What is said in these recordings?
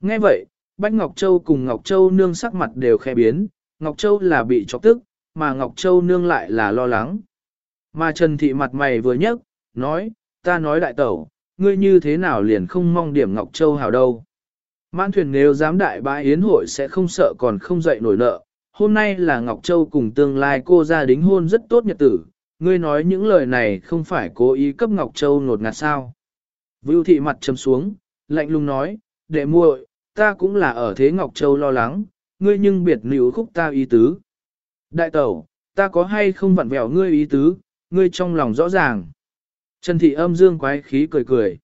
Nghe vậy, Bách Ngọc Châu cùng Ngọc Châu nương sắc mặt đều khẽ biến, Ngọc Châu là bị chọc tức, mà Ngọc Châu nương lại là lo lắng. Mà Trần Thị mặt mày vừa nhấc, nói, ta nói đại tẩu, ngươi như thế nào liền không mong điểm Ngọc Châu hào đâu. Mãn thuyền nếu dám đại bá yến hội sẽ không sợ còn không dậy nổi nợ. Hôm nay là Ngọc Châu cùng tương lai cô gia đính hôn rất tốt nhật tử. Ngươi nói những lời này không phải cố ý cấp Ngọc Châu nột ngạt sao. Vưu thị mặt chấm xuống, lạnh lùng nói, đệ muội, ta cũng là ở thế Ngọc Châu lo lắng, ngươi nhưng biệt nữ khúc ta ý tứ. Đại tẩu, ta có hay không vặn vẹo ngươi ý tứ, ngươi trong lòng rõ ràng. Trần thị âm dương quái khí cười cười.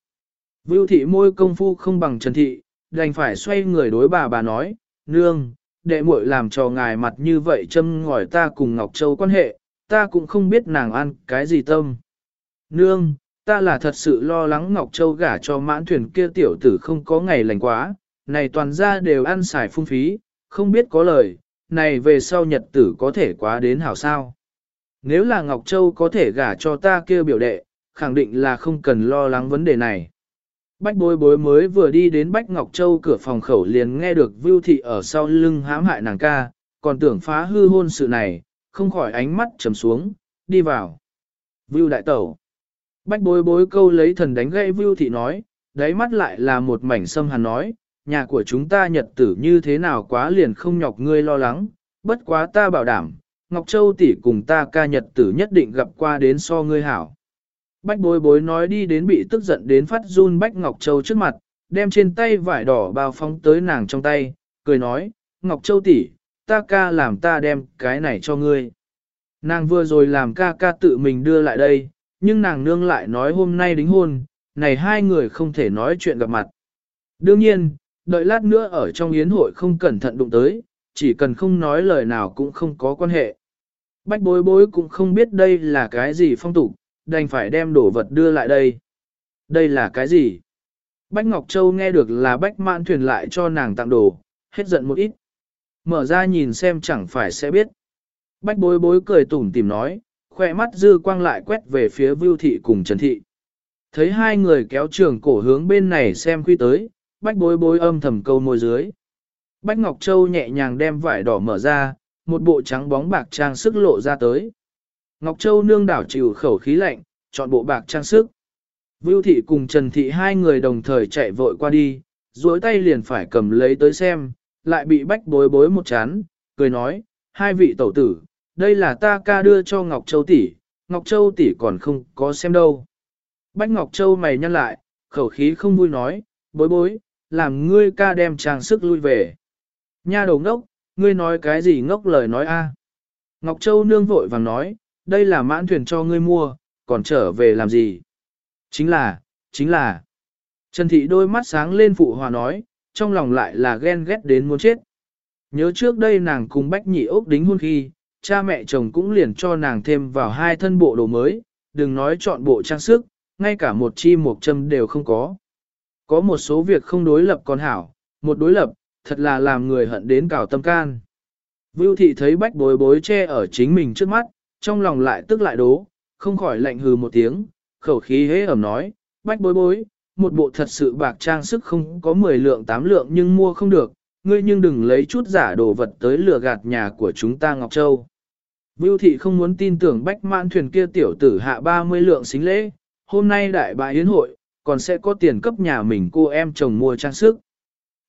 Vưu thị môi công phu không bằng Trần thị, đành phải xoay người đối bà bà nói, nương, đệ muội làm cho ngài mặt như vậy châm ngòi ta cùng Ngọc Châu quan hệ, ta cũng không biết nàng ăn cái gì tâm. Nương, ta là thật sự lo lắng Ngọc Châu gả cho mãn thuyền kia tiểu tử không có ngày lành quá, này toàn ra đều ăn xài phung phí, không biết có lời, này về sau nhật tử có thể quá đến hảo sao. Nếu là Ngọc Châu có thể gả cho ta kia biểu đệ, khẳng định là không cần lo lắng vấn đề này. Bách bối bối mới vừa đi đến Bách Ngọc Châu cửa phòng khẩu liền nghe được Vưu Thị ở sau lưng hãm hại nàng ca, còn tưởng phá hư hôn sự này, không khỏi ánh mắt trầm xuống, đi vào. Vưu Đại Tẩu Bách bối bối câu lấy thần đánh gãy Vưu Thị nói, đáy mắt lại là một mảnh sâm hàn nói, nhà của chúng ta nhật tử như thế nào quá liền không nhọc ngươi lo lắng, bất quá ta bảo đảm, Ngọc Châu tỷ cùng ta ca nhật tử nhất định gặp qua đến so ngươi hảo. Bách bối bối nói đi đến bị tức giận đến phát run Bách Ngọc Châu trước mặt, đem trên tay vải đỏ bao phóng tới nàng trong tay, cười nói, Ngọc Châu tỷ, ta ca làm ta đem cái này cho ngươi. Nàng vừa rồi làm ca ca tự mình đưa lại đây, nhưng nàng nương lại nói hôm nay đính hôn, này hai người không thể nói chuyện gặp mặt. Đương nhiên, đợi lát nữa ở trong yến hội không cẩn thận đụng tới, chỉ cần không nói lời nào cũng không có quan hệ. Bách bối bối cũng không biết đây là cái gì phong tục, đành phải đem đồ vật đưa lại đây. Đây là cái gì? Bách Ngọc Châu nghe được là Bách Mãn Thuyền lại cho nàng tặng đồ, hết giận một ít. Mở ra nhìn xem chẳng phải sẽ biết. Bách bối bối cười tủm tìm nói, khoe mắt dư quang lại quét về phía Vưu Thị cùng Trần Thị. Thấy hai người kéo trường cổ hướng bên này xem khuy tới, bách bối bối âm thầm câu môi dưới. Bách Ngọc Châu nhẹ nhàng đem vải đỏ mở ra, một bộ trắng bóng bạc trang sức lộ ra tới. Ngọc Châu nương đảo chịu khẩu khí lạnh, chọn bộ bạc trang sức. Vưu thị cùng Trần thị hai người đồng thời chạy vội qua đi, duỗi tay liền phải cầm lấy tới xem, lại bị bách bối bối một chán, cười nói, hai vị tẩu tử, đây là ta ca đưa cho Ngọc Châu tỷ, Ngọc Châu tỷ còn không có xem đâu. Bách Ngọc Châu mày nhăn lại, khẩu khí không vui nói, bối bối, làm ngươi ca đem trang sức lui về. Nha đầu ngốc, ngươi nói cái gì ngốc lời nói a? Ngọc Châu nương vội vàng nói, đây là mãn thuyền cho ngươi mua, còn trở về làm gì? Chính là, chính là. Trần Thị đôi mắt sáng lên phụ hòa nói, trong lòng lại là ghen ghét đến muốn chết. Nhớ trước đây nàng cùng Bách Nhị Ốc đính hôn khi, cha mẹ chồng cũng liền cho nàng thêm vào hai thân bộ đồ mới, đừng nói chọn bộ trang sức, ngay cả một chi một châm đều không có. Có một số việc không đối lập còn hảo, một đối lập, thật là làm người hận đến cào tâm can. Vưu thị thấy bách bối bối che ở chính mình trước mắt, trong lòng lại tức lại đố, không khỏi lạnh hừ một tiếng, khẩu khí hế ẩm nói, bách bối bối, một bộ thật sự bạc trang sức không có 10 lượng 8 lượng nhưng mua không được, ngươi nhưng đừng lấy chút giả đồ vật tới lừa gạt nhà của chúng ta Ngọc Châu. Vưu thị không muốn tin tưởng bách mãn thuyền kia tiểu tử hạ 30 lượng xính lễ, hôm nay đại bại yến hội, còn sẽ có tiền cấp nhà mình cô em chồng mua trang sức.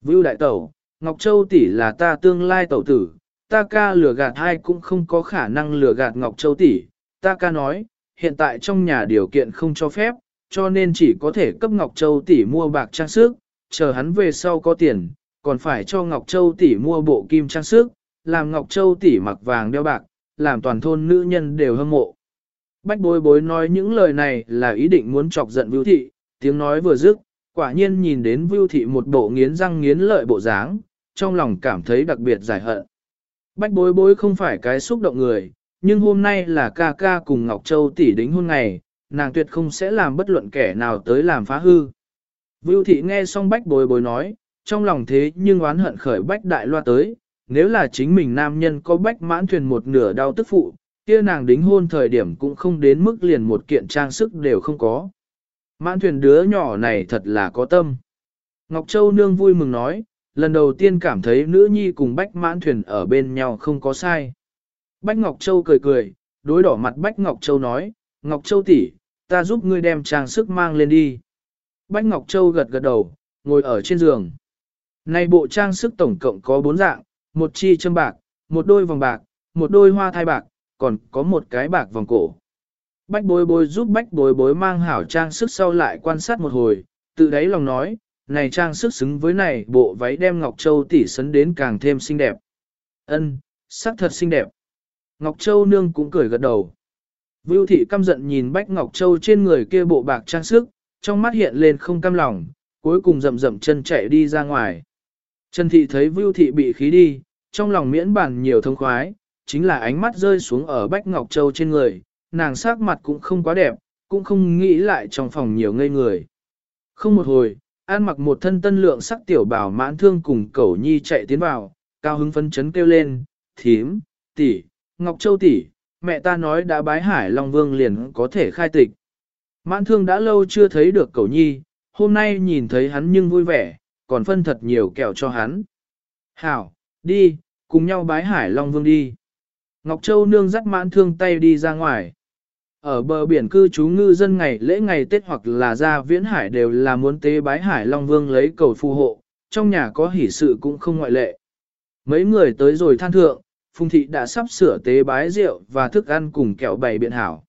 Vưu đại tẩu, Ngọc Châu tỷ là ta tương lai tẩu tử, ta ca lừa gạt hai cũng không có khả năng lừa gạt Ngọc Châu tỷ. Ta ca nói, hiện tại trong nhà điều kiện không cho phép, cho nên chỉ có thể cấp Ngọc Châu tỷ mua bạc trang sức, chờ hắn về sau có tiền, còn phải cho Ngọc Châu tỷ mua bộ kim trang sức, làm Ngọc Châu tỷ mặc vàng đeo bạc, làm toàn thôn nữ nhân đều hâm mộ. Bách bối bối nói những lời này là ý định muốn chọc giận Vưu Thị, tiếng nói vừa dứt, quả nhiên nhìn đến Vưu Thị một bộ nghiến răng nghiến lợi bộ dáng, trong lòng cảm thấy đặc biệt giải hận. Bách bối bối không phải cái xúc động người, nhưng hôm nay là ca ca cùng Ngọc Châu tỷ đính hôn ngày, nàng tuyệt không sẽ làm bất luận kẻ nào tới làm phá hư. Vưu Thị nghe xong bách bối bối nói, trong lòng thế nhưng oán hận khởi bách đại loa tới, nếu là chính mình nam nhân có bách mãn thuyền một nửa đau tức phụ, kia nàng đính hôn thời điểm cũng không đến mức liền một kiện trang sức đều không có. Mãn thuyền đứa nhỏ này thật là có tâm. Ngọc Châu Nương vui mừng nói, lần đầu tiên cảm thấy nữ nhi cùng Bách Mãn Thuyền ở bên nhau không có sai. Bách Ngọc Châu cười cười, đối đỏ mặt Bách Ngọc Châu nói, Ngọc Châu tỷ, ta giúp ngươi đem trang sức mang lên đi. Bách Ngọc Châu gật gật đầu, ngồi ở trên giường. Này bộ trang sức tổng cộng có bốn dạng, một chi châm bạc, một đôi vòng bạc, một đôi hoa thai bạc, còn có một cái bạc vòng cổ. Bách bối bối giúp bách bối bối mang hảo trang sức sau lại quan sát một hồi, tự đáy lòng nói, này trang sức xứng với này bộ váy đem Ngọc Châu tỉ sấn đến càng thêm xinh đẹp. Ân, sắc thật xinh đẹp. Ngọc Châu nương cũng cười gật đầu. Vưu thị căm giận nhìn Bách Ngọc Châu trên người kia bộ bạc trang sức, trong mắt hiện lên không cam lòng, cuối cùng rậm rậm chân chạy đi ra ngoài. Trần thị thấy Vưu thị bị khí đi, trong lòng miễn bàn nhiều thông khoái, chính là ánh mắt rơi xuống ở Bách Ngọc Châu trên người, nàng sắc mặt cũng không quá đẹp, cũng không nghĩ lại trong phòng nhiều ngây người. Không một hồi, an mặc một thân tân lượng sắc tiểu bảo mãn thương cùng cẩu nhi chạy tiến vào, cao hứng phấn chấn kêu lên, thím, tỷ, Ngọc Châu tỷ, mẹ ta nói đã bái hải Long Vương liền có thể khai tịch. Mãn thương đã lâu chưa thấy được cẩu nhi, hôm nay nhìn thấy hắn nhưng vui vẻ, còn phân thật nhiều kẹo cho hắn. Hảo, đi, cùng nhau bái hải Long Vương đi. Ngọc Châu nương dắt mãn thương tay đi ra ngoài. Ở bờ biển cư trú ngư dân ngày lễ ngày Tết hoặc là ra viễn hải đều là muốn tế bái hải Long Vương lấy cầu phù hộ, trong nhà có hỷ sự cũng không ngoại lệ. Mấy người tới rồi than thượng, Phùng Thị đã sắp sửa tế bái rượu và thức ăn cùng kẹo bày biện hảo.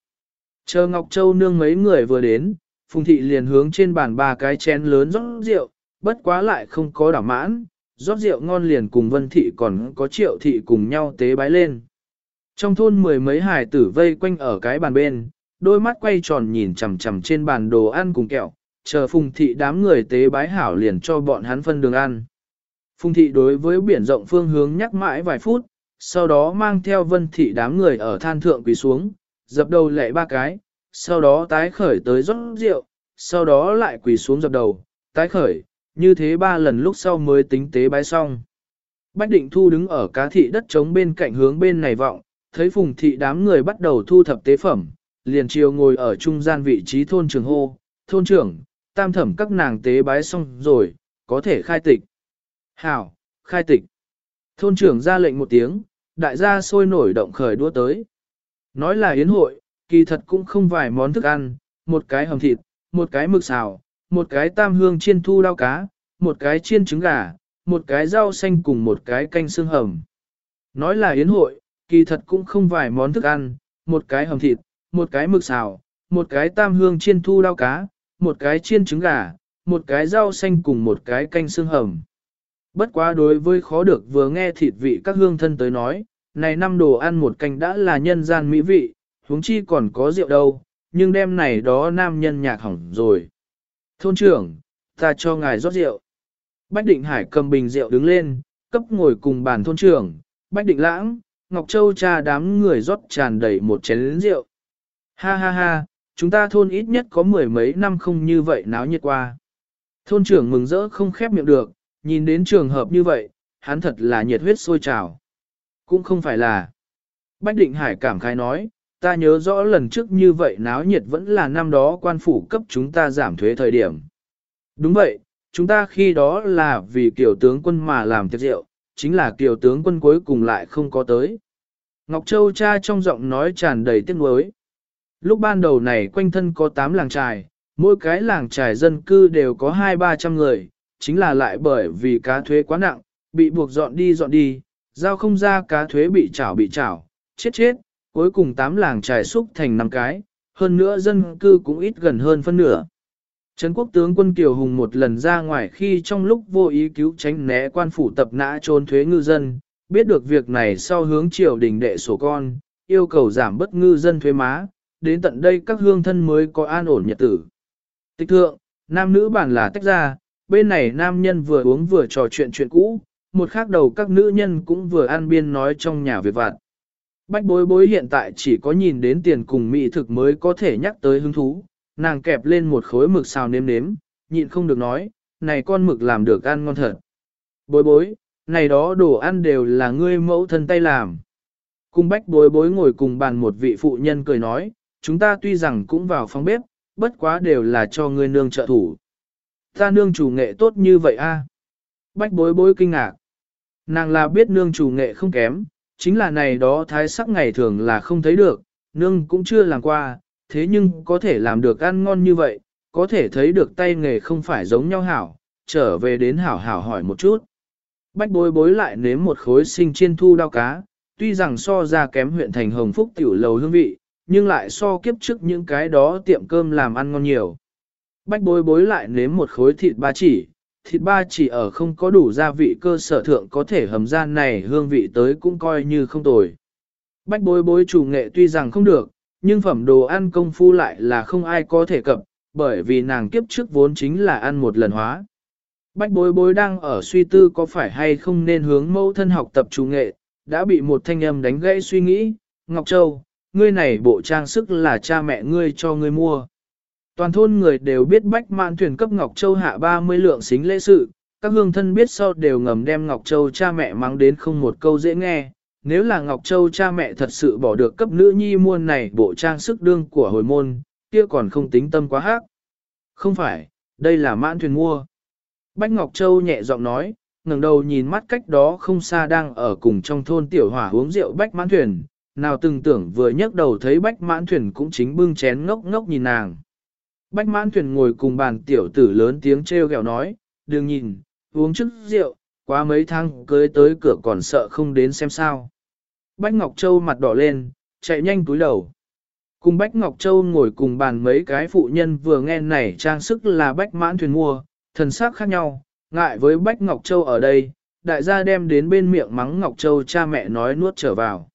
Chờ Ngọc Châu nương mấy người vừa đến, Phùng Thị liền hướng trên bàn ba cái chén lớn rót rượu, bất quá lại không có đảo mãn, rót rượu ngon liền cùng Vân Thị còn có Triệu Thị cùng nhau tế bái lên. Trong thôn mười mấy hải tử vây quanh ở cái bàn bên, đôi mắt quay tròn nhìn chằm chằm trên bàn đồ ăn cùng kẹo, chờ Phùng Thị đám người tế bái hảo liền cho bọn hắn phân đường ăn. Phùng Thị đối với biển rộng phương hướng nhắc mãi vài phút, sau đó mang theo Vân Thị đám người ở than thượng quỳ xuống, dập đầu lệ ba cái, sau đó tái khởi tới rót rượu, sau đó lại quỳ xuống dập đầu, tái khởi, như thế ba lần lúc sau mới tính tế bái xong. Bách Định Thu đứng ở cá thị đất trống bên cạnh hướng bên này vọng, thấy phùng thị đám người bắt đầu thu thập tế phẩm, liền chiều ngồi ở trung gian vị trí thôn trưởng hô, thôn trưởng, tam thẩm các nàng tế bái xong rồi, có thể khai tịch. Hảo, khai tịch. Thôn trưởng ra lệnh một tiếng, đại gia sôi nổi động khởi đua tới. Nói là yến hội, kỳ thật cũng không vài món thức ăn, một cái hầm thịt, một cái mực xào, một cái tam hương chiên thu đao cá, một cái chiên trứng gà, một cái rau xanh cùng một cái canh xương hầm. Nói là yến hội, kỳ thật cũng không vài món thức ăn, một cái hầm thịt, một cái mực xào, một cái tam hương chiên thu đao cá, một cái chiên trứng gà, một cái rau xanh cùng một cái canh xương hầm. Bất quá đối với khó được vừa nghe thịt vị các hương thân tới nói, này năm đồ ăn một canh đã là nhân gian mỹ vị, huống chi còn có rượu đâu, nhưng đêm này đó nam nhân nhạc hỏng rồi. Thôn trưởng, ta cho ngài rót rượu. Bách Định Hải cầm bình rượu đứng lên, cấp ngồi cùng bàn thôn trưởng, Bách Định Lãng, Ngọc Châu cha đám người rót tràn đầy một chén rượu. Ha ha ha, chúng ta thôn ít nhất có mười mấy năm không như vậy náo nhiệt qua. Thôn trưởng mừng rỡ không khép miệng được, nhìn đến trường hợp như vậy, hắn thật là nhiệt huyết sôi trào. Cũng không phải là. Bách Định Hải cảm khái nói, ta nhớ rõ lần trước như vậy náo nhiệt vẫn là năm đó quan phủ cấp chúng ta giảm thuế thời điểm. Đúng vậy, chúng ta khi đó là vì kiểu tướng quân mà làm tiệc rượu, chính là kiểu tướng quân cuối cùng lại không có tới. Ngọc Châu cha trong giọng nói tràn đầy tiếc nuối. Lúc ban đầu này quanh thân có 8 làng trài, mỗi cái làng trài dân cư đều có 2-300 người, chính là lại bởi vì cá thuế quá nặng, bị buộc dọn đi dọn đi, giao không ra cá thuế bị chảo bị chảo, chết chết, cuối cùng 8 làng trài xúc thành 5 cái, hơn nữa dân cư cũng ít gần hơn phân nửa. Trấn quốc tướng quân Kiều Hùng một lần ra ngoài khi trong lúc vô ý cứu tránh né quan phủ tập nã trốn thuế ngư dân, biết được việc này sau hướng triều đình đệ sổ con, yêu cầu giảm bất ngư dân thuế má, đến tận đây các hương thân mới có an ổn nhật tử. Tịch thượng, nam nữ bản là tách ra, bên này nam nhân vừa uống vừa trò chuyện chuyện cũ, một khác đầu các nữ nhân cũng vừa ăn biên nói trong nhà việc vặt. Bách bối bối hiện tại chỉ có nhìn đến tiền cùng mỹ thực mới có thể nhắc tới hứng thú, nàng kẹp lên một khối mực xào nếm nếm, nhịn không được nói, này con mực làm được ăn ngon thật. Bối bối, này đó đồ ăn đều là ngươi mẫu thân tay làm. Cung bách bối bối ngồi cùng bàn một vị phụ nhân cười nói, chúng ta tuy rằng cũng vào phòng bếp, bất quá đều là cho ngươi nương trợ thủ. Ta nương chủ nghệ tốt như vậy a. Bách bối bối kinh ngạc. Nàng là biết nương chủ nghệ không kém, chính là này đó thái sắc ngày thường là không thấy được, nương cũng chưa làm qua, thế nhưng có thể làm được ăn ngon như vậy, có thể thấy được tay nghề không phải giống nhau hảo, trở về đến hảo hảo hỏi một chút. Bách bối bối lại nếm một khối sinh chiên thu đao cá, tuy rằng so ra kém huyện thành hồng phúc tiểu lầu hương vị, nhưng lại so kiếp trước những cái đó tiệm cơm làm ăn ngon nhiều. Bách bối bối lại nếm một khối thịt ba chỉ, thịt ba chỉ ở không có đủ gia vị cơ sở thượng có thể hầm gian này hương vị tới cũng coi như không tồi. Bách bối bối chủ nghệ tuy rằng không được, nhưng phẩm đồ ăn công phu lại là không ai có thể cập, bởi vì nàng kiếp trước vốn chính là ăn một lần hóa. Bách bối bối đang ở suy tư có phải hay không nên hướng mẫu thân học tập chủ nghệ, đã bị một thanh âm đánh gãy suy nghĩ, Ngọc Châu, ngươi này bộ trang sức là cha mẹ ngươi cho ngươi mua. Toàn thôn người đều biết bách mạn thuyền cấp Ngọc Châu hạ 30 lượng xính lễ sự, các hương thân biết sau đều ngầm đem Ngọc Châu cha mẹ mắng đến không một câu dễ nghe. Nếu là Ngọc Châu cha mẹ thật sự bỏ được cấp nữ nhi muôn này bộ trang sức đương của hồi môn, kia còn không tính tâm quá hát. Không phải, đây là mãn thuyền mua. Bách Ngọc Châu nhẹ giọng nói, ngẩng đầu nhìn mắt cách đó không xa đang ở cùng trong thôn tiểu hỏa uống rượu Bách mãn thuyền, nào từng tưởng vừa nhấc đầu thấy Bách mãn thuyền cũng chính bưng chén ngốc ngốc nhìn nàng. Bách mãn thuyền ngồi cùng bàn tiểu tử lớn tiếng treo gẹo nói, đừng nhìn, uống chút rượu, quá mấy tháng cưới tới cửa còn sợ không đến xem sao. Bách Ngọc Châu mặt đỏ lên, chạy nhanh túi đầu. Cùng Bách Ngọc Châu ngồi cùng bàn mấy cái phụ nhân vừa nghe này trang sức là Bách mãn thuyền mua, thần sắc khác nhau, ngại với Bách Ngọc Châu ở đây, đại gia đem đến bên miệng mắng Ngọc Châu cha mẹ nói nuốt trở vào.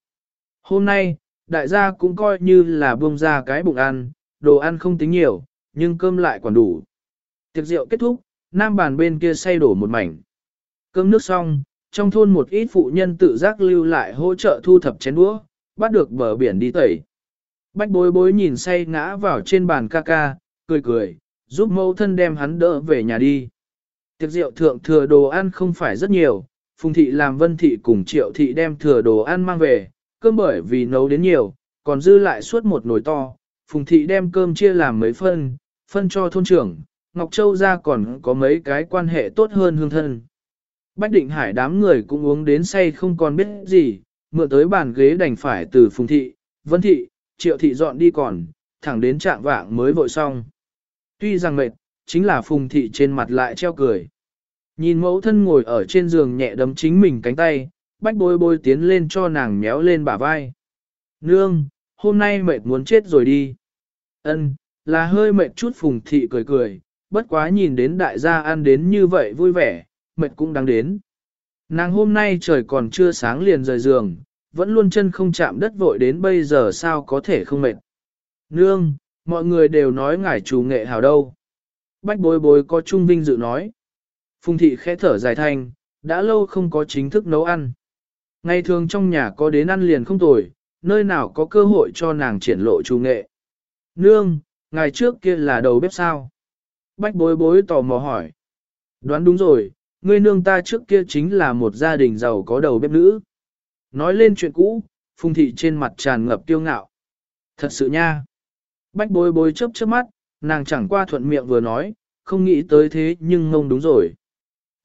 Hôm nay, đại gia cũng coi như là buông ra cái bụng ăn, đồ ăn không tính nhiều, nhưng cơm lại còn đủ. Tiệc rượu kết thúc, nam bàn bên kia say đổ một mảnh. Cơm nước xong, trong thôn một ít phụ nhân tự giác lưu lại hỗ trợ thu thập chén đũa, bắt được bờ biển đi tẩy. Bách bối bối nhìn say ngã vào trên bàn ca ca, cười cười, giúp mẫu thân đem hắn đỡ về nhà đi. Tiệc rượu thượng thừa đồ ăn không phải rất nhiều, phùng thị làm vân thị cùng triệu thị đem thừa đồ ăn mang về, cơm bởi vì nấu đến nhiều, còn dư lại suốt một nồi to, phùng thị đem cơm chia làm mấy phân, phân cho thôn trưởng, Ngọc Châu ra còn có mấy cái quan hệ tốt hơn hương thân. Bách định hải đám người cũng uống đến say không còn biết gì, mượn tới bàn ghế đành phải từ phùng thị, vân thị, triệu thị dọn đi còn, thẳng đến trạng vạng mới vội xong. Tuy rằng mệt, chính là phùng thị trên mặt lại treo cười. Nhìn mẫu thân ngồi ở trên giường nhẹ đấm chính mình cánh tay, bách bôi bôi tiến lên cho nàng méo lên bả vai. Nương, hôm nay mệt muốn chết rồi đi. Ân, là hơi mệt chút phùng thị cười cười, bất quá nhìn đến đại gia ăn đến như vậy vui vẻ, mệt cũng đáng đến. Nàng hôm nay trời còn chưa sáng liền rời giường, vẫn luôn chân không chạm đất vội đến bây giờ sao có thể không mệt. Nương, mọi người đều nói ngài chủ nghệ hào đâu. Bách bối bối có trung vinh dự nói. Phùng thị khẽ thở dài thanh, đã lâu không có chính thức nấu ăn. Ngày thường trong nhà có đến ăn liền không tồi, nơi nào có cơ hội cho nàng triển lộ chủ nghệ. Nương, ngày trước kia là đầu bếp sao? Bách bối bối tò mò hỏi. Đoán đúng rồi, ngươi nương ta trước kia chính là một gia đình giàu có đầu bếp nữ. Nói lên chuyện cũ, phùng thị trên mặt tràn ngập tiêu ngạo. Thật sự nha. Bách bối bối chớp chớp mắt, nàng chẳng qua thuận miệng vừa nói, không nghĩ tới thế nhưng ngông đúng rồi.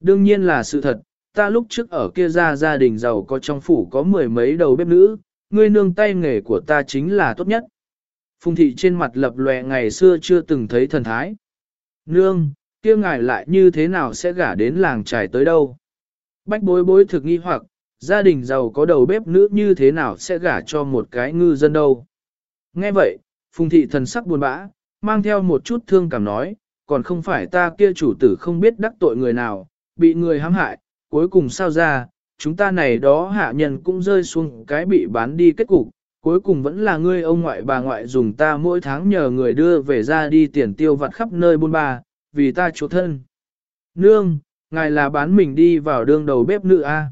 Đương nhiên là sự thật, ta lúc trước ở kia ra gia đình giàu có trong phủ có mười mấy đầu bếp nữ, ngươi nương tay nghề của ta chính là tốt nhất. Phùng thị trên mặt lập lòe ngày xưa chưa từng thấy thần thái. Nương, kia ngài lại như thế nào sẽ gả đến làng trải tới đâu? Bách bối bối thực nghi hoặc, gia đình giàu có đầu bếp nữ như thế nào sẽ gả cho một cái ngư dân đâu? Nghe vậy, phùng thị thần sắc buồn bã, mang theo một chút thương cảm nói, còn không phải ta kia chủ tử không biết đắc tội người nào, bị người hãm hại, cuối cùng sao ra, chúng ta này đó hạ nhân cũng rơi xuống cái bị bán đi kết cục, cuối cùng vẫn là ngươi ông ngoại bà ngoại dùng ta mỗi tháng nhờ người đưa về ra đi tiền tiêu vặt khắp nơi buôn ba, vì ta chỗ thân. Nương, ngài là bán mình đi vào đương đầu bếp nữ a.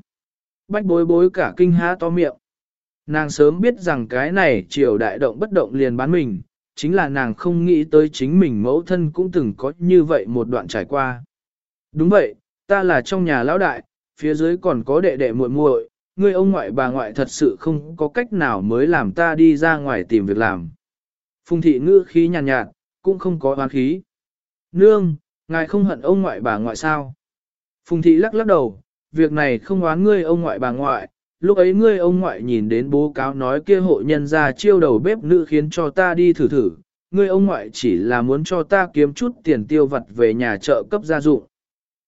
Bách bối bối cả kinh há to miệng. Nàng sớm biết rằng cái này triều đại động bất động liền bán mình, chính là nàng không nghĩ tới chính mình mẫu thân cũng từng có như vậy một đoạn trải qua. Đúng vậy, ta là trong nhà lão đại, phía dưới còn có đệ đệ muội muội, ngươi ông ngoại bà ngoại thật sự không có cách nào mới làm ta đi ra ngoài tìm việc làm. Phùng thị ngữ khí nhàn nhạt, nhạt, cũng không có oán khí. Nương, ngài không hận ông ngoại bà ngoại sao? Phùng thị lắc lắc đầu, việc này không oán ngươi ông ngoại bà ngoại, lúc ấy ngươi ông ngoại nhìn đến bố cáo nói kia hộ nhân ra chiêu đầu bếp nữ khiến cho ta đi thử thử, ngươi ông ngoại chỉ là muốn cho ta kiếm chút tiền tiêu vặt về nhà chợ cấp gia dụng.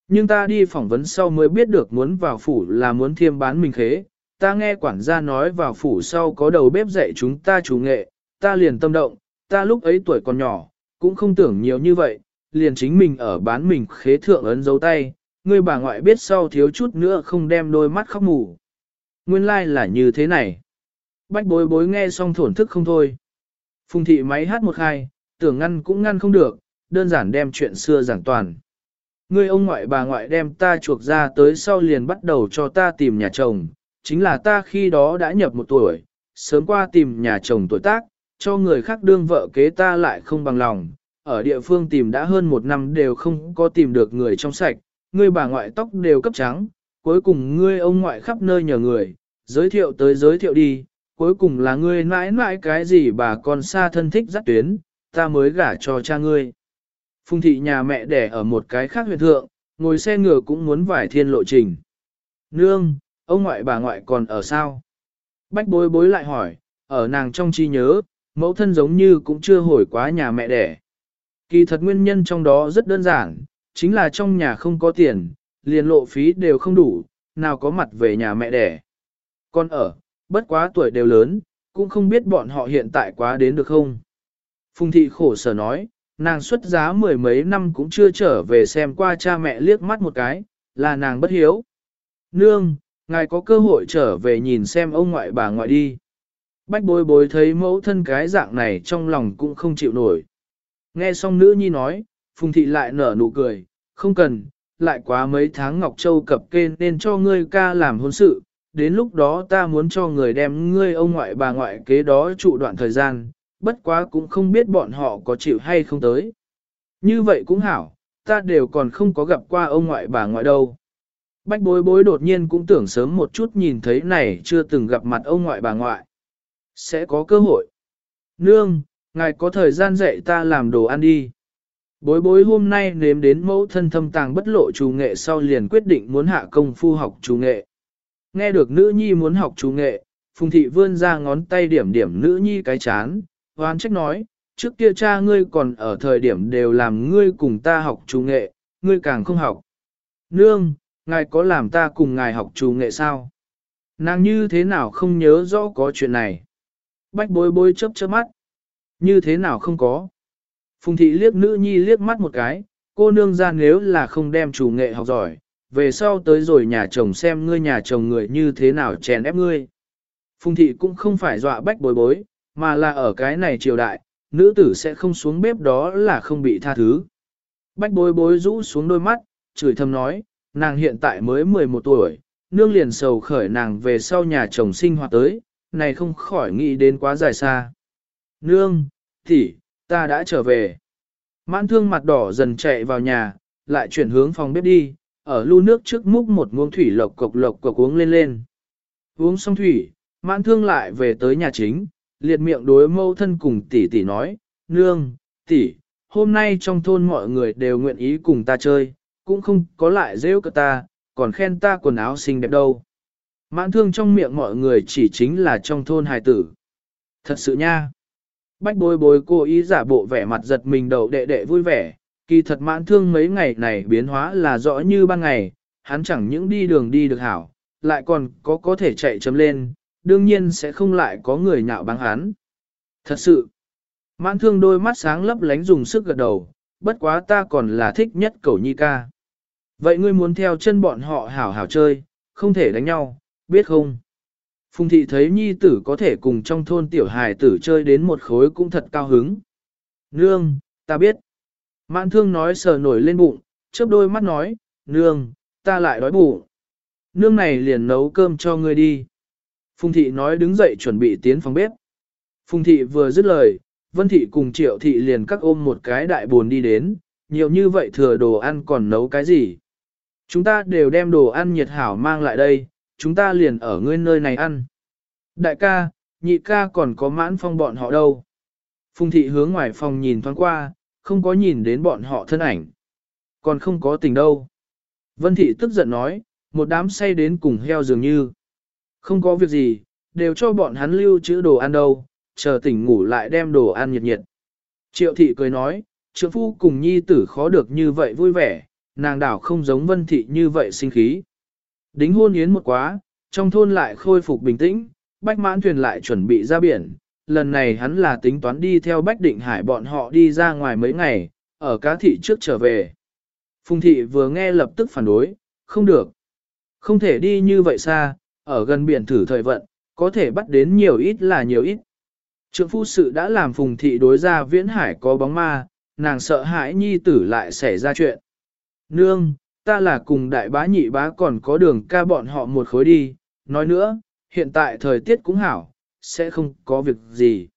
Nhưng ta đi phỏng vấn sau mới biết được muốn vào phủ là muốn thiêm bán mình khế, ta nghe quản gia nói vào phủ sau có đầu bếp dạy chúng ta chủ nghệ, ta liền tâm động, ta lúc ấy tuổi còn nhỏ, cũng không tưởng nhiều như vậy, liền chính mình ở bán mình khế thượng ấn dấu tay, ngươi bà ngoại biết sau thiếu chút nữa không đem đôi mắt khóc mù. Nguyên lai like là như thế này. Bách bối bối nghe xong thổn thức không thôi. Phùng thị máy hát một hai, tưởng ngăn cũng ngăn không được, đơn giản đem chuyện xưa giảng toàn. Ngươi ông ngoại bà ngoại đem ta chuộc ra tới sau liền bắt đầu cho ta tìm nhà chồng, chính là ta khi đó đã nhập một tuổi, sớm qua tìm nhà chồng tuổi tác, cho người khác đương vợ kế ta lại không bằng lòng, ở địa phương tìm đã hơn một năm đều không có tìm được người trong sạch, ngươi bà ngoại tóc đều cấp trắng, cuối cùng ngươi ông ngoại khắp nơi nhờ người, giới thiệu tới giới thiệu đi, cuối cùng là ngươi mãi mãi cái gì bà con xa thân thích dắt tuyến, ta mới gả cho cha ngươi. Phùng thị nhà mẹ đẻ ở một cái khác huyện thượng, ngồi xe ngựa cũng muốn vải thiên lộ trình. Nương, ông ngoại bà ngoại còn ở sao? Bách bối bối lại hỏi, ở nàng trong chi nhớ, mẫu thân giống như cũng chưa hồi quá nhà mẹ đẻ. Kỳ thật nguyên nhân trong đó rất đơn giản, chính là trong nhà không có tiền, liền lộ phí đều không đủ, nào có mặt về nhà mẹ đẻ. Con ở, bất quá tuổi đều lớn, cũng không biết bọn họ hiện tại quá đến được không. Phùng thị khổ sở nói, nàng xuất giá mười mấy năm cũng chưa trở về xem qua cha mẹ liếc mắt một cái, là nàng bất hiếu. Nương, ngài có cơ hội trở về nhìn xem ông ngoại bà ngoại đi. Bách bối bối thấy mẫu thân cái dạng này trong lòng cũng không chịu nổi. Nghe xong nữ nhi nói, Phùng thị lại nở nụ cười, không cần, lại quá mấy tháng Ngọc Châu cập kê nên cho ngươi ca làm hôn sự, đến lúc đó ta muốn cho người đem ngươi ông ngoại bà ngoại kế đó trụ đoạn thời gian, bất quá cũng không biết bọn họ có chịu hay không tới. Như vậy cũng hảo, ta đều còn không có gặp qua ông ngoại bà ngoại đâu. Bách bối bối đột nhiên cũng tưởng sớm một chút nhìn thấy này chưa từng gặp mặt ông ngoại bà ngoại. Sẽ có cơ hội. Nương, ngài có thời gian dạy ta làm đồ ăn đi. Bối bối hôm nay nếm đến mẫu thân thâm tàng bất lộ chủ nghệ sau liền quyết định muốn hạ công phu học chủ nghệ. Nghe được nữ nhi muốn học chủ nghệ, phùng thị vươn ra ngón tay điểm điểm nữ nhi cái chán, hoán trách nói, trước kia cha ngươi còn ở thời điểm đều làm ngươi cùng ta học chủ nghệ, ngươi càng không học. Nương, ngài có làm ta cùng ngài học chủ nghệ sao? Nàng như thế nào không nhớ rõ có chuyện này? Bách bối bối chớp chớp mắt. Như thế nào không có? Phùng thị liếc nữ nhi liếc mắt một cái, cô nương ra nếu là không đem chủ nghệ học giỏi, về sau tới rồi nhà chồng xem ngươi nhà chồng người như thế nào chèn ép ngươi. Phùng thị cũng không phải dọa bách bối bối, mà là ở cái này triều đại, nữ tử sẽ không xuống bếp đó là không bị tha thứ. Bách bối bối rũ xuống đôi mắt, chửi thầm nói, nàng hiện tại mới 11 tuổi, nương liền sầu khởi nàng về sau nhà chồng sinh hoạt tới, này không khỏi nghĩ đến quá dài xa. Nương, tỷ, ta đã trở về. Mãn thương mặt đỏ dần chạy vào nhà, lại chuyển hướng phòng bếp đi, ở lu nước trước múc một muỗng thủy lộc cộc lộc cộc uống lên lên. Uống xong thủy, mãn thương lại về tới nhà chính, liệt miệng đối mâu thân cùng tỷ tỷ nói, nương, tỷ, hôm nay trong thôn mọi người đều nguyện ý cùng ta chơi, cũng không có lại rêu cả ta, còn khen ta quần áo xinh đẹp đâu. Mãn thương trong miệng mọi người chỉ chính là trong thôn hài tử. Thật sự nha. Bách bối bối cô ý giả bộ vẻ mặt giật mình đầu đệ đệ vui vẻ, kỳ thật mãn thương mấy ngày này biến hóa là rõ như ban ngày, hắn chẳng những đi đường đi được hảo, lại còn có có thể chạy chấm lên, đương nhiên sẽ không lại có người nhạo báng hắn. Thật sự, mãn thương đôi mắt sáng lấp lánh dùng sức gật đầu, bất quá ta còn là thích nhất cầu nhi ca. Vậy ngươi muốn theo chân bọn họ hảo hảo chơi, không thể đánh nhau, biết không? Phùng thị thấy nhi tử có thể cùng trong thôn tiểu hài tử chơi đến một khối cũng thật cao hứng. Nương, ta biết. Mãn thương nói sờ nổi lên bụng, chớp đôi mắt nói, nương, ta lại đói bụng. Nương này liền nấu cơm cho ngươi đi. Phùng thị nói đứng dậy chuẩn bị tiến phòng bếp. Phùng thị vừa dứt lời, vân thị cùng triệu thị liền cắt ôm một cái đại buồn đi đến, nhiều như vậy thừa đồ ăn còn nấu cái gì. Chúng ta đều đem đồ ăn nhiệt hảo mang lại đây, chúng ta liền ở ngươi nơi này ăn. Đại ca, nhị ca còn có mãn phong bọn họ đâu. Phùng thị hướng ngoài phòng nhìn thoáng qua, không có nhìn đến bọn họ thân ảnh. Còn không có tình đâu. Vân Thị tức giận nói, một đám say đến cùng heo dường như. Không có việc gì, đều cho bọn hắn lưu trữ đồ ăn đâu, chờ tỉnh ngủ lại đem đồ ăn nhiệt nhiệt. Triệu Thị cười nói, trượng phu cùng nhi tử khó được như vậy vui vẻ, nàng đảo không giống Vân Thị như vậy sinh khí. Đính hôn yến một quá, trong thôn lại khôi phục bình tĩnh, Bách Mãn Thuyền lại chuẩn bị ra biển. Lần này hắn là tính toán đi theo Bách Định Hải bọn họ đi ra ngoài mấy ngày, ở cá thị trước trở về. Phùng thị vừa nghe lập tức phản đối, không được. Không thể đi như vậy xa, ở gần biển thử thời vận, có thể bắt đến nhiều ít là nhiều ít. Trượng phu sự đã làm phùng thị đối ra viễn hải có bóng ma, nàng sợ hãi nhi tử lại xảy ra chuyện. Nương, ta là cùng đại bá nhị bá còn có đường ca bọn họ một khối đi, nói nữa, hiện tại thời tiết cũng hảo, sẽ không có việc gì.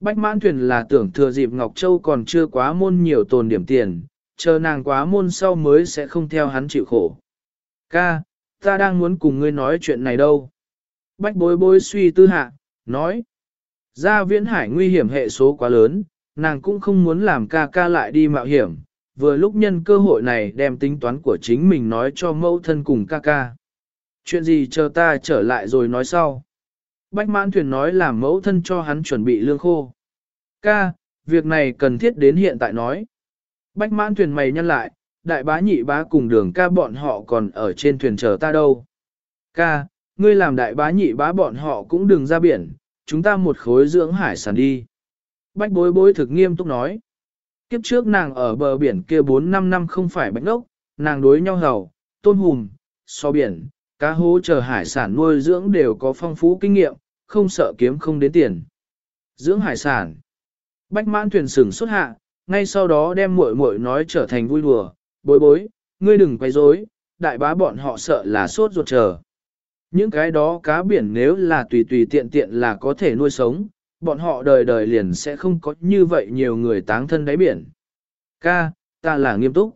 Bách mãn thuyền là tưởng thừa dịp Ngọc Châu còn chưa quá môn nhiều tồn điểm tiền, chờ nàng quá môn sau mới sẽ không theo hắn chịu khổ. Ca, ta đang muốn cùng ngươi nói chuyện này đâu. Bách bối bối suy tư hạ, nói. Ra viễn hải nguy hiểm hệ số quá lớn, nàng cũng không muốn làm ca ca lại đi mạo hiểm, vừa lúc nhân cơ hội này đem tính toán của chính mình nói cho mẫu thân cùng ca ca. Chuyện gì chờ ta trở lại rồi nói sau. Bách mãn thuyền nói làm mẫu thân cho hắn chuẩn bị lương khô. Ca, việc này cần thiết đến hiện tại nói. Bách mãn thuyền mày nhăn lại, đại bá nhị bá cùng đường ca bọn họ còn ở trên thuyền chờ ta đâu. Ca, ngươi làm đại bá nhị bá bọn họ cũng đừng ra biển, chúng ta một khối dưỡng hải sản đi. Bách bối bối thực nghiêm túc nói. Kiếp trước nàng ở bờ biển kia 4-5 năm không phải bánh ốc, nàng đối nhau hầu, tôn hùm, so biển, cá hố chờ hải sản nuôi dưỡng đều có phong phú kinh nghiệm, không sợ kiếm không đến tiền. Dưỡng hải sản. Bách mãn thuyền sừng xuất hạ, ngay sau đó đem muội muội nói trở thành vui đùa, bối bối, ngươi đừng quay rối, đại bá bọn họ sợ là sốt ruột chờ. Những cái đó cá biển nếu là tùy tùy tiện tiện là có thể nuôi sống, bọn họ đời đời liền sẽ không có như vậy nhiều người táng thân đáy biển. Ca, ta là nghiêm túc.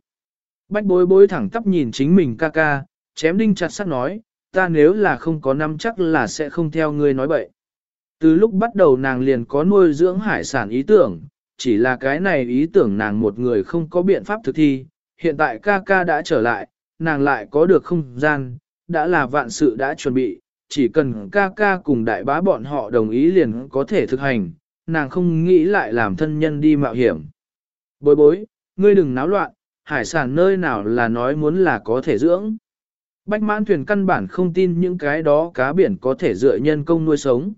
Bách bối bối thẳng tắp nhìn chính mình ca ca, chém đinh chặt sắt nói, ta nếu là không có năm chắc là sẽ không theo ngươi nói bậy. Từ lúc bắt đầu nàng liền có nuôi dưỡng hải sản ý tưởng, chỉ là cái này ý tưởng nàng một người không có biện pháp thực thi, hiện tại ca ca đã trở lại, nàng lại có được không gian, đã là vạn sự đã chuẩn bị, chỉ cần ca ca cùng đại bá bọn họ đồng ý liền có thể thực hành, nàng không nghĩ lại làm thân nhân đi mạo hiểm. Bối bối, ngươi đừng náo loạn, hải sản nơi nào là nói muốn là có thể dưỡng. Bách mãn thuyền căn bản không tin những cái đó cá biển có thể dựa nhân công nuôi sống.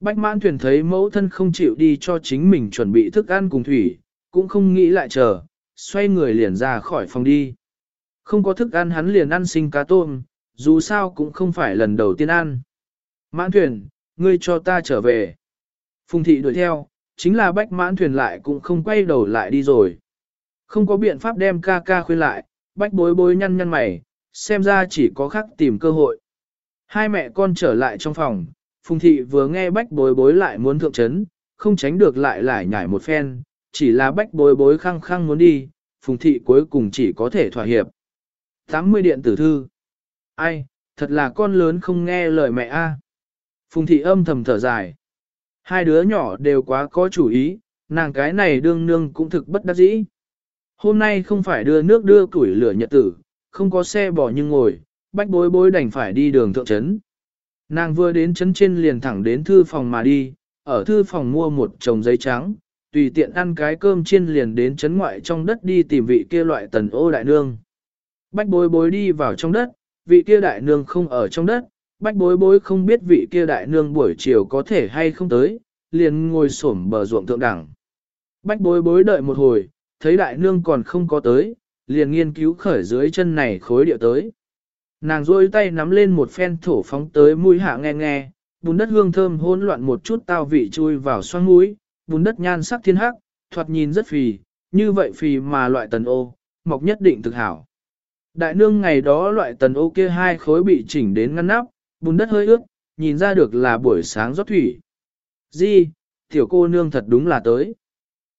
Bách mãn thuyền thấy mẫu thân không chịu đi cho chính mình chuẩn bị thức ăn cùng thủy, cũng không nghĩ lại chờ, xoay người liền ra khỏi phòng đi. Không có thức ăn hắn liền ăn sinh cá tôm, dù sao cũng không phải lần đầu tiên ăn. Mãn thuyền, ngươi cho ta trở về. Phùng thị đuổi theo, chính là bách mãn thuyền lại cũng không quay đầu lại đi rồi. Không có biện pháp đem ca ca khuyên lại, bách bối bối nhăn nhăn mày, xem ra chỉ có khắc tìm cơ hội. Hai mẹ con trở lại trong phòng, Phùng thị vừa nghe bách bối bối lại muốn thượng chấn, không tránh được lại lại nhảy một phen, chỉ là bách bối bối khăng khăng muốn đi, Phùng thị cuối cùng chỉ có thể thỏa hiệp. 80 điện tử thư. Ai, thật là con lớn không nghe lời mẹ a. Phùng thị âm thầm thở dài. Hai đứa nhỏ đều quá có chủ ý, nàng cái này đương nương cũng thực bất đắc dĩ. Hôm nay không phải đưa nước đưa củi lửa nhật tử, không có xe bỏ nhưng ngồi, bách bối bối đành phải đi đường thượng trấn. Nàng vừa đến trấn trên liền thẳng đến thư phòng mà đi, ở thư phòng mua một chồng giấy trắng, tùy tiện ăn cái cơm chiên liền đến trấn ngoại trong đất đi tìm vị kia loại tần ô đại nương. Bách bối bối đi vào trong đất, vị kia đại nương không ở trong đất, bách bối bối không biết vị kia đại nương buổi chiều có thể hay không tới, liền ngồi xổm bờ ruộng thượng đẳng. Bách bối bối đợi một hồi, thấy đại nương còn không có tới, liền nghiên cứu khởi dưới chân này khối địa tới. Nàng rôi tay nắm lên một phen thổ phóng tới mũi hạ nghe nghe, bùn đất hương thơm hỗn loạn một chút tao vị chui vào xoang mũi, bùn đất nhan sắc thiên hắc, thoạt nhìn rất phì, như vậy phì mà loại tần ô, mọc nhất định thực hảo. Đại nương ngày đó loại tần ô kia hai khối bị chỉnh đến ngăn nắp, bùn đất hơi ướt, nhìn ra được là buổi sáng rót thủy. Di, tiểu cô nương thật đúng là tới.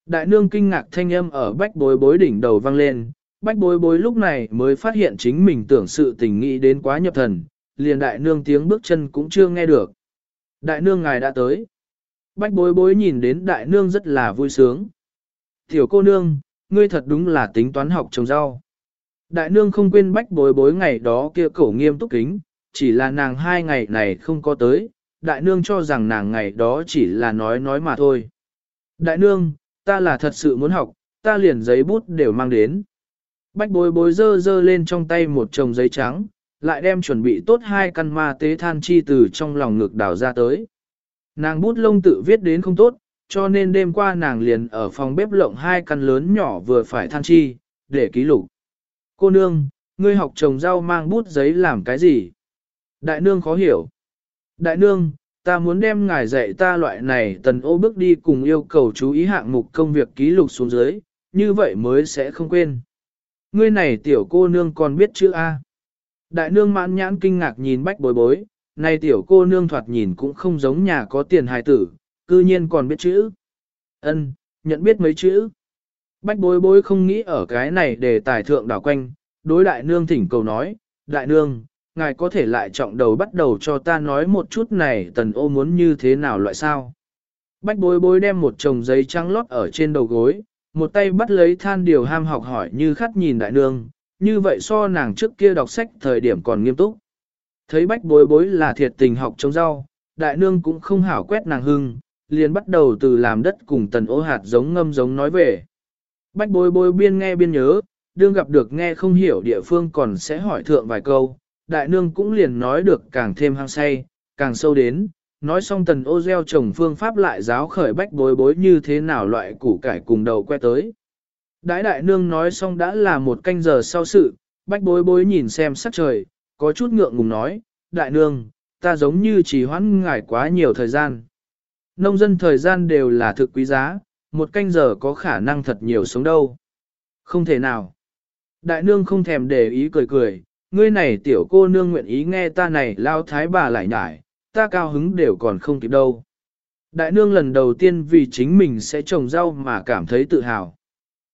Đại nương kinh ngạc thanh âm ở bách bối bối đỉnh đầu vang lên, bách bối bối lúc này mới phát hiện chính mình tưởng sự tình nghĩ đến quá nhập thần, liền đại nương tiếng bước chân cũng chưa nghe được. Đại nương ngài đã tới. Bách bối bối nhìn đến đại nương rất là vui sướng. Tiểu cô nương, ngươi thật đúng là tính toán học trồng rau. Đại nương không quên bách bối bối ngày đó kia cổ nghiêm túc kính, chỉ là nàng hai ngày này không có tới, đại nương cho rằng nàng ngày đó chỉ là nói nói mà thôi. Đại nương, ta là thật sự muốn học, ta liền giấy bút đều mang đến. Bách bối bối dơ dơ lên trong tay một chồng giấy trắng, lại đem chuẩn bị tốt hai căn ma tế than chi từ trong lòng ngực đào ra tới. Nàng bút lông tự viết đến không tốt, cho nên đêm qua nàng liền ở phòng bếp lộng hai căn lớn nhỏ vừa phải than chi, để ký lục. Cô nương, ngươi học trồng rau mang bút giấy làm cái gì? Đại nương khó hiểu. Đại nương, ta muốn đem ngài dạy ta loại này tần ô bước đi cùng yêu cầu chú ý hạng mục công việc ký lục xuống dưới, như vậy mới sẽ không quên. Ngươi này tiểu cô nương còn biết chữ A. Đại nương mãn nhãn kinh ngạc nhìn bách bối bối, này tiểu cô nương thoạt nhìn cũng không giống nhà có tiền hài tử, cư nhiên còn biết chữ. Ân, nhận biết mấy chữ. Bách bối bối không nghĩ ở cái này để tài thượng đảo quanh, đối đại nương thỉnh cầu nói, đại nương, ngài có thể lại trọng đầu bắt đầu cho ta nói một chút này tần ô muốn như thế nào loại sao. Bách bối bối đem một chồng giấy trắng lót ở trên đầu gối, một tay bắt lấy than điều ham học hỏi như khát nhìn đại nương, như vậy so nàng trước kia đọc sách thời điểm còn nghiêm túc. Thấy bách bối bối là thiệt tình học trồng rau, đại nương cũng không hảo quét nàng hưng, liền bắt đầu từ làm đất cùng tần ô hạt giống ngâm giống nói về. Bách bối bối biên nghe biên nhớ, đương gặp được nghe không hiểu địa phương còn sẽ hỏi thượng vài câu, đại nương cũng liền nói được càng thêm hăng say, càng sâu đến, nói xong tần ô gieo trồng phương pháp lại giáo khởi bách bối bối như thế nào loại củ cải cùng đầu que tới. Đãi đại nương nói xong đã là một canh giờ sau sự, bách bối bối nhìn xem sắc trời, có chút ngượng ngùng nói, đại nương, ta giống như chỉ hoãn ngải quá nhiều thời gian. Nông dân thời gian đều là thực quý giá, một canh giờ có khả năng thật nhiều sống đâu. Không thể nào. Đại nương không thèm để ý cười cười, ngươi này tiểu cô nương nguyện ý nghe ta này lao thái bà lại nhải, ta cao hứng đều còn không kịp đâu. Đại nương lần đầu tiên vì chính mình sẽ trồng rau mà cảm thấy tự hào.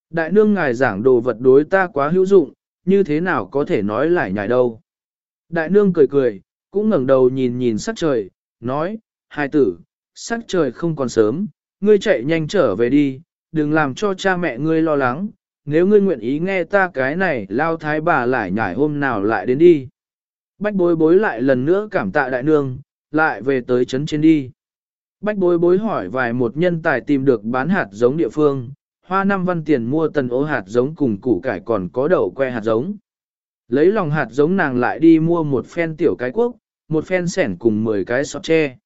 Đại nương ngài giảng đồ vật đối ta quá hữu dụng, như thế nào có thể nói lại nhải đâu. Đại nương cười cười, cũng ngẩng đầu nhìn nhìn sắc trời, nói, hai tử, sắc trời không còn sớm, ngươi chạy nhanh trở về đi, đừng làm cho cha mẹ ngươi lo lắng, nếu ngươi nguyện ý nghe ta cái này lao thái bà lại nhải hôm nào lại đến đi. Bách bối bối lại lần nữa cảm tạ đại nương, lại về tới trấn trên đi. Bách bối bối hỏi vài một nhân tài tìm được bán hạt giống địa phương, hoa năm văn tiền mua tần ố hạt giống cùng củ cải còn có đậu que hạt giống. Lấy lòng hạt giống nàng lại đi mua một phen tiểu cái quốc, một phen sẻn cùng 10 cái sọt tre.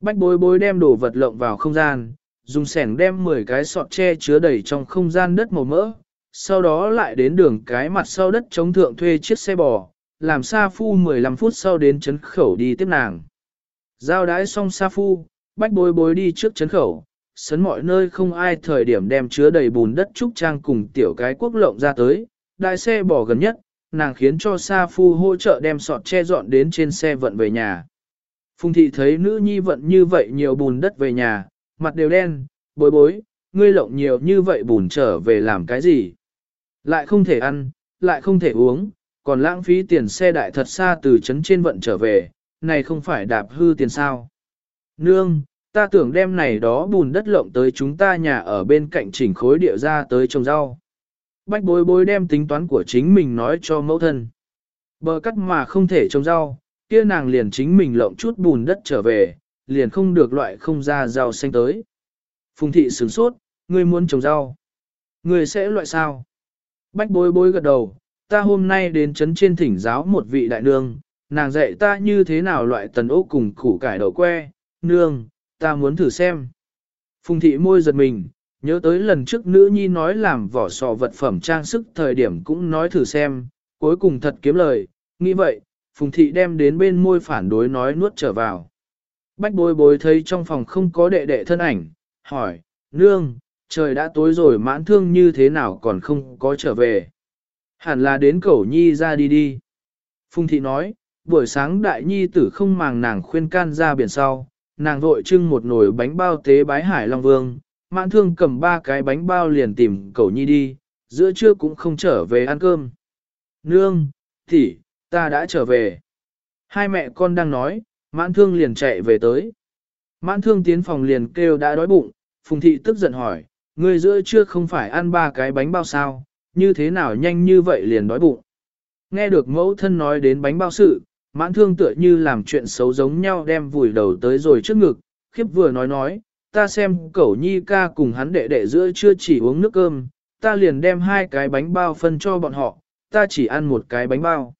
Bách bối bối đem đồ vật lộng vào không gian, dùng sẻn đem 10 cái sọt tre chứa đầy trong không gian đất màu mỡ, sau đó lại đến đường cái mặt sau đất chống thượng thuê chiếc xe bò, làm xa Phu 15 phút sau đến chấn khẩu đi tiếp nàng. Giao đái xong Sa Phu, bách bối bối đi trước chấn khẩu, sấn mọi nơi không ai thời điểm đem chứa đầy bùn đất trúc trang cùng tiểu cái quốc lộng ra tới, đại xe bò gần nhất, nàng khiến cho Sa Phu hỗ trợ đem sọt che dọn đến trên xe vận về nhà. Phùng thị thấy nữ nhi vận như vậy nhiều bùn đất về nhà, mặt đều đen, bối bối, ngươi lộng nhiều như vậy bùn trở về làm cái gì? Lại không thể ăn, lại không thể uống, còn lãng phí tiền xe đại thật xa từ trấn trên vận trở về, này không phải đạp hư tiền sao. Nương, ta tưởng đem này đó bùn đất lộng tới chúng ta nhà ở bên cạnh chỉnh khối địa ra tới trồng rau. Bách bối bối đem tính toán của chính mình nói cho mẫu thân. Bờ cắt mà không thể trồng rau, kia nàng liền chính mình lộng chút bùn đất trở về, liền không được loại không ra rau xanh tới. Phùng thị sửng sốt, ngươi muốn trồng rau. Ngươi sẽ loại sao? Bách bối bối gật đầu, ta hôm nay đến chấn trên thỉnh giáo một vị đại nương, nàng dạy ta như thế nào loại tần ốc cùng củ cải đậu que, nương, ta muốn thử xem. Phùng thị môi giật mình, nhớ tới lần trước nữ nhi nói làm vỏ sò vật phẩm trang sức thời điểm cũng nói thử xem, cuối cùng thật kiếm lời, nghĩ vậy, phùng thị đem đến bên môi phản đối nói nuốt trở vào. Bách bối bối thấy trong phòng không có đệ đệ thân ảnh, hỏi, nương, trời đã tối rồi mãn thương như thế nào còn không có trở về. Hẳn là đến cẩu nhi ra đi đi. Phùng thị nói, buổi sáng đại nhi tử không màng nàng khuyên can ra biển sau, nàng vội trưng một nồi bánh bao tế bái hải long vương, mãn thương cầm ba cái bánh bao liền tìm cậu nhi đi, giữa trưa cũng không trở về ăn cơm. Nương, tỷ, ta đã trở về. Hai mẹ con đang nói, mãn thương liền chạy về tới. Mãn thương tiến phòng liền kêu đã đói bụng, phùng thị tức giận hỏi, Ngươi giữa trưa không phải ăn ba cái bánh bao sao, như thế nào nhanh như vậy liền đói bụng. Nghe được mẫu thân nói đến bánh bao sự, mãn thương tựa như làm chuyện xấu giống nhau đem vùi đầu tới rồi trước ngực, khiếp vừa nói nói, ta xem cẩu nhi ca cùng hắn đệ đệ giữa chưa chỉ uống nước cơm, ta liền đem hai cái bánh bao phân cho bọn họ, ta chỉ ăn một cái bánh bao.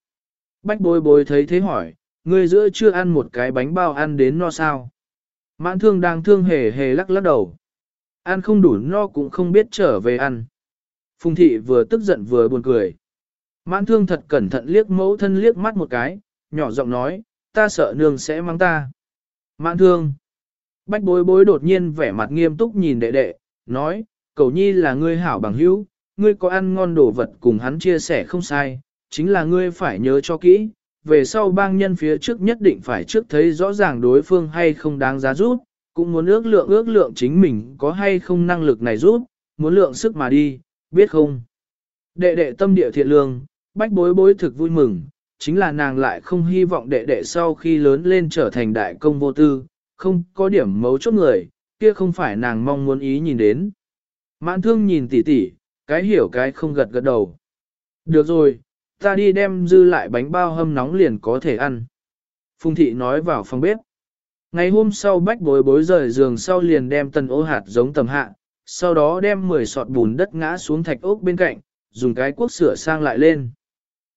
Bách bối bối thấy thế hỏi, người giữa chưa ăn một cái bánh bao ăn đến no sao. Mãn thương đang thương hề hề lắc lắc đầu. Ăn không đủ no cũng không biết trở về ăn. Phùng thị vừa tức giận vừa buồn cười. Mãn thương thật cẩn thận liếc mẫu thân liếc mắt một cái, nhỏ giọng nói, ta sợ nương sẽ mang ta. Mãn thương. Bách bối bối đột nhiên vẻ mặt nghiêm túc nhìn đệ đệ, nói, cầu nhi là ngươi hảo bằng hữu, ngươi có ăn ngon đồ vật cùng hắn chia sẻ không sai, chính là ngươi phải nhớ cho kỹ, về sau bang nhân phía trước nhất định phải trước thấy rõ ràng đối phương hay không đáng giá rút, cũng muốn ước lượng ước lượng chính mình có hay không năng lực này rút, muốn lượng sức mà đi, biết không? Đệ đệ tâm địa thiện lương, bách bối bối thực vui mừng, chính là nàng lại không hy vọng đệ đệ sau khi lớn lên trở thành đại công vô tư, không có điểm mấu chốt người, kia không phải nàng mong muốn ý nhìn đến. Mãn thương nhìn tỉ tỉ, cái hiểu cái không gật gật đầu. Được rồi, ta đi đem dư lại bánh bao hâm nóng liền có thể ăn. Phùng thị nói vào phòng bếp. Ngày hôm sau bách bối bối rời giường sau liền đem tần ô hạt giống tầm hạ, sau đó đem 10 sọt bùn đất ngã xuống thạch ốc bên cạnh, dùng cái cuốc sửa sang lại lên.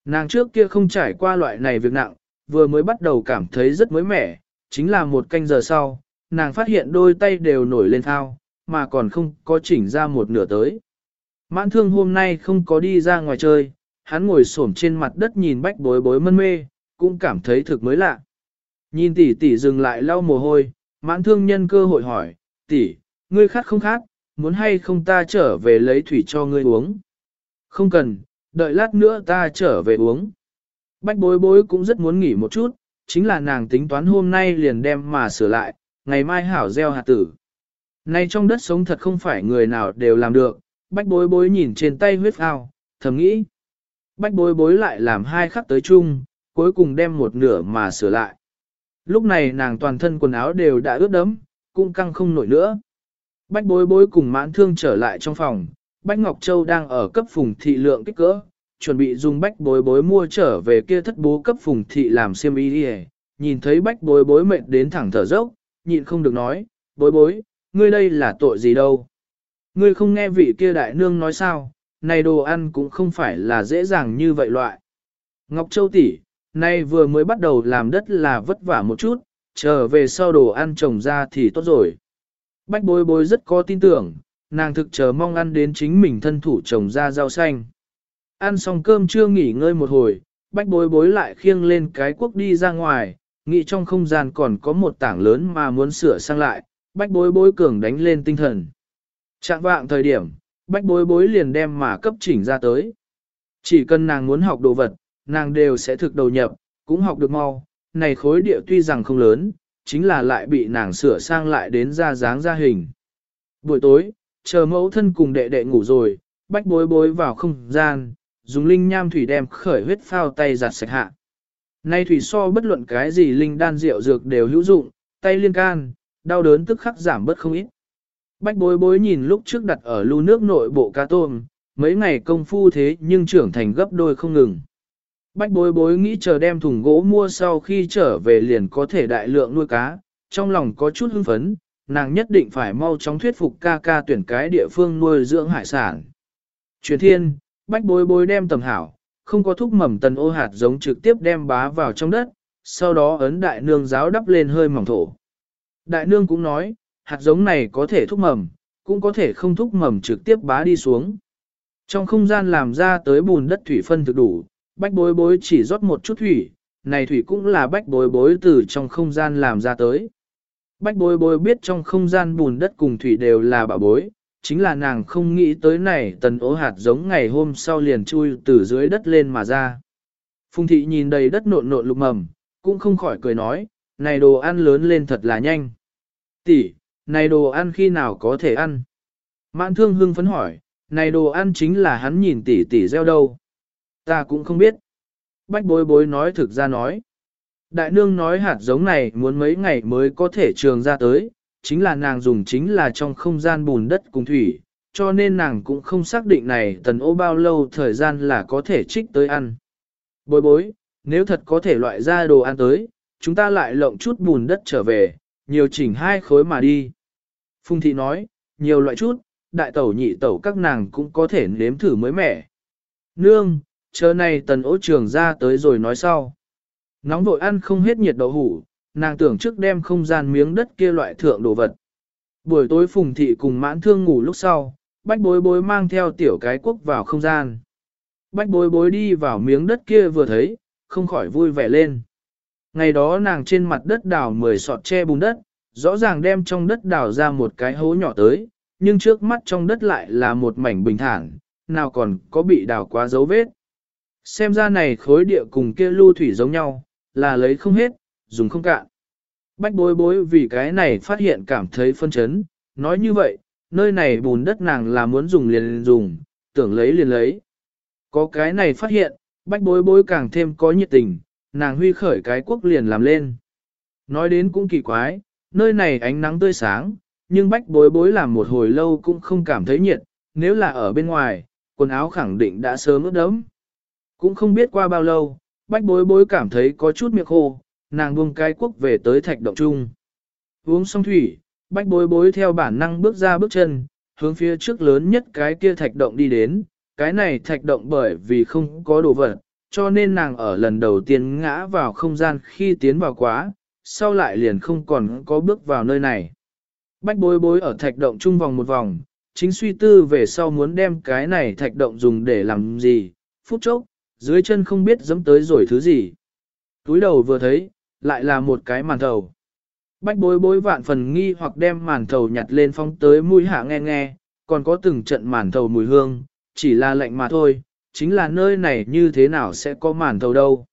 Nàng trước kia không trải qua loại này việc nặng, vừa mới bắt đầu cảm thấy rất mới mẻ, chính là một canh giờ sau, nàng phát hiện đôi tay đều nổi lên thao, mà còn không có chỉnh ra một nửa tới. Mãn thương hôm nay không có đi ra ngoài chơi, hắn ngồi xổm trên mặt đất nhìn bách bối bối mân mê, cũng cảm thấy thực mới lạ. Nhìn tỷ tỷ dừng lại lau mồ hôi, mãn thương nhân cơ hội hỏi, tỷ, ngươi khát không khát, muốn hay không ta trở về lấy thủy cho ngươi uống. Không cần, đợi lát nữa ta trở về uống. Bách bối bối cũng rất muốn nghỉ một chút, chính là nàng tính toán hôm nay liền đem mà sửa lại, ngày mai hảo gieo hạt tử. Nay trong đất sống thật không phải người nào đều làm được, bách bối bối nhìn trên tay huyết ao, thầm nghĩ. Bách bối bối lại làm hai khắc tới chung, cuối cùng đem một nửa mà sửa lại. Lúc này nàng toàn thân quần áo đều đã ướt đẫm, cũng căng không nổi nữa. Bách bối bối cùng mãn thương trở lại trong phòng, Bách Ngọc Châu đang ở cấp phùng thị lượng kích cỡ, chuẩn bị dùng bách bối bối mua trở về kia thất bố cấp phùng thị làm xiêm y đi nhìn thấy bách bối bối mệt đến thẳng thở dốc, nhịn không được nói, bối bối, ngươi đây là tội gì đâu. Ngươi không nghe vị kia đại nương nói sao, này đồ ăn cũng không phải là dễ dàng như vậy loại. Ngọc Châu tỷ, nay vừa mới bắt đầu làm đất là vất vả một chút, trở về sau đồ ăn trồng ra thì tốt rồi. Bách bối bối rất có tin tưởng, nàng thực chờ mong ăn đến chính mình thân thủ trồng ra rau xanh. Ăn xong cơm chưa nghỉ ngơi một hồi, bách bối bối lại khiêng lên cái quốc đi ra ngoài, nghĩ trong không gian còn có một tảng lớn mà muốn sửa sang lại, bách bối bối cường đánh lên tinh thần. Trạng vạng thời điểm, bách bối bối liền đem mà cấp chỉnh ra tới. Chỉ cần nàng muốn học đồ vật, nàng đều sẽ thực đầu nhập, cũng học được mau. Này khối địa tuy rằng không lớn, chính là lại bị nàng sửa sang lại đến ra dáng ra hình. Buổi tối, chờ mẫu thân cùng đệ đệ ngủ rồi, bách bối bối vào không gian, dùng linh nham thủy đem khởi huyết phao tay giặt sạch hạ. Nay thủy so bất luận cái gì linh đan rượu dược đều hữu dụng, tay liên can, đau đớn tức khắc giảm bớt không ít. Bách bối bối nhìn lúc trước đặt ở lưu nước nội bộ cá tôm, mấy ngày công phu thế nhưng trưởng thành gấp đôi không ngừng. Bách bối bối nghĩ chờ đem thùng gỗ mua sau khi trở về liền có thể đại lượng nuôi cá, trong lòng có chút hưng phấn, nàng nhất định phải mau chóng thuyết phục ca ca tuyển cái địa phương nuôi dưỡng hải sản. Truyền thiên, bách bối bối đem tầm hảo, không có thúc mầm tần ô hạt giống trực tiếp đem bá vào trong đất, sau đó ấn đại nương giáo đắp lên hơi mỏng thổ. Đại nương cũng nói, hạt giống này có thể thúc mầm, cũng có thể không thúc mầm trực tiếp bá đi xuống. Trong không gian làm ra tới bùn đất thủy phân thực đủ, bách bối bối chỉ rót một chút thủy, này thủy cũng là bách bối bối từ trong không gian làm ra tới. Bách bối bối biết trong không gian bùn đất cùng thủy đều là bảo bối, chính là nàng không nghĩ tới này tần ố hạt giống ngày hôm sau liền chui từ dưới đất lên mà ra. Phùng thị nhìn đầy đất nộn nộn lục mầm, cũng không khỏi cười nói, này đồ ăn lớn lên thật là nhanh. Tỷ, này đồ ăn khi nào có thể ăn? Mạn thương hưng phấn hỏi, này đồ ăn chính là hắn nhìn tỷ tỷ gieo đâu. Ta cũng không biết. Bách bối bối nói thực ra nói. Đại nương nói hạt giống này muốn mấy ngày mới có thể trường ra tới, chính là nàng dùng chính là trong không gian bùn đất cùng thủy, cho nên nàng cũng không xác định này tần ô bao lâu thời gian là có thể trích tới ăn. Bối bối, nếu thật có thể loại ra đồ ăn tới, chúng ta lại lộng chút bùn đất trở về, nhiều chỉnh hai khối mà đi. Phùng thị nói, nhiều loại chút, đại tẩu nhị tẩu các nàng cũng có thể nếm thử mới mẻ. Nương, chờ này tần ô trường ra tới rồi nói sau. Nóng vội ăn không hết nhiệt đậu hủ, nàng tưởng trước đem không gian miếng đất kia loại thượng đồ vật. Buổi tối phùng thị cùng mãn thương ngủ lúc sau, bách bối bối mang theo tiểu cái quốc vào không gian. Bách bối bối đi vào miếng đất kia vừa thấy, không khỏi vui vẻ lên. Ngày đó nàng trên mặt đất đào 10 sọt che bùn đất, rõ ràng đem trong đất đào ra một cái hố nhỏ tới, nhưng trước mắt trong đất lại là một mảnh bình thản, nào còn có bị đào quá dấu vết. Xem ra này khối địa cùng kia lưu thủy giống nhau, là lấy không hết, dùng không cạn. Bách bối bối vì cái này phát hiện cảm thấy phân chấn, nói như vậy, nơi này bùn đất nàng là muốn dùng liền, liền dùng, tưởng lấy liền lấy. Có cái này phát hiện, bách bối bối càng thêm có nhiệt tình, nàng huy khởi cái quốc liền làm lên. Nói đến cũng kỳ quái, nơi này ánh nắng tươi sáng, nhưng bách bối bối làm một hồi lâu cũng không cảm thấy nhiệt, nếu là ở bên ngoài, quần áo khẳng định đã sớm ướt đẫm. Cũng không biết qua bao lâu, bách bối bối cảm thấy có chút miệng khô, nàng buông cái quốc về tới thạch động trung. Uống xong thủy, bách bối bối theo bản năng bước ra bước chân, hướng phía trước lớn nhất cái kia thạch động đi đến, cái này thạch động bởi vì không có đồ vật, cho nên nàng ở lần đầu tiên ngã vào không gian khi tiến vào quá, sau lại liền không còn có bước vào nơi này. Bách bối bối ở thạch động trung vòng một vòng, chính suy tư về sau muốn đem cái này thạch động dùng để làm gì, phút chốc, dưới chân không biết dẫm tới rồi thứ gì. Túi đầu vừa thấy, lại là một cái màn thầu. Bách bối bối vạn phần nghi hoặc đem màn thầu nhặt lên phong tới mũi hạ nghe nghe, còn có từng trận màn thầu mùi hương, chỉ là lạnh mà thôi, chính là nơi này như thế nào sẽ có màn thầu đâu.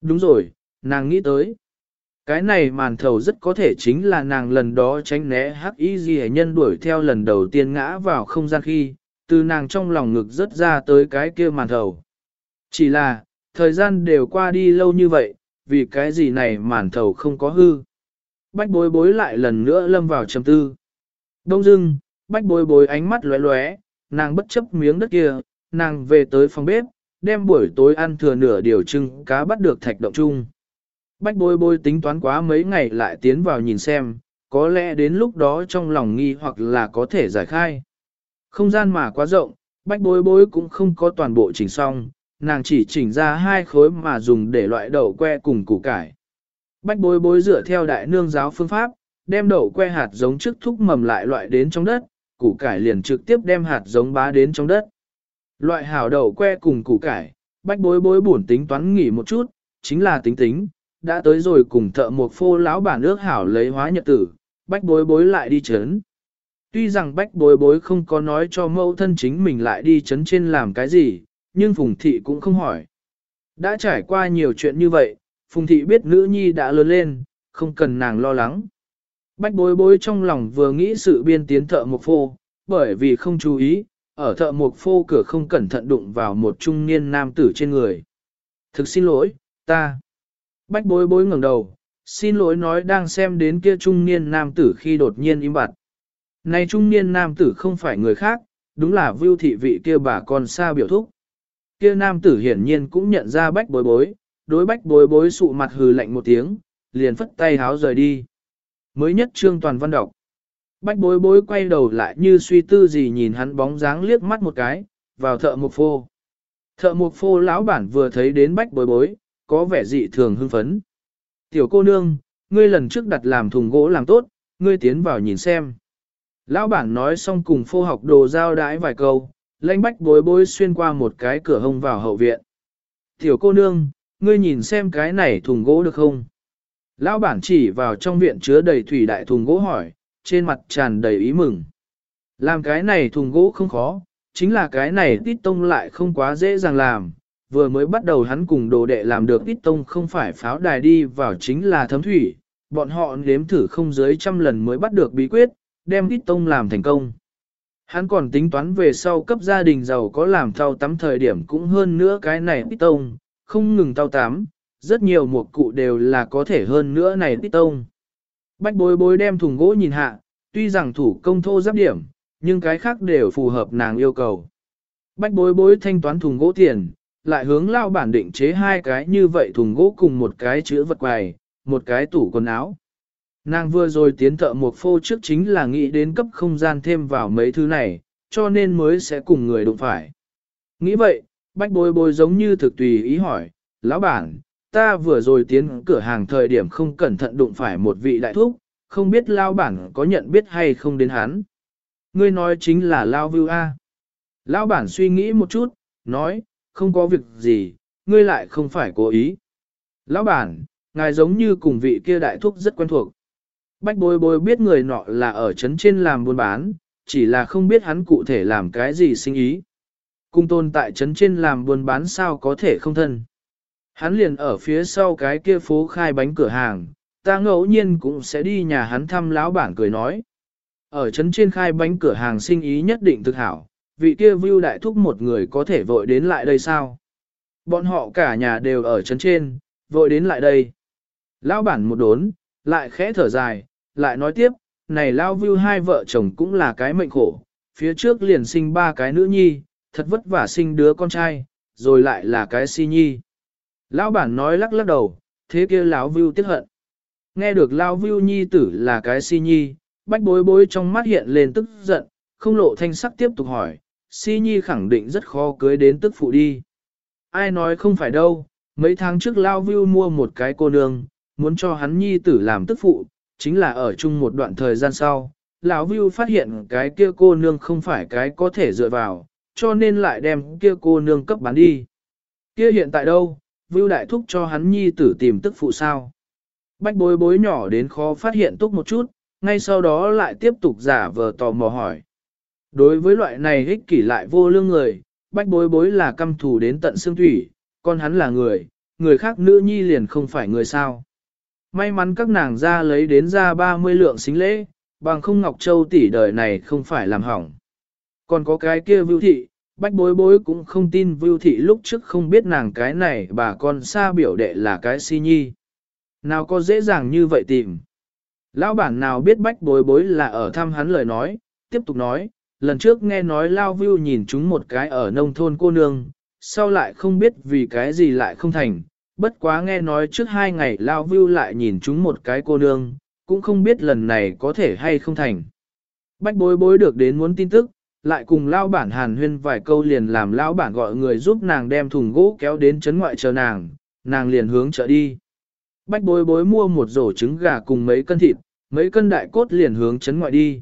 Đúng rồi, nàng nghĩ tới. Cái này màn thầu rất có thể chính là nàng lần đó tránh né hắc y gì nhân đuổi theo lần đầu tiên ngã vào không gian khi, từ nàng trong lòng ngực rất ra tới cái kia màn thầu. Chỉ là, thời gian đều qua đi lâu như vậy, vì cái gì này màn thầu không có hư. Bách bối bối lại lần nữa lâm vào trầm tư. Đông dưng, bách bối bối ánh mắt lóe lóe, nàng bất chấp miếng đất kia, nàng về tới phòng bếp, đem buổi tối ăn thừa nửa điều trưng cá bắt được thạch động chung. Bách bối bối tính toán quá mấy ngày lại tiến vào nhìn xem, có lẽ đến lúc đó trong lòng nghi hoặc là có thể giải khai. Không gian mà quá rộng, bách bối bối cũng không có toàn bộ chỉnh xong, nàng chỉ chỉnh ra hai khối mà dùng để loại đậu que cùng củ cải. Bách bối bối dựa theo đại nương giáo phương pháp, đem đậu que hạt giống trước thúc mầm lại loại đến trong đất, củ cải liền trực tiếp đem hạt giống bá đến trong đất. Loại hảo đậu que cùng củ cải, bách bối bối buồn tính toán nghỉ một chút, chính là tính tính, đã tới rồi cùng thợ một phô lão bản ước hảo lấy hóa nhật tử, bách bối bối lại đi chấn. Tuy rằng bách bối bối không có nói cho mẫu thân chính mình lại đi chấn trên làm cái gì, nhưng Phùng Thị cũng không hỏi. Đã trải qua nhiều chuyện như vậy, Phùng Thị biết nữ nhi đã lớn lên, không cần nàng lo lắng. Bách bối bối trong lòng vừa nghĩ sự biên tiến thợ một phô, bởi vì không chú ý, ở thợ một phô cửa không cẩn thận đụng vào một trung niên nam tử trên người. Thực xin lỗi, ta. Bách bối bối ngẩng đầu, xin lỗi nói đang xem đến kia trung niên nam tử khi đột nhiên im bặt. Này trung niên nam tử không phải người khác, đúng là vưu thị vị kia bà con xa biểu thúc. Kia nam tử hiển nhiên cũng nhận ra bách bối bối, đối bách bối bối sụ mặt hừ lạnh một tiếng, liền phất tay háo rời đi. Mới nhất trương toàn văn đọc. Bách bối bối quay đầu lại như suy tư gì nhìn hắn bóng dáng liếc mắt một cái, vào thợ mục phô. Thợ mục phô lão bản vừa thấy đến bách bối bối, có vẻ dị thường hưng phấn. Tiểu cô nương, ngươi lần trước đặt làm thùng gỗ làm tốt, ngươi tiến vào nhìn xem. Lão bản nói xong cùng phô học đồ giao đái vài câu, lãnh bách bối bối xuyên qua một cái cửa hông vào hậu viện. Tiểu cô nương, ngươi nhìn xem cái này thùng gỗ được không? Lão bản chỉ vào trong viện chứa đầy thủy đại thùng gỗ hỏi, trên mặt tràn đầy ý mừng. Làm cái này thùng gỗ không khó, chính là cái này tít tông lại không quá dễ dàng làm. Vừa mới bắt đầu hắn cùng đồ đệ làm được tít tông không phải pháo đài đi vào chính là thấm thủy, bọn họ nếm thử không dưới trăm lần mới bắt được bí quyết, đem tít tông làm thành công. Hắn còn tính toán về sau cấp gia đình giàu có làm thao tắm thời điểm cũng hơn nữa cái này tít tông, không ngừng thao tắm, rất nhiều một cụ đều là có thể hơn nữa này tít tông. Bách bối bối đem thùng gỗ nhìn hạ, tuy rằng thủ công thô giáp điểm, nhưng cái khác đều phù hợp nàng yêu cầu. Bách bối bối thanh toán thùng gỗ tiền, lại hướng lao bản định chế hai cái như vậy thùng gỗ cùng một cái chứa vật quầy, một cái tủ quần áo. Nàng vừa rồi tiến thợ một phô trước chính là nghĩ đến cấp không gian thêm vào mấy thứ này, cho nên mới sẽ cùng người đụng phải. Nghĩ vậy, bách bối bối giống như thực tùy ý hỏi, lão bản, ta vừa rồi tiến cửa hàng thời điểm không cẩn thận đụng phải một vị đại thúc, không biết lao bản có nhận biết hay không đến hắn. Ngươi nói chính là lao vưu A. Lão bản suy nghĩ một chút, nói, không có việc gì, ngươi lại không phải cố ý. Lão bản, ngài giống như cùng vị kia đại thúc rất quen thuộc. Bách bối bối biết người nọ là ở trấn trên làm buôn bán, chỉ là không biết hắn cụ thể làm cái gì sinh ý. Cung tôn tại trấn trên làm buôn bán sao có thể không thân. Hắn liền ở phía sau cái kia phố khai bánh cửa hàng, ta ngẫu nhiên cũng sẽ đi nhà hắn thăm lão bản cười nói. Ở trấn trên khai bánh cửa hàng sinh ý nhất định thực hảo, vị kia view đại thúc một người có thể vội đến lại đây sao? Bọn họ cả nhà đều ở trấn trên, vội đến lại đây. Lão bản một đốn, lại khẽ thở dài, lại nói tiếp, này Lao View hai vợ chồng cũng là cái mệnh khổ, phía trước liền sinh ba cái nữ nhi, thật vất vả sinh đứa con trai, rồi lại là cái si nhi. Lão bản nói lắc lắc đầu, thế kia lão View tiếc hận. Nghe được Lao View nhi tử là cái si nhi, bách bối bối trong mắt hiện lên tức giận, không lộ thanh sắc tiếp tục hỏi, si nhi khẳng định rất khó cưới đến tức phụ đi. Ai nói không phải đâu, mấy tháng trước Lao View mua một cái cô nương, muốn cho hắn nhi tử làm tức phụ, chính là ở chung một đoạn thời gian sau, lão Vưu phát hiện cái kia cô nương không phải cái có thể dựa vào, cho nên lại đem kia cô nương cấp bán đi. Kia hiện tại đâu, Vưu đại thúc cho hắn nhi tử tìm tức phụ sao. Bách bối bối nhỏ đến khó phát hiện túc một chút, ngay sau đó lại tiếp tục giả vờ tò mò hỏi. Đối với loại này ích kỷ lại vô lương người, bách bối bối là căm thù đến tận xương thủy, con hắn là người, người khác nữ nhi liền không phải người sao. May mắn các nàng ra lấy đến ra 30 lượng xính lễ, bằng không Ngọc Châu tỷ đời này không phải làm hỏng. Còn có cái kia vưu thị, bách bối bối cũng không tin vưu thị lúc trước không biết nàng cái này bà con xa biểu đệ là cái si nhi. Nào có dễ dàng như vậy tìm. Lão bản nào biết bách bối bối là ở thăm hắn lời nói, tiếp tục nói, lần trước nghe nói Lao Vưu nhìn chúng một cái ở nông thôn cô nương, sau lại không biết vì cái gì lại không thành, bất quá nghe nói trước hai ngày Lao Vưu lại nhìn chúng một cái cô nương, cũng không biết lần này có thể hay không thành. Bách bối bối được đến muốn tin tức, lại cùng Lao bản hàn huyên vài câu liền làm Lao bản gọi người giúp nàng đem thùng gỗ kéo đến chấn ngoại chờ nàng, nàng liền hướng chợ đi. Bách bối bối mua một rổ trứng gà cùng mấy cân thịt, mấy cân đại cốt liền hướng chấn ngoại đi.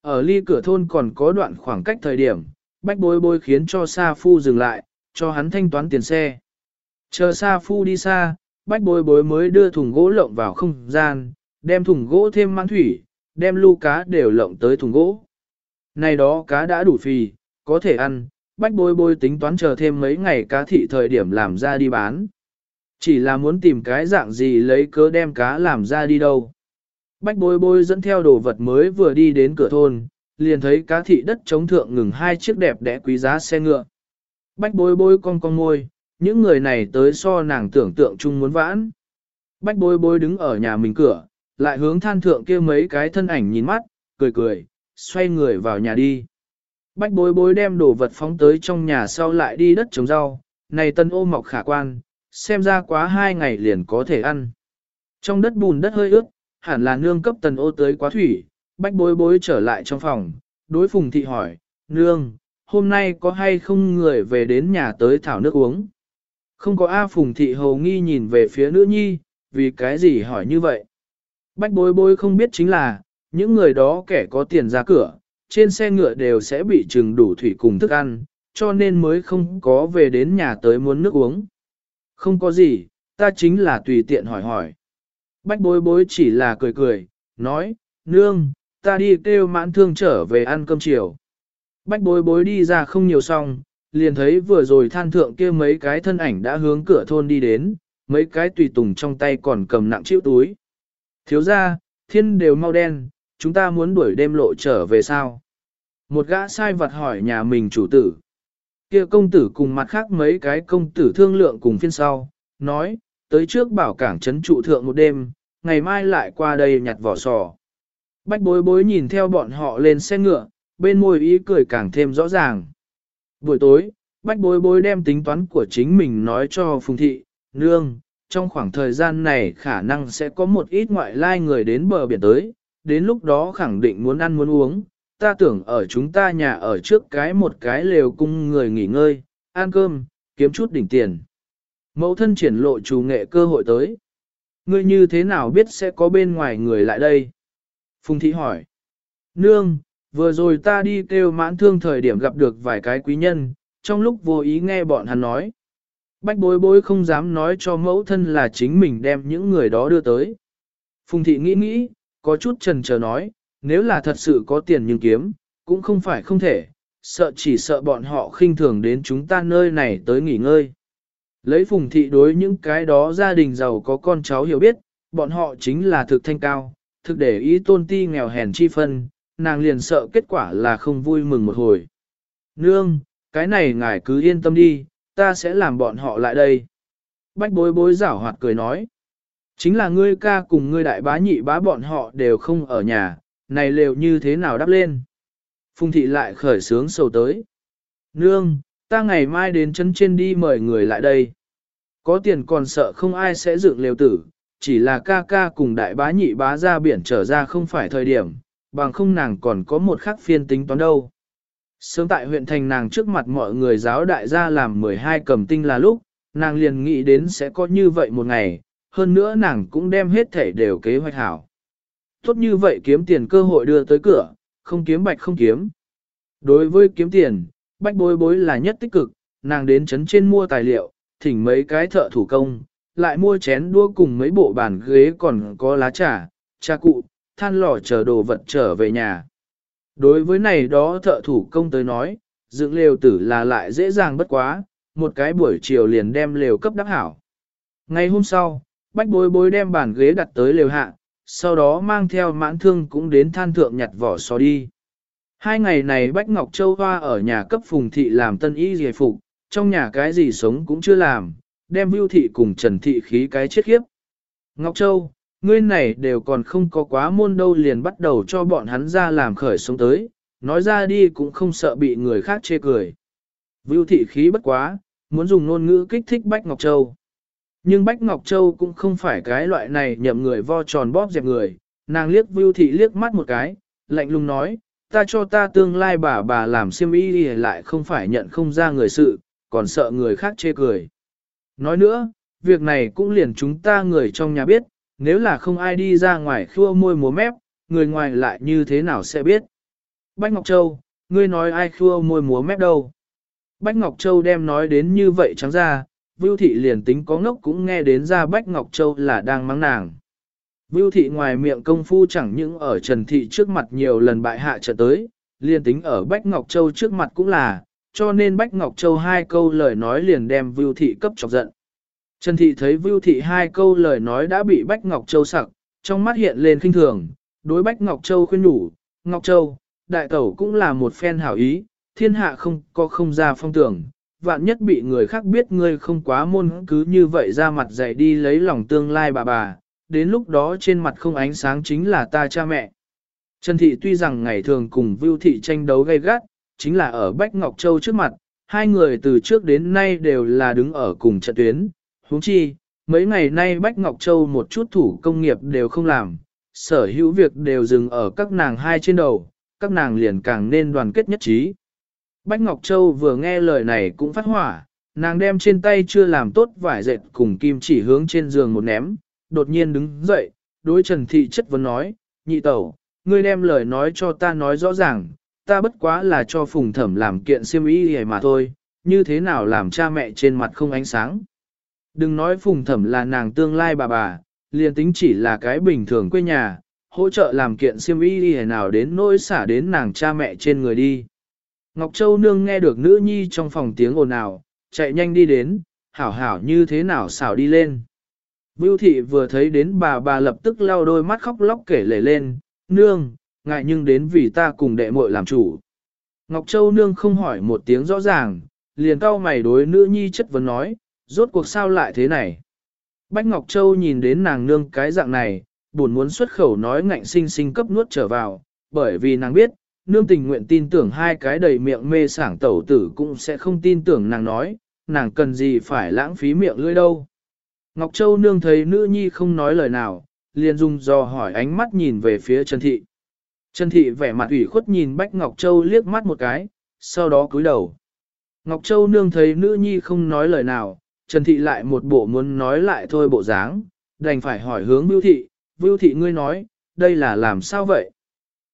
Ở ly cửa thôn còn có đoạn khoảng cách thời điểm, bách bối bối khiến cho Sa Phu dừng lại, cho hắn thanh toán tiền xe. Chờ Sa Phu đi xa, bách bối bối mới đưa thùng gỗ lộng vào không gian, đem thùng gỗ thêm mang thủy, đem lưu cá đều lộng tới thùng gỗ. Này đó cá đã đủ phì, có thể ăn, bách bối bối tính toán chờ thêm mấy ngày cá thị thời điểm làm ra đi bán. Chỉ là muốn tìm cái dạng gì lấy cớ đem cá làm ra đi đâu. Bách bối bối dẫn theo đồ vật mới vừa đi đến cửa thôn, liền thấy cá thị đất chống thượng ngừng hai chiếc đẹp đẽ quý giá xe ngựa. Bách bối bối cong cong môi, những người này tới so nàng tưởng tượng chung muốn vãn. Bách bối bối đứng ở nhà mình cửa, lại hướng than thượng kia mấy cái thân ảnh nhìn mắt, cười cười, xoay người vào nhà đi. Bách bối bối đem đồ vật phóng tới trong nhà sau lại đi đất trồng rau, này tân ô mọc khả quan, xem ra quá hai ngày liền có thể ăn. Trong đất bùn đất hơi ướt, hẳn là nương cấp tần ô tới quá thủy, bách bối bối trở lại trong phòng, đối phùng thị hỏi, nương, hôm nay có hay không người về đến nhà tới thảo nước uống? Không có A phùng thị hầu nghi nhìn về phía nữ nhi, vì cái gì hỏi như vậy? Bách bối bối không biết chính là, những người đó kẻ có tiền ra cửa, trên xe ngựa đều sẽ bị trừng đủ thủy cùng thức ăn, cho nên mới không có về đến nhà tới muốn nước uống. Không có gì, ta chính là tùy tiện hỏi hỏi. Bách bối bối chỉ là cười cười, nói, nương, ta đi kêu mãn thương trở về ăn cơm chiều. Bách bối bối đi ra không nhiều xong, liền thấy vừa rồi than thượng kia mấy cái thân ảnh đã hướng cửa thôn đi đến, mấy cái tùy tùng trong tay còn cầm nặng chịu túi. Thiếu ra, thiên đều mau đen, chúng ta muốn đuổi đêm lộ trở về sao? Một gã sai vật hỏi nhà mình chủ tử. Kia công tử cùng mặt khác mấy cái công tử thương lượng cùng phiên sau, nói, tới trước bảo cảng trấn trụ thượng một đêm, ngày mai lại qua đây nhặt vỏ sò. Bách bối bối nhìn theo bọn họ lên xe ngựa, bên môi ý cười càng thêm rõ ràng. Buổi tối, bách bối bối đem tính toán của chính mình nói cho Phùng Thị, Nương, trong khoảng thời gian này khả năng sẽ có một ít ngoại lai người đến bờ biển tới, đến lúc đó khẳng định muốn ăn muốn uống, ta tưởng ở chúng ta nhà ở trước cái một cái lều cung người nghỉ ngơi, ăn cơm, kiếm chút đỉnh tiền. Mẫu thân triển lộ chủ nghệ cơ hội tới. Ngươi như thế nào biết sẽ có bên ngoài người lại đây? Phùng thị hỏi. Nương, vừa rồi ta đi kêu mãn thương thời điểm gặp được vài cái quý nhân, trong lúc vô ý nghe bọn hắn nói. Bách bối bối không dám nói cho mẫu thân là chính mình đem những người đó đưa tới. Phùng thị nghĩ nghĩ, có chút trần chờ nói, nếu là thật sự có tiền nhưng kiếm, cũng không phải không thể, sợ chỉ sợ bọn họ khinh thường đến chúng ta nơi này tới nghỉ ngơi. Lấy phùng thị đối những cái đó gia đình giàu có con cháu hiểu biết, bọn họ chính là thực thanh cao, thực để ý tôn ti nghèo hèn chi phân, nàng liền sợ kết quả là không vui mừng một hồi. Nương, cái này ngài cứ yên tâm đi, ta sẽ làm bọn họ lại đây. Bách bối bối giảo hoạt cười nói. Chính là ngươi ca cùng ngươi đại bá nhị bá bọn họ đều không ở nhà, này lều như thế nào đắp lên. Phùng thị lại khởi sướng sầu tới. Nương, ta ngày mai đến chân trên đi mời người lại đây. Có tiền còn sợ không ai sẽ dựng lều tử, chỉ là ca ca cùng đại bá nhị bá ra biển trở ra không phải thời điểm, bằng không nàng còn có một khắc phiên tính toán đâu. Sớm tại huyện thành nàng trước mặt mọi người giáo đại gia làm 12 cầm tinh là lúc, nàng liền nghĩ đến sẽ có như vậy một ngày, hơn nữa nàng cũng đem hết thể đều kế hoạch hảo. Tốt như vậy kiếm tiền cơ hội đưa tới cửa, không kiếm bạch không kiếm. Đối với kiếm tiền, bách bối bối là nhất tích cực, nàng đến chấn trên mua tài liệu, thỉnh mấy cái thợ thủ công, lại mua chén đua cùng mấy bộ bàn ghế còn có lá trà, trà cụ, than lò chờ đồ vật trở về nhà. Đối với này đó thợ thủ công tới nói, dựng lều tử là lại dễ dàng bất quá, một cái buổi chiều liền đem lều cấp đắc hảo. Ngày hôm sau, bách bối bối đem bàn ghế đặt tới lều hạ, sau đó mang theo mãn thương cũng đến than thượng nhặt vỏ sò đi. Hai ngày này Bách Ngọc Châu Hoa ở nhà cấp phùng thị làm tân y giải phục, trong nhà cái gì sống cũng chưa làm, đem vưu thị cùng trần thị khí cái chết khiếp. Ngọc Châu, ngươi này đều còn không có quá môn đâu liền bắt đầu cho bọn hắn ra làm khởi sống tới, nói ra đi cũng không sợ bị người khác chê cười. Vưu thị khí bất quá, muốn dùng ngôn ngữ kích thích Bách Ngọc Châu. Nhưng Bách Ngọc Châu cũng không phải cái loại này nhậm người vo tròn bóp dẹp người, nàng liếc Vưu thị liếc mắt một cái, lạnh lùng nói, ta cho ta tương lai bà bà làm siêm y lại không phải nhận không ra người sự, còn sợ người khác chê cười. Nói nữa, việc này cũng liền chúng ta người trong nhà biết, nếu là không ai đi ra ngoài khua môi múa mép, người ngoài lại như thế nào sẽ biết. Bách Ngọc Châu, ngươi nói ai khua môi múa mép đâu. Bách Ngọc Châu đem nói đến như vậy trắng ra, Vưu Thị liền tính có ngốc cũng nghe đến ra Bách Ngọc Châu là đang mắng nàng. Vưu Thị ngoài miệng công phu chẳng những ở Trần Thị trước mặt nhiều lần bại hạ trở tới, liền tính ở Bách Ngọc Châu trước mặt cũng là, cho nên Bách Ngọc Châu hai câu lời nói liền đem Vưu Thị cấp chọc giận. Trần Thị thấy Vưu Thị hai câu lời nói đã bị Bách Ngọc Châu sặc, trong mắt hiện lên khinh thường, đối Bách Ngọc Châu khuyên nhủ, Ngọc Châu, đại tẩu cũng là một phen hảo ý, thiên hạ không có không ra phong tưởng, vạn nhất bị người khác biết ngươi không quá môn cứ như vậy ra mặt dạy đi lấy lòng tương lai bà bà, đến lúc đó trên mặt không ánh sáng chính là ta cha mẹ. Trần Thị tuy rằng ngày thường cùng Vưu Thị tranh đấu gay gắt, chính là ở Bách Ngọc Châu trước mặt, hai người từ trước đến nay đều là đứng ở cùng trận tuyến huống chi, mấy ngày nay Bách Ngọc Châu một chút thủ công nghiệp đều không làm, sở hữu việc đều dừng ở các nàng hai trên đầu, các nàng liền càng nên đoàn kết nhất trí. Bách Ngọc Châu vừa nghe lời này cũng phát hỏa, nàng đem trên tay chưa làm tốt vải dệt cùng kim chỉ hướng trên giường một ném, đột nhiên đứng dậy, đối Trần Thị chất vấn nói, nhị tẩu, ngươi đem lời nói cho ta nói rõ ràng, ta bất quá là cho phùng thẩm làm kiện siêm ý hề mà thôi, như thế nào làm cha mẹ trên mặt không ánh sáng. Đừng nói phùng thẩm là nàng tương lai bà bà, liền tính chỉ là cái bình thường quê nhà, hỗ trợ làm kiện siêm y đi nào đến nỗi xả đến nàng cha mẹ trên người đi. Ngọc Châu Nương nghe được nữ nhi trong phòng tiếng ồn ào, chạy nhanh đi đến, hảo hảo như thế nào xảo đi lên. Vưu thị vừa thấy đến bà bà lập tức lau đôi mắt khóc lóc kể lể lên, nương, ngại nhưng đến vì ta cùng đệ muội làm chủ. Ngọc Châu nương không hỏi một tiếng rõ ràng, liền cau mày đối nữ nhi chất vấn nói, rốt cuộc sao lại thế này. Bách Ngọc Châu nhìn đến nàng nương cái dạng này, buồn muốn xuất khẩu nói ngạnh sinh sinh cấp nuốt trở vào, bởi vì nàng biết, nương tình nguyện tin tưởng hai cái đầy miệng mê sảng tẩu tử cũng sẽ không tin tưởng nàng nói, nàng cần gì phải lãng phí miệng lưỡi đâu. Ngọc Châu nương thấy nữ nhi không nói lời nào, liền dùng do hỏi ánh mắt nhìn về phía Trần Thị. Trần Thị vẻ mặt ủy khuất nhìn Bách Ngọc Châu liếc mắt một cái, sau đó cúi đầu. Ngọc Châu nương thấy nữ nhi không nói lời nào, Trần Thị lại một bộ muốn nói lại thôi bộ dáng, đành phải hỏi hướng Vưu Thị, Vưu Thị ngươi nói, đây là làm sao vậy?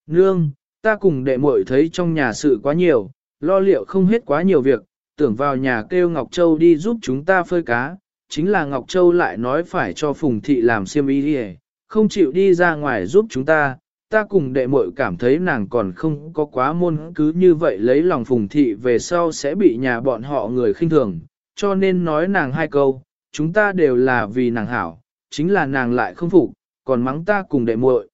Nương, ta cùng đệ muội thấy trong nhà sự quá nhiều, lo liệu không hết quá nhiều việc, tưởng vào nhà kêu Ngọc Châu đi giúp chúng ta phơi cá, chính là Ngọc Châu lại nói phải cho Phùng Thị làm xiêm y đi không chịu đi ra ngoài giúp chúng ta, ta cùng đệ muội cảm thấy nàng còn không có quá môn cứ như vậy lấy lòng Phùng Thị về sau sẽ bị nhà bọn họ người khinh thường, cho nên nói nàng hai câu, chúng ta đều là vì nàng hảo, chính là nàng lại không phục, còn mắng ta cùng đệ muội.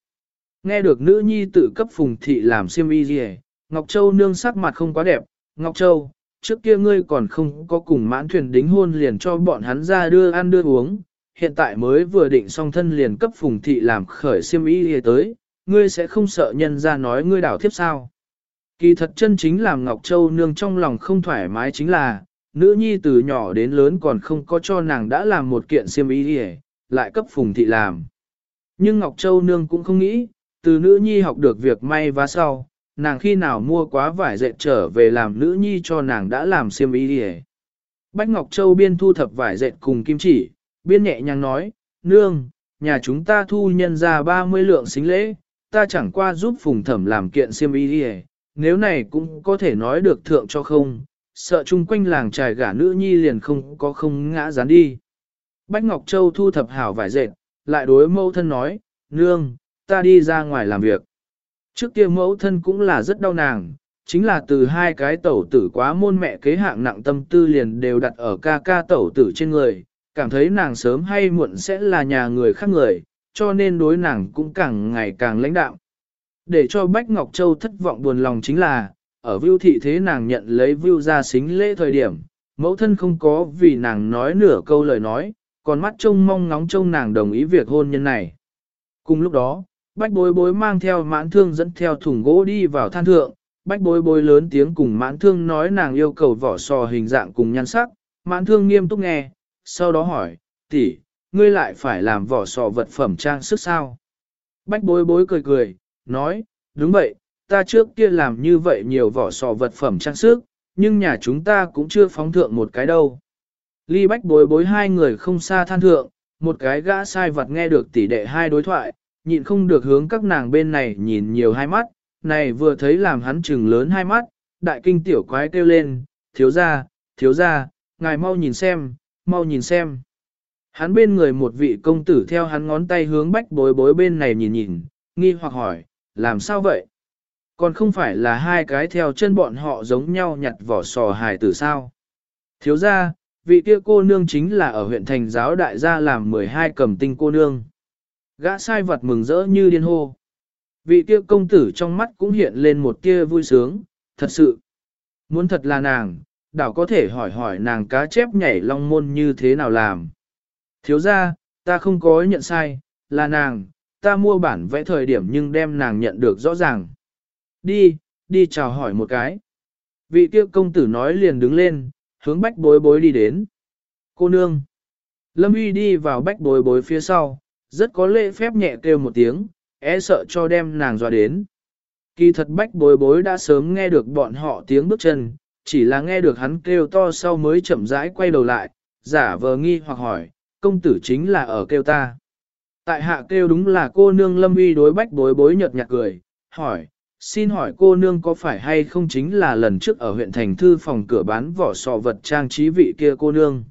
Nghe được nữ nhi tự cấp Phùng Thị làm xiêm y gì Ngọc Châu nương sắc mặt không quá đẹp, Ngọc Châu, trước kia ngươi còn không có cùng mãn thuyền đính hôn liền cho bọn hắn ra đưa ăn đưa uống, hiện tại mới vừa định xong thân liền cấp phùng thị làm khởi siêm ý tới, ngươi sẽ không sợ nhân ra nói ngươi đảo thiếp sao. Kỳ thật chân chính làm Ngọc Châu nương trong lòng không thoải mái chính là, nữ nhi từ nhỏ đến lớn còn không có cho nàng đã làm một kiện siêm ý lại cấp phùng thị làm. Nhưng Ngọc Châu nương cũng không nghĩ, từ nữ nhi học được việc may vá sau, nàng khi nào mua quá vải dệt trở về làm nữ nhi cho nàng đã làm xiêm y đi Bách Ngọc Châu biên thu thập vải dệt cùng kim chỉ, biên nhẹ nhàng nói, nương, nhà chúng ta thu nhân ra 30 lượng xính lễ, ta chẳng qua giúp phùng thẩm làm kiện xiêm y đi nếu này cũng có thể nói được thượng cho không, sợ chung quanh làng trài gả nữ nhi liền không có không ngã dán đi. Bách Ngọc Châu thu thập hảo vải dệt, lại đối mẫu thân nói, nương, ta đi ra ngoài làm việc. Trước kia mẫu thân cũng là rất đau nàng, chính là từ hai cái tẩu tử quá môn mẹ kế hạng nặng tâm tư liền đều đặt ở ca ca tẩu tử trên người, cảm thấy nàng sớm hay muộn sẽ là nhà người khác người, cho nên đối nàng cũng càng ngày càng lãnh đạo. Để cho Bách Ngọc Châu thất vọng buồn lòng chính là, ở vưu thị thế nàng nhận lấy vưu ra xính lễ thời điểm, mẫu thân không có vì nàng nói nửa câu lời nói, còn mắt trông mong ngóng trông nàng đồng ý việc hôn nhân này. Cùng lúc đó, Bách bối bối mang theo mãn thương dẫn theo thùng gỗ đi vào than thượng, bách bối bối lớn tiếng cùng mãn thương nói nàng yêu cầu vỏ sò hình dạng cùng nhan sắc, mãn thương nghiêm túc nghe, sau đó hỏi, tỷ, ngươi lại phải làm vỏ sò vật phẩm trang sức sao? Bách bối bối cười cười, nói, đúng vậy, ta trước kia làm như vậy nhiều vỏ sò vật phẩm trang sức, nhưng nhà chúng ta cũng chưa phóng thượng một cái đâu. Ly bách bối bối hai người không xa than thượng, một cái gã sai vật nghe được tỷ đệ hai đối thoại, nhịn không được hướng các nàng bên này nhìn nhiều hai mắt, này vừa thấy làm hắn trừng lớn hai mắt, đại kinh tiểu quái kêu lên, thiếu ra, thiếu ra, ngài mau nhìn xem, mau nhìn xem. Hắn bên người một vị công tử theo hắn ngón tay hướng bách bối bối bên này nhìn nhìn, nghi hoặc hỏi, làm sao vậy? Còn không phải là hai cái theo chân bọn họ giống nhau nhặt vỏ sò hài tử sao? Thiếu ra, vị kia cô nương chính là ở huyện thành giáo đại gia làm 12 cầm tinh cô nương. Gã sai vật mừng rỡ như điên hô. Vị kia công tử trong mắt cũng hiện lên một tia vui sướng, thật sự. Muốn thật là nàng, đảo có thể hỏi hỏi nàng cá chép nhảy long môn như thế nào làm. Thiếu ra, ta không có nhận sai, là nàng, ta mua bản vẽ thời điểm nhưng đem nàng nhận được rõ ràng. Đi, đi chào hỏi một cái. Vị kia công tử nói liền đứng lên, hướng bách bối bối đi đến. Cô nương. Lâm Uy đi vào bách bối bối phía sau, rất có lễ phép nhẹ kêu một tiếng, e sợ cho đem nàng dọa đến. Kỳ thật bách bối bối đã sớm nghe được bọn họ tiếng bước chân, chỉ là nghe được hắn kêu to sau mới chậm rãi quay đầu lại, giả vờ nghi hoặc hỏi, công tử chính là ở kêu ta. Tại hạ kêu đúng là cô nương lâm uy đối bách bối bối nhợt nhạt cười, hỏi, xin hỏi cô nương có phải hay không chính là lần trước ở huyện thành thư phòng cửa bán vỏ sò vật trang trí vị kia cô nương.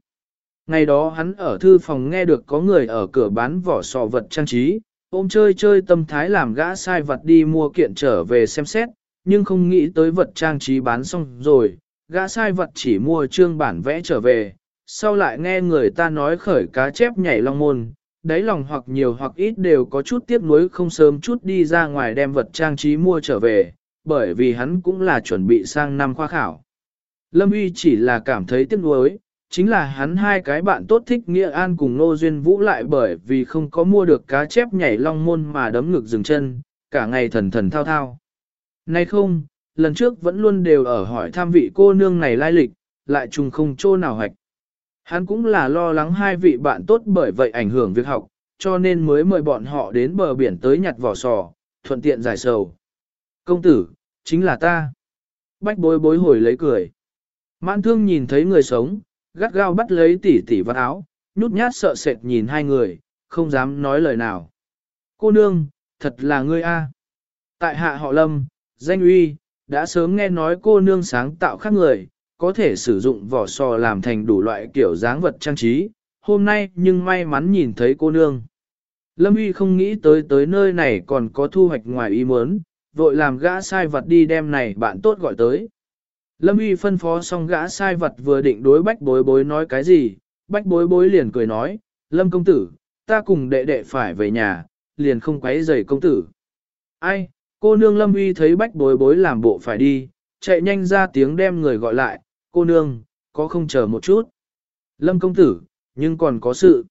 Ngày đó hắn ở thư phòng nghe được có người ở cửa bán vỏ sò vật trang trí, ôm chơi chơi tâm thái làm gã sai vật đi mua kiện trở về xem xét, nhưng không nghĩ tới vật trang trí bán xong rồi, gã sai vật chỉ mua trương bản vẽ trở về, sau lại nghe người ta nói khởi cá chép nhảy long môn, đáy lòng hoặc nhiều hoặc ít đều có chút tiếc nuối không sớm chút đi ra ngoài đem vật trang trí mua trở về, bởi vì hắn cũng là chuẩn bị sang năm khoa khảo. Lâm Uy chỉ là cảm thấy tiếc nuối, chính là hắn hai cái bạn tốt thích Nghĩa An cùng Nô Duyên Vũ lại bởi vì không có mua được cá chép nhảy long môn mà đấm ngực dừng chân, cả ngày thần thần thao thao. Nay không, lần trước vẫn luôn đều ở hỏi tham vị cô nương này lai lịch, lại trùng không chỗ nào hoạch Hắn cũng là lo lắng hai vị bạn tốt bởi vậy ảnh hưởng việc học, cho nên mới mời bọn họ đến bờ biển tới nhặt vỏ sò, thuận tiện giải sầu. Công tử, chính là ta. Bách bối bối hồi lấy cười. Mãn thương nhìn thấy người sống, gắt gao bắt lấy tỉ tỉ vào áo, nhút nhát sợ sệt nhìn hai người, không dám nói lời nào. Cô nương, thật là ngươi a. Tại hạ họ lâm, danh uy, đã sớm nghe nói cô nương sáng tạo khác người, có thể sử dụng vỏ sò làm thành đủ loại kiểu dáng vật trang trí, hôm nay nhưng may mắn nhìn thấy cô nương. Lâm uy không nghĩ tới tới nơi này còn có thu hoạch ngoài ý muốn, vội làm gã sai vật đi đem này bạn tốt gọi tới. Lâm uy phân phó xong gã sai vật vừa định đối bách bối bối nói cái gì, bách bối bối liền cười nói, Lâm công tử, ta cùng đệ đệ phải về nhà, liền không quấy rầy công tử. Ai, cô nương Lâm uy thấy bách bối bối làm bộ phải đi, chạy nhanh ra tiếng đem người gọi lại, cô nương, có không chờ một chút. Lâm công tử, nhưng còn có sự.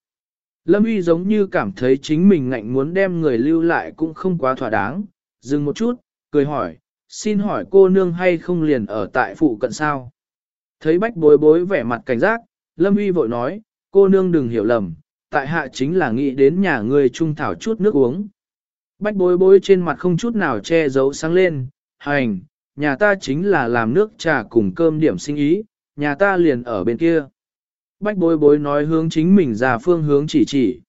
Lâm uy giống như cảm thấy chính mình ngạnh muốn đem người lưu lại cũng không quá thỏa đáng, dừng một chút, cười hỏi, xin hỏi cô nương hay không liền ở tại phụ cận sao? Thấy bách bối bối vẻ mặt cảnh giác, Lâm uy vội nói, cô nương đừng hiểu lầm, tại hạ chính là nghĩ đến nhà người trung thảo chút nước uống. Bách bối bối trên mặt không chút nào che giấu sáng lên, hành, nhà ta chính là làm nước trà cùng cơm điểm sinh ý, nhà ta liền ở bên kia. Bách bối bối nói hướng chính mình ra phương hướng chỉ chỉ.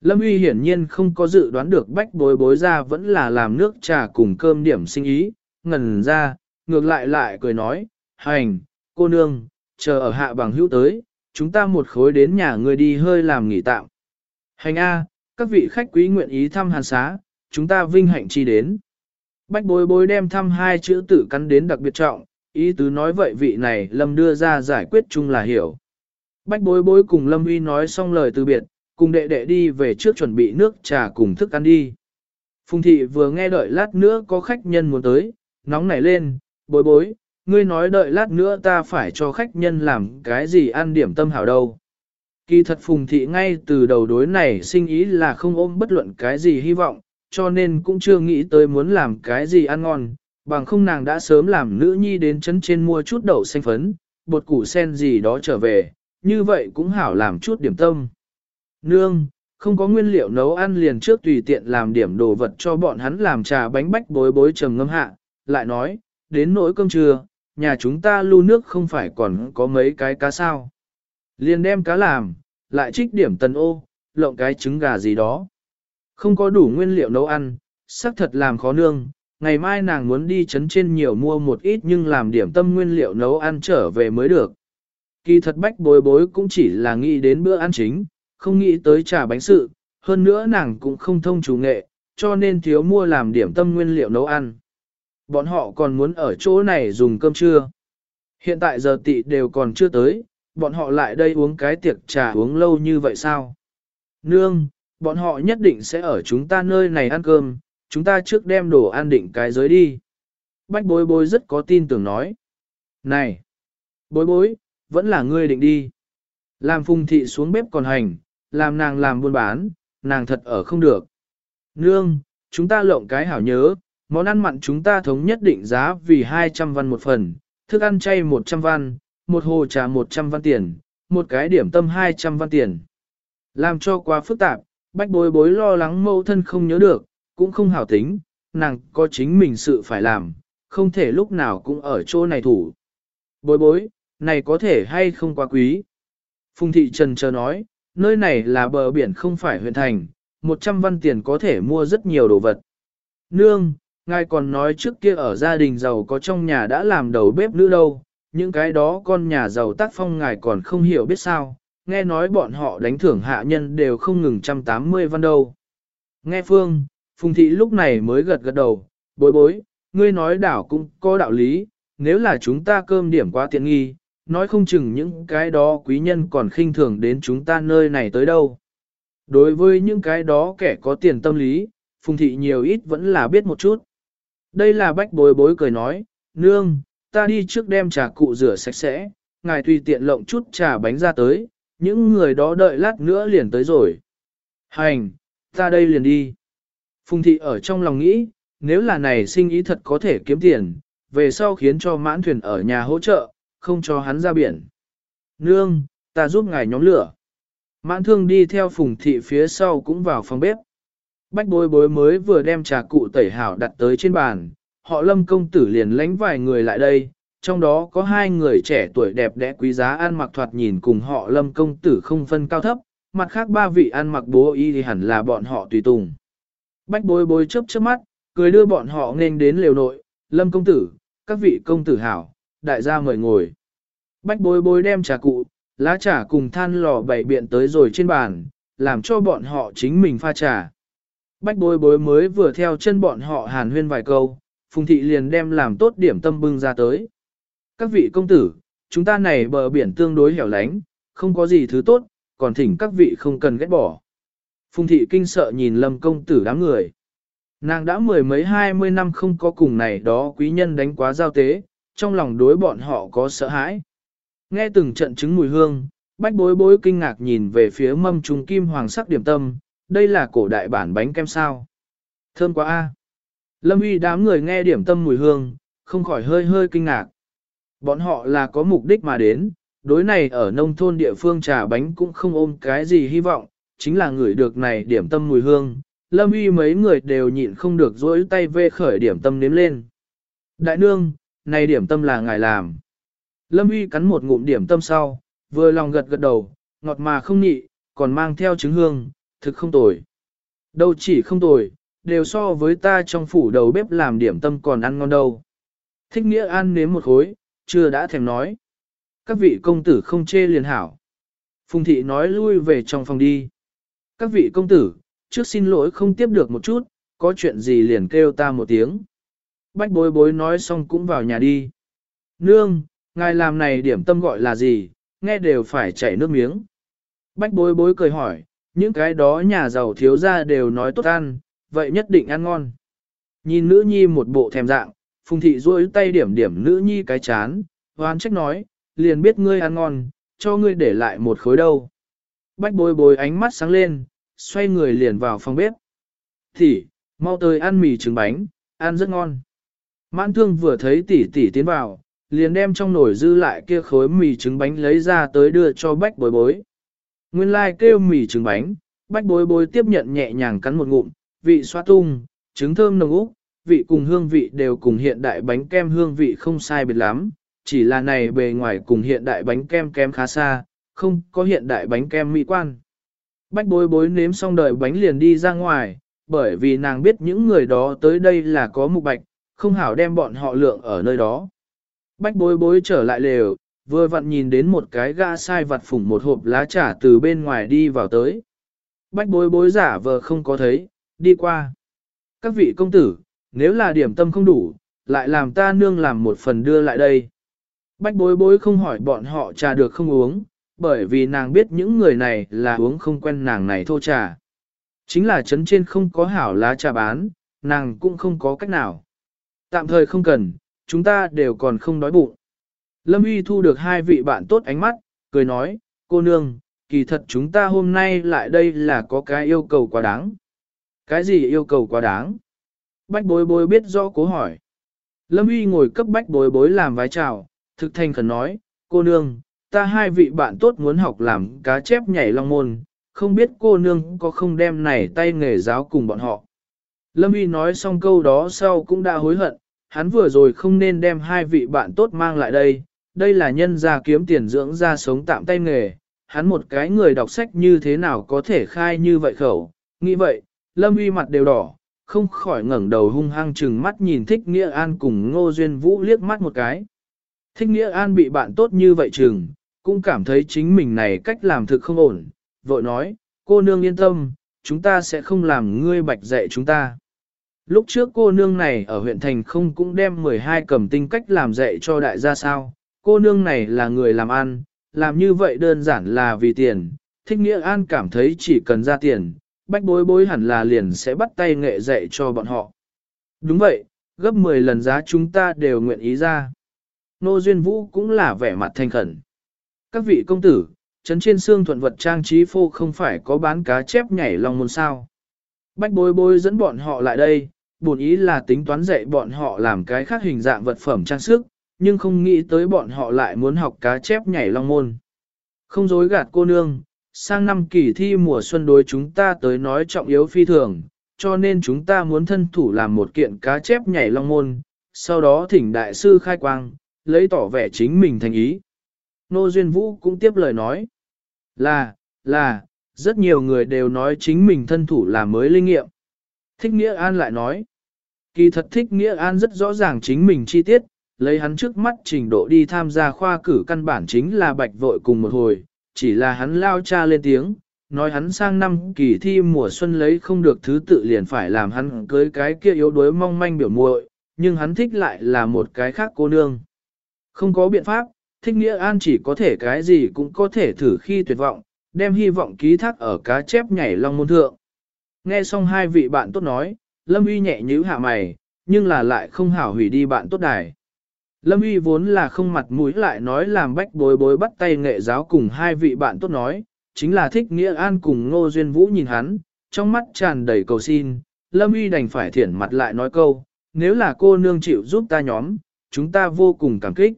Lâm uy hiển nhiên không có dự đoán được bách bối bối ra vẫn là làm nước trà cùng cơm điểm sinh ý, ngần ra, ngược lại lại cười nói, hành, cô nương, chờ ở hạ bằng hữu tới, chúng ta một khối đến nhà người đi hơi làm nghỉ tạm. Hành A, các vị khách quý nguyện ý thăm hàn xá, chúng ta vinh hạnh chi đến. Bách bối bối đem thăm hai chữ tự cắn đến đặc biệt trọng, ý tứ nói vậy vị này Lâm đưa ra giải quyết chung là hiểu. Bách bối bối cùng Lâm uy nói xong lời từ biệt, cùng đệ đệ đi về trước chuẩn bị nước trà cùng thức ăn đi. Phùng thị vừa nghe đợi lát nữa có khách nhân muốn tới, nóng nảy lên, bối bối, ngươi nói đợi lát nữa ta phải cho khách nhân làm cái gì ăn điểm tâm hảo đâu. Kỳ thật phùng thị ngay từ đầu đối này sinh ý là không ôm bất luận cái gì hy vọng, cho nên cũng chưa nghĩ tới muốn làm cái gì ăn ngon, bằng không nàng đã sớm làm nữ nhi đến chấn trên mua chút đậu xanh phấn, bột củ sen gì đó trở về, như vậy cũng hảo làm chút điểm tâm. Nương, không có nguyên liệu nấu ăn liền trước tùy tiện làm điểm đồ vật cho bọn hắn làm trà bánh bách bối bối trầm ngâm hạ, lại nói, đến nỗi cơm trưa, nhà chúng ta lưu nước không phải còn có mấy cái cá sao. Liền đem cá làm, lại trích điểm tần ô, lộng cái trứng gà gì đó. Không có đủ nguyên liệu nấu ăn, xác thật làm khó nương, ngày mai nàng muốn đi chấn trên nhiều mua một ít nhưng làm điểm tâm nguyên liệu nấu ăn trở về mới được. Kỳ thật bách bối bối cũng chỉ là nghĩ đến bữa ăn chính, không nghĩ tới trà bánh sự, hơn nữa nàng cũng không thông chủ nghệ, cho nên thiếu mua làm điểm tâm nguyên liệu nấu ăn. Bọn họ còn muốn ở chỗ này dùng cơm trưa. Hiện tại giờ tị đều còn chưa tới, bọn họ lại đây uống cái tiệc trà uống lâu như vậy sao? Nương, bọn họ nhất định sẽ ở chúng ta nơi này ăn cơm, chúng ta trước đem đồ ăn định cái giới đi. Bách bối bối rất có tin tưởng nói. Này! Bối bối, vẫn là ngươi định đi. Làm phùng thị xuống bếp còn hành, làm nàng làm buôn bán, nàng thật ở không được. Nương, chúng ta lộng cái hảo nhớ, món ăn mặn chúng ta thống nhất định giá vì 200 văn một phần, thức ăn chay 100 văn, một hồ trà 100 văn tiền, một cái điểm tâm 200 văn tiền. Làm cho quá phức tạp, bách bối bối lo lắng mâu thân không nhớ được, cũng không hảo tính, nàng có chính mình sự phải làm, không thể lúc nào cũng ở chỗ này thủ. Bối bối, này có thể hay không quá quý. Phùng thị trần chờ nói, nơi này là bờ biển không phải huyện thành, 100 văn tiền có thể mua rất nhiều đồ vật. Nương, ngài còn nói trước kia ở gia đình giàu có trong nhà đã làm đầu bếp nữ đâu, những cái đó con nhà giàu tác phong ngài còn không hiểu biết sao, nghe nói bọn họ đánh thưởng hạ nhân đều không ngừng 180 văn đâu. Nghe Phương, Phùng Thị lúc này mới gật gật đầu, bối bối, ngươi nói đảo cũng có đạo lý, nếu là chúng ta cơm điểm quá tiện nghi, nói không chừng những cái đó quý nhân còn khinh thường đến chúng ta nơi này tới đâu. Đối với những cái đó kẻ có tiền tâm lý, Phùng Thị nhiều ít vẫn là biết một chút. Đây là bách bối bối cười nói, nương, ta đi trước đem trà cụ rửa sạch sẽ, ngài tùy tiện lộng chút trà bánh ra tới, những người đó đợi lát nữa liền tới rồi. Hành, ta đây liền đi. Phùng thị ở trong lòng nghĩ, nếu là này sinh ý thật có thể kiếm tiền, về sau khiến cho mãn thuyền ở nhà hỗ trợ, không cho hắn ra biển. Nương, ta giúp ngài nhóm lửa. Mãn thương đi theo phùng thị phía sau cũng vào phòng bếp. Bách bối bối mới vừa đem trà cụ tẩy hảo đặt tới trên bàn, họ lâm công tử liền lánh vài người lại đây, trong đó có hai người trẻ tuổi đẹp đẽ quý giá ăn mặc thoạt nhìn cùng họ lâm công tử không phân cao thấp, mặt khác ba vị ăn mặc bố y thì hẳn là bọn họ tùy tùng. Bách bối bối chớp chớp mắt, cười đưa bọn họ nên đến lều nội, lâm công tử, các vị công tử hảo, đại gia mời ngồi. Bách bối bối đem trà cụ, lá trà cùng than lò bày biện tới rồi trên bàn, làm cho bọn họ chính mình pha trà. Bách bối bối mới vừa theo chân bọn họ hàn huyên vài câu, Phùng Thị liền đem làm tốt điểm tâm bưng ra tới. Các vị công tử, chúng ta này bờ biển tương đối hẻo lánh, không có gì thứ tốt, còn thỉnh các vị không cần ghét bỏ. Phùng Thị kinh sợ nhìn lâm công tử đám người. Nàng đã mười mấy hai mươi năm không có cùng này đó quý nhân đánh quá giao tế, trong lòng đối bọn họ có sợ hãi. Nghe từng trận chứng mùi hương, bách bối bối kinh ngạc nhìn về phía mâm trùng kim hoàng sắc điểm tâm, đây là cổ đại bản bánh kem sao. Thơm quá a. Lâm uy đám người nghe điểm tâm mùi hương, không khỏi hơi hơi kinh ngạc. Bọn họ là có mục đích mà đến, đối này ở nông thôn địa phương trà bánh cũng không ôm cái gì hy vọng, chính là người được này điểm tâm mùi hương. Lâm uy mấy người đều nhịn không được dỗi tay vê khởi điểm tâm nếm lên. Đại nương, này điểm tâm là ngài làm. Lâm uy cắn một ngụm điểm tâm sau, vừa lòng gật gật đầu, ngọt mà không nhị, còn mang theo trứng hương, thực không tồi. Đâu chỉ không tồi, đều so với ta trong phủ đầu bếp làm điểm tâm còn ăn ngon đâu. Thích nghĩa ăn nếm một khối, chưa đã thèm nói. Các vị công tử không chê liền hảo. Phùng thị nói lui về trong phòng đi. Các vị công tử, trước xin lỗi không tiếp được một chút, có chuyện gì liền kêu ta một tiếng. Bách bối bối nói xong cũng vào nhà đi. Nương, ngài làm này điểm tâm gọi là gì, nghe đều phải chảy nước miếng. Bách bối bối cười hỏi, những cái đó nhà giàu thiếu ra đều nói tốt ăn, vậy nhất định ăn ngon. Nhìn nữ nhi một bộ thèm dạng, phùng thị duỗi tay điểm điểm nữ nhi cái chán, hoan trách nói, liền biết ngươi ăn ngon, cho ngươi để lại một khối đâu. Bách bối bối ánh mắt sáng lên, xoay người liền vào phòng bếp. Thì, mau tới ăn mì trứng bánh, ăn rất ngon. Mãn thương vừa thấy tỷ tỷ tiến vào, liền đem trong nồi dư lại kia khối mì trứng bánh lấy ra tới đưa cho bách bối bối. Nguyên lai like kêu mì trứng bánh, bách bối bối tiếp nhận nhẹ nhàng cắn một ngụm, vị xoa tung, trứng thơm nồng úc, vị cùng hương vị đều cùng hiện đại bánh kem hương vị không sai biệt lắm, chỉ là này bề ngoài cùng hiện đại bánh kem kem khá xa, không có hiện đại bánh kem mỹ quan. Bách bối bối nếm xong đời bánh liền đi ra ngoài, bởi vì nàng biết những người đó tới đây là có mục bạch, không hảo đem bọn họ lượng ở nơi đó. Bách bối bối trở lại lều, vừa vặn nhìn đến một cái gã sai vặt phủng một hộp lá trà từ bên ngoài đi vào tới. Bách bối bối giả vờ không có thấy, đi qua. Các vị công tử, nếu là điểm tâm không đủ, lại làm ta nương làm một phần đưa lại đây. Bách bối bối không hỏi bọn họ trà được không uống, bởi vì nàng biết những người này là uống không quen nàng này thô trà. Chính là chấn trên không có hảo lá trà bán, nàng cũng không có cách nào. Tạm thời không cần, chúng ta đều còn không đói bụng. Lâm Uy thu được hai vị bạn tốt ánh mắt, cười nói, cô nương, kỳ thật chúng ta hôm nay lại đây là có cái yêu cầu quá đáng. Cái gì yêu cầu quá đáng? Bách bối bối biết rõ cố hỏi. Lâm Uy ngồi cấp bách bối bối làm vái chào, thực thành khẩn nói, cô nương, ta hai vị bạn tốt muốn học làm cá chép nhảy long môn, không biết cô nương có không đem này tay nghề giáo cùng bọn họ. Lâm Uy nói xong câu đó sau cũng đã hối hận, hắn vừa rồi không nên đem hai vị bạn tốt mang lại đây, đây là nhân gia kiếm tiền dưỡng ra sống tạm tay nghề, hắn một cái người đọc sách như thế nào có thể khai như vậy khẩu, nghĩ vậy, Lâm Uy mặt đều đỏ, không khỏi ngẩng đầu hung hăng chừng mắt nhìn Thích Nghĩa An cùng Ngô Duyên Vũ liếc mắt một cái. Thích Nghĩa An bị bạn tốt như vậy chừng, cũng cảm thấy chính mình này cách làm thực không ổn, vội nói, cô nương yên tâm, chúng ta sẽ không làm ngươi bạch dạy chúng ta. Lúc trước cô nương này ở huyện thành không cũng đem 12 cầm tinh cách làm dạy cho đại gia sao, cô nương này là người làm ăn, làm như vậy đơn giản là vì tiền, thích nghĩa an cảm thấy chỉ cần ra tiền, bách bối bối hẳn là liền sẽ bắt tay nghệ dạy cho bọn họ. Đúng vậy, gấp 10 lần giá chúng ta đều nguyện ý ra. Nô Duyên Vũ cũng là vẻ mặt thanh khẩn. Các vị công tử, trấn trên xương thuận vật trang trí phô không phải có bán cá chép nhảy lòng môn sao. Bách bối bối dẫn bọn họ lại đây, bổn ý là tính toán dạy bọn họ làm cái khác hình dạng vật phẩm trang sức, nhưng không nghĩ tới bọn họ lại muốn học cá chép nhảy long môn. Không dối gạt cô nương, sang năm kỳ thi mùa xuân đối chúng ta tới nói trọng yếu phi thường, cho nên chúng ta muốn thân thủ làm một kiện cá chép nhảy long môn, sau đó thỉnh đại sư khai quang, lấy tỏ vẻ chính mình thành ý. Nô Duyên Vũ cũng tiếp lời nói, là, là, rất nhiều người đều nói chính mình thân thủ là mới linh nghiệm. Thích Nghĩa An lại nói, kỳ thật Thích Nghĩa An rất rõ ràng chính mình chi tiết, lấy hắn trước mắt trình độ đi tham gia khoa cử căn bản chính là bạch vội cùng một hồi, chỉ là hắn lao cha lên tiếng, nói hắn sang năm kỳ thi mùa xuân lấy không được thứ tự liền phải làm hắn cưới cái kia yếu đuối mong manh biểu muội, nhưng hắn thích lại là một cái khác cô nương. Không có biện pháp, thích nghĩa an chỉ có thể cái gì cũng có thể thử khi tuyệt vọng, đem hy vọng ký thác ở cá chép nhảy long môn thượng. Nghe xong hai vị bạn tốt nói, Lâm Uy nhẹ nhíu hạ mày, nhưng là lại không hảo hủy đi bạn tốt đài. Lâm Uy vốn là không mặt mũi lại nói làm bách bối bối bắt tay nghệ giáo cùng hai vị bạn tốt nói, chính là thích nghĩa an cùng Ngô Duyên Vũ nhìn hắn, trong mắt tràn đầy cầu xin, Lâm Uy đành phải thiển mặt lại nói câu, nếu là cô nương chịu giúp ta nhóm, chúng ta vô cùng cảm kích.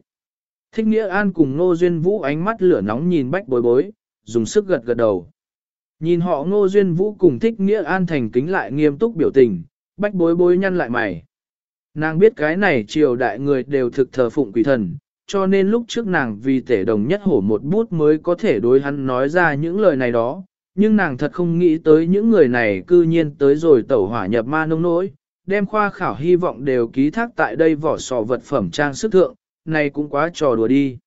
Thích nghĩa an cùng Ngô Duyên Vũ ánh mắt lửa nóng nhìn bách bối bối, dùng sức gật gật đầu. Nhìn họ Ngô Duyên Vũ cùng thích nghĩa an thành kính lại nghiêm túc biểu tình, bách bối bối nhăn lại mày. Nàng biết cái này triều đại người đều thực thờ phụng quỷ thần, cho nên lúc trước nàng vì tể đồng nhất hổ một bút mới có thể đối hắn nói ra những lời này đó, nhưng nàng thật không nghĩ tới những người này cư nhiên tới rồi tẩu hỏa nhập ma nông nỗi, đem khoa khảo hy vọng đều ký thác tại đây vỏ sò vật phẩm trang sức thượng, này cũng quá trò đùa đi.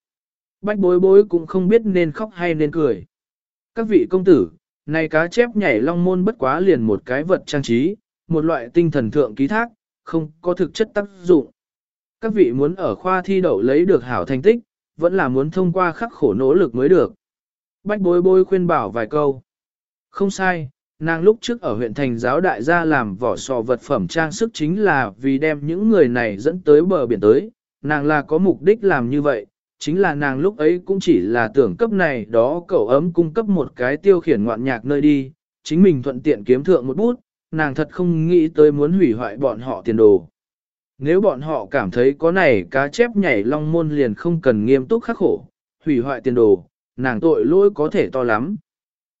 Bách bối bối cũng không biết nên khóc hay nên cười. Các vị công tử, này cá chép nhảy long môn bất quá liền một cái vật trang trí, một loại tinh thần thượng ký thác, không có thực chất tác dụng. Các vị muốn ở khoa thi đậu lấy được hảo thành tích, vẫn là muốn thông qua khắc khổ nỗ lực mới được. Bách bối bối khuyên bảo vài câu. Không sai, nàng lúc trước ở huyện thành giáo đại gia làm vỏ sò vật phẩm trang sức chính là vì đem những người này dẫn tới bờ biển tới, nàng là có mục đích làm như vậy, chính là nàng lúc ấy cũng chỉ là tưởng cấp này đó cậu ấm cung cấp một cái tiêu khiển ngoạn nhạc nơi đi, chính mình thuận tiện kiếm thượng một bút, nàng thật không nghĩ tới muốn hủy hoại bọn họ tiền đồ. Nếu bọn họ cảm thấy có này cá chép nhảy long môn liền không cần nghiêm túc khắc khổ, hủy hoại tiền đồ, nàng tội lỗi có thể to lắm.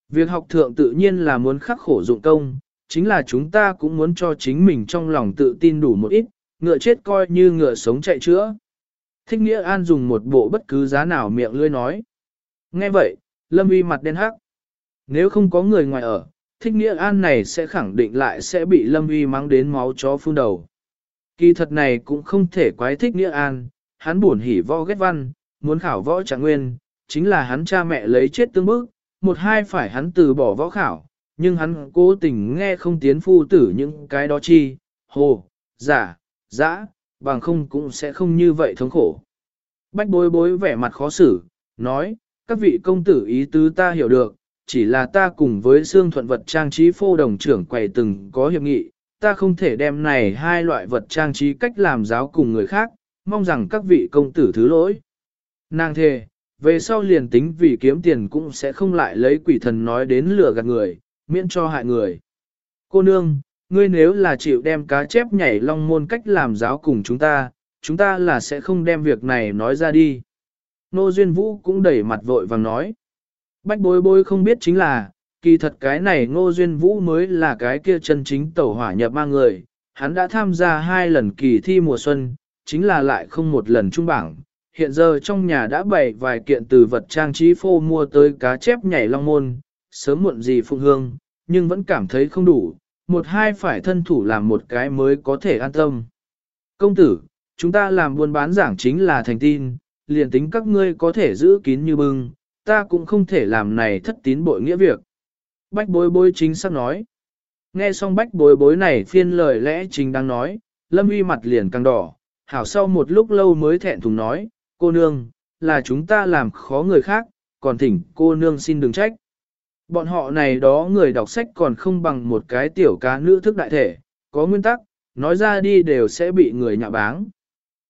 Việc học thượng tự nhiên là muốn khắc khổ dụng công, chính là chúng ta cũng muốn cho chính mình trong lòng tự tin đủ một ít, ngựa chết coi như ngựa sống chạy chữa. Thích Nghĩa An dùng một bộ bất cứ giá nào miệng lươi nói. Nghe vậy, Lâm uy mặt đen hắc. Nếu không có người ngoài ở, Thích Nghĩa An này sẽ khẳng định lại sẽ bị Lâm uy mắng đến máu chó phun đầu. Kỳ thật này cũng không thể quái Thích Nghĩa An, hắn buồn hỉ võ ghét văn, muốn khảo võ trạng nguyên, chính là hắn cha mẹ lấy chết tương bức, một hai phải hắn từ bỏ võ khảo, nhưng hắn cố tình nghe không tiến phu tử những cái đó chi, hồ, giả, dã, bằng không cũng sẽ không như vậy thống khổ. Bách bối bối vẻ mặt khó xử, nói, các vị công tử ý tứ ta hiểu được, chỉ là ta cùng với xương thuận vật trang trí phô đồng trưởng quầy từng có hiệp nghị, ta không thể đem này hai loại vật trang trí cách làm giáo cùng người khác, mong rằng các vị công tử thứ lỗi. Nàng thề, về sau liền tính vì kiếm tiền cũng sẽ không lại lấy quỷ thần nói đến lừa gạt người, miễn cho hại người. Cô nương, ngươi nếu là chịu đem cá chép nhảy long môn cách làm giáo cùng chúng ta, chúng ta là sẽ không đem việc này nói ra đi. Nô Duyên Vũ cũng đẩy mặt vội vàng nói. Bách bối bối không biết chính là, kỳ thật cái này Ngô Duyên Vũ mới là cái kia chân chính tẩu hỏa nhập ma người. Hắn đã tham gia hai lần kỳ thi mùa xuân, chính là lại không một lần trung bảng. Hiện giờ trong nhà đã bày vài kiện từ vật trang trí phô mua tới cá chép nhảy long môn, sớm muộn gì phụng hương, nhưng vẫn cảm thấy không đủ, một hai phải thân thủ làm một cái mới có thể an tâm. Công tử, chúng ta làm buôn bán giảng chính là thành tin, liền tính các ngươi có thể giữ kín như bưng, ta cũng không thể làm này thất tín bội nghĩa việc. Bách bối bối chính xác nói. Nghe xong bách bối bối này phiên lời lẽ chính đang nói, lâm uy mặt liền càng đỏ, hảo sau một lúc lâu mới thẹn thùng nói, cô nương, là chúng ta làm khó người khác, còn thỉnh cô nương xin đừng trách. Bọn họ này đó người đọc sách còn không bằng một cái tiểu cá nữ thức đại thể, có nguyên tắc, nói ra đi đều sẽ bị người nhạ báng.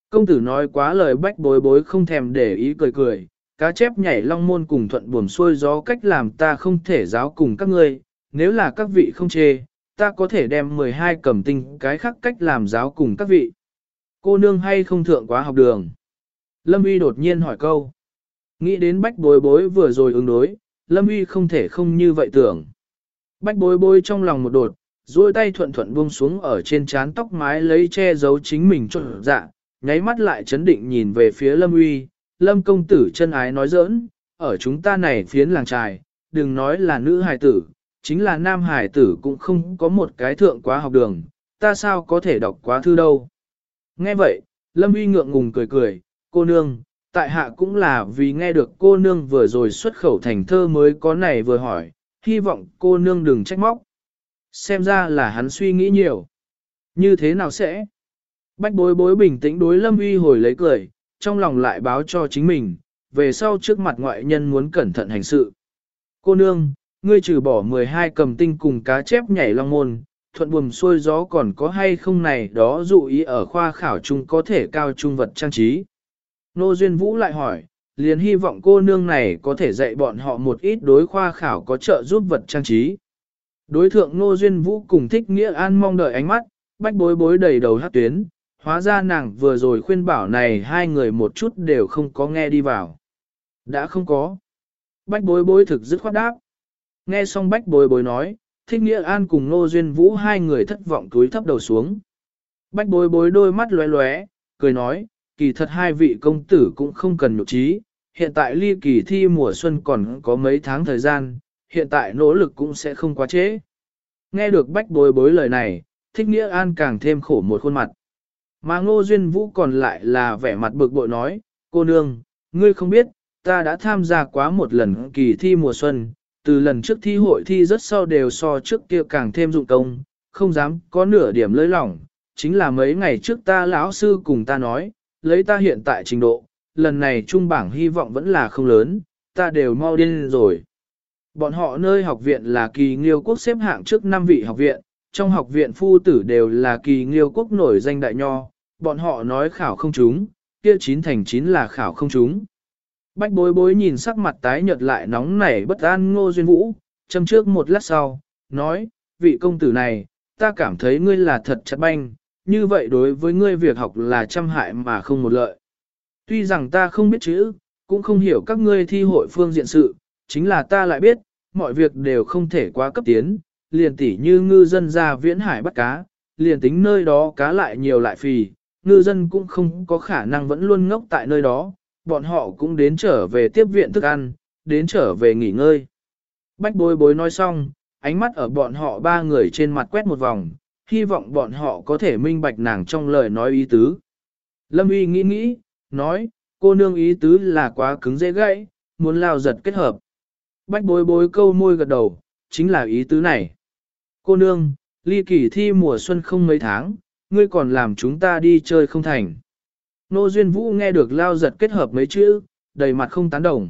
Công tử nói quá lời bách bối bối không thèm để ý cười cười, cá chép nhảy long môn cùng thuận buồm xuôi gió cách làm ta không thể giáo cùng các ngươi, nếu là các vị không chê, ta có thể đem 12 cầm tinh cái khác cách làm giáo cùng các vị. Cô nương hay không thượng quá học đường? Lâm Uy đột nhiên hỏi câu. Nghĩ đến bách bối bối vừa rồi ứng đối, Lâm Uy không thể không như vậy tưởng. Bách bối bối trong lòng một đột, duỗi tay thuận thuận buông xuống ở trên trán tóc mái lấy che giấu chính mình cho dạ, nháy mắt lại chấn định nhìn về phía Lâm Uy, Lâm công tử chân ái nói giỡn, ở chúng ta này phiến làng trài, đừng nói là nữ hài tử, chính là nam hài tử cũng không có một cái thượng quá học đường, ta sao có thể đọc quá thư đâu. Nghe vậy, Lâm Uy ngượng ngùng cười cười, cô nương, tại hạ cũng là vì nghe được cô nương vừa rồi xuất khẩu thành thơ mới có này vừa hỏi, hy vọng cô nương đừng trách móc. Xem ra là hắn suy nghĩ nhiều. Như thế nào sẽ? Bách bối bối bình tĩnh đối Lâm Uy hồi lấy cười, trong lòng lại báo cho chính mình, về sau trước mặt ngoại nhân muốn cẩn thận hành sự. Cô nương, ngươi trừ bỏ 12 cầm tinh cùng cá chép nhảy long môn, thuận buồm xuôi gió còn có hay không này đó dụ ý ở khoa khảo chung có thể cao trung vật trang trí. Nô Duyên Vũ lại hỏi, liền hy vọng cô nương này có thể dạy bọn họ một ít đối khoa khảo có trợ giúp vật trang trí. Đối thượng Nô Duyên Vũ cùng thích nghĩa an mong đợi ánh mắt, bách bối bối đầy đầu hát tuyến, hóa ra nàng vừa rồi khuyên bảo này hai người một chút đều không có nghe đi vào. Đã không có. Bách bối bối thực dứt khoát đáp. Nghe xong bách bối bối nói, thích nghĩa an cùng Nô Duyên Vũ hai người thất vọng túi thấp đầu xuống. Bách bối bối đôi mắt lóe lóe, cười nói, kỳ thật hai vị công tử cũng không cần nhục trí, hiện tại ly kỳ thi mùa xuân còn có mấy tháng thời gian, hiện tại nỗ lực cũng sẽ không quá trễ. Nghe được bách bối bối lời này, thích nghĩa an càng thêm khổ một khuôn mặt. Mà ngô duyên vũ còn lại là vẻ mặt bực bội nói, cô nương, ngươi không biết, ta đã tham gia quá một lần kỳ thi mùa xuân, từ lần trước thi hội thi rất sau đều so trước kia càng thêm dụng công, không dám có nửa điểm lơi lỏng, chính là mấy ngày trước ta lão sư cùng ta nói, lấy ta hiện tại trình độ, lần này trung bảng hy vọng vẫn là không lớn, ta đều mau điên rồi. Bọn họ nơi học viện là kỳ nghiêu quốc xếp hạng trước 5 vị học viện, trong học viện phu tử đều là kỳ nghiêu quốc nổi danh đại nho, bọn họ nói khảo không chúng, kia chín thành chín là khảo không chúng. Bách bối bối nhìn sắc mặt tái nhợt lại nóng nảy bất an ngô duyên vũ, châm trước một lát sau, nói, vị công tử này, ta cảm thấy ngươi là thật chặt banh, như vậy đối với ngươi việc học là trăm hại mà không một lợi. Tuy rằng ta không biết chữ, cũng không hiểu các ngươi thi hội phương diện sự, chính là ta lại biết, mọi việc đều không thể quá cấp tiến, liền tỉ như ngư dân ra viễn hải bắt cá, liền tính nơi đó cá lại nhiều lại phì, ngư dân cũng không có khả năng vẫn luôn ngốc tại nơi đó, bọn họ cũng đến trở về tiếp viện thức ăn, đến trở về nghỉ ngơi. Bách bối bối nói xong, ánh mắt ở bọn họ ba người trên mặt quét một vòng, hy vọng bọn họ có thể minh bạch nàng trong lời nói ý tứ. Lâm uy nghĩ nghĩ, nói, cô nương ý tứ là quá cứng dễ gãy, muốn lao giật kết hợp. Bách bối bối câu môi gật đầu, chính là ý tứ này. Cô nương, ly kỳ thi mùa xuân không mấy tháng, ngươi còn làm chúng ta đi chơi không thành. Nô Duyên Vũ nghe được lao giật kết hợp mấy chữ, đầy mặt không tán đồng.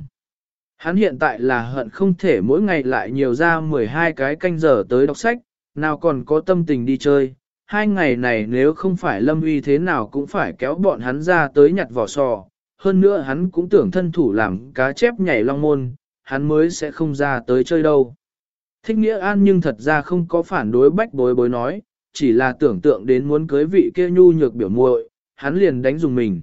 Hắn hiện tại là hận không thể mỗi ngày lại nhiều ra 12 cái canh giờ tới đọc sách, nào còn có tâm tình đi chơi. Hai ngày này nếu không phải lâm uy thế nào cũng phải kéo bọn hắn ra tới nhặt vỏ sò. Hơn nữa hắn cũng tưởng thân thủ làm cá chép nhảy long môn, hắn mới sẽ không ra tới chơi đâu. Thích nghĩa an nhưng thật ra không có phản đối bách bối bối nói, chỉ là tưởng tượng đến muốn cưới vị kia nhu nhược biểu muội, hắn liền đánh dùng mình.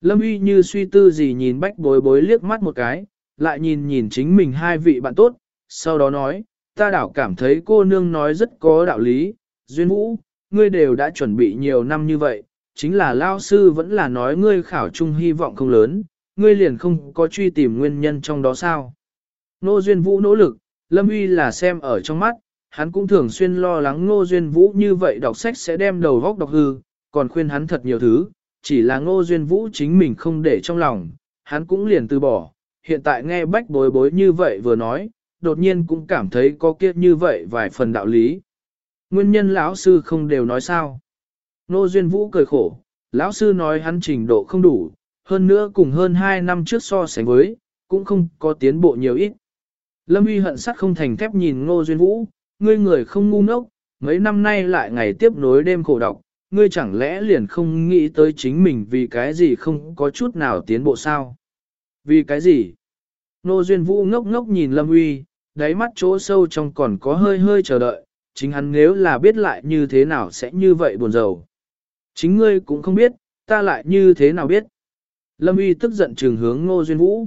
Lâm uy như suy tư gì nhìn bách bối bối liếc mắt một cái, lại nhìn nhìn chính mình hai vị bạn tốt, sau đó nói, ta đảo cảm thấy cô nương nói rất có đạo lý, duyên vũ, ngươi đều đã chuẩn bị nhiều năm như vậy, chính là lao sư vẫn là nói ngươi khảo chung hy vọng không lớn, ngươi liền không có truy tìm nguyên nhân trong đó sao. Nô Duyên Vũ nỗ lực, Lâm Uy là xem ở trong mắt, hắn cũng thường xuyên lo lắng Ngô Duyên Vũ như vậy đọc sách sẽ đem đầu góc đọc hư, còn khuyên hắn thật nhiều thứ, chỉ là Ngô Duyên Vũ chính mình không để trong lòng, hắn cũng liền từ bỏ. Hiện tại nghe bách bối bối như vậy vừa nói, đột nhiên cũng cảm thấy có kiếp như vậy vài phần đạo lý. Nguyên nhân lão sư không đều nói sao. Ngô Duyên Vũ cười khổ, lão sư nói hắn trình độ không đủ, hơn nữa cùng hơn 2 năm trước so sánh với, cũng không có tiến bộ nhiều ít. Lâm uy hận sắt không thành thép nhìn Ngô Duyên Vũ, ngươi người không ngu ngốc, mấy năm nay lại ngày tiếp nối đêm khổ độc, ngươi chẳng lẽ liền không nghĩ tới chính mình vì cái gì không có chút nào tiến bộ sao? Vì cái gì? Ngô Duyên Vũ ngốc ngốc nhìn Lâm uy, đáy mắt chỗ sâu trong còn có hơi hơi chờ đợi, chính hắn nếu là biết lại như thế nào sẽ như vậy buồn rầu. Chính ngươi cũng không biết, ta lại như thế nào biết. Lâm uy tức giận trừng hướng Ngô Duyên Vũ.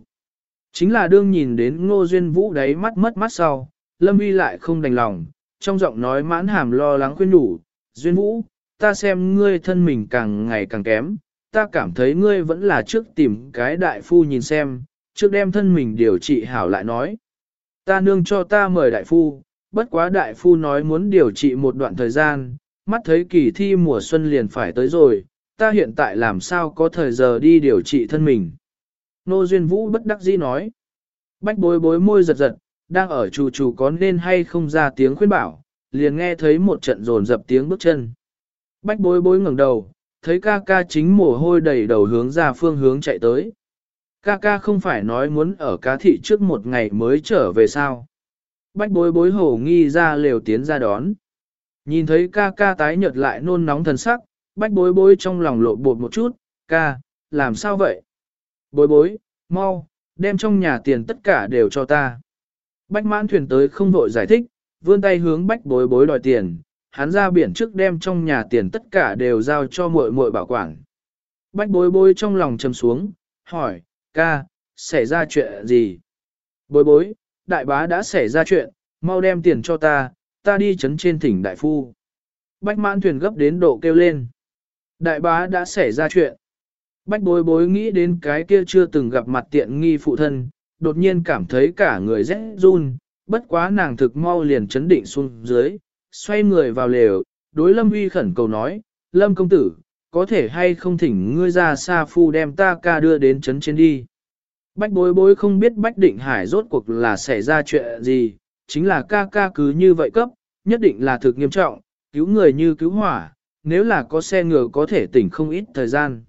Chính là đương nhìn đến Ngô Duyên Vũ đấy mắt mất mắt sau, Lâm Vi lại không đành lòng, trong giọng nói mãn hàm lo lắng khuyên đủ, Duyên Vũ, ta xem ngươi thân mình càng ngày càng kém, ta cảm thấy ngươi vẫn là trước tìm cái đại phu nhìn xem, trước đem thân mình điều trị hảo lại nói. Ta nương cho ta mời đại phu, bất quá đại phu nói muốn điều trị một đoạn thời gian, mắt thấy kỳ thi mùa xuân liền phải tới rồi, ta hiện tại làm sao có thời giờ đi điều trị thân mình. Nô Duyên Vũ bất đắc dĩ nói. Bách bối bối môi giật giật, đang ở chủ chủ có nên hay không ra tiếng khuyên bảo, liền nghe thấy một trận rồn dập tiếng bước chân. Bách bối bối ngẩng đầu, thấy ca ca chính mồ hôi đầy đầu hướng ra phương hướng chạy tới. Ca ca không phải nói muốn ở cá thị trước một ngày mới trở về sao. Bách bối bối hổ nghi ra lều tiến ra đón. Nhìn thấy ca ca tái nhợt lại nôn nóng thần sắc, bách bối bối trong lòng lộ bột một chút, ca, làm sao vậy? Bối bối, mau, đem trong nhà tiền tất cả đều cho ta. Bách mãn thuyền tới không vội giải thích, vươn tay hướng bách bối bối đòi tiền, hắn ra biển trước đem trong nhà tiền tất cả đều giao cho muội muội bảo quản. Bách bối bối trong lòng trầm xuống, hỏi, ca, xảy ra chuyện gì? Bối bối, đại bá đã xảy ra chuyện, mau đem tiền cho ta, ta đi chấn trên thỉnh đại phu. Bách mãn thuyền gấp đến độ kêu lên. Đại bá đã xảy ra chuyện. Bách bối bối nghĩ đến cái kia chưa từng gặp mặt tiện nghi phụ thân, đột nhiên cảm thấy cả người rẽ run, bất quá nàng thực mau liền chấn định xuống dưới, xoay người vào lều, đối Lâm Uy khẩn cầu nói, Lâm công tử, có thể hay không thỉnh ngươi ra xa phu đem ta ca đưa đến chấn trên đi. Bách bối bối không biết Bách Định Hải rốt cuộc là xảy ra chuyện gì, chính là ca ca cứ như vậy cấp, nhất định là thực nghiêm trọng, cứu người như cứu hỏa, nếu là có xe ngựa có thể tỉnh không ít thời gian.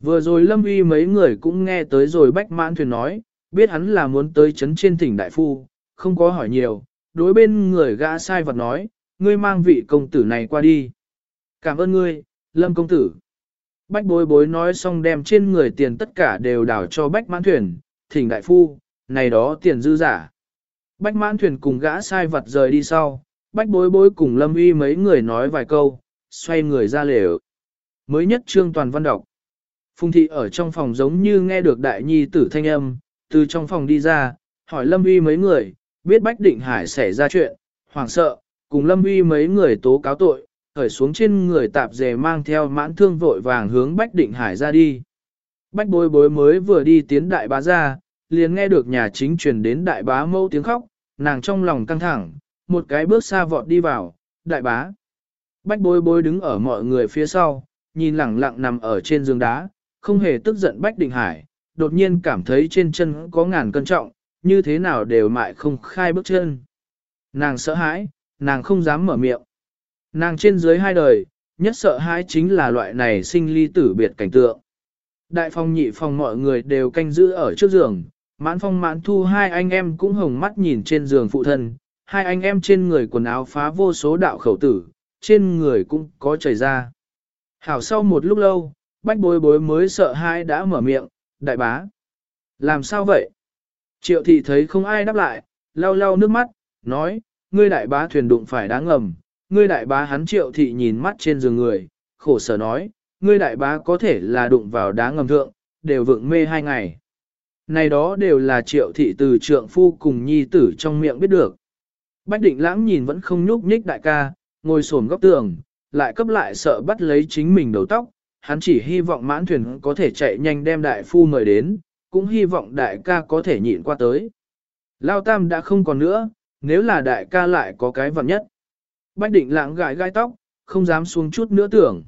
Vừa rồi Lâm Uy mấy người cũng nghe tới rồi Bách Mãn Thuyền nói, biết hắn là muốn tới chấn trên thỉnh đại phu, không có hỏi nhiều, đối bên người gã sai vật nói, ngươi mang vị công tử này qua đi. Cảm ơn ngươi, Lâm công tử. Bách bối bối nói xong đem trên người tiền tất cả đều đảo cho Bách Mãn Thuyền, thỉnh đại phu, này đó tiền dư giả. Bách Mãn Thuyền cùng gã sai vật rời đi sau, Bách bối bối cùng Lâm Uy mấy người nói vài câu, xoay người ra lều. Mới nhất trương toàn văn đọc. Phùng thị ở trong phòng giống như nghe được đại nhi tử thanh âm, từ trong phòng đi ra, hỏi Lâm Uy mấy người, biết Bách Định Hải xảy ra chuyện, hoảng sợ, cùng Lâm Uy mấy người tố cáo tội, khởi xuống trên người tạp dề mang theo mãn thương vội vàng hướng Bách Định Hải ra đi. Bách bối bối mới vừa đi tiến đại bá ra, liền nghe được nhà chính truyền đến đại bá mâu tiếng khóc, nàng trong lòng căng thẳng, một cái bước xa vọt đi vào, đại bá. Bách bối bối đứng ở mọi người phía sau, nhìn lẳng lặng nằm ở trên giường đá, không hề tức giận Bách Định Hải, đột nhiên cảm thấy trên chân có ngàn cân trọng, như thế nào đều mại không khai bước chân. Nàng sợ hãi, nàng không dám mở miệng. Nàng trên dưới hai đời, nhất sợ hãi chính là loại này sinh ly tử biệt cảnh tượng. Đại phong nhị phòng mọi người đều canh giữ ở trước giường, mãn phong mãn thu hai anh em cũng hồng mắt nhìn trên giường phụ thân, hai anh em trên người quần áo phá vô số đạo khẩu tử, trên người cũng có chảy ra. Hảo sau một lúc lâu, bách bối bối mới sợ hai đã mở miệng, đại bá. Làm sao vậy? Triệu thị thấy không ai đáp lại, lau lau nước mắt, nói, ngươi đại bá thuyền đụng phải đáng ngầm, ngươi đại bá hắn triệu thị nhìn mắt trên giường người, khổ sở nói, ngươi đại bá có thể là đụng vào đá ngầm thượng, đều vượng mê hai ngày. Này đó đều là triệu thị từ trượng phu cùng nhi tử trong miệng biết được. Bách định lãng nhìn vẫn không nhúc nhích đại ca, ngồi xổm góc tường, lại cấp lại sợ bắt lấy chính mình đầu tóc, hắn chỉ hy vọng mãn thuyền có thể chạy nhanh đem đại phu mời đến, cũng hy vọng đại ca có thể nhịn qua tới. Lao tam đã không còn nữa, nếu là đại ca lại có cái vật nhất. Bách định lãng gãi gai tóc, không dám xuống chút nữa tưởng.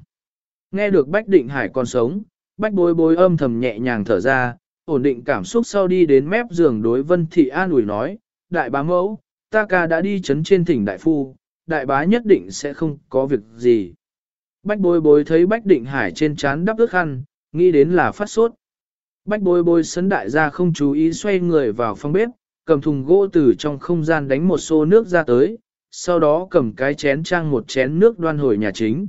Nghe được Bách định hải còn sống, Bách bối bối âm thầm nhẹ nhàng thở ra, ổn định cảm xúc sau đi đến mép giường đối vân thị an ủi nói, đại bá mẫu, ta ca đã đi chấn trên thỉnh đại phu, đại bá nhất định sẽ không có việc gì. Bách bối bối thấy Bách định hải trên chán đắp ước khăn, nghĩ đến là phát sốt. Bách bối bối sấn đại gia không chú ý xoay người vào phòng bếp, cầm thùng gỗ từ trong không gian đánh một xô nước ra tới, sau đó cầm cái chén trang một chén nước đoan hồi nhà chính.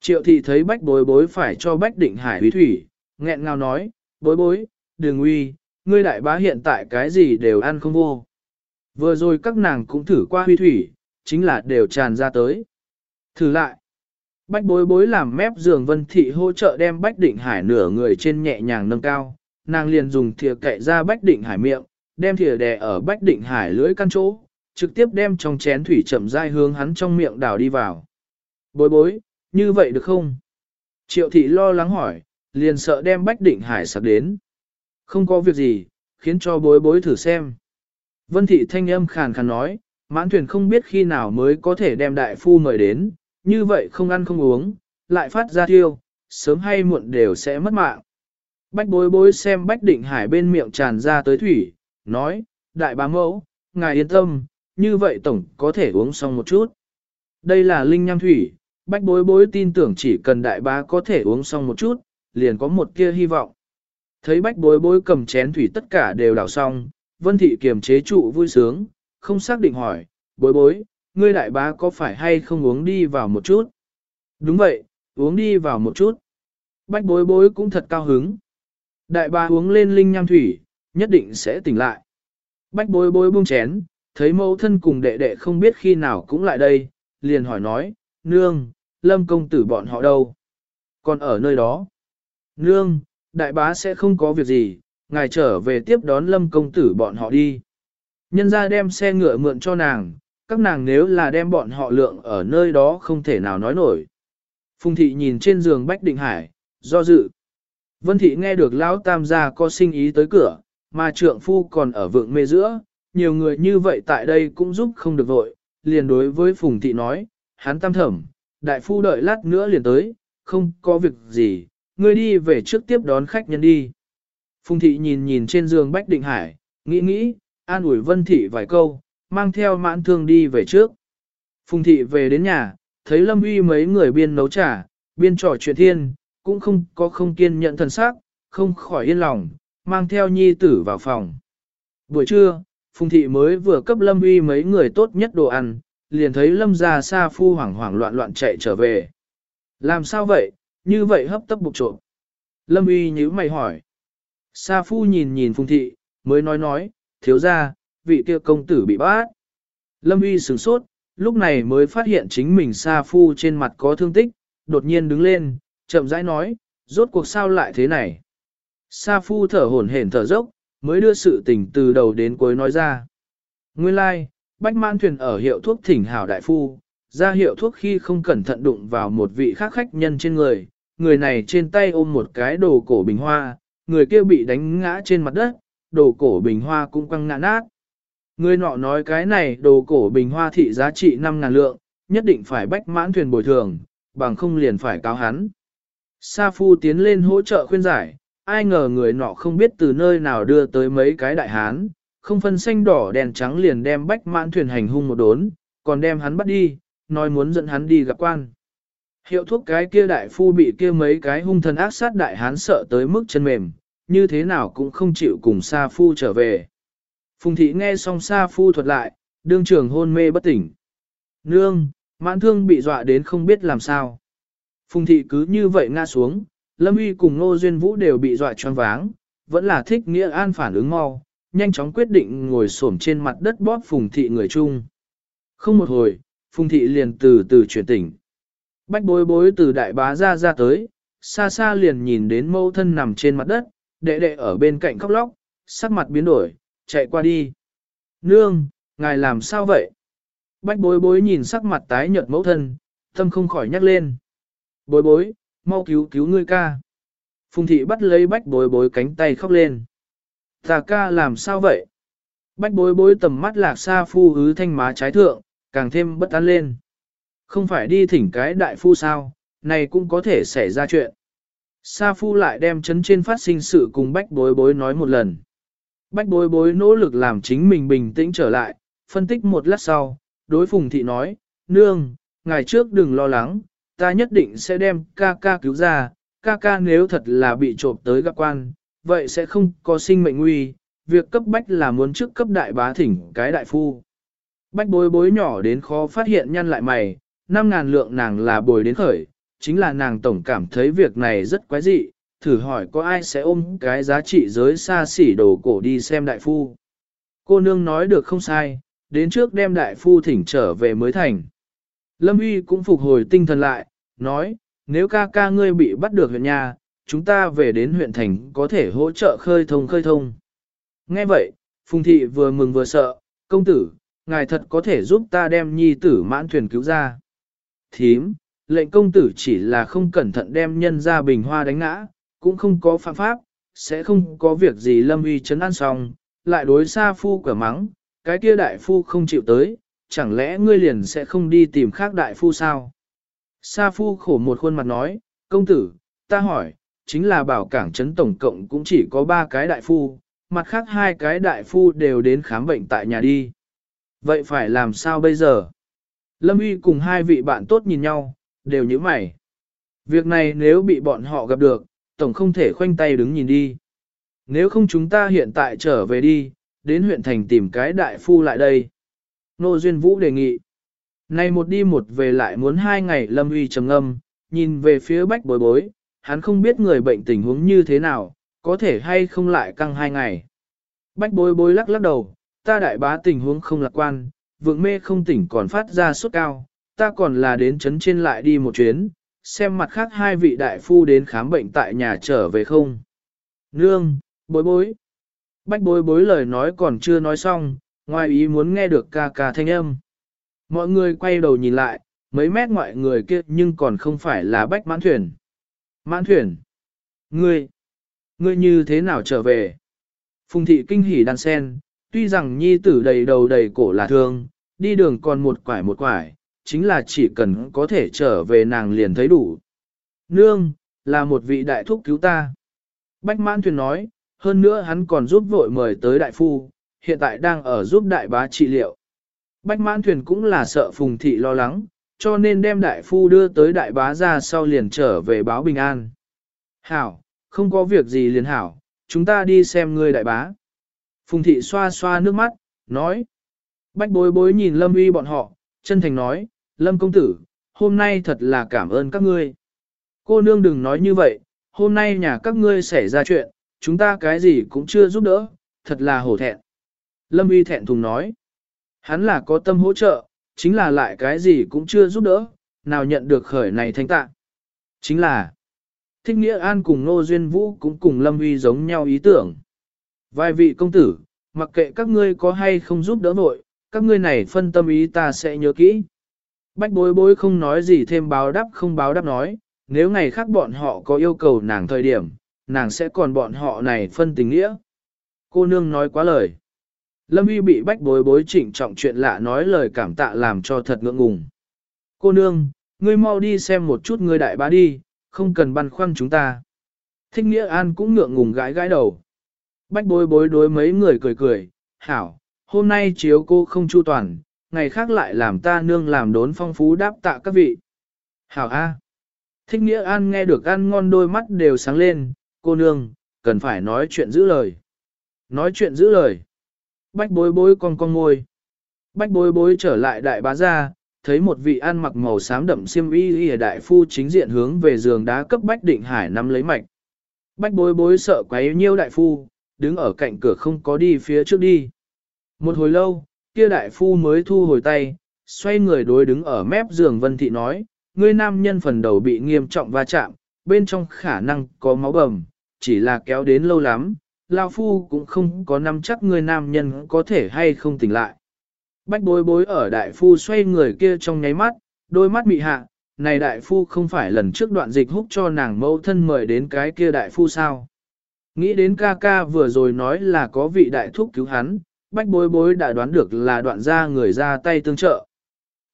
Triệu thị thấy bách bối bối phải cho bách định hải uy thủy, nghẹn ngào nói, bối bối, đừng uy, ngươi đại bá hiện tại cái gì đều ăn không vô. Vừa rồi các nàng cũng thử qua huy thủy, chính là đều tràn ra tới. Thử lại. Bách bối bối làm mép giường vân thị hỗ trợ đem Bách Định Hải nửa người trên nhẹ nhàng nâng cao, nàng liền dùng thìa cậy ra Bách Định Hải miệng, đem thìa đè ở Bách Định Hải lưỡi căn chỗ, trực tiếp đem trong chén thủy chậm dai hướng hắn trong miệng đảo đi vào. Bối bối, như vậy được không? Triệu thị lo lắng hỏi, liền sợ đem Bách Định Hải sạc đến. Không có việc gì, khiến cho bối bối thử xem. Vân thị thanh âm khàn khàn nói, mãn thuyền không biết khi nào mới có thể đem đại phu mời đến, như vậy không ăn không uống, lại phát ra thiêu, sớm hay muộn đều sẽ mất mạng. Bách bối bối xem Bách Định Hải bên miệng tràn ra tới thủy, nói, đại bá mẫu, ngài yên tâm, như vậy tổng có thể uống xong một chút. Đây là linh nham thủy, bách bối bối tin tưởng chỉ cần đại bá có thể uống xong một chút, liền có một kia hy vọng. Thấy bách bối bối cầm chén thủy tất cả đều đảo xong, vân thị kiềm chế trụ vui sướng, không xác định hỏi, bối bối, ngươi đại bá có phải hay không uống đi vào một chút? Đúng vậy, uống đi vào một chút. Bách bối bối cũng thật cao hứng. Đại bá uống lên linh nham thủy, nhất định sẽ tỉnh lại. Bách bối bối buông chén, thấy mẫu thân cùng đệ đệ không biết khi nào cũng lại đây, liền hỏi nói, nương, lâm công tử bọn họ đâu? Còn ở nơi đó. Nương, đại bá sẽ không có việc gì, ngài trở về tiếp đón lâm công tử bọn họ đi. Nhân ra đem xe ngựa mượn cho nàng, các nàng nếu là đem bọn họ lượng ở nơi đó không thể nào nói nổi. Phùng thị nhìn trên giường Bách Định Hải, do dự. Vân thị nghe được lão tam gia có sinh ý tới cửa, mà trượng phu còn ở vượng mê giữa, nhiều người như vậy tại đây cũng giúp không được vội, liền đối với Phùng thị nói, hắn tam thẩm, đại phu đợi lát nữa liền tới, không có việc gì, ngươi đi về trước tiếp đón khách nhân đi. Phùng thị nhìn nhìn trên giường Bách Định Hải, nghĩ nghĩ, an ủi Vân thị vài câu, mang theo mãn thương đi về trước. Phùng thị về đến nhà, thấy Lâm Uy mấy người biên nấu trà, biên trò chuyện thiên, cũng không có không kiên nhận thần sắc, không khỏi yên lòng, mang theo nhi tử vào phòng. Buổi trưa, Phùng thị mới vừa cấp Lâm Uy mấy người tốt nhất đồ ăn, liền thấy Lâm gia sa phu hoảng hoảng loạn loạn chạy trở về. Làm sao vậy, như vậy hấp tấp bục trộm. Lâm Uy nhíu mày hỏi. Sa phu nhìn nhìn Phùng thị, mới nói nói, thiếu ra, vị kia công tử bị bắt. Lâm Uy sửng sốt, lúc này mới phát hiện chính mình Sa phu trên mặt có thương tích, đột nhiên đứng lên, chậm rãi nói, rốt cuộc sao lại thế này. Sa phu thở hổn hển thở dốc, mới đưa sự tình từ đầu đến cuối nói ra. Nguyên lai, like, bách Mãn thuyền ở hiệu thuốc thỉnh hảo đại phu, ra hiệu thuốc khi không cẩn thận đụng vào một vị khác khách nhân trên người, người này trên tay ôm một cái đồ cổ bình hoa, người kia bị đánh ngã trên mặt đất, đồ cổ bình hoa cũng quăng ngã nát. Người nọ nói cái này đồ cổ bình hoa thị giá trị 5.000 lượng, nhất định phải bách mãn thuyền bồi thường, bằng không liền phải cáo hắn. Sa Phu tiến lên hỗ trợ khuyên giải, ai ngờ người nọ không biết từ nơi nào đưa tới mấy cái đại hán, không phân xanh đỏ đèn trắng liền đem bách mãn thuyền hành hung một đốn, còn đem hắn bắt đi, nói muốn dẫn hắn đi gặp quan. Hiệu thuốc cái kia đại phu bị kia mấy cái hung thần ác sát đại hán sợ tới mức chân mềm, như thế nào cũng không chịu cùng Sa Phu trở về. Phùng thị nghe xong xa Phu thuật lại, đương trường hôn mê bất tỉnh. Nương, mãn thương bị dọa đến không biết làm sao. Phùng thị cứ như vậy ngã xuống, Lâm Uy cùng Nô Duyên Vũ đều bị dọa choáng váng, vẫn là thích nghĩa an phản ứng mau, nhanh chóng quyết định ngồi xổm trên mặt đất bóp Phùng thị người chung. Không một hồi, Phùng thị liền từ từ chuyển tỉnh. Bách bối bối từ đại bá ra ra tới, xa xa liền nhìn đến mâu thân nằm trên mặt đất, đệ đệ ở bên cạnh khóc lóc, sắc mặt biến đổi, chạy qua đi. Nương, ngài làm sao vậy? Bách bối bối nhìn sắc mặt tái nhợt mẫu thân, tâm không khỏi nhắc lên. Bối bối, mau cứu cứu ngươi ca. Phùng thị bắt lấy bách bối bối cánh tay khóc lên. Ta ca làm sao vậy? Bách bối bối tầm mắt lạc xa phu hứ thanh má trái thượng, càng thêm bất an lên. Không phải đi thỉnh cái đại phu sao, này cũng có thể xảy ra chuyện. Sa phu lại đem chấn trên phát sinh sự cùng bách bối bối nói một lần. Bách bối bối nỗ lực làm chính mình bình tĩnh trở lại, phân tích một lát sau, đối phùng thị nói, nương, ngày trước đừng lo lắng, ta nhất định sẽ đem ca ca cứu ra, ca ca nếu thật là bị trộm tới gặp quan, vậy sẽ không có sinh mệnh nguy, việc cấp bách là muốn trước cấp đại bá thỉnh cái đại phu. Bách bối bối nhỏ đến khó phát hiện nhăn lại mày, 5.000 lượng nàng là bồi đến khởi, chính là nàng tổng cảm thấy việc này rất quái dị, thử hỏi có ai sẽ ôm cái giá trị giới xa xỉ đồ cổ đi xem đại phu. Cô nương nói được không sai, đến trước đem đại phu thỉnh trở về mới thành. Lâm Uy cũng phục hồi tinh thần lại, nói, nếu ca ca ngươi bị bắt được huyện nhà, chúng ta về đến huyện thành có thể hỗ trợ khơi thông khơi thông. Nghe vậy, Phùng Thị vừa mừng vừa sợ, công tử, ngài thật có thể giúp ta đem nhi tử mãn thuyền cứu ra. Thím, lệnh công tử chỉ là không cẩn thận đem nhân ra bình hoa đánh ngã, cũng không có phạm pháp, sẽ không có việc gì lâm uy chấn an xong, lại đối xa phu cửa mắng, cái kia đại phu không chịu tới, chẳng lẽ ngươi liền sẽ không đi tìm khác đại phu sao? Sa phu khổ một khuôn mặt nói, công tử, ta hỏi, chính là bảo cảng trấn tổng cộng cũng chỉ có ba cái đại phu, mặt khác hai cái đại phu đều đến khám bệnh tại nhà đi. Vậy phải làm sao bây giờ? Lâm uy cùng hai vị bạn tốt nhìn nhau, đều như mày. Việc này nếu bị bọn họ gặp được, tổng không thể khoanh tay đứng nhìn đi. Nếu không chúng ta hiện tại trở về đi, đến huyện thành tìm cái đại phu lại đây. Nô Duyên Vũ đề nghị. Này một đi một về lại muốn hai ngày lâm uy trầm âm, nhìn về phía bách bối bối, hắn không biết người bệnh tình huống như thế nào, có thể hay không lại căng hai ngày. Bách bối bối lắc lắc đầu, ta đại bá tình huống không lạc quan, vượng mê không tỉnh còn phát ra sốt cao, ta còn là đến chấn trên lại đi một chuyến, xem mặt khác hai vị đại phu đến khám bệnh tại nhà trở về không. Nương, bối bối. Bách bối bối lời nói còn chưa nói xong, ngoài ý muốn nghe được ca ca thanh âm. Mọi người quay đầu nhìn lại, mấy mét ngoại người kia nhưng còn không phải là bách mãn thuyền. Mãn thuyền. Ngươi, ngươi như thế nào trở về? Phùng thị kinh hỉ đan sen, tuy rằng nhi tử đầy đầu đầy cổ là thương, đi đường còn một quải một quải, chính là chỉ cần có thể trở về nàng liền thấy đủ. Nương, là một vị đại thúc cứu ta. Bách mãn thuyền nói, hơn nữa hắn còn giúp vội mời tới đại phu, hiện tại đang ở giúp đại bá trị liệu. Bách mãn thuyền cũng là sợ phùng thị lo lắng, cho nên đem đại phu đưa tới đại bá ra sau liền trở về báo bình an. Hảo, không có việc gì liền hảo, chúng ta đi xem ngươi đại bá. Phùng thị xoa xoa nước mắt, nói. Bách bối bối nhìn lâm uy bọn họ, chân thành nói, lâm công tử, hôm nay thật là cảm ơn các ngươi. Cô nương đừng nói như vậy, hôm nay nhà các ngươi xảy ra chuyện, chúng ta cái gì cũng chưa giúp đỡ, thật là hổ thẹn. Lâm uy thẹn thùng nói. Hắn là có tâm hỗ trợ, chính là lại cái gì cũng chưa giúp đỡ, nào nhận được khởi này thanh tạ. Chính là, Thích Nghĩa An cùng Nô Duyên Vũ cũng cùng Lâm uy giống nhau ý tưởng. Vài vị công tử, mặc kệ các ngươi có hay không giúp đỡ vội, các ngươi này phân tâm ý ta sẽ nhớ kỹ. Bách bối bối không nói gì thêm báo đáp không báo đáp nói, nếu ngày khác bọn họ có yêu cầu nàng thời điểm, nàng sẽ còn bọn họ này phân tình nghĩa. Cô nương nói quá lời. Lâm Y bị bách bối bối trịnh trọng chuyện lạ nói lời cảm tạ làm cho thật ngượng ngùng. Cô nương, ngươi mau đi xem một chút ngươi đại bá đi, không cần băn khoăn chúng ta. Thích Nghĩa An cũng ngượng ngùng gãi gãi đầu. Bách bối bối đối mấy người cười cười, hảo, hôm nay chiếu cô không chu toàn, ngày khác lại làm ta nương làm đốn phong phú đáp tạ các vị. Hảo A. Thích Nghĩa An nghe được ăn ngon đôi mắt đều sáng lên, cô nương, cần phải nói chuyện giữ lời. Nói chuyện giữ lời. Bách bối bối con con ngôi. Bách bối bối trở lại đại bá gia, thấy một vị ăn mặc màu xám đậm xiêm y y đại phu chính diện hướng về giường đá cấp Bách Định Hải nắm lấy mạch. Bách bối bối sợ quấy nhiêu đại phu, đứng ở cạnh cửa không có đi phía trước đi. Một hồi lâu, kia đại phu mới thu hồi tay, xoay người đối đứng ở mép giường Vân Thị nói, ngươi nam nhân phần đầu bị nghiêm trọng va chạm, bên trong khả năng có máu bầm, chỉ là kéo đến lâu lắm, Lao Phu cũng không có nắm chắc người nam nhân có thể hay không tỉnh lại. Bách bối bối ở đại phu xoay người kia trong nháy mắt, đôi mắt bị hạ, này đại phu không phải lần trước đoạn dịch húc cho nàng mẫu thân mời đến cái kia đại phu sao. Nghĩ đến ca ca vừa rồi nói là có vị đại thúc cứu hắn, bách bối bối đã đoán được là đoạn ra người ra tay tương trợ.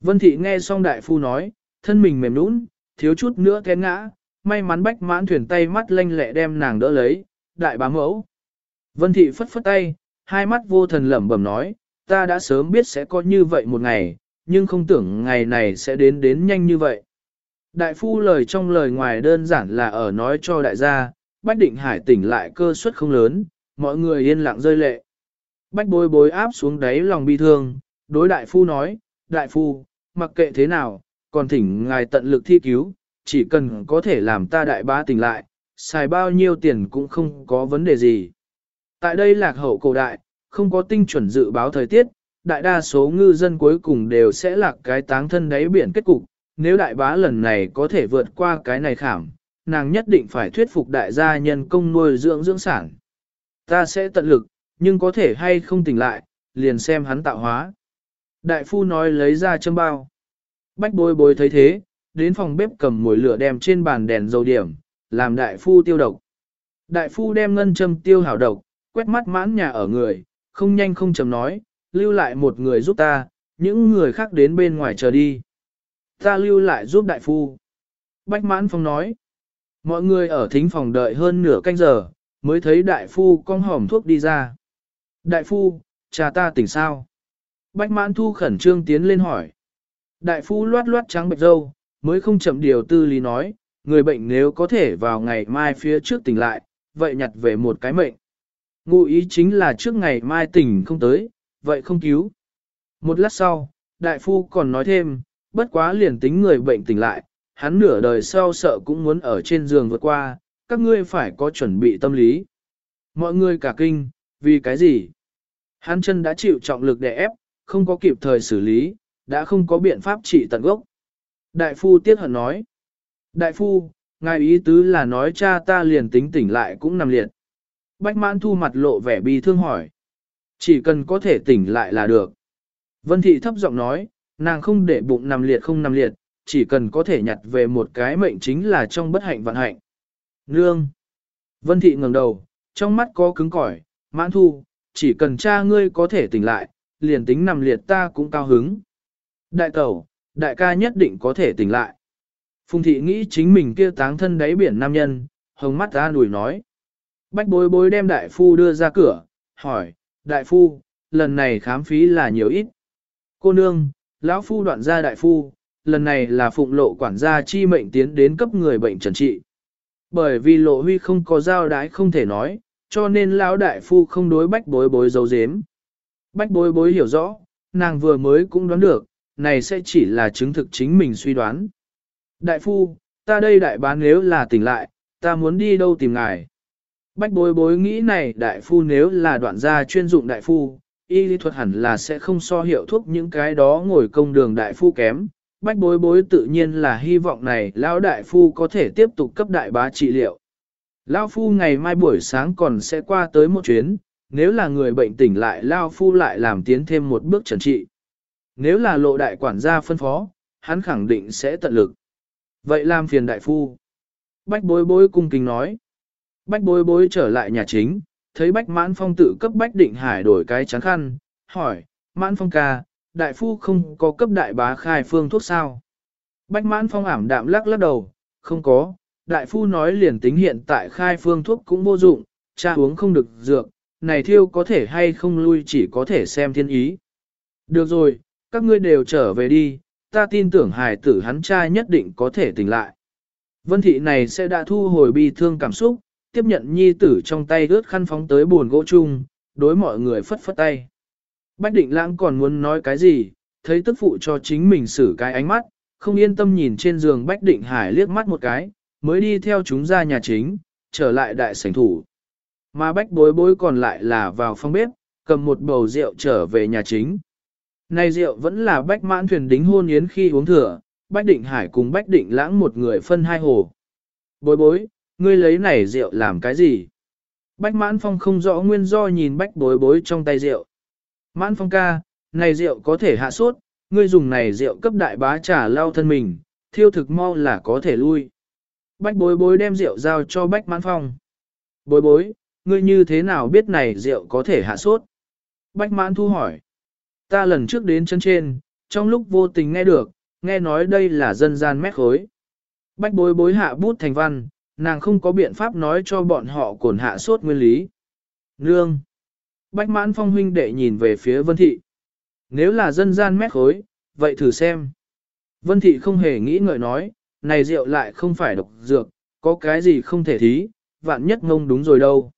Vân thị nghe xong đại phu nói, thân mình mềm nũng, thiếu chút nữa té ngã, may mắn bách mãn thuyền tay mắt lanh lẹ đem nàng đỡ lấy, đại bá mẫu. Vân thị phất phất tay, hai mắt vô thần lẩm bẩm nói, ta đã sớm biết sẽ có như vậy một ngày, nhưng không tưởng ngày này sẽ đến đến nhanh như vậy. Đại phu lời trong lời ngoài đơn giản là ở nói cho đại gia, Bách Định Hải tỉnh lại cơ suất không lớn, mọi người yên lặng rơi lệ. Bách bối bối áp xuống đáy lòng bi thương, đối đại phu nói, đại phu, mặc kệ thế nào, còn thỉnh ngài tận lực thi cứu, chỉ cần có thể làm ta đại bá tỉnh lại, xài bao nhiêu tiền cũng không có vấn đề gì. Tại đây lạc hậu cổ đại, không có tinh chuẩn dự báo thời tiết, đại đa số ngư dân cuối cùng đều sẽ lạc cái táng thân đáy biển kết cục, nếu đại bá lần này có thể vượt qua cái này khảm, nàng nhất định phải thuyết phục đại gia nhân công nuôi dưỡng dưỡng sản. Ta sẽ tận lực, nhưng có thể hay không tỉnh lại, liền xem hắn tạo hóa. Đại phu nói lấy ra châm bao. Bách bối bối thấy thế, đến phòng bếp cầm mồi lửa đem trên bàn đèn dầu điểm, làm đại phu tiêu độc. Đại phu đem ngân châm tiêu hảo độc, quét mắt mãn nhà ở người, không nhanh không chậm nói, lưu lại một người giúp ta, những người khác đến bên ngoài chờ đi. Ta lưu lại giúp đại phu. Bách mãn phong nói, mọi người ở thính phòng đợi hơn nửa canh giờ, mới thấy đại phu con hỏm thuốc đi ra. Đại phu, cha ta tỉnh sao? Bách mãn thu khẩn trương tiến lên hỏi. Đại phu loát loát trắng bệch dâu, mới không chậm điều tư lý nói, người bệnh nếu có thể vào ngày mai phía trước tỉnh lại, vậy nhặt về một cái mệnh. Ngụ ý chính là trước ngày mai tỉnh không tới, vậy không cứu. Một lát sau, đại phu còn nói thêm, bất quá liền tính người bệnh tỉnh lại, hắn nửa đời sau sợ cũng muốn ở trên giường vượt qua, các ngươi phải có chuẩn bị tâm lý. Mọi người cả kinh, vì cái gì? Hắn chân đã chịu trọng lực đè ép, không có kịp thời xử lý, đã không có biện pháp trị tận gốc. Đại phu tiết hận nói. Đại phu, ngài ý tứ là nói cha ta liền tính tỉnh lại cũng nằm liệt. Bách mãn thu mặt lộ vẻ bi thương hỏi. Chỉ cần có thể tỉnh lại là được. Vân thị thấp giọng nói, nàng không để bụng nằm liệt không nằm liệt, chỉ cần có thể nhặt về một cái mệnh chính là trong bất hạnh vạn hạnh. Nương. Vân thị ngẩng đầu, trong mắt có cứng cỏi, mãn thu, chỉ cần cha ngươi có thể tỉnh lại, liền tính nằm liệt ta cũng cao hứng. Đại tẩu, đại ca nhất định có thể tỉnh lại. Phùng thị nghĩ chính mình kia táng thân đáy biển nam nhân, hồng mắt ra đùi nói. Bách bối bối đem đại phu đưa ra cửa, hỏi, đại phu, lần này khám phí là nhiều ít. Cô nương, lão phu đoạn ra đại phu, lần này là phụng lộ quản gia chi mệnh tiến đến cấp người bệnh trần trị. Bởi vì lộ huy không có giao đái không thể nói, cho nên lão đại phu không đối bách bối bối dấu dếm. Bách bối bối hiểu rõ, nàng vừa mới cũng đoán được, này sẽ chỉ là chứng thực chính mình suy đoán. Đại phu, ta đây đại bán nếu là tỉnh lại, ta muốn đi đâu tìm ngài. Bách bối bối nghĩ này đại phu nếu là đoạn gia chuyên dụng đại phu, y lý thuật hẳn là sẽ không so hiệu thuốc những cái đó ngồi công đường đại phu kém. Bách bối bối tự nhiên là hy vọng này lão đại phu có thể tiếp tục cấp đại bá trị liệu. Lão phu ngày mai buổi sáng còn sẽ qua tới một chuyến, nếu là người bệnh tỉnh lại Lão phu lại làm tiến thêm một bước trần trị. Nếu là lộ đại quản gia phân phó, hắn khẳng định sẽ tận lực. Vậy làm phiền đại phu. Bách bối bối cung kính nói. Bách bối bối trở lại nhà chính, thấy bách mãn phong tự cấp bách định hải đổi cái trắng khăn, hỏi, mãn phong ca, đại phu không có cấp đại bá khai phương thuốc sao? Bách mãn phong ảm đạm lắc lắc đầu, không có, đại phu nói liền tính hiện tại khai phương thuốc cũng vô dụng, cha uống không được dược, này thiêu có thể hay không lui chỉ có thể xem thiên ý. Được rồi, các ngươi đều trở về đi, ta tin tưởng hài tử hắn cha nhất định có thể tỉnh lại. Vân thị này sẽ đã thu hồi bi thương cảm xúc, tiếp nhận nhi tử trong tay ướt khăn phóng tới buồn gỗ chung, đối mọi người phất phất tay. Bách định lãng còn muốn nói cái gì, thấy tức phụ cho chính mình xử cái ánh mắt, không yên tâm nhìn trên giường Bách định hải liếc mắt một cái, mới đi theo chúng ra nhà chính, trở lại đại sảnh thủ. Mà Bách bối bối còn lại là vào phòng bếp, cầm một bầu rượu trở về nhà chính. Này rượu vẫn là Bách mãn thuyền đính hôn yến khi uống thừa, Bách định hải cùng Bách định lãng một người phân hai hồ. Bối bối, ngươi lấy này rượu làm cái gì? Bách mãn phong không rõ nguyên do nhìn bách bối bối trong tay rượu. Mãn phong ca, này rượu có thể hạ sốt, ngươi dùng này rượu cấp đại bá trà lao thân mình, thiêu thực mau là có thể lui. Bách bối bối đem rượu giao cho bách mãn phong. Bối bối, ngươi như thế nào biết này rượu có thể hạ sốt? Bách mãn thu hỏi. Ta lần trước đến chân trên, trong lúc vô tình nghe được, nghe nói đây là dân gian mét khối. Bách bối bối hạ bút thành văn, nàng không có biện pháp nói cho bọn họ cổn hạ sốt nguyên lý. Nương! Bách mãn phong huynh đệ nhìn về phía vân thị. Nếu là dân gian mét khối, vậy thử xem. Vân thị không hề nghĩ ngợi nói, này rượu lại không phải độc dược, có cái gì không thể thí, vạn nhất ngông đúng rồi đâu.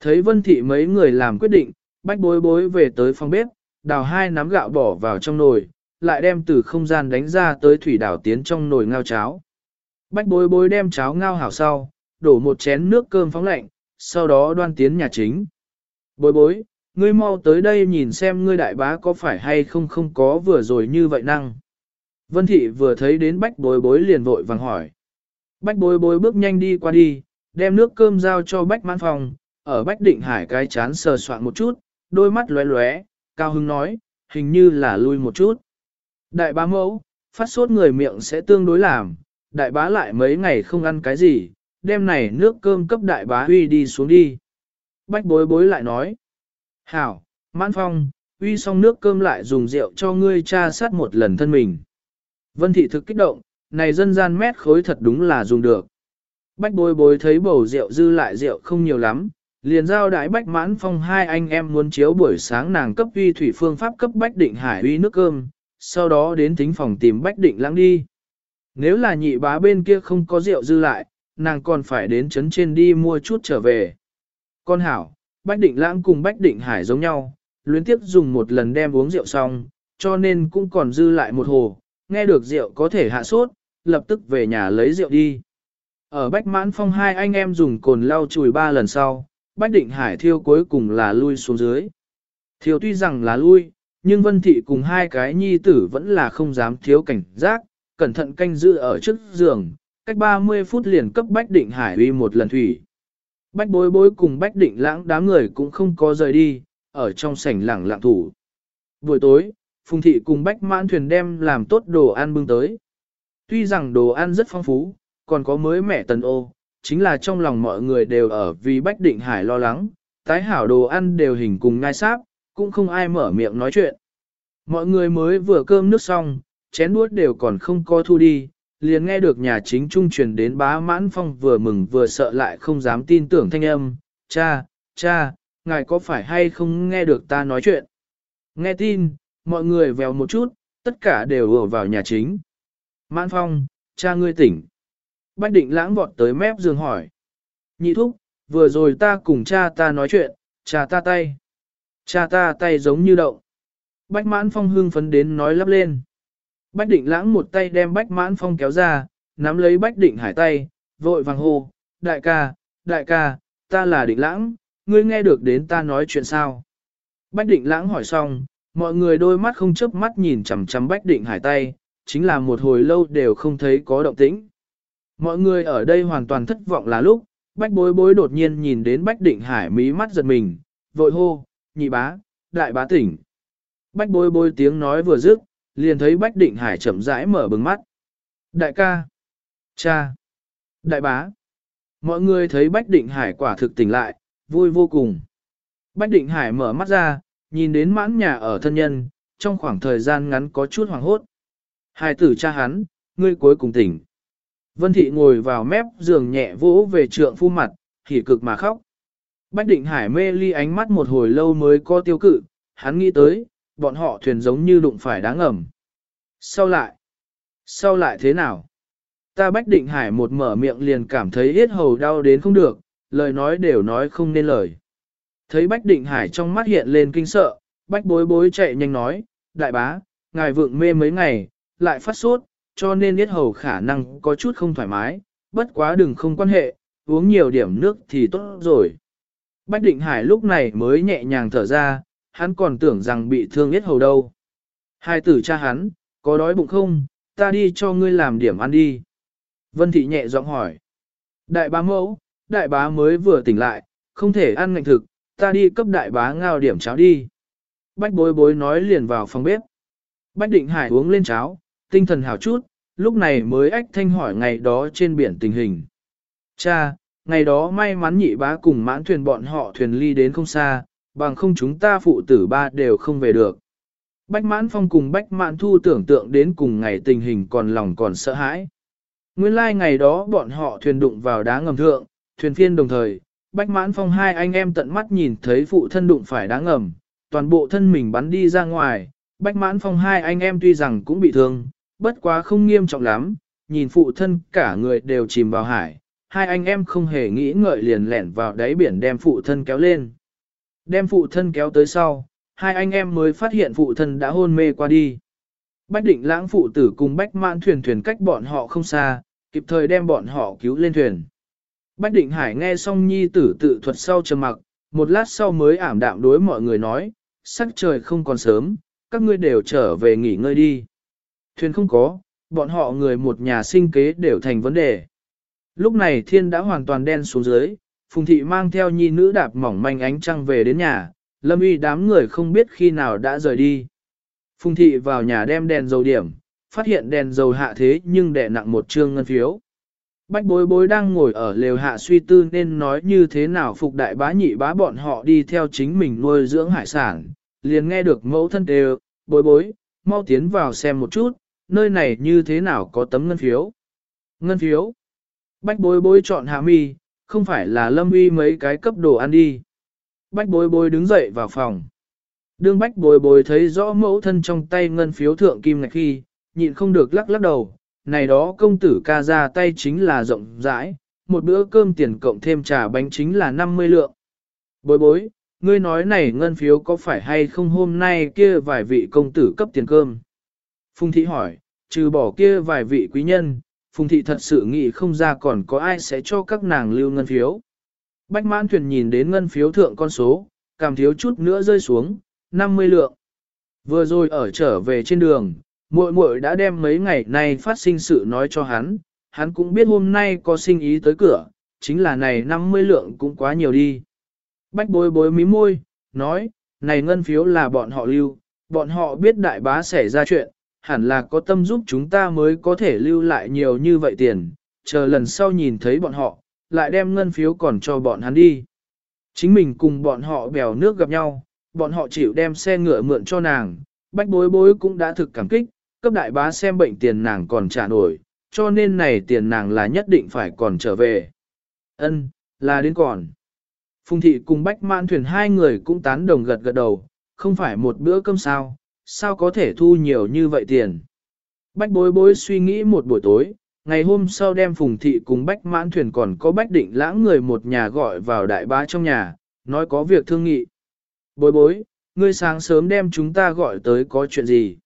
Thấy vân thị mấy người làm quyết định, bách bối bối về tới phòng bếp, đào hai nắm gạo bỏ vào trong nồi, lại đem từ không gian đánh ra tới thủy đảo tiến trong nồi ngao cháo. Bách bối bối đem cháo ngao hảo sau, đổ một chén nước cơm phóng lạnh, sau đó đoan tiến nhà chính. Bối bối, ngươi mau tới đây nhìn xem ngươi đại bá có phải hay không không có vừa rồi như vậy năng. Vân thị vừa thấy đến bách bối bối liền vội vàng hỏi. Bách bối bối bước nhanh đi qua đi, đem nước cơm giao cho bách mãn phòng, ở bách định hải cái chán sờ soạn một chút, đôi mắt lóe lóe, cao hưng nói, hình như là lui một chút. Đại bá mẫu, phát sốt người miệng sẽ tương đối làm, đại bá lại mấy ngày không ăn cái gì, đêm này nước cơm cấp đại bá huy đi xuống đi. Bách bối bối lại nói, hảo, mãn phong, uy xong nước cơm lại dùng rượu cho ngươi cha sát một lần thân mình. Vân thị thực kích động, này dân gian mét khối thật đúng là dùng được. Bách bối bối thấy bầu rượu dư lại rượu không nhiều lắm, liền giao đại bách mãn phong hai anh em muốn chiếu buổi sáng nàng cấp uy thủy phương pháp cấp bách định hải uy nước cơm, sau đó đến thính phòng tìm bách định lãng đi. Nếu là nhị bá bên kia không có rượu dư lại, nàng còn phải đến trấn trên đi mua chút trở về. Con hảo, bách định lãng cùng bách định hải giống nhau, luyến tiếp dùng một lần đem uống rượu xong, cho nên cũng còn dư lại một hồ, nghe được rượu có thể hạ sốt, lập tức về nhà lấy rượu đi. Ở Bách Mãn Phong hai anh em dùng cồn lau chùi ba lần sau, Bách Định Hải thiêu cuối cùng là lui xuống dưới. Thiêu tuy rằng là lui, nhưng Vân Thị cùng hai cái nhi tử vẫn là không dám thiếu cảnh giác, cẩn thận canh giữ ở trước giường, cách 30 phút liền cấp Bách Định Hải uy một lần thủy. Bách bối bối cùng Bách Định lãng đám người cũng không có rời đi, ở trong sảnh lẳng lặng thủ. Buổi tối, Phùng Thị cùng Bách Mãn Thuyền đem làm tốt đồ ăn bưng tới. Tuy rằng đồ ăn rất phong phú, còn có mới mẻ tần ô, chính là trong lòng mọi người đều ở vì Bách Định Hải lo lắng, tái hảo đồ ăn đều hình cùng ngai sáp, cũng không ai mở miệng nói chuyện. Mọi người mới vừa cơm nước xong, chén đuốt đều còn không có thu đi, liền nghe được nhà chính trung truyền đến bá mãn phong vừa mừng vừa sợ lại không dám tin tưởng thanh âm, cha, cha, ngài có phải hay không nghe được ta nói chuyện? Nghe tin, mọi người vèo một chút, tất cả đều ùa vào nhà chính. Mãn phong, cha ngươi tỉnh. Bách định lãng vọt tới mép giường hỏi. Nhị thúc, vừa rồi ta cùng cha ta nói chuyện, cha ta tay. Cha ta tay giống như đậu. Bách mãn phong hưng phấn đến nói lắp lên. Bách định lãng một tay đem bách mãn phong kéo ra, nắm lấy bách định hải tay, vội vàng hô, đại ca, đại ca, ta là định lãng, ngươi nghe được đến ta nói chuyện sao? Bách định lãng hỏi xong, mọi người đôi mắt không chớp mắt nhìn chằm chằm bách định hải tay, chính là một hồi lâu đều không thấy có động tĩnh. Mọi người ở đây hoàn toàn thất vọng là lúc, bách bối bối đột nhiên nhìn đến bách định hải mí mắt giật mình, vội hô, nhị bá, đại bá tỉnh. Bách bối bối tiếng nói vừa dứt, liền thấy bách định hải chậm rãi mở bừng mắt. Đại ca, cha, đại bá. Mọi người thấy bách định hải quả thực tỉnh lại, vui vô cùng. Bách định hải mở mắt ra, nhìn đến mãn nhà ở thân nhân, trong khoảng thời gian ngắn có chút hoàng hốt. hai tử cha hắn, ngươi cuối cùng tỉnh. Vân thị ngồi vào mép giường nhẹ vỗ về trượng phu mặt, hỉ cực mà khóc. Bách định hải mê ly ánh mắt một hồi lâu mới có tiêu cự, hắn nghĩ tới, bọn họ thuyền giống như đụng phải đáng ẩm. Sau lại? Sau lại thế nào? Ta bách định hải một mở miệng liền cảm thấy yết hầu đau đến không được, lời nói đều nói không nên lời. Thấy bách định hải trong mắt hiện lên kinh sợ, bách bối bối chạy nhanh nói, đại bá, ngài vượng mê mấy ngày, lại phát sốt, cho nên yết hầu khả năng có chút không thoải mái, bất quá đừng không quan hệ, uống nhiều điểm nước thì tốt rồi. Bách định hải lúc này mới nhẹ nhàng thở ra, hắn còn tưởng rằng bị thương yết hầu đâu. Hai tử cha hắn, có đói bụng không, ta đi cho ngươi làm điểm ăn đi. Vân thị nhẹ giọng hỏi. Đại bá mẫu, đại bá mới vừa tỉnh lại, không thể ăn ngạnh thực, ta đi cấp đại bá ngao điểm cháo đi. Bách bối bối nói liền vào phòng bếp. Bách định hải uống lên cháo, tinh thần hào chút, lúc này mới ách thanh hỏi ngày đó trên biển tình hình. Cha, ngày đó may mắn nhị bá cùng mãn thuyền bọn họ thuyền ly đến không xa, bằng không chúng ta phụ tử ba đều không về được. Bách mãn phong cùng bách mãn thu tưởng tượng đến cùng ngày tình hình còn lòng còn sợ hãi. Nguyên lai like ngày đó bọn họ thuyền đụng vào đá ngầm thượng, thuyền phiên đồng thời, bách mãn phong hai anh em tận mắt nhìn thấy phụ thân đụng phải đá ngầm, toàn bộ thân mình bắn đi ra ngoài, bách mãn phong hai anh em tuy rằng cũng bị thương, bất quá không nghiêm trọng lắm, nhìn phụ thân cả người đều chìm vào hải, hai anh em không hề nghĩ ngợi liền lẻn vào đáy biển đem phụ thân kéo lên. Đem phụ thân kéo tới sau, hai anh em mới phát hiện phụ thân đã hôn mê qua đi. Bách định lãng phụ tử cùng bách mãn thuyền thuyền cách bọn họ không xa, kịp thời đem bọn họ cứu lên thuyền. Bách định hải nghe xong nhi tử tự thuật sau trầm mặc, một lát sau mới ảm đạm đối mọi người nói, sắc trời không còn sớm, các ngươi đều trở về nghỉ ngơi đi. Thuyền không có, bọn họ người một nhà sinh kế đều thành vấn đề. Lúc này thiên đã hoàn toàn đen xuống dưới, Phùng Thị mang theo nhi nữ đạp mỏng manh ánh trăng về đến nhà, Lâm Y đám người không biết khi nào đã rời đi. Phùng Thị vào nhà đem đèn dầu điểm, phát hiện đèn dầu hạ thế nhưng đè nặng một trương ngân phiếu. Bách bối bối đang ngồi ở lều hạ suy tư nên nói như thế nào phục đại bá nhị bá bọn họ đi theo chính mình nuôi dưỡng hải sản, liền nghe được mẫu thân đều, bối bối, mau tiến vào xem một chút, nơi này như thế nào có tấm ngân phiếu. Ngân phiếu. Bách bối bối chọn hạ mi, không phải là lâm uy mấy cái cấp đồ ăn đi. Bách bối bối đứng dậy vào phòng. Đương bách bối bối thấy rõ mẫu thân trong tay ngân phiếu thượng kim ngạch khi, nhịn không được lắc lắc đầu, này đó công tử ca ra tay chính là rộng rãi, một bữa cơm tiền cộng thêm trà bánh chính là 50 lượng. Bối bối, ngươi nói này ngân phiếu có phải hay không hôm nay kia vài vị công tử cấp tiền cơm? Phùng thị hỏi, trừ bỏ kia vài vị quý nhân, Phùng thị thật sự nghĩ không ra còn có ai sẽ cho các nàng lưu ngân phiếu. Bách mãn thuyền nhìn đến ngân phiếu thượng con số, cảm thiếu chút nữa rơi xuống, 50 lượng. Vừa rồi ở trở về trên đường, muội muội đã đem mấy ngày nay phát sinh sự nói cho hắn, hắn cũng biết hôm nay có sinh ý tới cửa, chính là này 50 lượng cũng quá nhiều đi. Bách bối bối mí môi, nói, này ngân phiếu là bọn họ lưu, bọn họ biết đại bá xảy ra chuyện, hẳn là có tâm giúp chúng ta mới có thể lưu lại nhiều như vậy tiền, chờ lần sau nhìn thấy bọn họ, lại đem ngân phiếu còn cho bọn hắn đi. Chính mình cùng bọn họ bèo nước gặp nhau, bọn họ chịu đem xe ngựa mượn cho nàng, bách bối bối cũng đã thực cảm kích, cấp đại bá xem bệnh tiền nàng còn trả nổi, cho nên này tiền nàng là nhất định phải còn trở về. Ân, là đến còn. Phùng thị cùng bách mãn thuyền hai người cũng tán đồng gật gật đầu, không phải một bữa cơm sao, sao có thể thu nhiều như vậy tiền. Bách bối bối suy nghĩ một buổi tối, ngày hôm sau đem phùng thị cùng bách mãn thuyền còn có bách định lãng người một nhà gọi vào đại bá trong nhà, nói có việc thương nghị. Bối bối, ngươi sáng sớm đem chúng ta gọi tới có chuyện gì?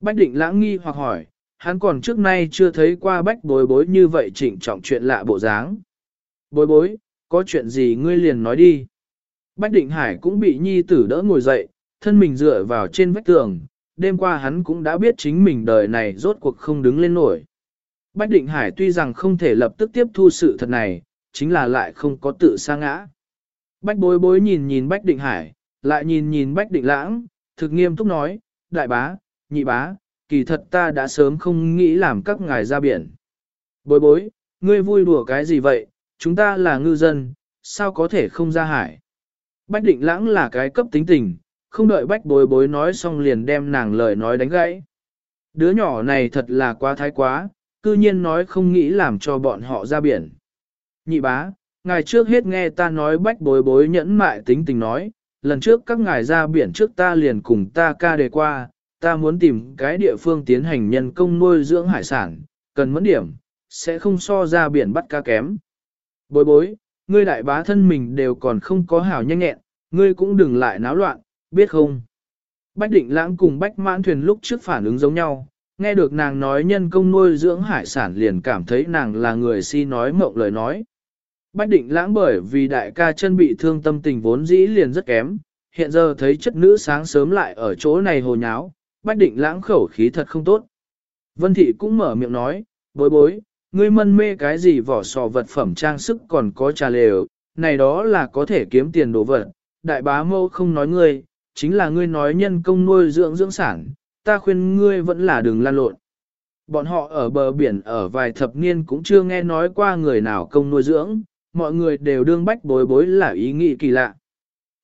Bách định lãng nghi hoặc hỏi, hắn còn trước nay chưa thấy qua bách bối bối như vậy chỉnh trọng chuyện lạ bộ dáng. Bối bối, có chuyện gì ngươi liền nói đi. Bách định hải cũng bị nhi tử đỡ ngồi dậy, thân mình dựa vào trên vách tường, đêm qua hắn cũng đã biết chính mình đời này rốt cuộc không đứng lên nổi. Bách định hải tuy rằng không thể lập tức tiếp thu sự thật này, chính là lại không có tự sa ngã. Bách bối bối nhìn nhìn Bách định hải, lại nhìn nhìn Bách định lãng, thực nghiêm túc nói, đại bá, nhị bá, kỳ thật ta đã sớm không nghĩ làm các ngài ra biển. Bối bối, ngươi vui đùa cái gì vậy, chúng ta là ngư dân, sao có thể không ra hải. Bách định lãng là cái cấp tính tình, không đợi bách bối bối nói xong liền đem nàng lời nói đánh gãy. Đứa nhỏ này thật là quá thái quá, cư nhiên nói không nghĩ làm cho bọn họ ra biển. Nhị bá, ngài trước hết nghe ta nói bách bối bối nhẫn mại tính tình nói, lần trước các ngài ra biển trước ta liền cùng ta ca đề qua, ta muốn tìm cái địa phương tiến hành nhân công nuôi dưỡng hải sản, cần mẫn điểm, sẽ không so ra biển bắt cá kém. Bối bối, ngươi đại bá thân mình đều còn không có hảo nhanh nhẹn, ngươi cũng đừng lại náo loạn, biết không? Bách định lãng cùng bách mãn thuyền lúc trước phản ứng giống nhau, nghe được nàng nói nhân công nuôi dưỡng hải sản liền cảm thấy nàng là người si nói mộng lời nói. Bách định lãng bởi vì đại ca chân bị thương tâm tình vốn dĩ liền rất kém, hiện giờ thấy chất nữ sáng sớm lại ở chỗ này hồ nháo, bách định lãng khẩu khí thật không tốt. Vân thị cũng mở miệng nói, bối bối, ngươi mân mê cái gì vỏ sò vật phẩm trang sức còn có trà lều, này đó là có thể kiếm tiền đồ vật, đại bá mâu không nói ngươi, chính là ngươi nói nhân công nuôi dưỡng dưỡng sản, ta khuyên ngươi vẫn là đừng lan lộn. Bọn họ ở bờ biển ở vài thập niên cũng chưa nghe nói qua người nào công nuôi dưỡng, mọi người đều đương bách bối bối là ý nghĩ kỳ lạ.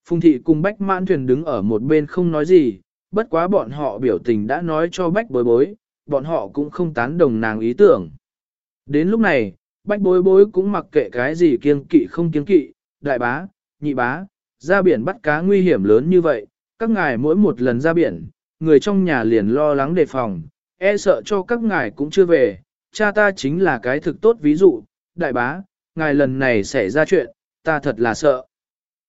Phùng thị cùng bách mãn thuyền đứng ở một bên không nói gì, bất quá bọn họ biểu tình đã nói cho bách bối bối, bọn họ cũng không tán đồng nàng ý tưởng. Đến lúc này, bách bối bối cũng mặc kệ cái gì kiêng kỵ không kiêng kỵ, đại bá, nhị bá, ra biển bắt cá nguy hiểm lớn như vậy, các ngài mỗi một lần ra biển, người trong nhà liền lo lắng đề phòng, e sợ cho các ngài cũng chưa về, cha ta chính là cái thực tốt ví dụ, đại bá, ngài lần này xảy ra chuyện, ta thật là sợ.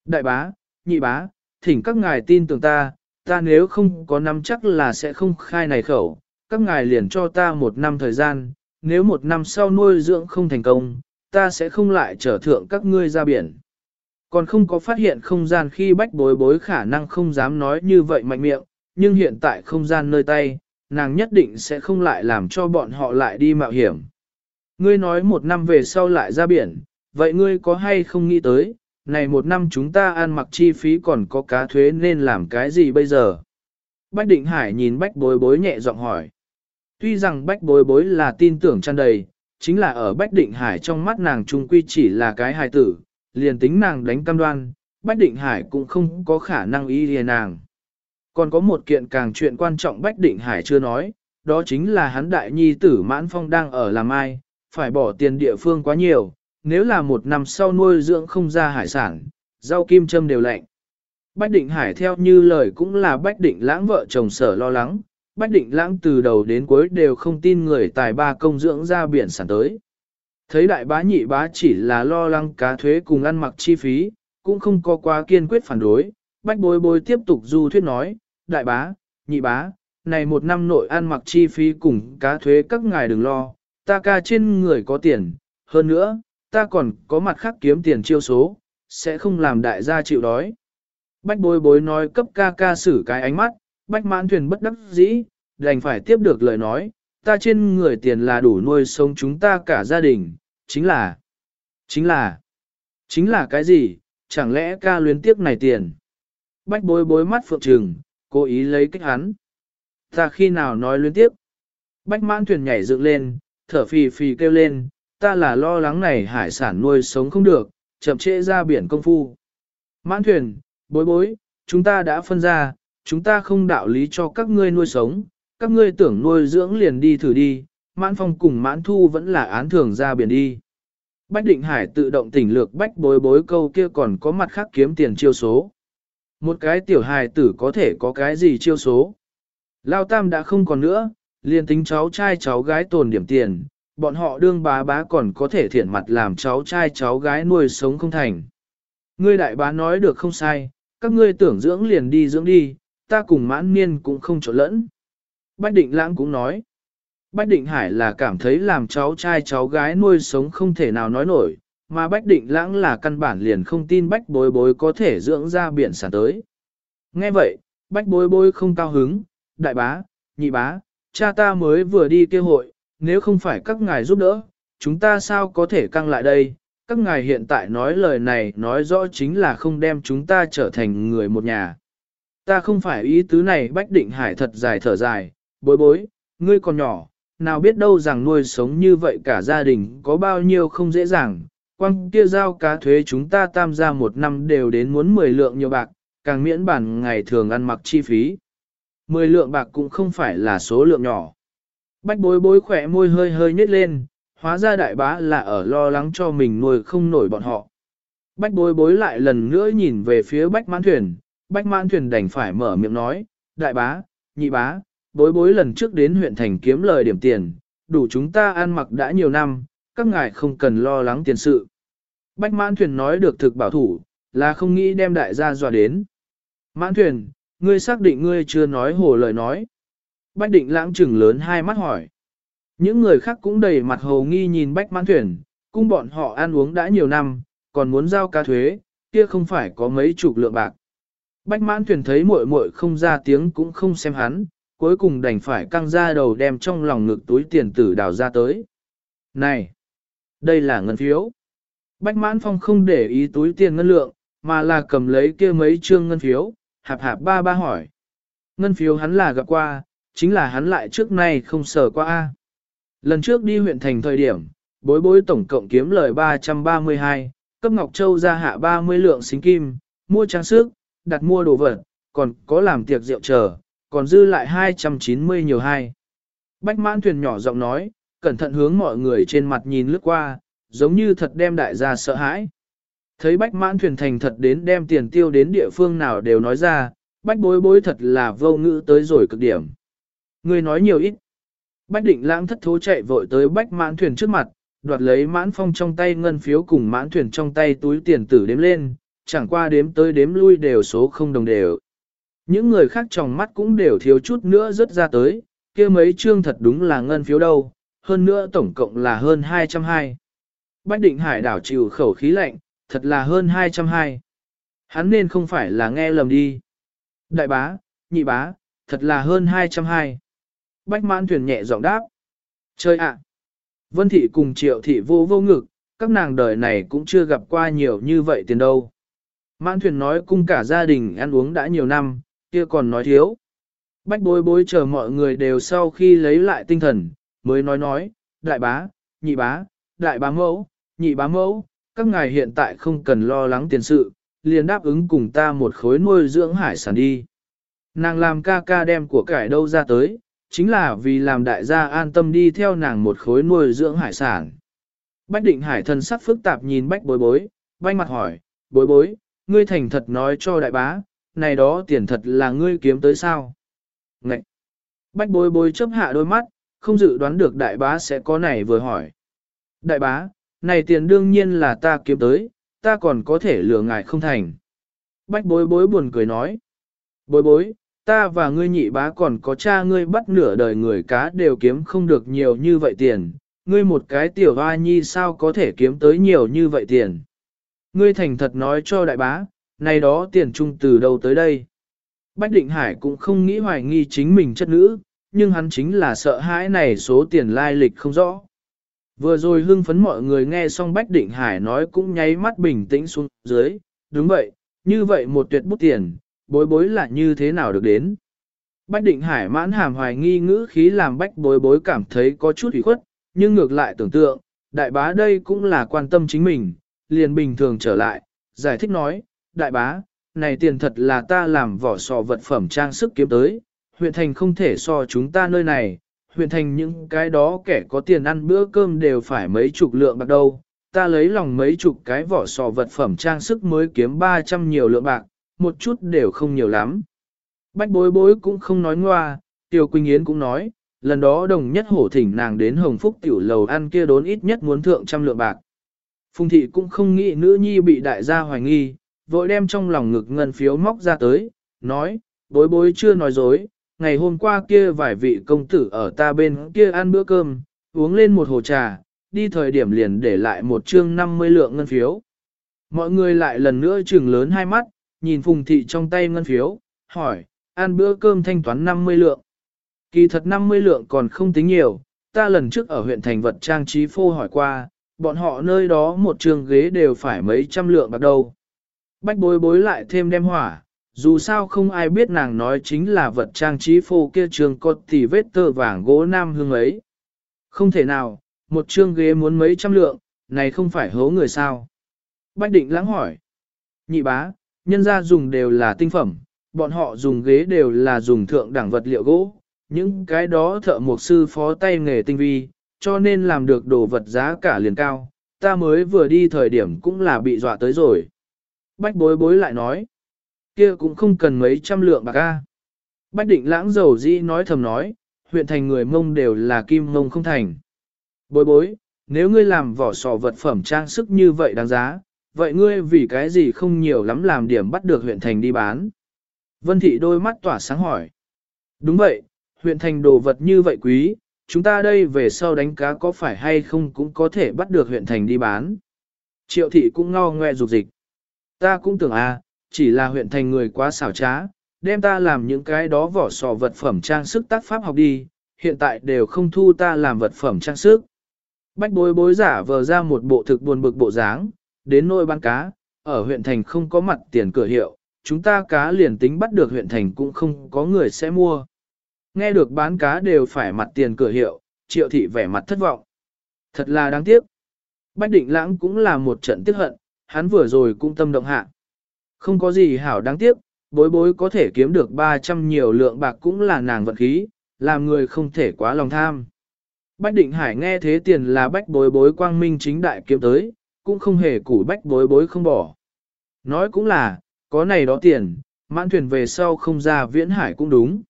Đại bá, nhị bá, thỉnh các ngài tin tưởng ta, ta nếu không có nắm chắc là sẽ không khai này khẩu, các ngài liền cho ta một năm thời gian, nếu một năm sau nuôi dưỡng không thành công, ta sẽ không lại trở thượng các ngươi ra biển. Còn không có phát hiện không gian khi bách bối bối khả năng không dám nói như vậy mạnh miệng, nhưng hiện tại không gian nơi tay, nàng nhất định sẽ không lại làm cho bọn họ lại đi mạo hiểm. Ngươi nói một năm về sau lại ra biển, vậy ngươi có hay không nghĩ tới, này một năm chúng ta ăn mặc chi phí còn có cá thuế nên làm cái gì bây giờ? Bách Định Hải nhìn Bách Bối Bối nhẹ giọng hỏi. Tuy rằng Bách Bối Bối là tin tưởng tràn đầy, chính là ở Bách Định Hải trong mắt nàng trung quy chỉ là cái hài tử, liền tính nàng đánh cam đoan, Bách Định Hải cũng không có khả năng ý liền nàng. Còn có một kiện càng chuyện quan trọng Bách Định Hải chưa nói, đó chính là hắn đại nhi tử Mãn Phong đang ở làm ai, phải bỏ tiền địa phương quá nhiều, nếu là một năm sau nuôi dưỡng không ra hải sản, rau kim châm đều lạnh. Bách Định Hải theo như lời cũng là Bách Định Lãng vợ chồng sở lo lắng, Bách Định Lãng từ đầu đến cuối đều không tin người tài ba công dưỡng ra biển sản tới. Thấy đại bá nhị bá chỉ là lo lắng cá thuế cùng ăn mặc chi phí, cũng không có quá kiên quyết phản đối, Bách Bối Bối tiếp tục du thuyết nói, đại bá, nhị bá, này một năm nội ăn mặc chi phí cùng cá thuế các ngài đừng lo, ta ca trên người có tiền, hơn nữa, ta còn có mặt khác kiếm tiền chiêu số, sẽ không làm đại gia chịu đói. Bách bối bối nói cấp ca ca xử cái ánh mắt, bách mãn thuyền bất đắc dĩ, đành phải tiếp được lời nói, ta trên người tiền là đủ nuôi sống chúng ta cả gia đình, chính là, chính là, chính là cái gì, chẳng lẽ ca luyến tiếc này tiền. Bách bối bối mắt phượng trừng, cố ý lấy cách hắn. Ta khi nào nói luyến tiếc. Bách mãn thuyền nhảy dựng lên, thở phì phì kêu lên, ta là lo lắng này hải sản nuôi sống không được, chậm trễ ra biển công phu. Mãn thuyền, bối bối, chúng ta đã phân ra, chúng ta không đạo lý cho các ngươi nuôi sống, các ngươi tưởng nuôi dưỡng liền đi thử đi, mãn phong cùng mãn thu vẫn là án thường ra biển đi. Bách định hải tự động tỉnh lược bách bối bối câu kia còn có mặt khác kiếm tiền chiêu số. Một cái tiểu hài tử có thể có cái gì chiêu số. Lao tam đã không còn nữa, liền tính cháu trai cháu gái tồn điểm tiền, bọn họ đương bá bá còn có thể thiện mặt làm cháu trai cháu gái nuôi sống không thành. Ngươi đại bá nói được không sai, các ngươi tưởng dưỡng liền đi dưỡng đi, ta cùng mãn niên cũng không trộn lẫn. Bách định lãng cũng nói, Bách định hải là cảm thấy làm cháu trai cháu gái nuôi sống không thể nào nói nổi, mà Bách định lãng là căn bản liền không tin Bách bối bối có thể dưỡng ra biển sản tới. Nghe vậy, Bách bối bối không cao hứng, đại bá, nhị bá, cha ta mới vừa đi kêu hội, nếu không phải các ngài giúp đỡ, chúng ta sao có thể căng lại đây? Các ngài hiện tại nói lời này nói rõ chính là không đem chúng ta trở thành người một nhà. Ta không phải ý tứ này bách định hải thật dài thở dài, bối bối, ngươi còn nhỏ, nào biết đâu rằng nuôi sống như vậy cả gia đình có bao nhiêu không dễ dàng. Quang kia giao cá thuế chúng ta tam gia một năm đều đến muốn 10 lượng nhiều bạc, càng miễn bản ngày thường ăn mặc chi phí. 10 lượng bạc cũng không phải là số lượng nhỏ. Bách bối bối khỏe môi hơi hơi nhếch lên, hóa ra đại bá là ở lo lắng cho mình nuôi không nổi bọn họ. Bách bối bối lại lần nữa nhìn về phía bách mãn thuyền, bách mãn thuyền đành phải mở miệng nói, đại bá, nhị bá, bối bối lần trước đến huyện thành kiếm lời điểm tiền, đủ chúng ta ăn mặc đã nhiều năm, các ngài không cần lo lắng tiền sự. Bách mãn thuyền nói được thực bảo thủ, là không nghĩ đem đại gia dọa đến. Mãn thuyền, ngươi xác định ngươi chưa nói hồ lời nói. Bách định lãng trừng lớn hai mắt hỏi. Những người khác cũng đầy mặt hồ nghi nhìn bách mãn thuyền, cung bọn họ ăn uống đã nhiều năm, còn muốn giao ca thuế, kia không phải có mấy chục lượng bạc. Bách mãn thuyền thấy muội muội không ra tiếng cũng không xem hắn, cuối cùng đành phải căng ra đầu đem trong lòng ngực túi tiền tử đào ra tới. Này! Đây là ngân phiếu. Bách mãn phong không để ý túi tiền ngân lượng, mà là cầm lấy kia mấy trương ngân phiếu, hạp hạp ba ba hỏi. Ngân phiếu hắn là gặp qua, chính là hắn lại trước nay không sờ qua A. Lần trước đi huyện thành thời điểm, bối bối tổng cộng kiếm lời 332, cấp Ngọc Châu ra hạ 30 lượng xính kim, mua trang sức, đặt mua đồ vật, còn có làm tiệc rượu chờ, còn dư lại 290 nhiều hai. Bách mãn thuyền nhỏ giọng nói, cẩn thận hướng mọi người trên mặt nhìn lướt qua, giống như thật đem đại gia sợ hãi. Thấy bách mãn thuyền thành thật đến đem tiền tiêu đến địa phương nào đều nói ra, bách bối bối thật là vô ngữ tới rồi cực điểm. Ngươi nói nhiều ít. Bách định lãng thất thố chạy vội tới bách mãn thuyền trước mặt, đoạt lấy mãn phong trong tay ngân phiếu cùng mãn thuyền trong tay túi tiền tử đếm lên, chẳng qua đếm tới đếm lui đều số không đồng đều. Những người khác trong mắt cũng đều thiếu chút nữa rớt ra tới, kia mấy chương thật đúng là ngân phiếu đâu, hơn nữa tổng cộng là hơn 220. Bách định hải đảo chịu khẩu khí lạnh, thật là hơn 220. Hắn nên không phải là nghe lầm đi. Đại bá, nhị bá, thật là hơn 220. Bách mãn thuyền nhẹ giọng đáp. Chơi ạ! Vân thị cùng triệu thị vô vô ngực, các nàng đời này cũng chưa gặp qua nhiều như vậy tiền đâu. Mãn thuyền nói cung cả gia đình ăn uống đã nhiều năm, kia còn nói thiếu. Bách bối bối chờ mọi người đều sau khi lấy lại tinh thần, mới nói nói, đại bá, nhị bá, đại bá mẫu, nhị bá mẫu, các ngài hiện tại không cần lo lắng tiền sự, liền đáp ứng cùng ta một khối nuôi dưỡng hải sản đi. Nàng làm ca ca đem của cải đâu ra tới, chính là vì làm đại gia an tâm đi theo nàng một khối nuôi dưỡng hải sản. Bách định hải thân sắc phức tạp nhìn bách bối bối, banh mặt hỏi, bối bối, ngươi thành thật nói cho đại bá, này đó tiền thật là ngươi kiếm tới sao? Ngậy! Bách bối bối chấp hạ đôi mắt, không dự đoán được đại bá sẽ có này vừa hỏi. Đại bá, này tiền đương nhiên là ta kiếm tới, ta còn có thể lừa ngài không thành. Bách bối bối buồn cười nói. Bối bối, ta và ngươi nhị bá còn có cha ngươi bắt nửa đời người cá đều kiếm không được nhiều như vậy tiền, ngươi một cái tiểu hoa nhi sao có thể kiếm tới nhiều như vậy tiền. Ngươi thành thật nói cho đại bá, này đó tiền trung từ đâu tới đây. Bách Định Hải cũng không nghĩ hoài nghi chính mình chất nữ, nhưng hắn chính là sợ hãi này số tiền lai lịch không rõ. Vừa rồi hưng phấn mọi người nghe xong Bách Định Hải nói cũng nháy mắt bình tĩnh xuống dưới, đúng vậy, như vậy một tuyệt bút tiền, bối bối là như thế nào được đến. Bách Định Hải mãn hàm hoài nghi ngữ khí làm Bách bối bối cảm thấy có chút ủy khuất, nhưng ngược lại tưởng tượng, đại bá đây cũng là quan tâm chính mình, liền bình thường trở lại, giải thích nói, đại bá, này tiền thật là ta làm vỏ sò vật phẩm trang sức kiếm tới, huyện thành không thể so chúng ta nơi này, huyện thành những cái đó kẻ có tiền ăn bữa cơm đều phải mấy chục lượng bạc đâu, ta lấy lòng mấy chục cái vỏ sò vật phẩm trang sức mới kiếm 300 nhiều lượng bạc, một chút đều không nhiều lắm. Bách bối bối cũng không nói ngoa, Tiêu Quỳnh Yến cũng nói, lần đó đồng nhất hổ thỉnh nàng đến Hồng Phúc tiểu lầu ăn kia đốn ít nhất muốn thượng trăm lượng bạc. Phùng thị cũng không nghĩ nữ nhi bị đại gia hoài nghi, vội đem trong lòng ngực ngân phiếu móc ra tới, nói, bối bối chưa nói dối, ngày hôm qua kia vài vị công tử ở ta bên kia ăn bữa cơm, uống lên một hồ trà, đi thời điểm liền để lại một chương 50 lượng ngân phiếu. Mọi người lại lần nữa trừng lớn hai mắt, nhìn phùng thị trong tay ngân phiếu, hỏi, ăn bữa cơm thanh toán 50 lượng. Kỳ thật 50 lượng còn không tính nhiều, ta lần trước ở huyện thành vật trang trí phô hỏi qua, bọn họ nơi đó một trường ghế đều phải mấy trăm lượng bạc đầu. Bách bối bối lại thêm đem hỏa, dù sao không ai biết nàng nói chính là vật trang trí phô kia trường có tỷ vết tơ vàng gỗ nam hương ấy. Không thể nào, một trương ghế muốn mấy trăm lượng, này không phải hố người sao. Bách định lãng hỏi. Nhị bá, nhân gia dùng đều là tinh phẩm, bọn họ dùng ghế đều là dùng thượng đẳng vật liệu gỗ, những cái đó thợ mộc sư phó tay nghề tinh vi, cho nên làm được đồ vật giá cả liền cao, ta mới vừa đi thời điểm cũng là bị dọa tới rồi. Bách bối bối lại nói, kia cũng không cần mấy trăm lượng bạc a. Bách định lãng dầu dĩ nói thầm nói, huyện thành người mông đều là kim mông không thành. Bối bối, nếu ngươi làm vỏ sò vật phẩm trang sức như vậy đáng giá, vậy ngươi vì cái gì không nhiều lắm làm điểm bắt được huyện thành đi bán? Vân thị đôi mắt tỏa sáng hỏi. Đúng vậy, huyện thành đồ vật như vậy quý, chúng ta đây về sau đánh cá có phải hay không cũng có thể bắt được huyện thành đi bán. Triệu thị cũng ngao ngoe dục dịch. Ta cũng tưởng à, chỉ là huyện thành người quá xảo trá, đem ta làm những cái đó vỏ sò vật phẩm trang sức tác pháp học đi, hiện tại đều không thu ta làm vật phẩm trang sức. Bách bối bối giả vờ ra một bộ thực buồn bực bộ dáng, đến nôi bán cá, ở huyện thành không có mặt tiền cửa hiệu, chúng ta cá liền tính bắt được huyện thành cũng không có người sẽ mua. Nghe được bán cá đều phải mặt tiền cửa hiệu, triệu thị vẻ mặt thất vọng. Thật là đáng tiếc. Bách định lãng cũng là một trận tiếc hận, hắn vừa rồi cũng tâm động hạ. Không có gì hảo đáng tiếc, bối bối có thể kiếm được 300 nhiều lượng bạc cũng là nàng vận khí, làm người không thể quá lòng tham. Bách định hải nghe thế tiền là bách bối bối quang minh chính đại kiếm tới, cũng không hề củ bách bối bối không bỏ. Nói cũng là, có này đó tiền, mãn thuyền về sau không ra viễn hải cũng đúng.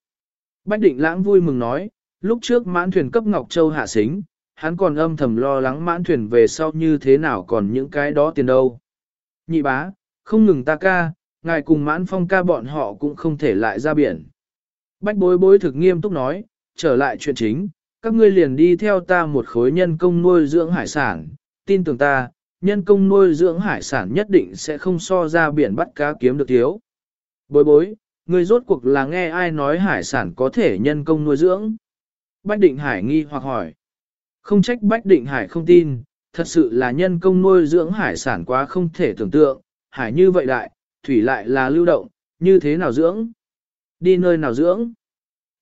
Bách định lãng vui mừng nói, lúc trước mãn thuyền cấp Ngọc Châu hạ xính, hắn còn âm thầm lo lắng mãn thuyền về sau như thế nào còn những cái đó tiền đâu. Nhị bá, không ngừng ta ca, ngài cùng mãn phong ca bọn họ cũng không thể lại ra biển. Bách bối bối thực nghiêm túc nói, trở lại chuyện chính, các ngươi liền đi theo ta một khối nhân công nuôi dưỡng hải sản, tin tưởng ta, nhân công nuôi dưỡng hải sản nhất định sẽ không so ra biển bắt cá kiếm được thiếu. Bối bối, người rốt cuộc là nghe ai nói hải sản có thể nhân công nuôi dưỡng. Bách Định Hải nghi hoặc hỏi. Không trách Bách Định Hải không tin, thật sự là nhân công nuôi dưỡng hải sản quá không thể tưởng tượng, hải như vậy đại, thủy lại là lưu động, như thế nào dưỡng? Đi nơi nào dưỡng?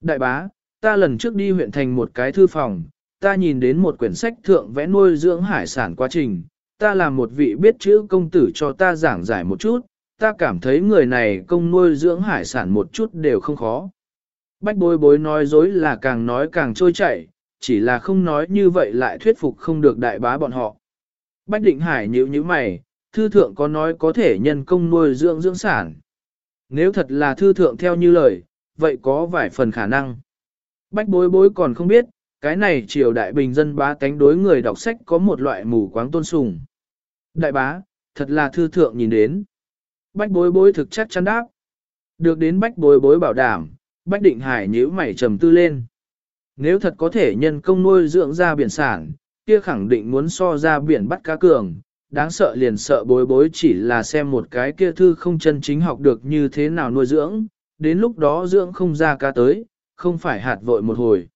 Đại bá, ta lần trước đi huyện thành một cái thư phòng, ta nhìn đến một quyển sách thượng vẽ nuôi dưỡng hải sản quá trình, ta làm một vị biết chữ công tử cho ta giảng giải một chút, ta cảm thấy người này công nuôi dưỡng hải sản một chút đều không khó. Bách bối bối nói dối là càng nói càng trôi chảy, chỉ là không nói như vậy lại thuyết phục không được đại bá bọn họ. Bách định hải nhíu như mày, thư thượng có nói có thể nhân công nuôi dưỡng dưỡng sản. Nếu thật là thư thượng theo như lời, vậy có vài phần khả năng. Bách bối bối còn không biết, cái này triều đại bình dân bá tánh đối người đọc sách có một loại mù quáng tôn sùng. Đại bá, thật là thư thượng nhìn đến. Bách bối bối thực chắc chắn đáp. Được đến bách bối bối bảo đảm, bách định hải nhíu mày trầm tư lên. Nếu thật có thể nhân công nuôi dưỡng ra biển sản, kia khẳng định muốn so ra biển bắt cá cường, đáng sợ liền sợ bối bối chỉ là xem một cái kia thư không chân chính học được như thế nào nuôi dưỡng, đến lúc đó dưỡng không ra cá tới, không phải hạt vội một hồi.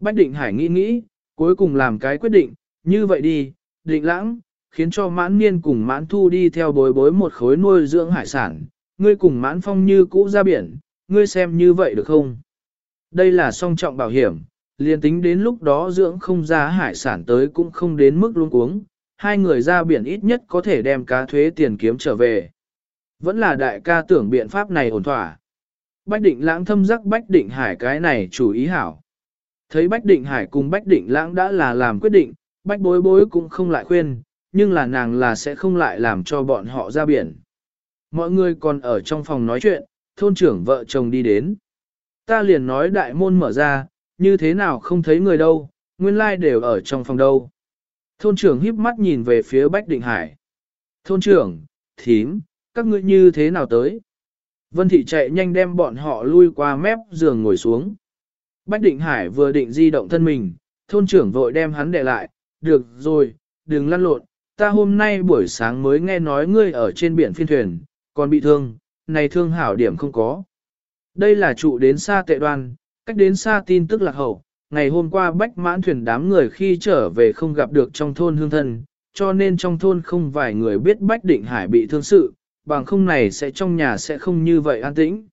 Bách định hải nghĩ nghĩ, cuối cùng làm cái quyết định, như vậy đi, định lãng, khiến cho mãn niên cùng mãn thu đi theo bối bối một khối nuôi dưỡng hải sản, ngươi cùng mãn phong như cũ ra biển, ngươi xem như vậy được không? Đây là song trọng bảo hiểm, liền tính đến lúc đó dưỡng không ra hải sản tới cũng không đến mức luôn cuống, hai người ra biển ít nhất có thể đem cá thuế tiền kiếm trở về. Vẫn là đại ca tưởng biện pháp này ổn thỏa. Bách định lãng thâm giác Bách định hải cái này chủ ý hảo. Thấy Bách định hải cùng Bách định lãng đã là làm quyết định, Bách bối bối cũng không lại khuyên, nhưng là nàng là sẽ không lại làm cho bọn họ ra biển. Mọi người còn ở trong phòng nói chuyện, thôn trưởng vợ chồng đi đến. Ta liền nói đại môn mở ra, như thế nào không thấy người đâu, nguyên lai like đều ở trong phòng đâu. Thôn trưởng híp mắt nhìn về phía Bách Định Hải. Thôn trưởng, thím, các ngươi như thế nào tới? Vân Thị chạy nhanh đem bọn họ lui qua mép giường ngồi xuống. Bách Định Hải vừa định di động thân mình, thôn trưởng vội đem hắn để lại, được rồi, đừng lăn lộn, ta hôm nay buổi sáng mới nghe nói ngươi ở trên biển phiên thuyền, còn bị thương, này thương hảo điểm không có. Đây là trụ đến xa tệ đoan, cách đến xa tin tức lạc hậu, ngày hôm qua bách mãn thuyền đám người khi trở về không gặp được trong thôn hương thân, cho nên trong thôn không vài người biết bách định hải bị thương sự, bằng không này sẽ trong nhà sẽ không như vậy an tĩnh.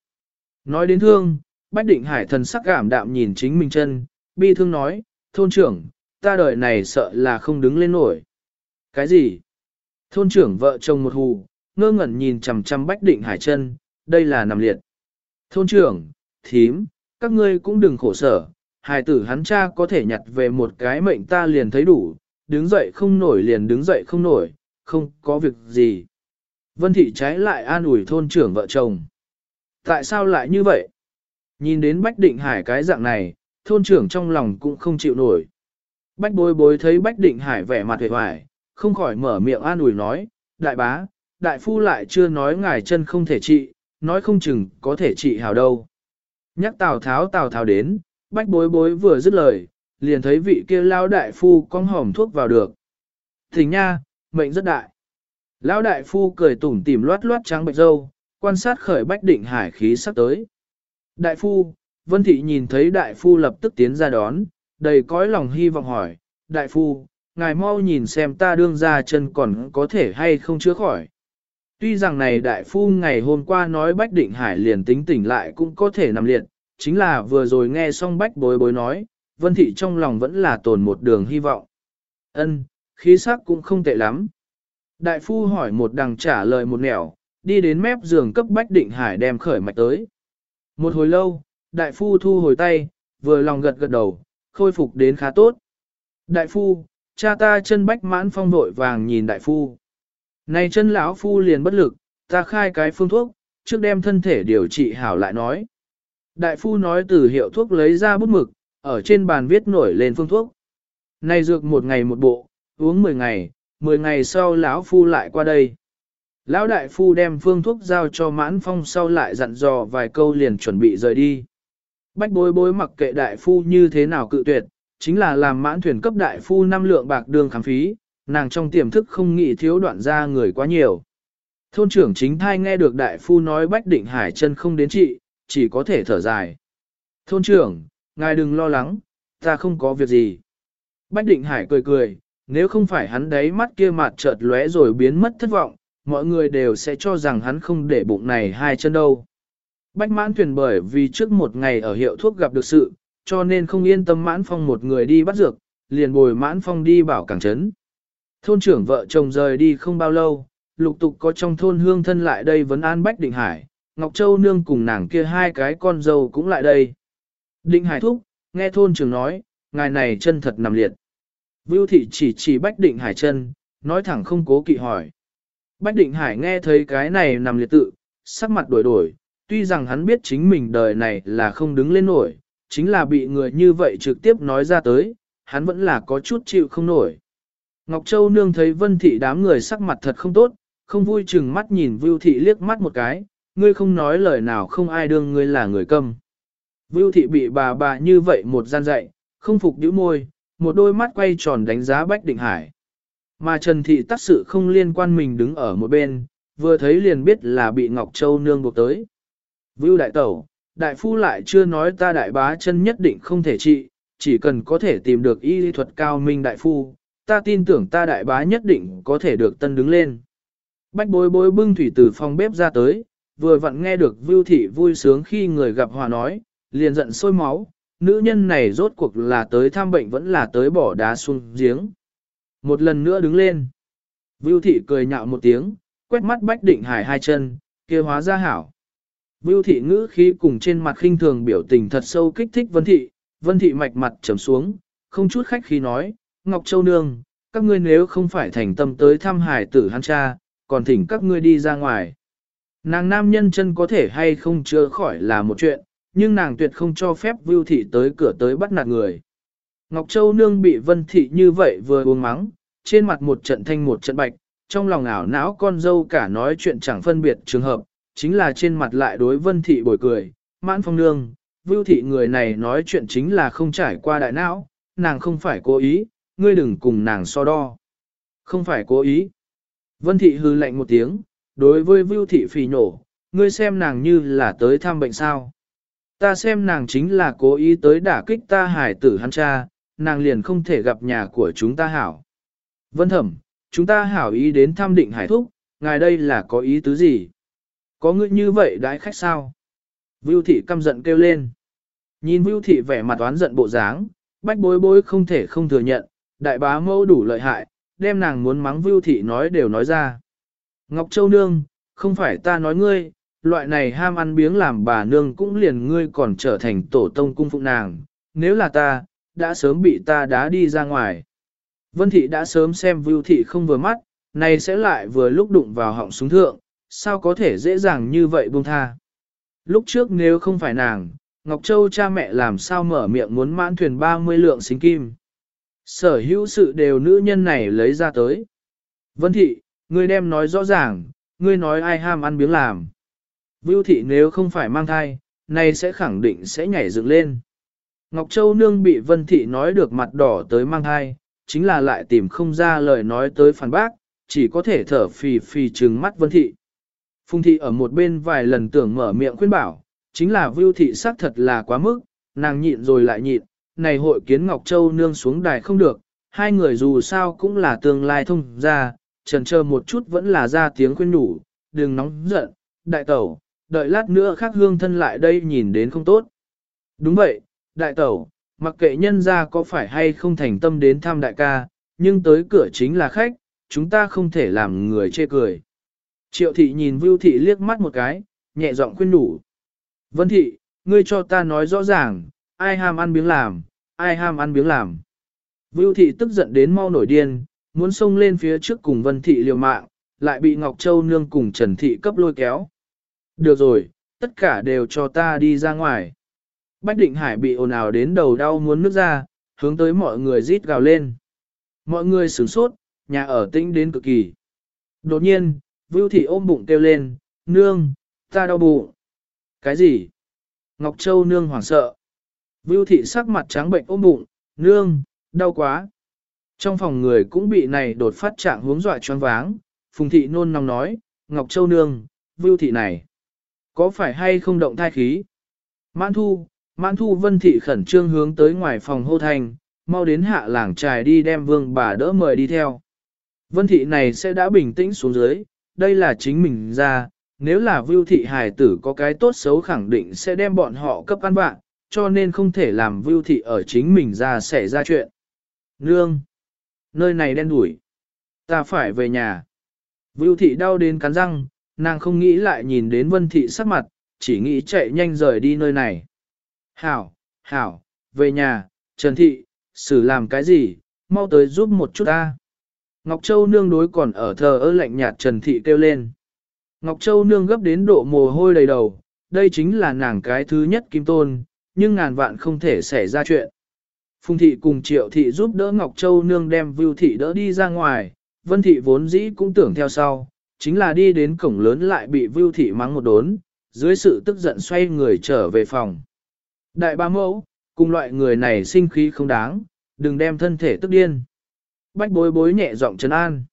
Nói đến thương, bách định hải thần sắc cảm đạm nhìn chính mình chân, bi thương nói, thôn trưởng, ta đời này sợ là không đứng lên nổi. Cái gì? Thôn trưởng vợ chồng một hù, ngơ ngẩn nhìn chằm chằm bách định hải chân, đây là nằm liệt. Thôn trưởng, thím, các ngươi cũng đừng khổ sở, hài tử hắn cha có thể nhặt về một cái mệnh ta liền thấy đủ, đứng dậy không nổi liền đứng dậy không nổi, không có việc gì. Vân thị trái lại an ủi thôn trưởng vợ chồng. Tại sao lại như vậy? Nhìn đến Bách Định Hải cái dạng này, thôn trưởng trong lòng cũng không chịu nổi. Bách bối bối thấy Bách Định Hải vẻ mặt hề hoài, không khỏi mở miệng an ủi nói, đại bá, đại phu lại chưa nói ngài chân không thể trị, nói không chừng có thể trị hào đâu. Nhắc Tào Tháo Tào Tháo đến, bách bối bối vừa dứt lời, liền thấy vị kia lao đại phu con hỏng thuốc vào được. Thỉnh nha, mệnh rất đại. Lão đại phu cười tủm tỉm loát loát trắng bạch dâu, quan sát khởi bách định hải khí sắp tới. Đại phu, Vân Thị nhìn thấy đại phu lập tức tiến ra đón, đầy cõi lòng hy vọng hỏi, đại phu, ngài mau nhìn xem ta đương ra chân còn có thể hay không chữa khỏi. Tuy rằng này đại phu ngày hôm qua nói Bách Định Hải liền tính tỉnh lại cũng có thể nằm liệt, chính là vừa rồi nghe xong Bách bối bối nói, Vân Thị trong lòng vẫn là tồn một đường hy vọng. Ân, khí sắc cũng không tệ lắm. Đại phu hỏi một đằng trả lời một nẻo, đi đến mép giường cấp Bách Định Hải đem khởi mạch tới. Một hồi lâu, đại phu thu hồi tay, vừa lòng gật gật đầu, khôi phục đến khá tốt. Đại phu, cha ta chân bách mãn phong vội vàng nhìn đại phu. Này chân lão phu liền bất lực, ta khai cái phương thuốc, trước đem thân thể điều trị hảo lại nói. Đại phu nói từ hiệu thuốc lấy ra bút mực, ở trên bàn viết nổi lên phương thuốc. Này dược một ngày một bộ, uống 10 ngày, 10 ngày sau lão phu lại qua đây. Lão đại phu đem phương thuốc giao cho mãn phong sau lại dặn dò vài câu liền chuẩn bị rời đi. Bách bối bối mặc kệ đại phu như thế nào cự tuyệt, chính là làm mãn thuyền cấp đại phu năm lượng bạc đường khám phí, nàng trong tiềm thức không nghĩ thiếu đoạn ra người quá nhiều. Thôn trưởng chính thai nghe được đại phu nói Bách Định Hải chân không đến trị, chỉ có thể thở dài. Thôn trưởng, ngài đừng lo lắng, ta không có việc gì. Bách Định Hải cười cười, nếu không phải hắn đấy mắt kia mặt chợt lóe rồi biến mất thất vọng, mọi người đều sẽ cho rằng hắn không để bụng này hai chân đâu. Bách mãn thuyền bởi vì trước một ngày ở hiệu thuốc gặp được sự, cho nên không yên tâm mãn phong một người đi bắt dược, liền bồi mãn phong đi bảo cảng trấn. Thôn trưởng vợ chồng rời đi không bao lâu, lục tục có trong thôn hương thân lại đây vấn an Bách Định Hải, Ngọc Châu Nương cùng nàng kia hai cái con dâu cũng lại đây. Định Hải thúc, nghe thôn trưởng nói, ngài này chân thật nằm liệt. Vưu thị chỉ chỉ Bách Định Hải chân, nói thẳng không cố kỵ hỏi. Bách Định Hải nghe thấy cái này nằm liệt tự, sắc mặt đổi đổi, tuy rằng hắn biết chính mình đời này là không đứng lên nổi, chính là bị người như vậy trực tiếp nói ra tới, hắn vẫn là có chút chịu không nổi. Ngọc Châu nương thấy vân thị đám người sắc mặt thật không tốt, không vui chừng mắt nhìn Vưu thị liếc mắt một cái, ngươi không nói lời nào không ai đương ngươi là người câm. Vưu thị bị bà bà như vậy một gian dạy, không phục nhíu môi, một đôi mắt quay tròn đánh giá Bách Định Hải. Mà Trần Thị tác sự không liên quan mình đứng ở một bên, vừa thấy liền biết là bị Ngọc Châu nương buộc tới. Vưu đại tẩu, đại phu lại chưa nói ta đại bá chân nhất định không thể trị, chỉ cần có thể tìm được y lý thuật cao minh đại phu, ta tin tưởng ta đại bá nhất định có thể được tân đứng lên. Bách bối bối bưng thủy từ phòng bếp ra tới, vừa vặn nghe được Vưu Thị vui sướng khi người gặp hòa nói, liền giận sôi máu, nữ nhân này rốt cuộc là tới thăm bệnh vẫn là tới bỏ đá xuống giếng. Một lần nữa đứng lên. Vưu Thị cười nhạo một tiếng, quét mắt Bách Định Hải hai chân, kia hóa ra hảo. Vưu Thị ngữ khí cùng trên mặt khinh thường biểu tình thật sâu kích thích Vân Thị, Vân Thị mạch mặt trầm xuống, không chút khách khí nói, Ngọc Châu Nương, các ngươi nếu không phải thành tâm tới thăm hải tử hắn cha, còn thỉnh các ngươi đi ra ngoài. Nàng nam nhân chân có thể hay không chữa khỏi là một chuyện, nhưng nàng tuyệt không cho phép Vưu Thị tới cửa tới bắt nạt người. Ngọc Châu Nương bị Vân Thị như vậy vừa uống mắng, trên mặt một trận thanh một trận bạch, trong lòng ảo não con dâu cả nói chuyện chẳng phân biệt trường hợp, chính là trên mặt lại đối Vân Thị bồi cười, mãn phong nương, Vưu Thị người này nói chuyện chính là không trải qua đại não, nàng không phải cố ý, ngươi đừng cùng nàng so đo. Không phải cố ý. Vân Thị hư lạnh một tiếng, đối với Vưu Thị phì nổ, ngươi xem nàng như là tới thăm bệnh sao. Ta xem nàng chính là cố ý tới đả kích ta hải tử hắn cha, nàng liền không thể gặp nhà của chúng ta hảo. Vân Thẩm, chúng ta hảo ý đến thăm định hải thúc, ngài đây là có ý tứ gì? Có ngươi như vậy đãi khách sao? Vưu Thị căm giận kêu lên. Nhìn Vưu Thị vẻ mặt oán giận bộ dáng, bách bối bối không thể không thừa nhận, đại bá mẫu đủ lợi hại, đem nàng muốn mắng Vưu Thị nói đều nói ra. Ngọc Châu Nương, không phải ta nói ngươi, loại này ham ăn biếng làm bà nương cũng liền ngươi còn trở thành tổ tông cung phụng nàng, nếu là ta, đã sớm bị ta đá đi ra ngoài. Vân Thị đã sớm xem Vưu Thị không vừa mắt, này sẽ lại vừa lúc đụng vào họng súng thượng, sao có thể dễ dàng như vậy buông tha. Lúc trước nếu không phải nàng, Ngọc Châu cha mẹ làm sao mở miệng muốn mãn thuyền 30 lượng xính kim. Sở hữu sự đều nữ nhân này lấy ra tới. Vân thị, ngươi đem nói rõ ràng, ngươi nói ai ham ăn biếng làm. Vưu thị nếu không phải mang thai, nay sẽ khẳng định sẽ nhảy dựng lên. Ngọc Châu Nương bị Vân thị nói được mặt đỏ tới mang hai, chính là lại tìm không ra lời nói tới phản bác, chỉ có thể thở phì phì trừng mắt Vân thị. Phùng thị ở một bên vài lần tưởng mở miệng khuyên bảo, chính là Vưu thị xác thật là quá mức, nàng nhịn rồi lại nhịn, này hội kiến Ngọc Châu nương xuống đài không được, hai người dù sao cũng là tương lai thông ra, trần chờ một chút vẫn là ra tiếng khuyên nhủ, đừng nóng giận, đại tẩu, đợi lát nữa khác hương thân lại đây nhìn đến không tốt. Đúng vậy, đại tẩu, mặc kệ nhân ra có phải hay không thành tâm đến thăm đại ca, nhưng tới cửa chính là khách, chúng ta không thể làm người chê cười. Triệu thị nhìn Vưu thị liếc mắt một cái, nhẹ giọng khuyên nhủ. Vân thị, ngươi cho ta nói rõ ràng, ai ham ăn biếng làm, ai ham ăn biếng làm. Vưu thị tức giận đến mau nổi điên, muốn xông lên phía trước cùng Vân thị liều mạng, lại bị Ngọc Châu nương cùng Trần thị cấp lôi kéo. Được rồi, tất cả đều cho ta đi ra ngoài. Bách Định Hải bị ồn ào đến đầu đau muốn nước ra, hướng tới mọi người rít gào lên. Mọi người sửng sốt, nhà ở tĩnh đến cực kỳ. Đột nhiên, Vưu thị ôm bụng kêu lên, nương, ta đau bụng. Cái gì? Ngọc Châu nương hoảng sợ. Vưu thị sắc mặt trắng bệnh ôm bụng, nương, đau quá. Trong phòng người cũng bị này đột phát trạng hướng dọa choáng váng, Phùng thị nôn nóng nói, Ngọc Châu Nương, Vưu thị này, có phải hay không động thai khí? Mãn thu, mãn thu vân thị khẩn trương hướng tới ngoài phòng hô thành, mau đến hạ làng trài đi đem vương bà đỡ mời đi theo. Vân thị này sẽ đã bình tĩnh xuống dưới, đây là chính mình ra, nếu là Vưu thị hài tử có cái tốt xấu khẳng định sẽ đem bọn họ cấp ăn bạn, cho nên không thể làm Vưu thị ở chính mình ra xảy ra chuyện. Nương! Nơi này đen đủi. Ta phải về nhà. Vưu thị đau đến cắn răng, nàng không nghĩ lại nhìn đến vân thị sắc mặt, chỉ nghĩ chạy nhanh rời đi nơi này. Hảo, hảo, về nhà, Trần thị, xử làm cái gì, mau tới giúp một chút ta. Ngọc Châu nương đối còn ở thờ ơ lạnh nhạt Trần thị kêu lên. Ngọc Châu nương gấp đến độ mồ hôi đầy đầu, đây chính là nàng cái thứ nhất kim tôn, nhưng ngàn vạn không thể xảy ra chuyện. Phùng thị cùng triệu thị giúp đỡ Ngọc Châu nương đem Vưu thị đỡ đi ra ngoài, Vân thị vốn dĩ cũng tưởng theo sau, chính là đi đến cổng lớn lại bị Vưu thị mắng một đốn, dưới sự tức giận xoay người trở về phòng. Đại ba mẫu, cùng loại người này sinh khí không đáng, đừng đem thân thể tức điên. Bách bối bối nhẹ giọng trấn an.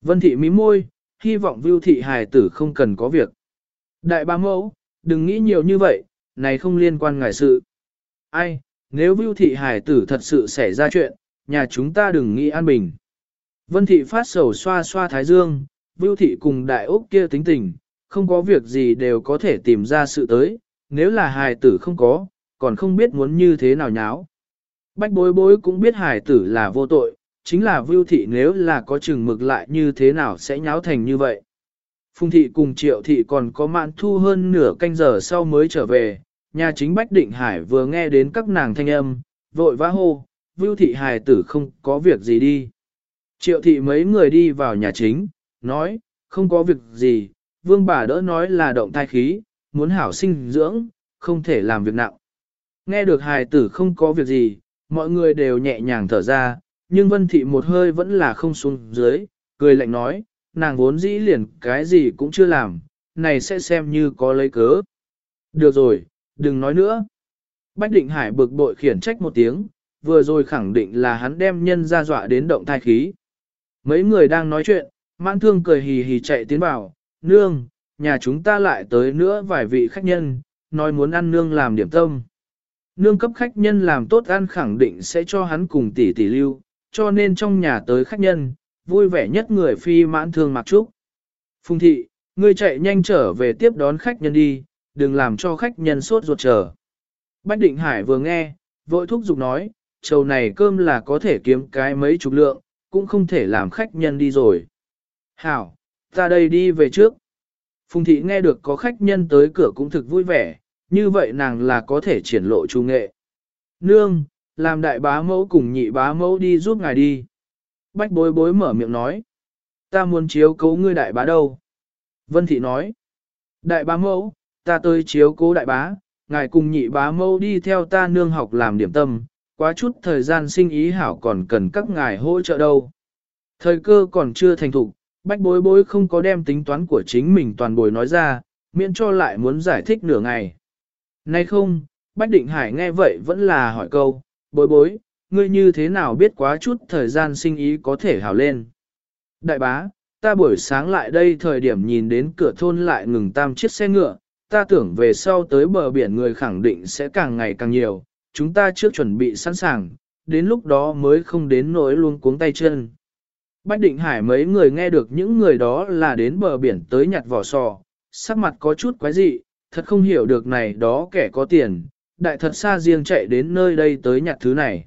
Vân thị mím môi, hy vọng Vưu thị hài tử không cần có việc. Đại ba mẫu, đừng nghĩ nhiều như vậy, này không liên quan ngài sự. Ai, nếu Vưu thị hài tử thật sự xảy ra chuyện, nhà chúng ta đừng nghĩ an bình. Vân thị phát sầu xoa xoa thái dương, Vưu thị cùng đại úc kia tính tình, không có việc gì đều có thể tìm ra sự tới, nếu là hài tử không có, còn không biết muốn như thế nào nháo. Bách bối bối cũng biết hải tử là vô tội, chính là Vưu thị nếu là có chừng mực lại như thế nào sẽ nháo thành như vậy. Phùng thị cùng triệu thị còn có mạn thu hơn nửa canh giờ sau mới trở về, nhà chính Bách Định Hải vừa nghe đến các nàng thanh âm, vội vã hô, Vưu thị hài tử không có việc gì đi. Triệu thị mấy người đi vào nhà chính, nói, không có việc gì, vương bà đỡ nói là động thai khí, muốn hảo sinh dưỡng, không thể làm việc nặng. Nghe được hài tử không có việc gì, mọi người đều nhẹ nhàng thở ra, nhưng vân thị một hơi vẫn là không xuống dưới, cười lạnh nói, nàng vốn dĩ liền cái gì cũng chưa làm, này sẽ xem như có lấy cớ. Được rồi, đừng nói nữa. Bách định hải bực bội khiển trách một tiếng, vừa rồi khẳng định là hắn đem nhân ra dọa đến động thai khí. Mấy người đang nói chuyện, mãn thương cười hì hì chạy tiến vào, nương, nhà chúng ta lại tới nữa vài vị khách nhân, nói muốn ăn nương làm điểm tâm. Nương cấp khách nhân làm tốt ăn khẳng định sẽ cho hắn cùng tỷ tỷ lưu, cho nên trong nhà tới khách nhân, vui vẻ nhất người phi mãn thương mặc trúc. Phùng thị, ngươi chạy nhanh trở về tiếp đón khách nhân đi, đừng làm cho khách nhân sốt ruột chờ. Bách Định Hải vừa nghe, vội thúc giục nói, trầu này cơm là có thể kiếm cái mấy chục lượng, cũng không thể làm khách nhân đi rồi. Hảo, ta đây đi về trước. Phùng thị nghe được có khách nhân tới cửa cũng thực vui vẻ, như vậy nàng là có thể triển lộ trung nghệ. Nương, làm đại bá mẫu cùng nhị bá mẫu đi giúp ngài đi. Bách bối bối mở miệng nói. Ta muốn chiếu cố ngươi đại bá đâu? Vân thị nói. Đại bá mẫu, ta tới chiếu cố đại bá, ngài cùng nhị bá mẫu đi theo ta nương học làm điểm tâm, quá chút thời gian sinh ý hảo còn cần các ngài hỗ trợ đâu. Thời cơ còn chưa thành thục, bách bối bối không có đem tính toán của chính mình toàn bồi nói ra, miễn cho lại muốn giải thích nửa ngày. Nay không, bách định hải nghe vậy vẫn là hỏi câu, bối bối, ngươi như thế nào biết quá chút thời gian sinh ý có thể hảo lên. Đại bá, ta buổi sáng lại đây thời điểm nhìn đến cửa thôn lại ngừng tam chiếc xe ngựa, ta tưởng về sau tới bờ biển người khẳng định sẽ càng ngày càng nhiều, chúng ta trước chuẩn bị sẵn sàng, đến lúc đó mới không đến nỗi luôn cuống tay chân. Bách định hải mấy người nghe được những người đó là đến bờ biển tới nhặt vỏ sò, sắc mặt có chút quái dị, thật không hiểu được này đó kẻ có tiền, đại thật xa riêng chạy đến nơi đây tới nhặt thứ này.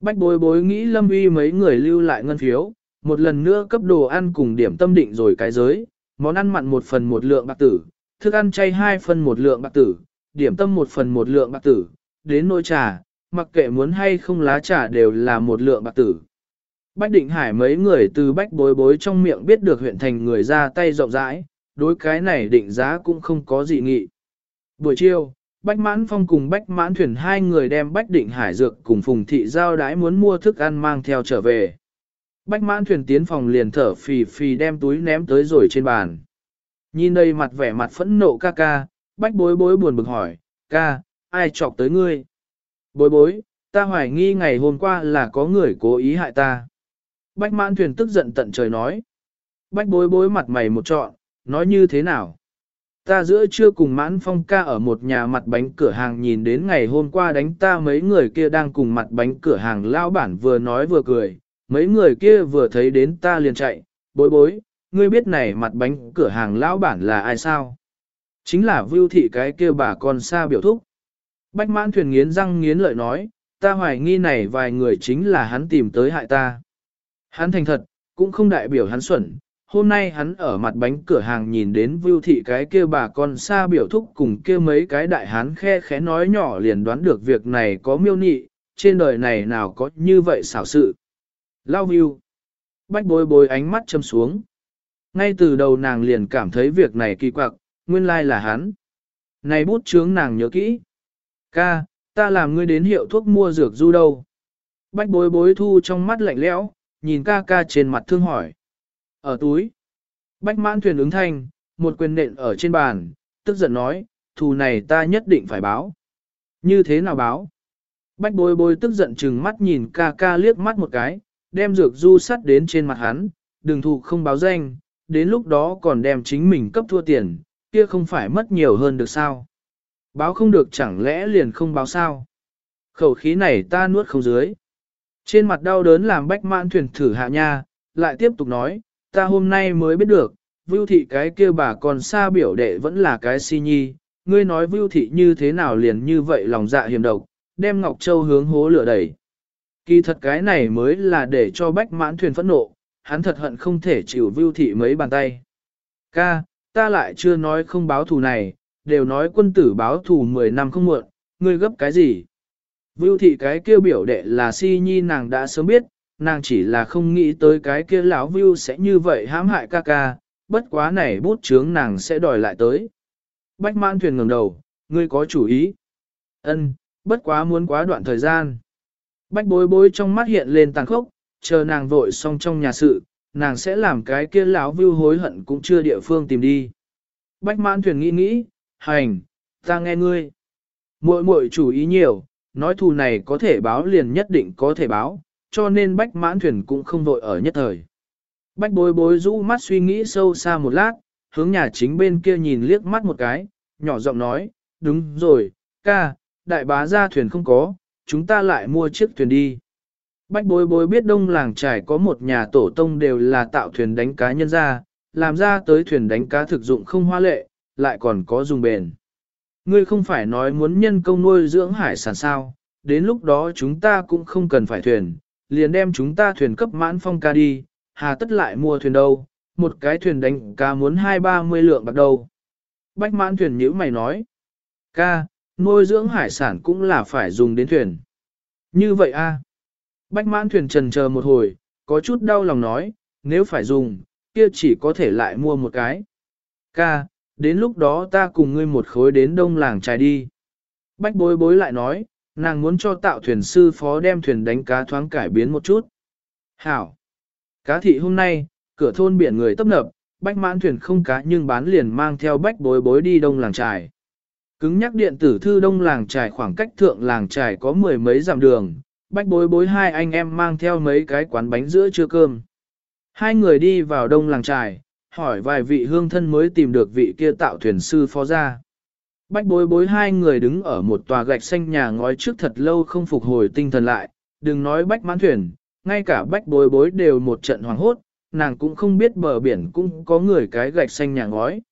Bách bối bối nghĩ lâm uy mấy người lưu lại ngân phiếu, một lần nữa cấp đồ ăn cùng điểm tâm định rồi cái giới, món ăn mặn một phần một lượng bạc tử, thức ăn chay hai phần một lượng bạc tử, điểm tâm một phần một lượng bạc tử, đến nỗi trà, mặc kệ muốn hay không lá trà đều là một lượng bạc tử. Bách định hải mấy người từ bách bối bối trong miệng biết được huyện thành người ra tay rộng rãi, đối cái này định giá cũng không có gì nghị. Buổi chiều, Bách Mãn Phong cùng Bách Mãn Thuyền hai người đem Bách Định Hải Dược cùng Phùng Thị Giao đái muốn mua thức ăn mang theo trở về. Bách Mãn Thuyền tiến phòng liền thở phì phì đem túi ném tới rồi trên bàn. Nhìn đây mặt vẻ mặt phẫn nộ ca ca, Bách bối bối buồn bực hỏi, ca, ai chọc tới ngươi? Bối bối, ta hoài nghi ngày hôm qua là có người cố ý hại ta. Bách mãn thuyền tức giận tận trời nói. Bách bối bối mặt mày một trọn, nói như thế nào? Ta giữa trưa cùng mãn phong ca ở một nhà mặt bánh cửa hàng nhìn đến ngày hôm qua đánh ta mấy người kia đang cùng mặt bánh cửa hàng lao bản vừa nói vừa cười, mấy người kia vừa thấy đến ta liền chạy, bối bối, ngươi biết này mặt bánh cửa hàng lão bản là ai sao? Chính là vưu thị cái kia bà con xa biểu thúc. Bách mãn thuyền nghiến răng nghiến lợi nói, ta hoài nghi này vài người chính là hắn tìm tới hại ta. Hắn thành thật, cũng không đại biểu hắn xuẩn. Hôm nay hắn ở mặt bánh cửa hàng nhìn đến vưu thị cái kia bà con xa biểu thúc cùng kia mấy cái đại hán khe khẽ nói nhỏ liền đoán được việc này có miêu nị, trên đời này nào có như vậy xảo sự. Lao view. Bách bối bối ánh mắt châm xuống. Ngay từ đầu nàng liền cảm thấy việc này kỳ quặc, nguyên lai là hắn. Này bút chướng nàng nhớ kỹ. Ca, ta làm ngươi đến hiệu thuốc mua dược du đâu. Bách bối bối thu trong mắt lạnh lẽo, nhìn ca ca trên mặt thương hỏi. Ở túi. Bách mãn thuyền ứng thanh, một quyền nện ở trên bàn, tức giận nói, thù này ta nhất định phải báo. Như thế nào báo? Bách bối bối tức giận chừng mắt nhìn ca ca liếc mắt một cái, đem dược du sắt đến trên mặt hắn, đừng thù không báo danh, đến lúc đó còn đem chính mình cấp thua tiền, kia không phải mất nhiều hơn được sao. Báo không được chẳng lẽ liền không báo sao. Khẩu khí này ta nuốt không dưới. Trên mặt đau đớn làm bách mãn thuyền thử hạ nha, lại tiếp tục nói, ta hôm nay mới biết được, vưu thị cái kia bà còn xa biểu đệ vẫn là cái si nhi, ngươi nói vưu thị như thế nào liền như vậy lòng dạ hiểm độc, đem Ngọc Châu hướng hố lửa đẩy. Kỳ thật cái này mới là để cho bách mãn thuyền phẫn nộ, hắn thật hận không thể chịu vưu thị mấy bàn tay. Ca, ta lại chưa nói không báo thù này, đều nói quân tử báo thù 10 năm không muộn, ngươi gấp cái gì? Vưu thị cái kia biểu đệ là si nhi nàng đã sớm biết, nàng chỉ là không nghĩ tới cái kia lão Vưu sẽ như vậy hãm hại ca ca, bất quá này bút chướng nàng sẽ đòi lại tới. Bách mãn thuyền ngẩng đầu, ngươi có chủ ý. Ân, bất quá muốn quá đoạn thời gian. Bách bối bối trong mắt hiện lên tàn khốc, chờ nàng vội xong trong nhà sự, nàng sẽ làm cái kia lão Vưu hối hận cũng chưa địa phương tìm đi. Bách mãn thuyền nghĩ nghĩ, hành, ta nghe ngươi. Muội muội chủ ý nhiều, nói thù này có thể báo liền nhất định có thể báo, cho nên bách mãn thuyền cũng không vội ở nhất thời. Bách bối bối rũ mắt suy nghĩ sâu xa một lát, hướng nhà chính bên kia nhìn liếc mắt một cái, nhỏ giọng nói, đúng rồi, ca, đại bá ra thuyền không có, chúng ta lại mua chiếc thuyền đi. Bách bối bối biết đông làng trải có một nhà tổ tông đều là tạo thuyền đánh cá nhân ra, làm ra tới thuyền đánh cá thực dụng không hoa lệ, lại còn có dùng bền. Ngươi không phải nói muốn nhân công nuôi dưỡng hải sản sao, đến lúc đó chúng ta cũng không cần phải thuyền, liền đem chúng ta thuyền cấp mãn phong ca đi, hà tất lại mua thuyền đâu, một cái thuyền đánh cá muốn hai ba mươi lượng bạc đâu. Bách mãn thuyền nhữ mày nói, ca, nuôi dưỡng hải sản cũng là phải dùng đến thuyền. Như vậy a Bách mãn thuyền trần chờ một hồi, có chút đau lòng nói, nếu phải dùng, kia chỉ có thể lại mua một cái. Ca, đến lúc đó ta cùng ngươi một khối đến đông làng trài đi. Bách bối bối lại nói, nàng muốn cho tạo thuyền sư phó đem thuyền đánh cá thoáng cải biến một chút. Hảo! Cá thị hôm nay, cửa thôn biển người tấp nập, bách mãn thuyền không cá nhưng bán liền mang theo bách bối bối đi đông làng trài. Cứng nhắc điện tử thư đông làng trài khoảng cách thượng làng trài có mười mấy dặm đường, bách bối bối hai anh em mang theo mấy cái quán bánh giữa trưa cơm. Hai người đi vào đông làng trài, hỏi vài vị hương thân mới tìm được vị kia tạo thuyền sư phó ra. Bách bối bối hai người đứng ở một tòa gạch xanh nhà ngói trước thật lâu không phục hồi tinh thần lại, đừng nói bách mãn thuyền, ngay cả bách bối bối đều một trận hoàng hốt, nàng cũng không biết bờ biển cũng có người cái gạch xanh nhà ngói.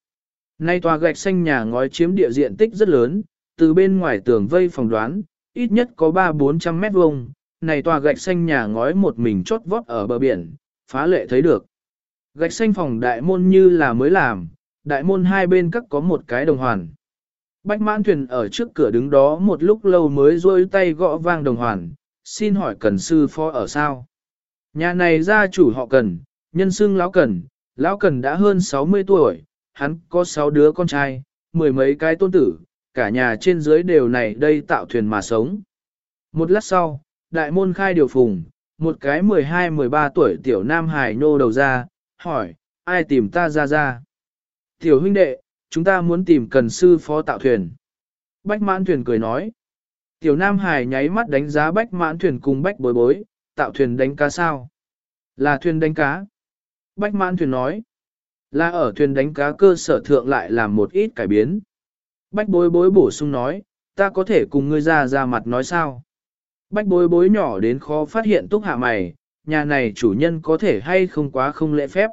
Nay tòa gạch xanh nhà ngói chiếm địa diện tích rất lớn, từ bên ngoài tường vây phòng đoán, ít nhất có 3-400 mét vuông. Này tòa gạch xanh nhà ngói một mình chốt vót ở bờ biển, phá lệ thấy được. Gạch xanh phòng đại môn như là mới làm, đại môn hai bên các có một cái đồng hoàn. Bách mãn thuyền ở trước cửa đứng đó một lúc lâu mới rôi tay gõ vang đồng hoàn, xin hỏi cần sư phó ở sao? Nhà này gia chủ họ cần, nhân xưng lão cần, lão cần đã hơn 60 tuổi, hắn có 6 đứa con trai, mười mấy cái tôn tử, cả nhà trên dưới đều này đây tạo thuyền mà sống. Một lát sau, đại môn khai điều phùng, một cái 12-13 tuổi tiểu nam hải nô đầu ra, hỏi, ai tìm ta ra ra? Tiểu huynh đệ, chúng ta muốn tìm cần sư phó tạo thuyền. Bách mãn thuyền cười nói. Tiểu Nam Hải nháy mắt đánh giá bách mãn thuyền cùng bách bối bối, tạo thuyền đánh cá sao. Là thuyền đánh cá. Bách mãn thuyền nói. Là ở thuyền đánh cá cơ sở thượng lại làm một ít cải biến. Bách bối bối bổ sung nói, ta có thể cùng ngươi ra ra mặt nói sao. Bách bối bối nhỏ đến khó phát hiện túc hạ mày, nhà này chủ nhân có thể hay không quá không lễ phép.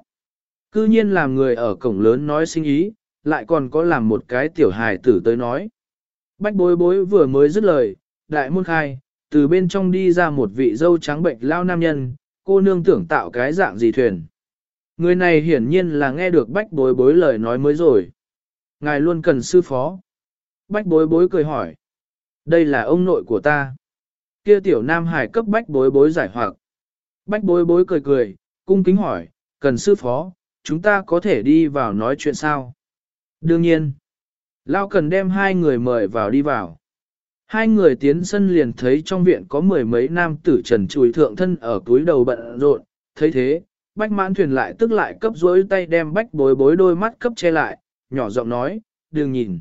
Cư nhiên làm người ở cổng lớn nói sinh ý, lại còn có làm một cái tiểu hài tử tới nói. Bách bối bối vừa mới dứt lời, đại môn khai, từ bên trong đi ra một vị dâu trắng bệnh lao nam nhân, cô nương tưởng tạo cái dạng gì thuyền. Người này hiển nhiên là nghe được bách bối bối lời nói mới rồi. Ngài luôn cần sư phó. Bách bối bối cười hỏi. Đây là ông nội của ta. Kia tiểu nam hải cấp bách bối bối giải hoặc. Bách bối bối cười cười, cung kính hỏi, cần sư phó, chúng ta có thể đi vào nói chuyện sao? Đương nhiên, Lao cần đem hai người mời vào đi vào. Hai người tiến sân liền thấy trong viện có mười mấy nam tử trần chùi thượng thân ở túi đầu bận rộn, thấy thế, bách mãn thuyền lại tức lại cấp dối tay đem bách bối bối đôi mắt cấp che lại, nhỏ giọng nói, đừng nhìn.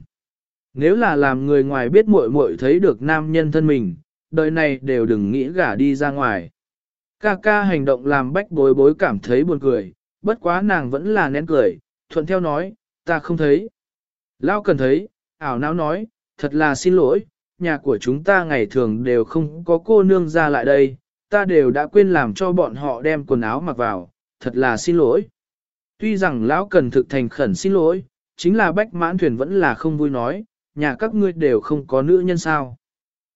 Nếu là làm người ngoài biết muội muội thấy được nam nhân thân mình, đời này đều đừng nghĩ gả đi ra ngoài. Ca ca hành động làm bách bối bối cảm thấy buồn cười, bất quá nàng vẫn là nén cười, thuận theo nói, ta không thấy. Lao cần thấy, ảo não nói, thật là xin lỗi, nhà của chúng ta ngày thường đều không có cô nương ra lại đây, ta đều đã quên làm cho bọn họ đem quần áo mặc vào, thật là xin lỗi. Tuy rằng lão cần thực thành khẩn xin lỗi, chính là bách mãn thuyền vẫn là không vui nói, nhà các ngươi đều không có nữ nhân sao.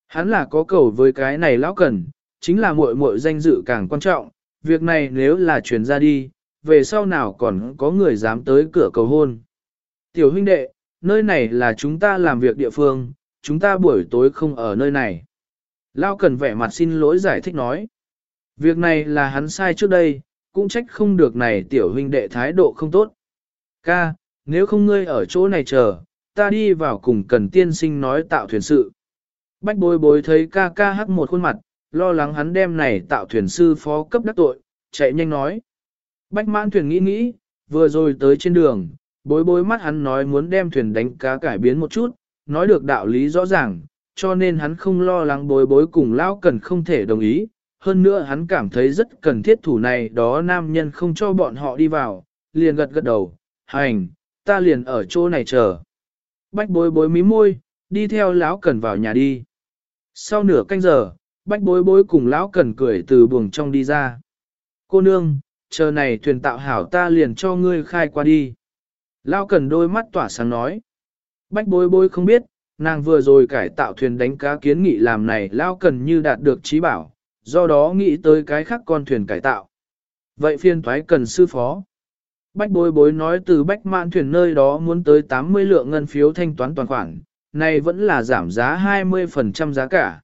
Hắn là có cầu với cái này lão cần, chính là muội muội danh dự càng quan trọng, việc này nếu là truyền ra đi, về sau nào còn có người dám tới cửa cầu hôn. Tiểu huynh đệ, nơi này là chúng ta làm việc địa phương, chúng ta buổi tối không ở nơi này. Lao cần vẻ mặt xin lỗi giải thích nói. Việc này là hắn sai trước đây, cũng trách không được này tiểu huynh đệ thái độ không tốt. Ca, nếu không ngươi ở chỗ này chờ, ta đi vào cùng cần tiên sinh nói tạo thuyền sự. Bách bối bối thấy ca ca hắc một khuôn mặt, lo lắng hắn đem này tạo thuyền sư phó cấp đắc tội, chạy nhanh nói. Bách mãn thuyền nghĩ nghĩ, vừa rồi tới trên đường, bối bối mắt hắn nói muốn đem thuyền đánh cá cải biến một chút, nói được đạo lý rõ ràng, cho nên hắn không lo lắng bối bối cùng lão cần không thể đồng ý. Hơn nữa hắn cảm thấy rất cần thiết thủ này đó nam nhân không cho bọn họ đi vào, liền gật gật đầu, hành, ta liền ở chỗ này chờ. Bách bối bối mí môi, đi theo lão cần vào nhà đi. Sau nửa canh giờ, bách bối bối cùng lão cần cười từ buồng trong đi ra. Cô nương, chờ này thuyền tạo hảo ta liền cho ngươi khai qua đi. Lão cần đôi mắt tỏa sáng nói. Bách bối bối không biết, nàng vừa rồi cải tạo thuyền đánh cá kiến nghị làm này Lão cần như đạt được trí bảo, do đó nghĩ tới cái khác con thuyền cải tạo. Vậy phiên thoái cần sư phó. Bách bối bối nói từ bách Mạn thuyền nơi đó muốn tới 80 lượng ngân phiếu thanh toán toàn khoản, này vẫn là giảm giá 20% giá cả.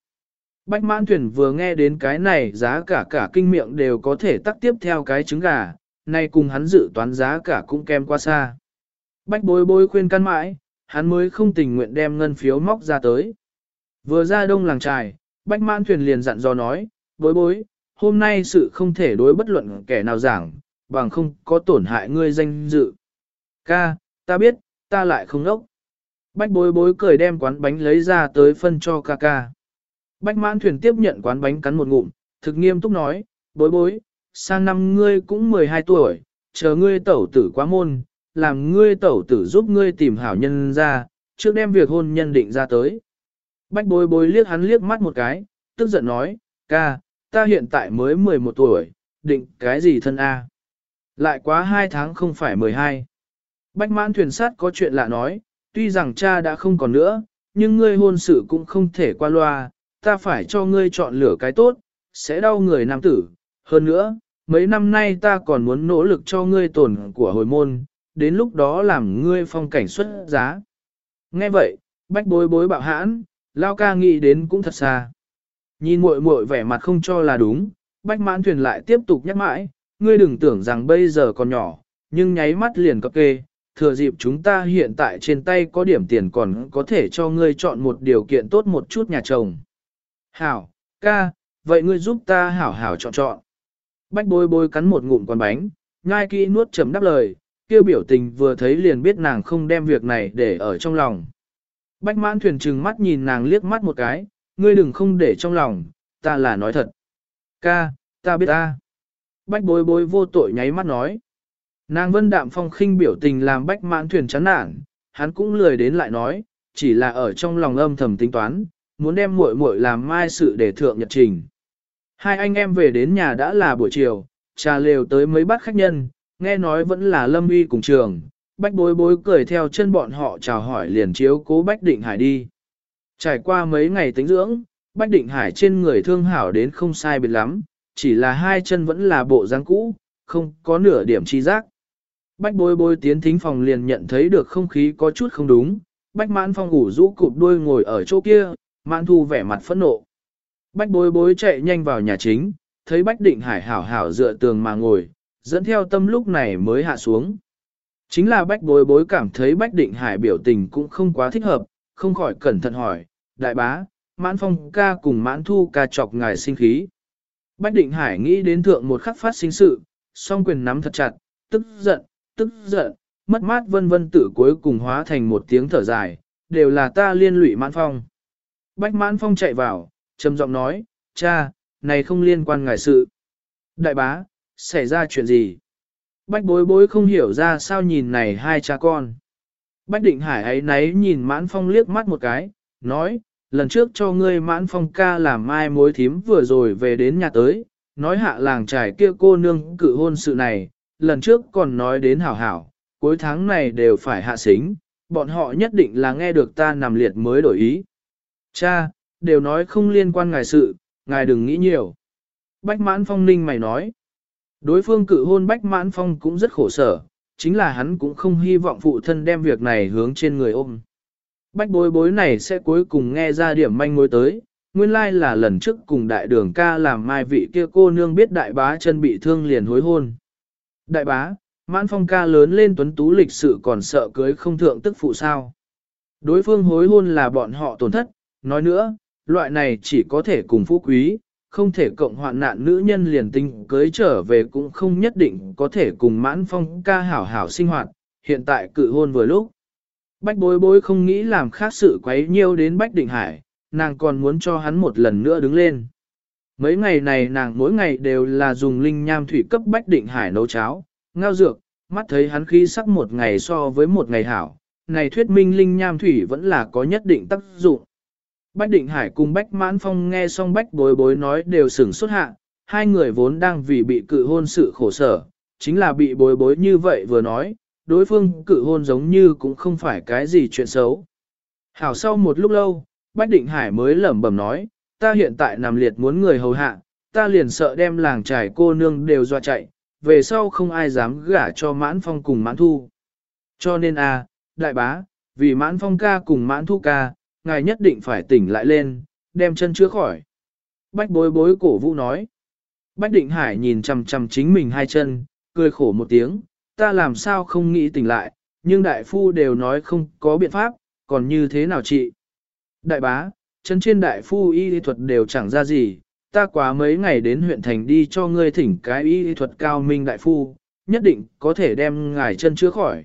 Bách mãn thuyền vừa nghe đến cái này giá cả cả kinh miệng đều có thể tắt tiếp theo cái trứng gà, nay cùng hắn dự toán giá cả cũng kem qua xa. Bách bối bối khuyên căn mãi, hắn mới không tình nguyện đem ngân phiếu móc ra tới. Vừa ra đông làng trài, bách mãn thuyền liền dặn dò nói, bối bối, hôm nay sự không thể đối bất luận kẻ nào giảng, bằng không có tổn hại ngươi danh dự. Ca, ta biết, ta lại không ốc. Bách bối bối cười đem quán bánh lấy ra tới phân cho ca ca. Bách mãn thuyền tiếp nhận quán bánh cắn một ngụm, thực nghiêm túc nói, bối bối, sang năm ngươi cũng 12 tuổi, chờ ngươi tẩu tử quá môn, làm ngươi tẩu tử giúp ngươi tìm hảo nhân ra, trước đem việc hôn nhân định ra tới. Bách bối bối liếc hắn liếc mắt một cái, tức giận nói, ca, ta hiện tại mới 11 tuổi, định cái gì thân A. Lại quá 2 tháng không phải 12. Bách mãn thuyền sát có chuyện lạ nói, tuy rằng cha đã không còn nữa, nhưng ngươi hôn sự cũng không thể qua loa, ta phải cho ngươi chọn lựa cái tốt, sẽ đau người nam tử. Hơn nữa, mấy năm nay ta còn muốn nỗ lực cho ngươi tổn của hồi môn, đến lúc đó làm ngươi phong cảnh xuất giá. Nghe vậy, bách bối bối bạo hãn, lao ca nghĩ đến cũng thật xa. Nhìn muội muội vẻ mặt không cho là đúng, bách mãn thuyền lại tiếp tục nhắc mãi, ngươi đừng tưởng rằng bây giờ còn nhỏ, nhưng nháy mắt liền cập kê, thừa dịp chúng ta hiện tại trên tay có điểm tiền còn có thể cho ngươi chọn một điều kiện tốt một chút nhà chồng. Hảo, ca, vậy ngươi giúp ta hảo hảo chọn chọn. Bách bối bối cắn một ngụm con bánh, ngai kỹ nuốt chấm đáp lời, kia biểu tình vừa thấy liền biết nàng không đem việc này để ở trong lòng. Bách mãn thuyền trừng mắt nhìn nàng liếc mắt một cái, ngươi đừng không để trong lòng, ta là nói thật. Ca, ta biết ta. Bách bối bối vô tội nháy mắt nói. Nàng vân đạm phong khinh biểu tình làm bách mãn thuyền chán nản, hắn cũng lười đến lại nói, chỉ là ở trong lòng âm thầm tính toán, muốn đem muội muội làm mai sự để thượng nhật trình. Hai anh em về đến nhà đã là buổi chiều, trà lều tới mấy bát khách nhân, nghe nói vẫn là lâm uy cùng trường, bách bối bối cười theo chân bọn họ chào hỏi liền chiếu cố bách định hải đi. Trải qua mấy ngày tính dưỡng, bách định hải trên người thương hảo đến không sai biệt lắm, chỉ là hai chân vẫn là bộ dáng cũ, không có nửa điểm chi giác. Bách bối bối tiến thính phòng liền nhận thấy được không khí có chút không đúng, bách mãn phong ngủ rũ cụp đuôi ngồi ở chỗ kia, mãn thu vẻ mặt phẫn nộ. Bách bối bối chạy nhanh vào nhà chính, thấy bách định hải hảo hảo dựa tường mà ngồi, dẫn theo tâm lúc này mới hạ xuống. Chính là bách bối bối cảm thấy bách định hải biểu tình cũng không quá thích hợp, không khỏi cẩn thận hỏi, đại bá, mãn phong ca cùng mãn thu ca chọc ngài sinh khí. Bách định hải nghĩ đến thượng một khắc phát sinh sự, song quyền nắm thật chặt, tức giận, tức giận, mất mát vân vân tử cuối cùng hóa thành một tiếng thở dài, đều là ta liên lụy mãn phong. Bách mãn phong chạy vào, trầm giọng nói, cha, này không liên quan ngài sự. Đại bá, xảy ra chuyện gì? Bách bối bối không hiểu ra sao nhìn này hai cha con. Bách định hải ấy nấy nhìn mãn phong liếc mắt một cái, nói, lần trước cho ngươi mãn phong ca làm mai mối thím vừa rồi về đến nhà tới, nói hạ làng trải kia cô nương cự hôn sự này, lần trước còn nói đến hảo hảo, cuối tháng này đều phải hạ xính, bọn họ nhất định là nghe được ta nằm liệt mới đổi ý. Cha, đều nói không liên quan ngài sự, ngài đừng nghĩ nhiều. Bách mãn phong ninh mày nói, đối phương cự hôn bách mãn phong cũng rất khổ sở, chính là hắn cũng không hy vọng phụ thân đem việc này hướng trên người ôm. Bách bối bối này sẽ cuối cùng nghe ra điểm manh mối tới, nguyên lai là lần trước cùng đại đường ca làm mai vị kia cô nương biết đại bá chân bị thương liền hối hôn. Đại bá, mãn phong ca lớn lên tuấn tú lịch sự còn sợ cưới không thượng tức phụ sao. Đối phương hối hôn là bọn họ tổn thất, nói nữa, loại này chỉ có thể cùng phú quý, không thể cộng hoạn nạn nữ nhân liền tinh cưới trở về cũng không nhất định có thể cùng mãn phong ca hảo hảo sinh hoạt, hiện tại cự hôn vừa lúc. Bách bối bối không nghĩ làm khác sự quấy nhiêu đến Bách Định Hải, nàng còn muốn cho hắn một lần nữa đứng lên. Mấy ngày này nàng mỗi ngày đều là dùng linh nham thủy cấp Bách Định Hải nấu cháo, ngao dược, mắt thấy hắn khí sắc một ngày so với một ngày hảo, này thuyết minh linh nham thủy vẫn là có nhất định tác dụng. Bách Định Hải cùng Bách Mãn Phong nghe xong Bách bối bối nói đều sửng xuất hạ, hai người vốn đang vì bị cự hôn sự khổ sở, chính là bị bối bối như vậy vừa nói, đối phương cự hôn giống như cũng không phải cái gì chuyện xấu. Hảo sau một lúc lâu, Bách Định Hải mới lẩm bẩm nói, ta hiện tại nằm liệt muốn người hầu hạ, ta liền sợ đem làng trải cô nương đều dọa chạy, về sau không ai dám gả cho mãn phong cùng mãn thu. Cho nên a, đại bá, vì mãn phong ca cùng mãn thu ca, ngài nhất định phải tỉnh lại lên, đem chân chữa khỏi. Bách bối bối cổ vũ nói. Bách định hải nhìn chằm chằm chính mình hai chân, cười khổ một tiếng, ta làm sao không nghĩ tỉnh lại, nhưng đại phu đều nói không có biện pháp, còn như thế nào chị? Đại bá, chân trên đại phu y thuật đều chẳng ra gì, ta quá mấy ngày đến huyện thành đi cho ngươi thỉnh cái y thuật cao minh đại phu, nhất định có thể đem ngài chân chữa khỏi.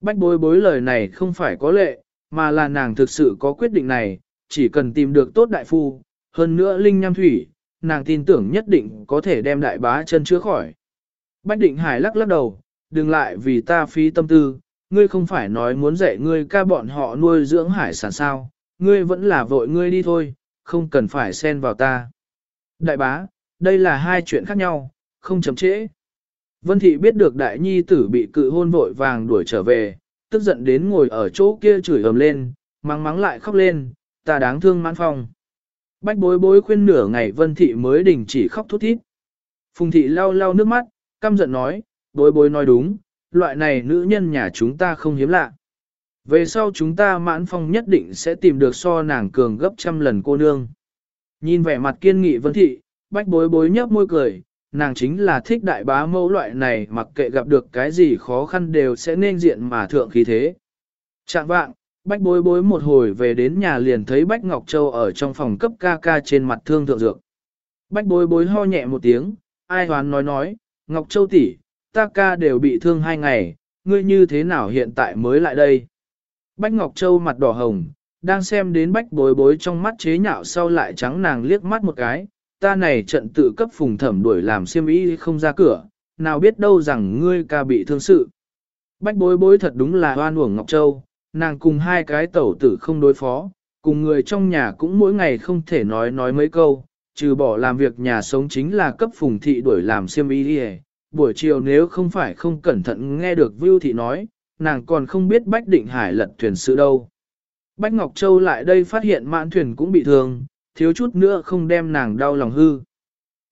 Bách bối bối lời này không phải có lệ, mà là nàng thực sự có quyết định này, chỉ cần tìm được tốt đại phu, hơn nữa linh nham thủy, nàng tin tưởng nhất định có thể đem đại bá chân chữa khỏi. Bách định hải lắc lắc đầu, đừng lại vì ta phí tâm tư, ngươi không phải nói muốn dạy ngươi ca bọn họ nuôi dưỡng hải sản sao, ngươi vẫn là vội ngươi đi thôi, không cần phải xen vào ta. Đại bá, đây là hai chuyện khác nhau, không chậm trễ. Vân Thị biết được đại nhi tử bị cự hôn vội vàng đuổi trở về, tức giận đến ngồi ở chỗ kia chửi ầm lên, mắng mắng lại khóc lên, ta đáng thương mãn phong. Bách bối bối khuyên nửa ngày Vân Thị mới đình chỉ khóc thút thít. Phùng Thị lau lau nước mắt, căm giận nói, bối bối nói đúng, loại này nữ nhân nhà chúng ta không hiếm lạ. Về sau chúng ta mãn phong nhất định sẽ tìm được so nàng cường gấp trăm lần cô nương. Nhìn vẻ mặt kiên nghị Vân Thị, bách bối bối nhấp môi cười, nàng chính là thích đại bá mẫu loại này mặc kệ gặp được cái gì khó khăn đều sẽ nên diện mà thượng khí thế. Trạng vạng, bách bối bối một hồi về đến nhà liền thấy Bách Ngọc Châu ở trong phòng cấp ca ca trên mặt thương thượng dược. Bách bối bối ho nhẹ một tiếng, ai hoán nói nói, Ngọc Châu tỷ, ta ca đều bị thương hai ngày, ngươi như thế nào hiện tại mới lại đây? Bách Ngọc Châu mặt đỏ hồng, đang xem đến bách bối bối trong mắt chế nhạo sau lại trắng nàng liếc mắt một cái, ta này trận tự cấp phùng thẩm đuổi làm siêm ý không ra cửa, nào biết đâu rằng ngươi ca bị thương sự. Bách bối bối thật đúng là hoan uổng Ngọc Châu, nàng cùng hai cái tẩu tử không đối phó, cùng người trong nhà cũng mỗi ngày không thể nói nói mấy câu, trừ bỏ làm việc nhà sống chính là cấp phùng thị đuổi làm siêm ý đi buổi chiều nếu không phải không cẩn thận nghe được Vưu thị nói, nàng còn không biết Bách Định Hải lật thuyền sự đâu. Bách Ngọc Châu lại đây phát hiện mãn thuyền cũng bị thương, thiếu chút nữa không đem nàng đau lòng hư.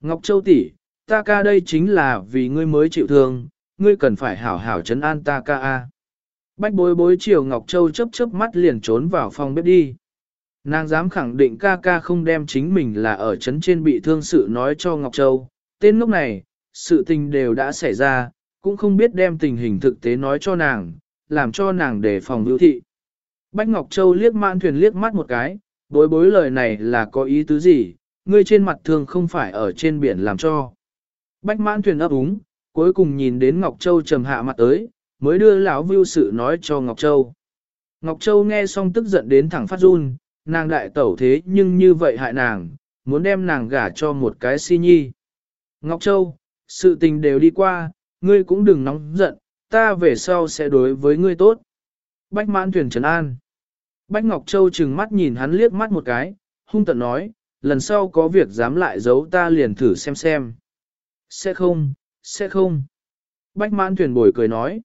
Ngọc Châu tỷ, ta ca đây chính là vì ngươi mới chịu thương, ngươi cần phải hảo hảo chấn an ta ca a. Bách bối bối chiều Ngọc Châu chớp chớp mắt liền trốn vào phòng bếp đi. Nàng dám khẳng định ca ca không đem chính mình là ở chấn trên bị thương sự nói cho Ngọc Châu. Tên lúc này, sự tình đều đã xảy ra, cũng không biết đem tình hình thực tế nói cho nàng, làm cho nàng đề phòng hữu thị. Bách Ngọc Châu liếc mãn thuyền liếc mắt một cái, bối bối lời này là có ý tứ gì, ngươi trên mặt thường không phải ở trên biển làm cho. Bách mãn thuyền ấp úng, cuối cùng nhìn đến Ngọc Châu trầm hạ mặt tới, mới đưa lão vưu sự nói cho Ngọc Châu. Ngọc Châu nghe xong tức giận đến thẳng phát run, nàng đại tẩu thế nhưng như vậy hại nàng, muốn đem nàng gả cho một cái si nhi. Ngọc Châu, sự tình đều đi qua, ngươi cũng đừng nóng giận, ta về sau sẽ đối với ngươi tốt. Bách mãn thuyền trấn an. Bách Ngọc Châu trừng mắt nhìn hắn liếc mắt một cái, hung tận nói, lần sau có việc dám lại giấu ta liền thử xem xem. Sẽ không, sẽ không. Bách mãn thuyền bồi cười nói.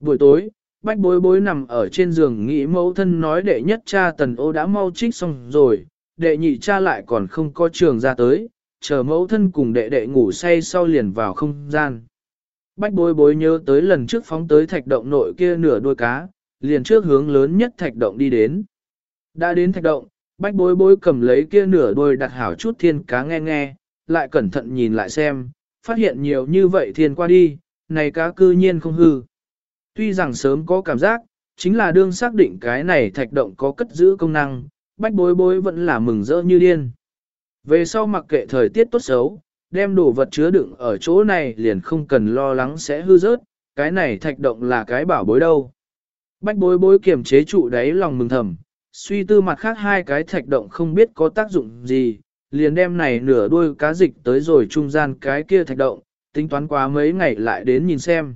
Buổi tối, bách bối bối nằm ở trên giường nghĩ mẫu thân nói đệ nhất cha tần ô đã mau trích xong rồi, đệ nhị cha lại còn không có trường ra tới, chờ mẫu thân cùng đệ đệ ngủ say sau liền vào không gian. Bách bối bối nhớ tới lần trước phóng tới thạch động nội kia nửa đuôi cá, liền trước hướng lớn nhất thạch động đi đến. Đã đến thạch động, bách bối bối cầm lấy kia nửa đôi đặt hảo chút thiên cá nghe nghe, lại cẩn thận nhìn lại xem, phát hiện nhiều như vậy thiên qua đi, này cá cư nhiên không hư. Tuy rằng sớm có cảm giác, chính là đương xác định cái này thạch động có cất giữ công năng, bách bối bối vẫn là mừng rỡ như điên. Về sau mặc kệ thời tiết tốt xấu, đem đồ vật chứa đựng ở chỗ này liền không cần lo lắng sẽ hư rớt, cái này thạch động là cái bảo bối đâu. Bách bối bối kiềm chế trụ đáy lòng mừng thầm, suy tư mặt khác hai cái thạch động không biết có tác dụng gì, liền đem này nửa đuôi cá dịch tới rồi trung gian cái kia thạch động, tính toán quá mấy ngày lại đến nhìn xem.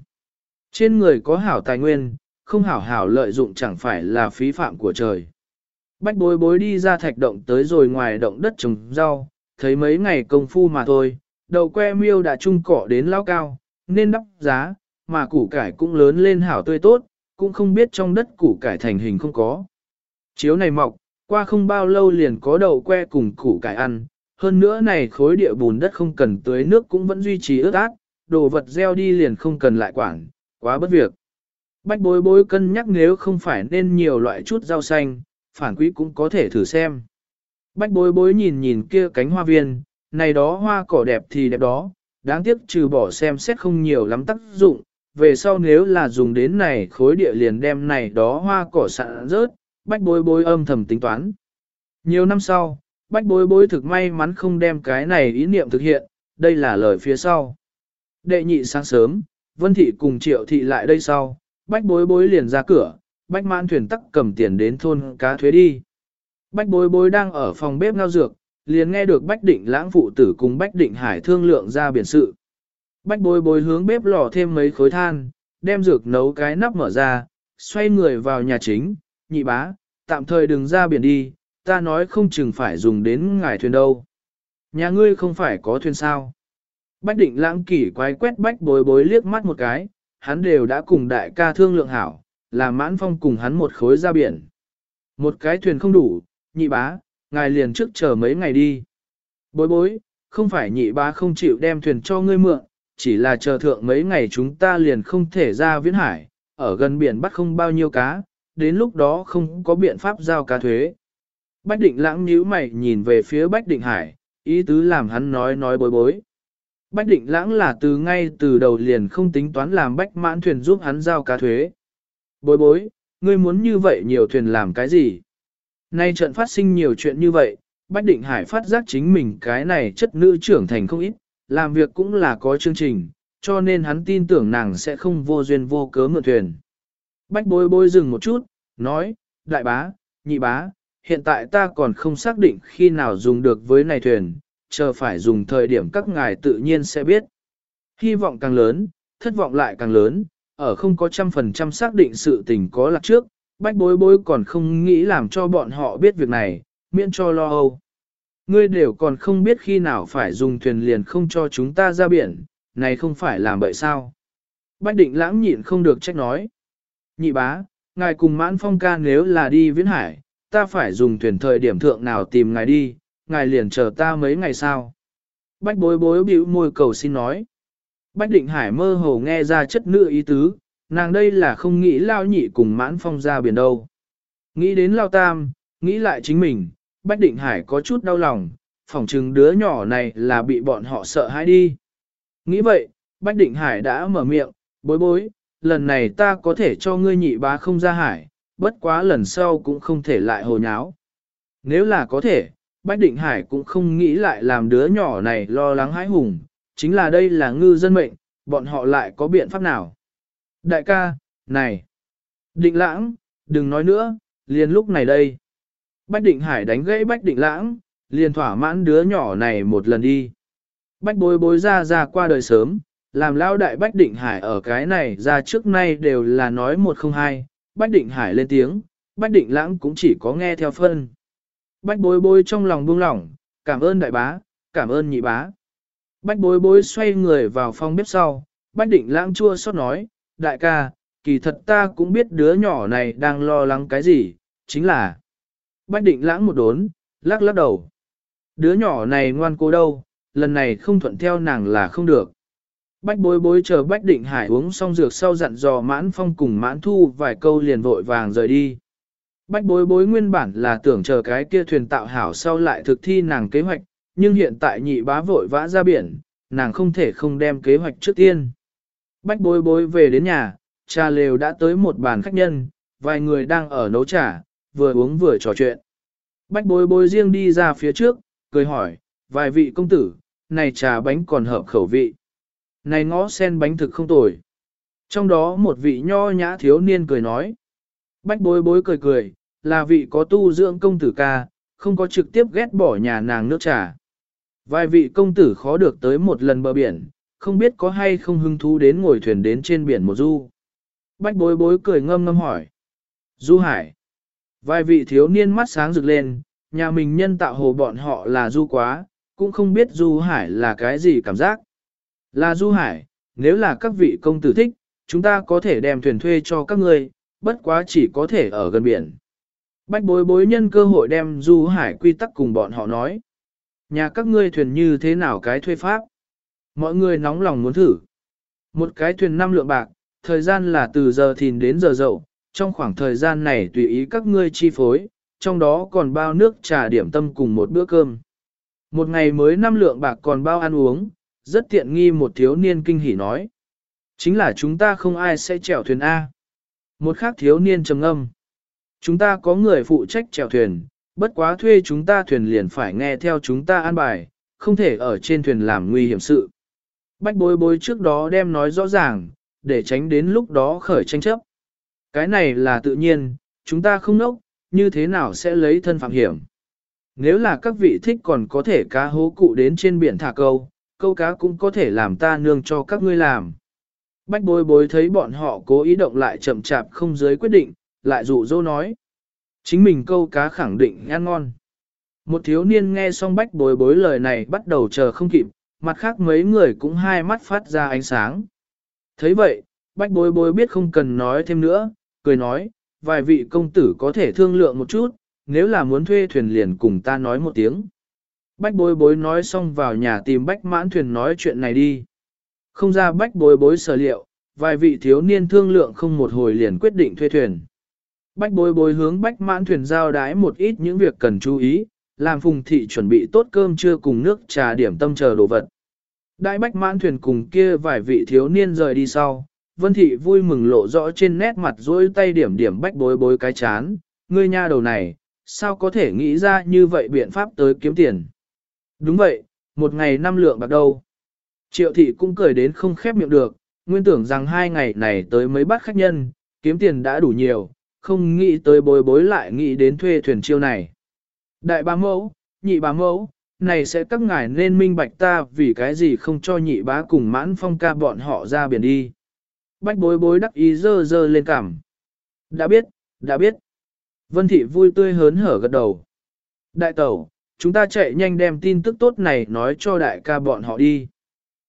Trên người có hảo tài nguyên, không hảo hảo lợi dụng chẳng phải là phí phạm của trời. Bách bối bối đi ra thạch động tới rồi ngoài động đất trồng rau, thấy mấy ngày công phu mà thôi, đầu que miêu đã trung cỏ đến lao cao, nên đắp giá, mà củ cải cũng lớn lên hảo tươi tốt, cũng không biết trong đất củ cải thành hình không có. Chiếu này mọc, qua không bao lâu liền có đầu que cùng củ cải ăn, hơn nữa này khối địa bùn đất không cần tưới nước cũng vẫn duy trì ướt át, đồ vật gieo đi liền không cần lại quản, quá bất việc. Bách bối bối cân nhắc nếu không phải nên nhiều loại chút rau xanh, phản quý cũng có thể thử xem. Bách bối bối nhìn nhìn kia cánh hoa viên, này đó hoa cỏ đẹp thì đẹp đó, đáng tiếc trừ bỏ xem xét không nhiều lắm tác dụng, về sau nếu là dùng đến này khối địa liền đem này đó hoa cỏ sạn rớt, bách bối bối âm thầm tính toán. Nhiều năm sau, bách bối bối thực may mắn không đem cái này ý niệm thực hiện, đây là lời phía sau. Đệ nhị sáng sớm, Vân Thị cùng Triệu Thị lại đây sau, bách bối bối liền ra cửa, bách mãn thuyền tắc cầm tiền đến thôn cá thuế đi. Bách bối bối đang ở phòng bếp ngao dược, liền nghe được bách định lãng phụ tử cùng bách định hải thương lượng ra biển sự. Bách bối bối hướng bếp lò thêm mấy khối than, đem dược nấu cái nắp mở ra, xoay người vào nhà chính, nhị bá, tạm thời đừng ra biển đi, ta nói không chừng phải dùng đến ngài thuyền đâu. Nhà ngươi không phải có thuyền sao. Bách định lãng kỷ quái quét bách bối bối liếc mắt một cái, hắn đều đã cùng đại ca thương lượng hảo, làm mãn phong cùng hắn một khối ra biển. Một cái thuyền không đủ, nhị bá, ngài liền trước chờ mấy ngày đi. Bối bối, không phải nhị bá không chịu đem thuyền cho ngươi mượn, chỉ là chờ thượng mấy ngày chúng ta liền không thể ra viễn hải, ở gần biển bắt không bao nhiêu cá, đến lúc đó không có biện pháp giao cá thuế. Bách định lãng nhíu mày nhìn về phía Bách định hải, ý tứ làm hắn nói nói bối bối. Bách định lãng là từ ngay từ đầu liền không tính toán làm bách mãn thuyền giúp hắn giao cá thuế. Bối bối, ngươi muốn như vậy nhiều thuyền làm cái gì? Nay trận phát sinh nhiều chuyện như vậy, Bách Định Hải phát giác chính mình cái này chất nữ trưởng thành không ít, làm việc cũng là có chương trình, cho nên hắn tin tưởng nàng sẽ không vô duyên vô cớ mượn thuyền. Bách bối bối dừng một chút, nói, đại bá, nhị bá, hiện tại ta còn không xác định khi nào dùng được với này thuyền, chờ phải dùng thời điểm các ngài tự nhiên sẽ biết. Hy vọng càng lớn, thất vọng lại càng lớn, ở không có trăm phần trăm xác định sự tình có lạc trước, bách bối bối còn không nghĩ làm cho bọn họ biết việc này, miễn cho lo âu. Ngươi đều còn không biết khi nào phải dùng thuyền liền không cho chúng ta ra biển, này không phải làm bậy sao. Bách định lãng nhịn không được trách nói. Nhị bá, ngài cùng mãn phong ca nếu là đi viễn hải, ta phải dùng thuyền thời điểm thượng nào tìm ngài đi, ngài liền chờ ta mấy ngày sau. Bách bối bối bĩu môi cầu xin nói. Bách định hải mơ hồ nghe ra chất nữ ý tứ, nàng đây là không nghĩ lao nhị cùng mãn phong ra biển đâu. Nghĩ đến lao tam, nghĩ lại chính mình, Bách định hải có chút đau lòng, phỏng chừng đứa nhỏ này là bị bọn họ sợ hãi đi. Nghĩ vậy, Bách định hải đã mở miệng, bối bối, lần này ta có thể cho ngươi nhị bá không ra hải, bất quá lần sau cũng không thể lại hồ nháo. Nếu là có thể, Bách Định Hải cũng không nghĩ lại làm đứa nhỏ này lo lắng hãi hùng, chính là đây là ngư dân mệnh, bọn họ lại có biện pháp nào. Đại ca, này, định lãng, đừng nói nữa, liền lúc này đây. Bách Định Hải đánh gãy Bách Định lãng, liền thỏa mãn đứa nhỏ này một lần đi. Bách bối bối ra ra qua đời sớm, làm lao đại Bách Định Hải ở cái này ra trước nay đều là nói một không hai, Bách Định Hải lên tiếng, Bách Định Lãng cũng chỉ có nghe theo phân. Bách bối bối trong lòng buông lỏng, cảm ơn đại bá, cảm ơn nhị bá. Bách bối bối xoay người vào phòng bếp sau, Bách Định Lãng chua xót nói, đại ca, kỳ thật ta cũng biết đứa nhỏ này đang lo lắng cái gì, chính là. Bách Định Lãng một đốn, lắc lắc đầu. Đứa nhỏ này ngoan cố đâu, lần này không thuận theo nàng là không được. Bách bối bối chờ Bách Định Hải uống xong dược sau dặn dò mãn phong cùng mãn thu vài câu liền vội vàng rời đi. Bách bối bối nguyên bản là tưởng chờ cái kia thuyền tạo hảo sau lại thực thi nàng kế hoạch, nhưng hiện tại nhị bá vội vã ra biển, nàng không thể không đem kế hoạch trước tiên. Bách bối bối về đến nhà, cha lều đã tới một bàn khách nhân, vài người đang ở nấu trà, vừa uống vừa trò chuyện. Bách bối bối riêng đi ra phía trước, cười hỏi, vài vị công tử, này trà bánh còn hợp khẩu vị. Này ngõ sen bánh thực không tồi. Trong đó một vị nho nhã thiếu niên cười nói. Bách bối bối cười cười, là vị có tu dưỡng công tử ca, không có trực tiếp ghét bỏ nhà nàng nước trà. Vài vị công tử khó được tới một lần bờ biển, không biết có hay không hứng thú đến ngồi thuyền đến trên biển một du. Bách bối bối cười ngâm ngâm hỏi. Du hải. Vài vị thiếu niên mắt sáng rực lên, nhà mình nhân tạo hồ bọn họ là du quá, cũng không biết du hải là cái gì cảm giác. Là du hải, nếu là các vị công tử thích, chúng ta có thể đem thuyền thuê cho các ngươi, bất quá chỉ có thể ở gần biển. Bách bối bối nhân cơ hội đem du hải quy tắc cùng bọn họ nói. Nhà các ngươi thuyền như thế nào cái thuê pháp? Mọi người nóng lòng muốn thử. Một cái thuyền năm lượng bạc, thời gian là từ giờ thìn đến giờ dậu, trong khoảng thời gian này tùy ý các ngươi chi phối, trong đó còn bao nước trà điểm tâm cùng một bữa cơm. Một ngày mới năm lượng bạc còn bao ăn uống, rất tiện nghi một thiếu niên kinh hỉ nói. Chính là chúng ta không ai sẽ chèo thuyền A. Một khác thiếu niên trầm âm. Chúng ta có người phụ trách chèo thuyền, bất quá thuê chúng ta thuyền liền phải nghe theo chúng ta an bài, không thể ở trên thuyền làm nguy hiểm sự. Bách bối bối trước đó đem nói rõ ràng, để tránh đến lúc đó khởi tranh chấp. Cái này là tự nhiên, chúng ta không nốc, như thế nào sẽ lấy thân phạm hiểm. Nếu là các vị thích còn có thể cá hố cụ đến trên biển thả câu, câu cá cũng có thể làm ta nương cho các ngươi làm. Bách bối bối thấy bọn họ cố ý động lại chậm chạp không giới quyết định, lại dụ dỗ nói. Chính mình câu cá khẳng định ăn ngon. Một thiếu niên nghe xong bách bối bối lời này bắt đầu chờ không kịp, mặt khác mấy người cũng hai mắt phát ra ánh sáng. thấy vậy, bách bối bối biết không cần nói thêm nữa, cười nói, vài vị công tử có thể thương lượng một chút, nếu là muốn thuê thuyền liền cùng ta nói một tiếng. Bách bối bối nói xong vào nhà tìm bách mãn thuyền nói chuyện này đi. Không ra bách bối bối sở liệu, vài vị thiếu niên thương lượng không một hồi liền quyết định thuê thuyền. Bách bối bối hướng bách mãn thuyền giao đái một ít những việc cần chú ý, làm phùng thị chuẩn bị tốt cơm trưa cùng nước trà điểm tâm chờ đồ vật. Đại bách mãn thuyền cùng kia vài vị thiếu niên rời đi sau, vân thị vui mừng lộ rõ trên nét mặt dối tay điểm điểm bách bối bối cái chán, ngươi nha đầu này, sao có thể nghĩ ra như vậy biện pháp tới kiếm tiền. Đúng vậy, một ngày năm lượng bạc đâu. Triệu thị cũng cười đến không khép miệng được, nguyên tưởng rằng hai ngày này tới mấy bát khách nhân, kiếm tiền đã đủ nhiều, không nghĩ tới bối bối lại nghĩ đến thuê thuyền chiêu này. Đại bá mẫu, nhị bá mẫu, này sẽ các ngài nên minh bạch ta vì cái gì không cho nhị bá cùng mãn phong ca bọn họ ra biển đi. Bách bối bối đắc ý dơ dơ lên cảm. Đã biết, đã biết. Vân thị vui tươi hớn hở gật đầu. Đại tẩu, chúng ta chạy nhanh đem tin tức tốt này nói cho đại ca bọn họ đi.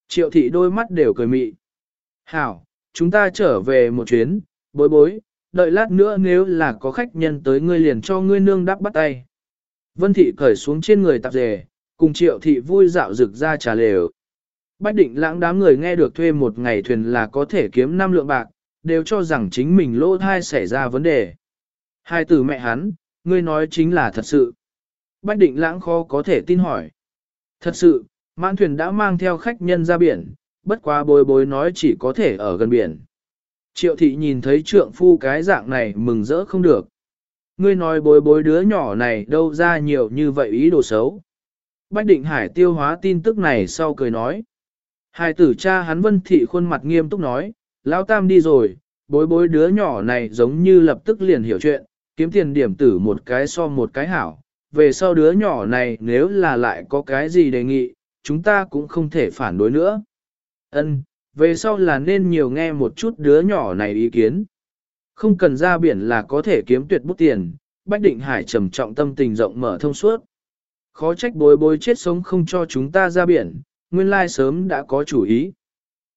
Triệu thị đôi mắt đều cười mị. Hảo, chúng ta trở về một chuyến, bối bối, đợi lát nữa nếu là có khách nhân tới ngươi liền cho ngươi nương đắp bắt tay. Vân thị cởi xuống trên người tạp dề, cùng triệu thị vui dạo rực ra trà lều. Bách định lãng đám người nghe được thuê một ngày thuyền là có thể kiếm 5 lượng bạc, đều cho rằng chính mình lỗ thai xảy ra vấn đề. Hai từ mẹ hắn, ngươi nói chính là thật sự. Bách định lãng khó có thể tin hỏi. Thật sự, mãn thuyền đã mang theo khách nhân ra biển, bất quá bối bối nói chỉ có thể ở gần biển. Triệu thị nhìn thấy trượng phu cái dạng này mừng rỡ không được. Ngươi nói bối bối đứa nhỏ này đâu ra nhiều như vậy ý đồ xấu. Bách định hải tiêu hóa tin tức này sau cười nói. Hai tử cha hắn vân thị khuôn mặt nghiêm túc nói, lão tam đi rồi, bối bối đứa nhỏ này giống như lập tức liền hiểu chuyện, kiếm tiền điểm tử một cái so một cái hảo. Về sau đứa nhỏ này nếu là lại có cái gì đề nghị, chúng ta cũng không thể phản đối nữa. Ân, về sau là nên nhiều nghe một chút đứa nhỏ này ý kiến. Không cần ra biển là có thể kiếm tuyệt bút tiền, Bách Định Hải trầm trọng tâm tình rộng mở thông suốt. Khó trách bối bối chết sống không cho chúng ta ra biển, nguyên lai sớm đã có chủ ý.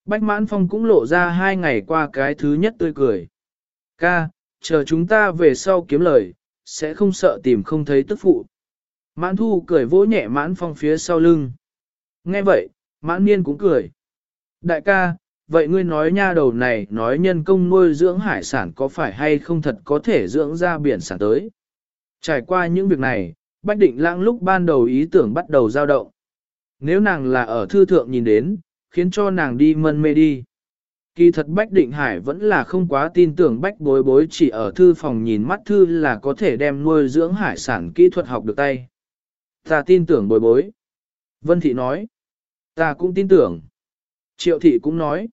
Bách Mãn Phong cũng lộ ra hai ngày qua cái thứ nhất tươi cười. Ca, chờ chúng ta về sau kiếm lời, sẽ không sợ tìm không thấy tức phụ. Mãn Thu cười vỗ nhẹ Mãn Phong phía sau lưng. Nghe vậy, Mãn Niên cũng cười. Đại ca, vậy ngươi nói nha đầu này nói nhân công nuôi dưỡng hải sản có phải hay không thật có thể dưỡng ra biển sản tới. Trải qua những việc này, Bách Định Lãng lúc ban đầu ý tưởng bắt đầu dao động. Nếu nàng là ở thư thượng nhìn đến, khiến cho nàng đi mân mê đi. Kỳ thật Bách Định Hải vẫn là không quá tin tưởng Bách bối bối chỉ ở thư phòng nhìn mắt thư là có thể đem nuôi dưỡng hải sản kỹ thuật học được tay. Ta tin tưởng bối bối. Vân Thị nói. Ta cũng tin tưởng. Triệu Thị cũng nói.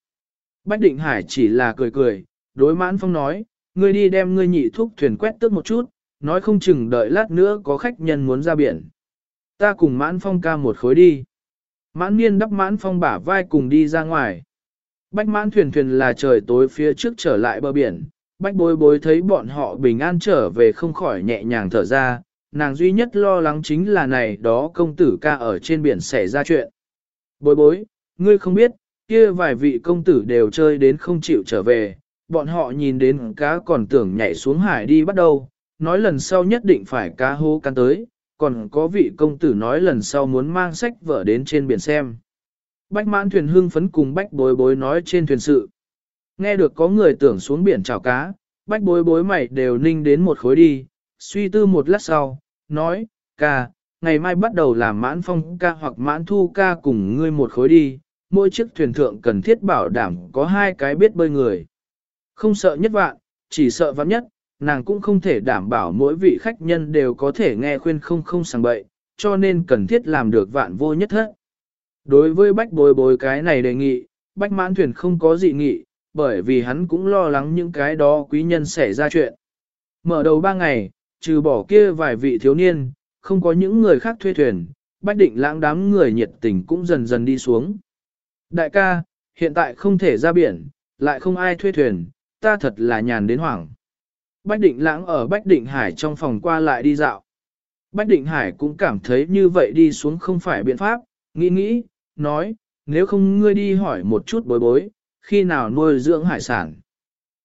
Bách Định Hải chỉ là cười cười, đối mãn phong nói, ngươi đi đem ngươi nhị thúc thuyền quét tước một chút, nói không chừng đợi lát nữa có khách nhân muốn ra biển. Ta cùng mãn phong ca một khối đi. Mãn niên đắp mãn phong bả vai cùng đi ra ngoài. Bách mãn thuyền thuyền là trời tối phía trước trở lại bờ biển. Bách bối bối thấy bọn họ bình an trở về không khỏi nhẹ nhàng thở ra. Nàng duy nhất lo lắng chính là này đó công tử ca ở trên biển xảy ra chuyện. Bối bối, ngươi không biết, kia vài vị công tử đều chơi đến không chịu trở về, bọn họ nhìn đến cá còn tưởng nhảy xuống hải đi bắt đầu, nói lần sau nhất định phải cá hô can tới, còn có vị công tử nói lần sau muốn mang sách vở đến trên biển xem. Bách mãn thuyền hưng phấn cùng bách bối bối nói trên thuyền sự. Nghe được có người tưởng xuống biển chào cá, bách bối bối mày đều ninh đến một khối đi, suy tư một lát sau, nói, ca, ngày mai bắt đầu làm mãn phong ca hoặc mãn thu ca cùng ngươi một khối đi, mỗi chiếc thuyền thượng cần thiết bảo đảm có hai cái biết bơi người. Không sợ nhất vạn, chỉ sợ vạn nhất, nàng cũng không thể đảm bảo mỗi vị khách nhân đều có thể nghe khuyên không không sàng bậy, cho nên cần thiết làm được vạn vô nhất hết. Đối với bách bồi bồi cái này đề nghị, bách mãn thuyền không có dị nghị, bởi vì hắn cũng lo lắng những cái đó quý nhân sẽ ra chuyện. Mở đầu ba ngày, trừ bỏ kia vài vị thiếu niên, không có những người khác thuê thuyền, bách định lãng đám người nhiệt tình cũng dần dần đi xuống. Đại ca, hiện tại không thể ra biển, lại không ai thuê thuyền, ta thật là nhàn đến hoảng. Bách Định Lãng ở Bách Định Hải trong phòng qua lại đi dạo. Bách Định Hải cũng cảm thấy như vậy đi xuống không phải biện pháp, nghĩ nghĩ, nói, nếu không ngươi đi hỏi một chút bối bối, khi nào nuôi dưỡng hải sản.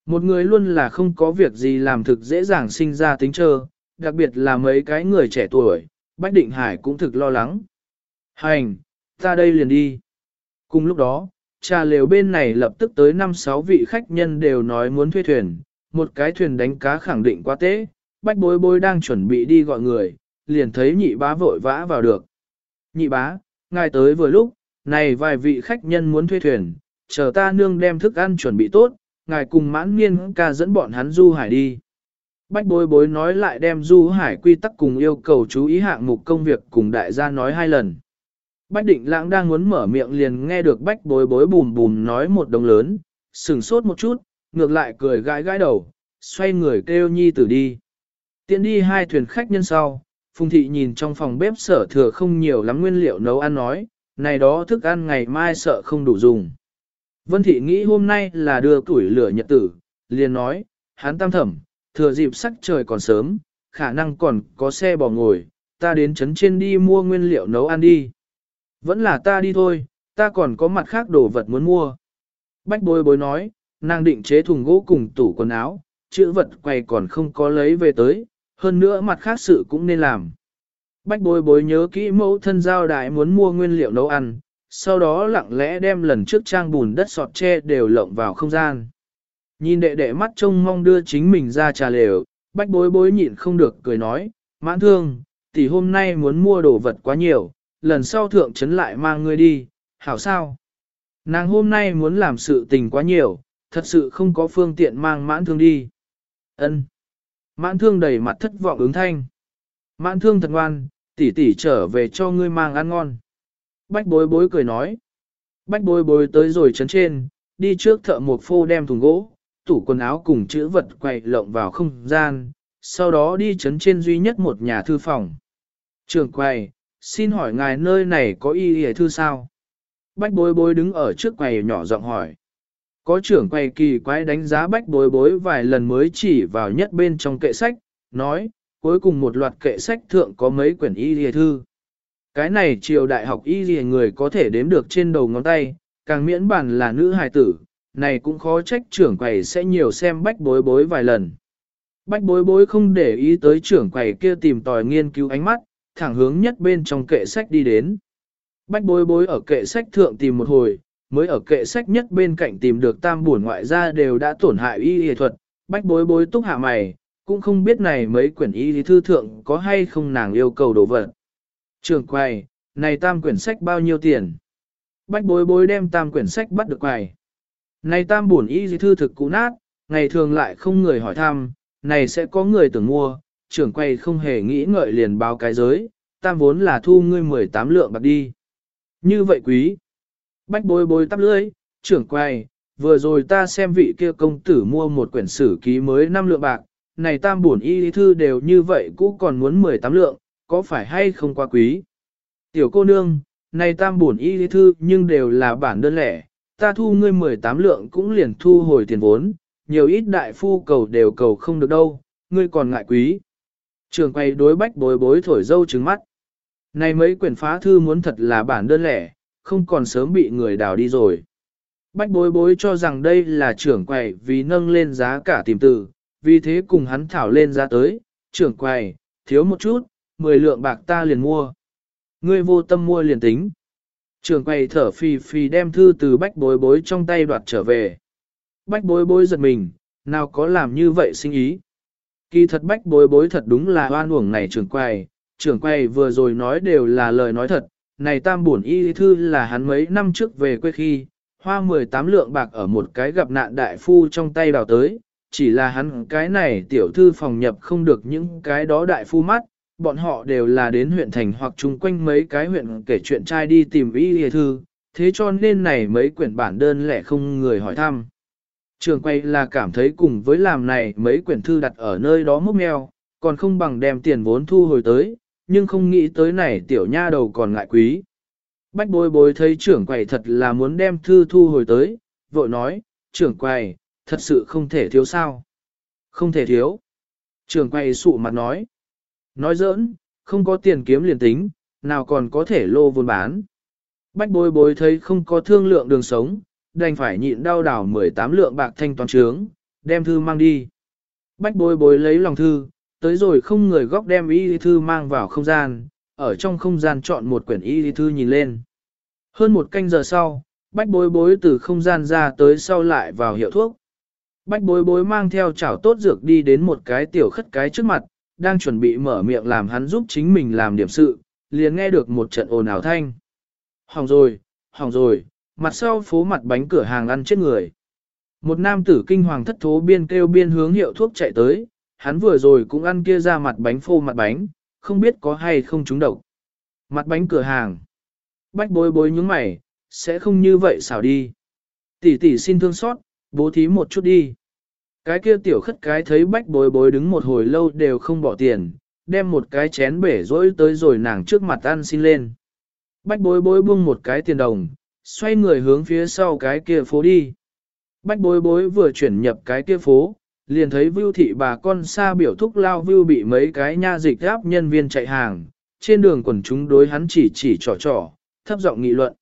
Một người luôn là không có việc gì làm thực dễ dàng sinh ra tính trơ, đặc biệt là mấy cái người trẻ tuổi, Bách Định Hải cũng thực lo lắng. Hành, ta đây liền đi. Cùng lúc đó, trà lều bên này lập tức tới 5-6 vị khách nhân đều nói muốn thuê thuyền, một cái thuyền đánh cá khẳng định quá tế, bách bối bối đang chuẩn bị đi gọi người, liền thấy nhị bá vội vã vào được. Nhị bá, ngài tới vừa lúc, này vài vị khách nhân muốn thuê thuyền, chờ ta nương đem thức ăn chuẩn bị tốt, ngài cùng mãn niên ca dẫn bọn hắn du hải đi. Bách bối bối nói lại đem du hải quy tắc cùng yêu cầu chú ý hạng mục công việc cùng đại gia nói hai lần. Bách định lãng đang muốn mở miệng liền nghe được bách bối bối bùm bùm nói một đồng lớn, sừng sốt một chút, ngược lại cười gãi gãi đầu, xoay người kêu nhi tử đi. Tiến đi hai thuyền khách nhân sau, Phùng thị nhìn trong phòng bếp sở thừa không nhiều lắm nguyên liệu nấu ăn nói, này đó thức ăn ngày mai sợ không đủ dùng. Vân thị nghĩ hôm nay là đưa tuổi lửa nhật tử, liền nói, hắn tam thẩm, thừa dịp sắc trời còn sớm, khả năng còn có xe bỏ ngồi, ta đến trấn trên đi mua nguyên liệu nấu ăn đi. Vẫn là ta đi thôi, ta còn có mặt khác đồ vật muốn mua. Bách bối bối nói, nàng định chế thùng gỗ cùng tủ quần áo, chữ vật quay còn không có lấy về tới, hơn nữa mặt khác sự cũng nên làm. Bách bối bối nhớ kỹ mẫu thân giao đại muốn mua nguyên liệu nấu ăn, sau đó lặng lẽ đem lần trước trang bùn đất sọt tre đều lộng vào không gian. Nhìn đệ đệ mắt trông mong đưa chính mình ra trà lều, bách bối bối nhịn không được cười nói, mãn thương, tỷ hôm nay muốn mua đồ vật quá nhiều, lần sau thượng trấn lại mang ngươi đi, hảo sao? Nàng hôm nay muốn làm sự tình quá nhiều, thật sự không có phương tiện mang mãn thương đi. Ân. Mãn thương đầy mặt thất vọng ứng thanh. Mãn thương thật ngoan, tỷ tỷ trở về cho ngươi mang ăn ngon. Bách bối bối cười nói. Bách bối bối tới rồi chấn trên, đi trước thợ một phô đem thùng gỗ, tủ quần áo cùng chữ vật quậy lộng vào không gian, sau đó đi chấn trên duy nhất một nhà thư phòng. Trường quầy, xin hỏi ngài nơi này có y hề thư sao? Bách bối bối đứng ở trước quầy nhỏ giọng hỏi. Có trưởng quầy kỳ quái đánh giá bách bối bối vài lần mới chỉ vào nhất bên trong kệ sách, nói, cuối cùng một loạt kệ sách thượng có mấy quyển y hề thư. Cái này triều đại học y hề người có thể đếm được trên đầu ngón tay, càng miễn bản là nữ hài tử, này cũng khó trách trưởng quầy sẽ nhiều xem bách bối bối vài lần. Bách bối bối không để ý tới trưởng quầy kia tìm tòi nghiên cứu ánh mắt, thẳng hướng nhất bên trong kệ sách đi đến. Bách bối bối ở kệ sách thượng tìm một hồi, mới ở kệ sách nhất bên cạnh tìm được tam buồn ngoại gia đều đã tổn hại y y thuật. Bách bối bối túc hạ mày, cũng không biết này mấy quyển y lý thư thượng có hay không nàng yêu cầu đồ vật. Trường quầy, này tam quyển sách bao nhiêu tiền? Bách bối bối đem tam quyển sách bắt được quầy. Này tam buồn y lý thư thực cũ nát, ngày thường lại không người hỏi thăm, này sẽ có người tưởng mua, trưởng quầy không hề nghĩ ngợi liền báo cái giới, tam vốn là thu ngươi 18 lượng bạc đi. Như vậy quý. Bách bối bối tắp lưỡi, trưởng quay. vừa rồi ta xem vị kia công tử mua một quyển sử ký mới 5 lượng bạc, này tam bổn y lý thư đều như vậy cũng còn muốn 18 lượng, có phải hay không quá quý? Tiểu cô nương, này tam bổn y lý thư nhưng đều là bản đơn lẻ, ta thu ngươi 18 lượng cũng liền thu hồi tiền vốn, nhiều ít đại phu cầu đều cầu không được đâu, ngươi còn ngại quý. Trường quay đối bách bối bối thổi dâu trứng mắt. Này mấy quyển phá thư muốn thật là bản đơn lẻ, không còn sớm bị người đào đi rồi. Bách bối bối cho rằng đây là trưởng quầy vì nâng lên giá cả tìm từ, vì thế cùng hắn thảo lên giá tới, trưởng quầy, thiếu một chút, 10 lượng bạc ta liền mua. Ngươi vô tâm mua liền tính. Trưởng quầy thở phì phì đem thư từ bách bối bối trong tay đoạt trở về. Bách bối bối giật mình, nào có làm như vậy sinh ý. Kỳ thật bách bối bối thật đúng là hoan uổng này trưởng quầy, trưởng quầy vừa rồi nói đều là lời nói thật, này tam bổn y thư là hắn mấy năm trước về quê khi, hoa 18 lượng bạc ở một cái gặp nạn đại phu trong tay đào tới, chỉ là hắn cái này tiểu thư phòng nhập không được những cái đó đại phu mắt, bọn họ đều là đến huyện thành hoặc chung quanh mấy cái huyện kể chuyện trai đi tìm y thư, thế cho nên này mấy quyển bản đơn lẻ không người hỏi thăm. Trường quay là cảm thấy cùng với làm này mấy quyển thư đặt ở nơi đó mốc mèo còn không bằng đem tiền vốn thu hồi tới, nhưng không nghĩ tới này tiểu nha đầu còn ngại quý. Bách bối bối thấy trưởng quầy thật là muốn đem thư thu hồi tới, vội nói, trưởng quầy, thật sự không thể thiếu sao. Không thể thiếu. Trưởng quầy sụ mặt nói. Nói giỡn, không có tiền kiếm liền tính, nào còn có thể lô vốn bán. Bách bối bối thấy không có thương lượng đường sống, đành phải nhịn đau đảo 18 lượng bạc thanh toàn trướng, đem thư mang đi. Bách bối bối lấy lòng thư, tới rồi không người góc đem y thư mang vào không gian, ở trong không gian chọn một quyển y thư nhìn lên. Hơn một canh giờ sau, bách bối bối từ không gian ra tới sau lại vào hiệu thuốc. Bách bối bối mang theo chảo tốt dược đi đến một cái tiểu khất cái trước mặt, đang chuẩn bị mở miệng làm hắn giúp chính mình làm điểm sự, liền nghe được một trận ồn ào thanh. Hỏng rồi, hỏng rồi, mặt sau phố mặt bánh cửa hàng ăn chết người. Một nam tử kinh hoàng thất thố biên kêu biên hướng hiệu thuốc chạy tới, hắn vừa rồi cũng ăn kia ra mặt bánh phô mặt bánh, không biết có hay không trúng độc. Mặt bánh cửa hàng. Bách bối bối nhúng mày, sẽ không như vậy xảo đi. Tỷ tỷ xin thương xót, bố thí một chút đi. Cái kia tiểu khất cái thấy bách bối bối đứng một hồi lâu đều không bỏ tiền, đem một cái chén bể rỗi tới rồi nàng trước mặt ăn xin lên. Bách bối bối buông một cái tiền đồng, xoay người hướng phía sau cái kia phố đi. Bách bối bối vừa chuyển nhập cái kia phố, liền thấy vưu thị bà con xa biểu thúc lao vưu bị mấy cái nha dịch áp nhân viên chạy hàng, trên đường quần chúng đối hắn chỉ chỉ trò trò, thấp giọng nghị luận.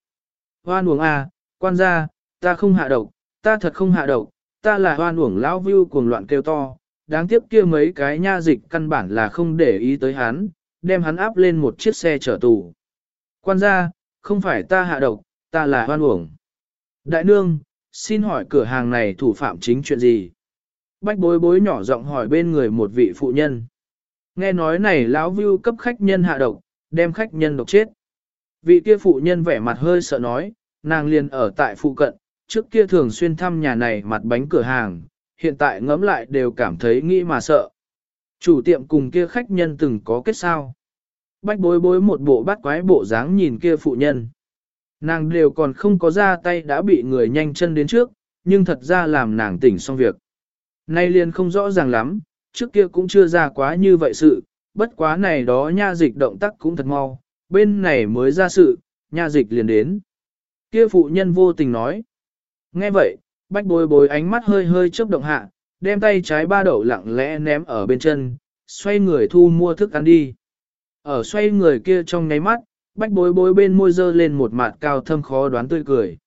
Hoan uổng a, à, quan gia, ta không hạ độc, ta thật không hạ độc, ta là hoan uổng lao vưu cuồng loạn kêu to, đáng tiếc kia mấy cái nha dịch căn bản là không để ý tới hắn, đem hắn áp lên một chiếc xe chở tù. Quan gia, không phải ta hạ độc, ta là hoan uổng. Đại nương, xin hỏi cửa hàng này thủ phạm chính chuyện gì? Bách bối bối nhỏ giọng hỏi bên người một vị phụ nhân. Nghe nói này lão view cấp khách nhân hạ độc, đem khách nhân độc chết. Vị kia phụ nhân vẻ mặt hơi sợ nói, nàng liền ở tại phụ cận, trước kia thường xuyên thăm nhà này mặt bánh cửa hàng, hiện tại ngẫm lại đều cảm thấy nghĩ mà sợ. Chủ tiệm cùng kia khách nhân từng có kết sao. Bách bối bối một bộ bắt quái bộ dáng nhìn kia phụ nhân. Nàng đều còn không có ra tay đã bị người nhanh chân đến trước, nhưng thật ra làm nàng tỉnh xong việc. Nay liền không rõ ràng lắm, trước kia cũng chưa ra quá như vậy sự, bất quá này đó nha dịch động tác cũng thật mau, bên này mới ra sự, nha dịch liền đến. Kia phụ nhân vô tình nói. Nghe vậy, bách bối bối ánh mắt hơi hơi chớp động hạ, đem tay trái ba đậu lặng lẽ ném ở bên chân, xoay người thu mua thức ăn đi. Ở xoay người kia trong nháy mắt, bách bối bối bên môi dơ lên một mặt cao thâm khó đoán tươi cười.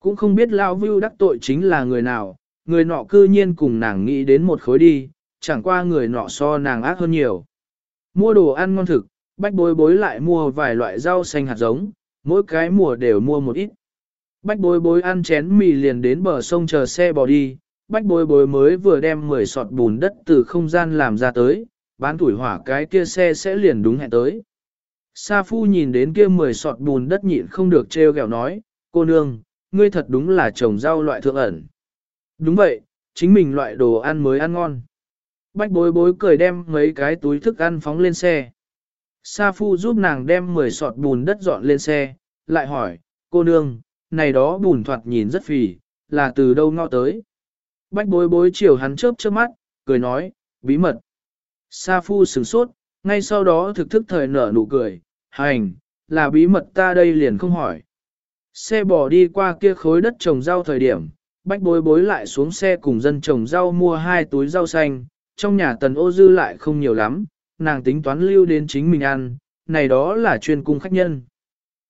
Cũng không biết Lao Vưu đắc tội chính là người nào, người nọ cư nhiên cùng nàng nghĩ đến một khối đi, chẳng qua người nọ so nàng ác hơn nhiều. Mua đồ ăn ngon thực, bách bối bối lại mua vài loại rau xanh hạt giống, mỗi cái mùa đều mua một ít. Bách bối bối ăn chén mì liền đến bờ sông chờ xe bò đi, bách bối bối mới vừa đem 10 sọt bùn đất từ không gian làm ra tới, bán tuổi hỏa cái kia xe sẽ liền đúng hẹn tới. Sa phu nhìn đến kia 10 sọt bùn đất nhịn không được treo gẹo nói, cô nương, ngươi thật đúng là trồng rau loại thượng ẩn. Đúng vậy, chính mình loại đồ ăn mới ăn ngon. Bách bối bối cười đem mấy cái túi thức ăn phóng lên xe. Sa phu giúp nàng đem 10 sọt bùn đất dọn lên xe, lại hỏi, cô nương, này đó bùn thoạt nhìn rất phì, là từ đâu ngọ tới. Bách bối bối chiều hắn chớp chớp mắt, cười nói, bí mật. Sa phu sửng sốt, ngay sau đó thực thức thời nở nụ cười, hành, là bí mật ta đây liền không hỏi. Xe bỏ đi qua kia khối đất trồng rau thời điểm, bách bối bối lại xuống xe cùng dân trồng rau mua hai túi rau xanh, trong nhà tần ô dư lại không nhiều lắm, nàng tính toán lưu đến chính mình ăn, này đó là chuyên cung khách nhân.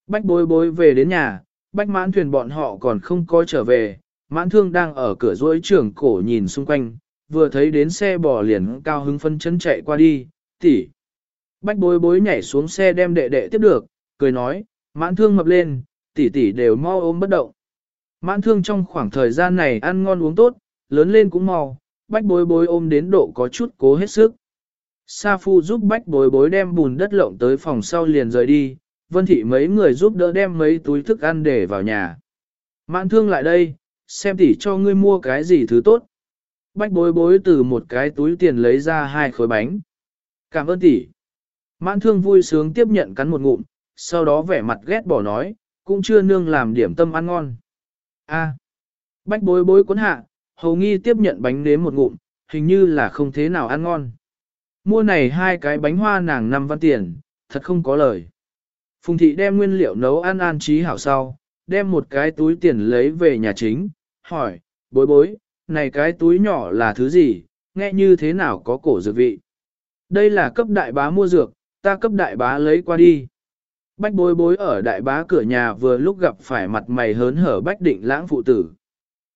Bách bối bối về đến nhà, bách mãn thuyền bọn họ còn không có trở về, mãn thương đang ở cửa rỗi trưởng cổ nhìn xung quanh, vừa thấy đến xe bò liền cao hứng phân chân chạy qua đi, tỷ. Bách bối bối nhảy xuống xe đem đệ đệ tiếp được, cười nói, mãn thương mập lên, tỷ tỷ đều mau ôm bất động. Mãn thương trong khoảng thời gian này ăn ngon uống tốt, lớn lên cũng mau, bách bối bối ôm đến độ có chút cố hết sức. Sa phu giúp bách bối bối đem bùn đất lộng tới phòng sau liền rời đi, vân thị mấy người giúp đỡ đem mấy túi thức ăn để vào nhà. Mãn thương lại đây, xem tỷ cho ngươi mua cái gì thứ tốt. Bách bối bối từ một cái túi tiền lấy ra hai khối bánh. Cảm ơn tỷ. Mãn thương vui sướng tiếp nhận cắn một ngụm, sau đó vẻ mặt ghét bỏ nói, cũng chưa nương làm điểm tâm ăn ngon. A. Bách bối bối cuốn hạ, hầu nghi tiếp nhận bánh nếm một ngụm, hình như là không thế nào ăn ngon. Mua này hai cái bánh hoa nàng năm văn tiền, thật không có lời. Phùng thị đem nguyên liệu nấu ăn an trí hảo sau, đem một cái túi tiền lấy về nhà chính, hỏi, bối bối, này cái túi nhỏ là thứ gì, nghe như thế nào có cổ dược vị. Đây là cấp đại bá mua dược, ta cấp đại bá lấy qua đi. Bách bối bối ở đại bá cửa nhà vừa lúc gặp phải mặt mày hớn hở bách định lãng phụ tử.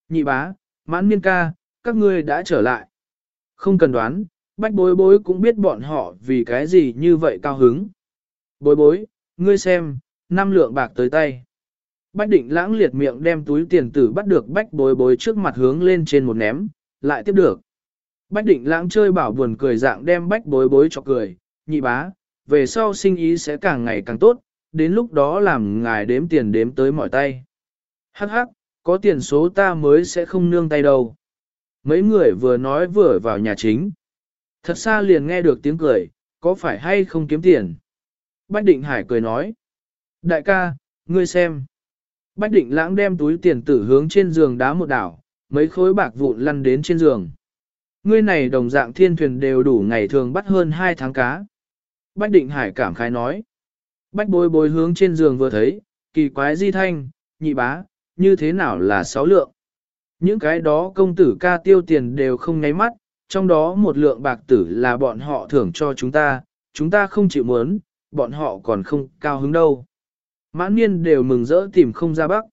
Nhị bá, mãn miên ca, các ngươi đã trở lại. Không cần đoán, bách bối bối cũng biết bọn họ vì cái gì như vậy cao hứng. Bối bối, ngươi xem, năm lượng bạc tới tay. Bách định lãng liệt miệng đem túi tiền tử bắt được bách bối bối trước mặt hướng lên trên một ném, lại tiếp được. Bách định lãng chơi bảo buồn cười dạng đem bách bối bối cho cười, nhị bá, về sau sinh ý sẽ càng ngày càng tốt, đến lúc đó làm ngài đếm tiền đếm tới mọi tay. Hắc hắc, có tiền số ta mới sẽ không nương tay đâu. Mấy người vừa nói vừa vào nhà chính. Thật xa liền nghe được tiếng cười, có phải hay không kiếm tiền? Bách Định Hải cười nói. Đại ca, ngươi xem. Bách Định Lãng đem túi tiền tử hướng trên giường đá một đảo, mấy khối bạc vụn lăn đến trên giường. Ngươi này đồng dạng thiên thuyền đều đủ ngày thường bắt hơn 2 tháng cá, Bách Định Hải cảm khái nói. Bách bối bối hướng trên giường vừa thấy, kỳ quái di thanh, nhị bá, như thế nào là sáu lượng. Những cái đó công tử ca tiêu tiền đều không nháy mắt, trong đó một lượng bạc tử là bọn họ thưởng cho chúng ta, chúng ta không chịu muốn, bọn họ còn không cao hứng đâu. Mãn niên đều mừng rỡ tìm không ra bắc.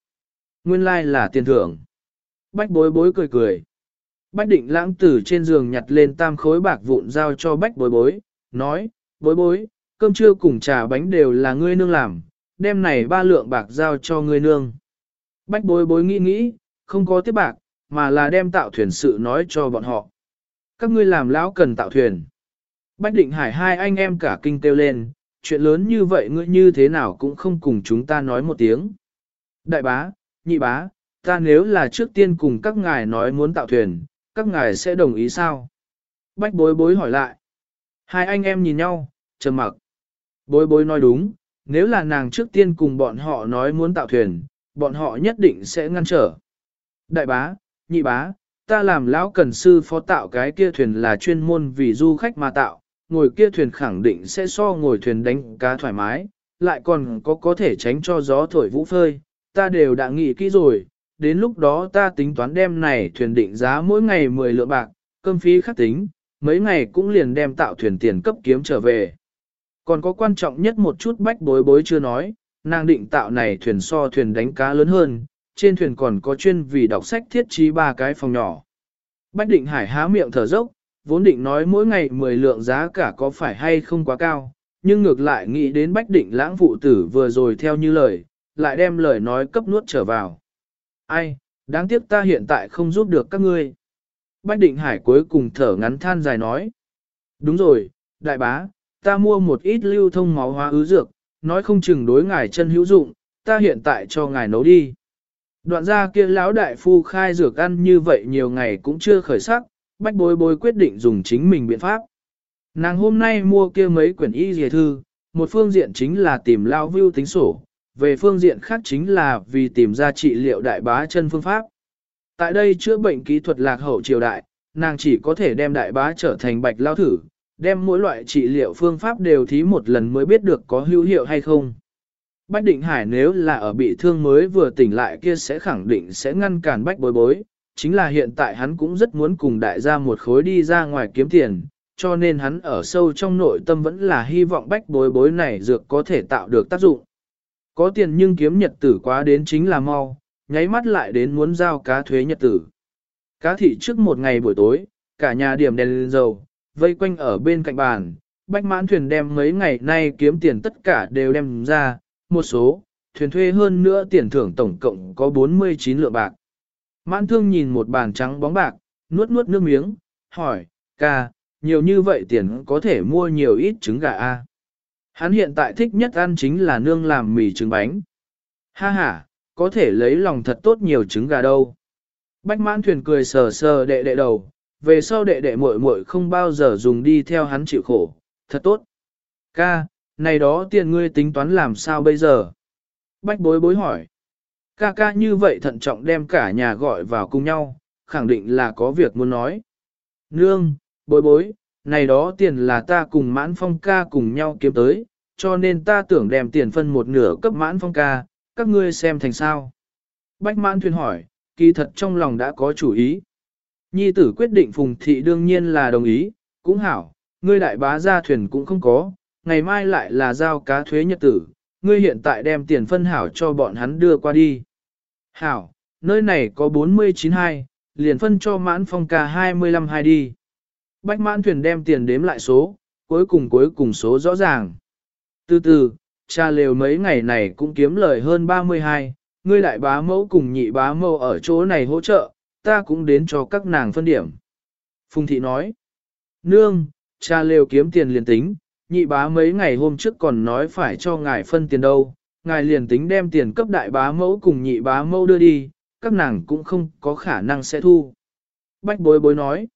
Nguyên lai like là tiền thưởng. Bách bối bối cười cười. Bách định lãng tử trên giường nhặt lên tam khối bạc vụn giao cho bách bối bối, nói, bối bối, cơm trưa cùng trà bánh đều là ngươi nương làm, đem này ba lượng bạc giao cho ngươi nương. Bách bối bối nghĩ nghĩ, không có tiếp bạc, mà là đem tạo thuyền sự nói cho bọn họ. Các ngươi làm lão cần tạo thuyền. Bách định hải hai anh em cả kinh kêu lên, chuyện lớn như vậy ngươi như thế nào cũng không cùng chúng ta nói một tiếng. Đại bá, nhị bá, ta nếu là trước tiên cùng các ngài nói muốn tạo thuyền, các ngài sẽ đồng ý sao? Bách bối bối hỏi lại. Hai anh em nhìn nhau, trầm mặc. Bối bối nói đúng, nếu là nàng trước tiên cùng bọn họ nói muốn tạo thuyền, bọn họ nhất định sẽ ngăn trở. Đại bá, nhị bá, ta làm lão cần sư phó tạo cái kia thuyền là chuyên môn vì du khách mà tạo, ngồi kia thuyền khẳng định sẽ so ngồi thuyền đánh cá thoải mái, lại còn có có thể tránh cho gió thổi vũ phơi, ta đều đã nghĩ kỹ rồi, đến lúc đó ta tính toán đem này thuyền định giá mỗi ngày 10 lượng bạc, cơm phí khắc tính, mấy ngày cũng liền đem tạo thuyền tiền cấp kiếm trở về. Còn có quan trọng nhất một chút bách bối bối chưa nói, nàng định tạo này thuyền so thuyền đánh cá lớn hơn, trên thuyền còn có chuyên vì đọc sách thiết trí ba cái phòng nhỏ. Bách định hải há miệng thở dốc, vốn định nói mỗi ngày 10 lượng giá cả có phải hay không quá cao, nhưng ngược lại nghĩ đến bách định lãng phụ tử vừa rồi theo như lời, lại đem lời nói cấp nuốt trở vào. Ai, đáng tiếc ta hiện tại không giúp được các ngươi. Bách định hải cuối cùng thở ngắn than dài nói. Đúng rồi, đại bá, ta mua một ít lưu thông máu hóa ứ dược, nói không chừng đối ngài chân hữu dụng, ta hiện tại cho ngài nấu đi. Đoạn ra kia lão đại phu khai dược ăn như vậy nhiều ngày cũng chưa khởi sắc, bách bối bối quyết định dùng chính mình biện pháp. Nàng hôm nay mua kia mấy quyển y dề thư, một phương diện chính là tìm lao view tính sổ, về phương diện khác chính là vì tìm ra trị liệu đại bá chân phương pháp. Tại đây chữa bệnh kỹ thuật lạc hậu triều đại, nàng chỉ có thể đem đại bá trở thành bạch lao thử, đem mỗi loại trị liệu phương pháp đều thí một lần mới biết được có hữu hiệu hay không. Bách Định Hải nếu là ở bị thương mới vừa tỉnh lại kia sẽ khẳng định sẽ ngăn cản Bách bối bối, chính là hiện tại hắn cũng rất muốn cùng đại gia một khối đi ra ngoài kiếm tiền, cho nên hắn ở sâu trong nội tâm vẫn là hy vọng Bách bối bối này dược có thể tạo được tác dụng. Có tiền nhưng kiếm nhật tử quá đến chính là mau, nháy mắt lại đến muốn giao cá thuế nhật tử. Cá thị trước một ngày buổi tối, cả nhà điểm đèn lên dầu, vây quanh ở bên cạnh bàn, bách mãn thuyền đem mấy ngày nay kiếm tiền tất cả đều đem ra, một số, thuyền thuê hơn nữa tiền thưởng tổng cộng có 49 lượng bạc. Mãn thương nhìn một bàn trắng bóng bạc, nuốt nuốt nước miếng, hỏi, ca, nhiều như vậy tiền có thể mua nhiều ít trứng gà a Hắn hiện tại thích nhất ăn chính là nương làm mì trứng bánh. Ha ha, có thể lấy lòng thật tốt nhiều trứng gà đâu. Bách mãn thuyền cười sờ sờ đệ đệ đầu, về sau đệ đệ muội muội không bao giờ dùng đi theo hắn chịu khổ, thật tốt. Ca, này đó tiền ngươi tính toán làm sao bây giờ? Bách bối bối hỏi. Ca ca như vậy thận trọng đem cả nhà gọi vào cùng nhau, khẳng định là có việc muốn nói. Nương, bối bối, này đó tiền là ta cùng mãn phong ca cùng nhau kiếm tới, cho nên ta tưởng đem tiền phân một nửa cấp mãn phong ca, các ngươi xem thành sao. Bách mãn thuyền hỏi, kỳ thật trong lòng đã có chủ ý. Nhi tử quyết định phùng thị đương nhiên là đồng ý, cũng hảo, ngươi đại bá ra thuyền cũng không có, ngày mai lại là giao cá thuế nhật tử, ngươi hiện tại đem tiền phân hảo cho bọn hắn đưa qua đi. Hảo, nơi này có 49 hai, liền phân cho mãn phong ca 25 hai đi. Bách mãn thuyền đem tiền đếm lại số, cuối cùng cuối cùng số rõ ràng. Từ từ, cha lều mấy ngày này cũng kiếm lời hơn 32, ngươi đại bá mẫu cùng nhị bá mẫu ở chỗ này hỗ trợ, ta cũng đến cho các nàng phân điểm. Phùng thị nói, nương, cha lều kiếm tiền liền tính, nhị bá mấy ngày hôm trước còn nói phải cho ngài phân tiền đâu, ngài liền tính đem tiền cấp đại bá mẫu cùng nhị bá mẫu đưa đi, các nàng cũng không có khả năng sẽ thu. Bách bối bối nói,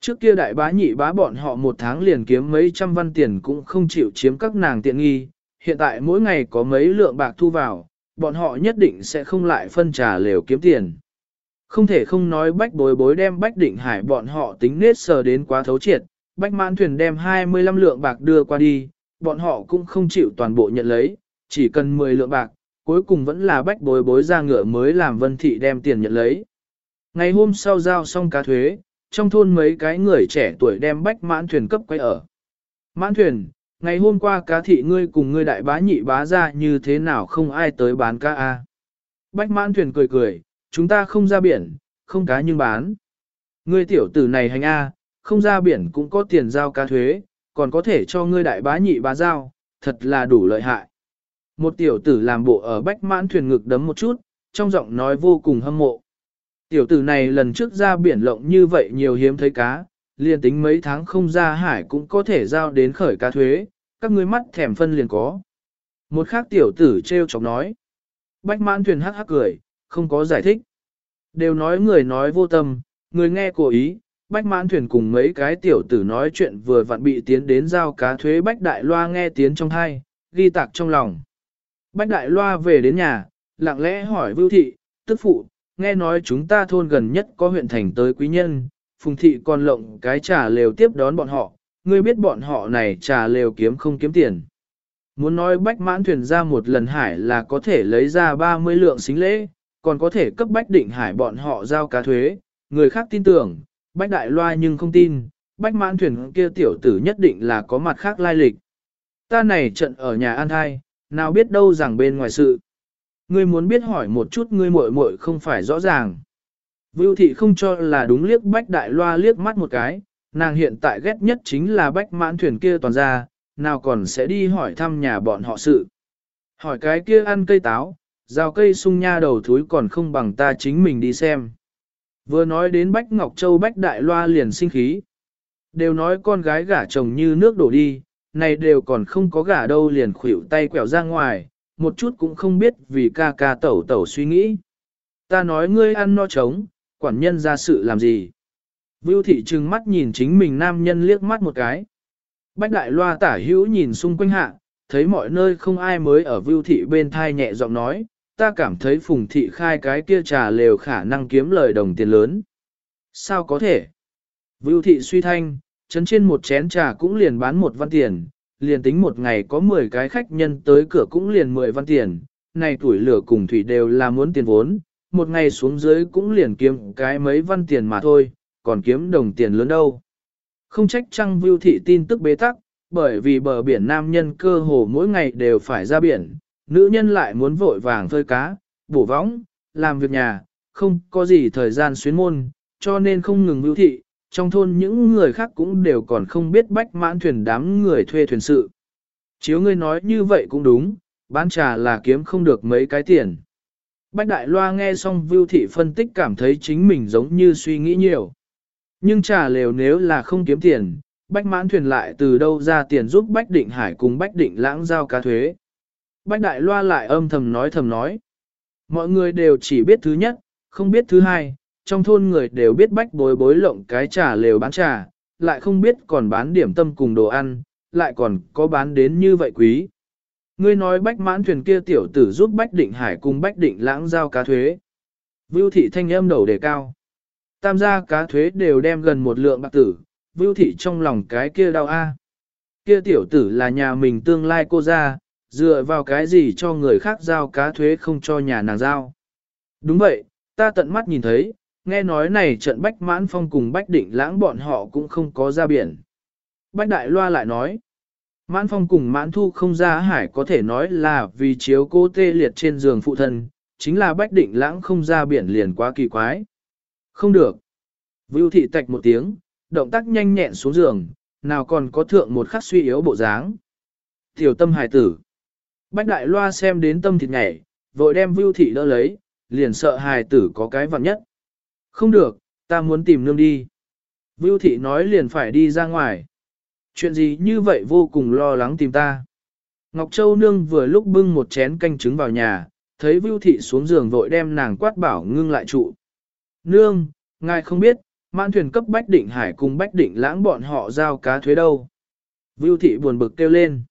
trước kia đại bá nhị bá bọn họ một tháng liền kiếm mấy trăm văn tiền cũng không chịu chiếm các nàng tiện nghi, hiện tại mỗi ngày có mấy lượng bạc thu vào, bọn họ nhất định sẽ không lại phân trà lều kiếm tiền. Không thể không nói bách bối bối đem bách định hải bọn họ tính nết sờ đến quá thấu triệt, bách mãn thuyền đem 25 lượng bạc đưa qua đi, bọn họ cũng không chịu toàn bộ nhận lấy, chỉ cần 10 lượng bạc, cuối cùng vẫn là bách bối bối ra ngựa mới làm vân thị đem tiền nhận lấy. Ngày hôm sau giao xong cá thuế, trong thôn mấy cái người trẻ tuổi đem bách mãn thuyền cấp quay ở. Mãn thuyền, ngày hôm qua cá thị ngươi cùng ngươi đại bá nhị bá ra như thế nào không ai tới bán cá a? Bách mãn thuyền cười cười, chúng ta không ra biển, không cá nhưng bán. Ngươi tiểu tử này hành a, không ra biển cũng có tiền giao cá thuế, còn có thể cho ngươi đại bá nhị bá giao, thật là đủ lợi hại. Một tiểu tử làm bộ ở bách mãn thuyền ngực đấm một chút, trong giọng nói vô cùng hâm mộ. Tiểu tử này lần trước ra biển lộng như vậy nhiều hiếm thấy cá, liền tính mấy tháng không ra hải cũng có thể giao đến khởi cá thuế, các ngươi mắt thèm phân liền có. Một khác tiểu tử treo chọc nói. Bách mãn thuyền hắc hắc cười, không có giải thích. Đều nói người nói vô tâm, người nghe cố ý, bách mãn thuyền cùng mấy cái tiểu tử nói chuyện vừa vặn bị tiến đến giao cá thuế bách đại loa nghe tiếng trong hai, ghi tạc trong lòng. Bách đại loa về đến nhà, lặng lẽ hỏi vưu thị, tức phụ, nghe nói chúng ta thôn gần nhất có huyện thành tới quý nhân, phùng thị còn lộng cái trà lều tiếp đón bọn họ, ngươi biết bọn họ này trà lều kiếm không kiếm tiền. Muốn nói bách mãn thuyền ra một lần hải là có thể lấy ra 30 lượng xính lễ, còn có thể cấp bách định hải bọn họ giao cá thuế, người khác tin tưởng, bách đại loa nhưng không tin, bách mãn thuyền kia tiểu tử nhất định là có mặt khác lai lịch. Ta này trận ở nhà an thai, nào biết đâu rằng bên ngoài sự. Ngươi muốn biết hỏi một chút ngươi muội muội không phải rõ ràng. Vưu thị không cho là đúng liếc bách đại loa liếc mắt một cái, nàng hiện tại ghét nhất chính là bách mãn thuyền kia toàn ra, nào còn sẽ đi hỏi thăm nhà bọn họ sự. Hỏi cái kia ăn cây táo, rào cây sung nha đầu thúi còn không bằng ta chính mình đi xem. Vừa nói đến Bách Ngọc Châu Bách Đại Loa liền sinh khí. Đều nói con gái gả chồng như nước đổ đi, này đều còn không có gả đâu liền khuỷu tay quẹo ra ngoài, một chút cũng không biết vì ca ca tẩu tẩu suy nghĩ. Ta nói ngươi ăn no trống, quản nhân ra sự làm gì. Vưu thị trừng mắt nhìn chính mình nam nhân liếc mắt một cái. Bách đại loa tả hữu nhìn xung quanh hạ, thấy mọi nơi không ai mới ở vưu thị bên thai nhẹ giọng nói, ta cảm thấy phùng thị khai cái kia trà lều khả năng kiếm lời đồng tiền lớn. Sao có thể? Vưu thị suy thanh, chấn trên một chén trà cũng liền bán một văn tiền, liền tính một ngày có 10 cái khách nhân tới cửa cũng liền 10 văn tiền, này tuổi lửa cùng thủy đều là muốn tiền vốn, một ngày xuống dưới cũng liền kiếm cái mấy văn tiền mà thôi, còn kiếm đồng tiền lớn đâu. Không trách trăng Vưu thị tin tức bế tắc, bởi vì bờ biển nam nhân cơ hồ mỗi ngày đều phải ra biển, nữ nhân lại muốn vội vàng phơi cá, bổ võng, làm việc nhà, không có gì thời gian xuyến môn, cho nên không ngừng mưu thị, trong thôn những người khác cũng đều còn không biết bách mãn thuyền đám người thuê thuyền sự. Chiếu ngươi nói như vậy cũng đúng, bán trà là kiếm không được mấy cái tiền. Bách Đại Loa nghe xong Vưu Thị phân tích cảm thấy chính mình giống như suy nghĩ nhiều. Nhưng trà lều nếu là không kiếm tiền, Bách mãn thuyền lại từ đâu ra tiền giúp Bách Định Hải cùng Bách Định lãng giao cá thuế. Bách Đại Loa lại âm thầm nói thầm nói. Mọi người đều chỉ biết thứ nhất, không biết thứ hai, trong thôn người đều biết bách bối bối lộng cái trà lều bán trà, lại không biết còn bán điểm tâm cùng đồ ăn, lại còn có bán đến như vậy quý. Ngươi nói bách mãn thuyền kia tiểu tử giúp bách định hải cùng bách định lãng giao cá thuế. Vưu thị thanh âm đầu đề cao. Tam gia cá thuế đều đem gần một lượng bạc tử, vưu thị trong lòng cái kia đau a. Kia tiểu tử là nhà mình tương lai cô ra, dựa vào cái gì cho người khác giao cá thuế không cho nhà nàng giao. Đúng vậy, ta tận mắt nhìn thấy, nghe nói này trận Bách Mãn Phong cùng Bách Định Lãng bọn họ cũng không có ra biển. Bách Đại Loa lại nói, Mãn Phong cùng Mãn Thu không ra hải có thể nói là vì chiếu cô tê liệt trên giường phụ thân, chính là Bách Định Lãng không ra biển liền quá kỳ quái. Không được. Vưu thị tạch một tiếng, động tác nhanh nhẹn xuống giường, nào còn có thượng một khắc suy yếu bộ dáng. Tiểu tâm hài tử. Bách Đại Loa xem đến tâm thịt nhảy, vội đem Vưu thị đỡ lấy, liền sợ hài tử có cái vặn nhất. Không được, ta muốn tìm nương đi. Vưu thị nói liền phải đi ra ngoài. Chuyện gì như vậy vô cùng lo lắng tìm ta. Ngọc Châu nương vừa lúc bưng một chén canh trứng vào nhà, thấy Vưu thị xuống giường vội đem nàng quát bảo ngưng lại trụ. Nương, ngài không biết, mãn thuyền cấp Bách Định Hải cùng Bách Định lãng bọn họ giao cá thuế đâu. Vưu thị buồn bực kêu lên.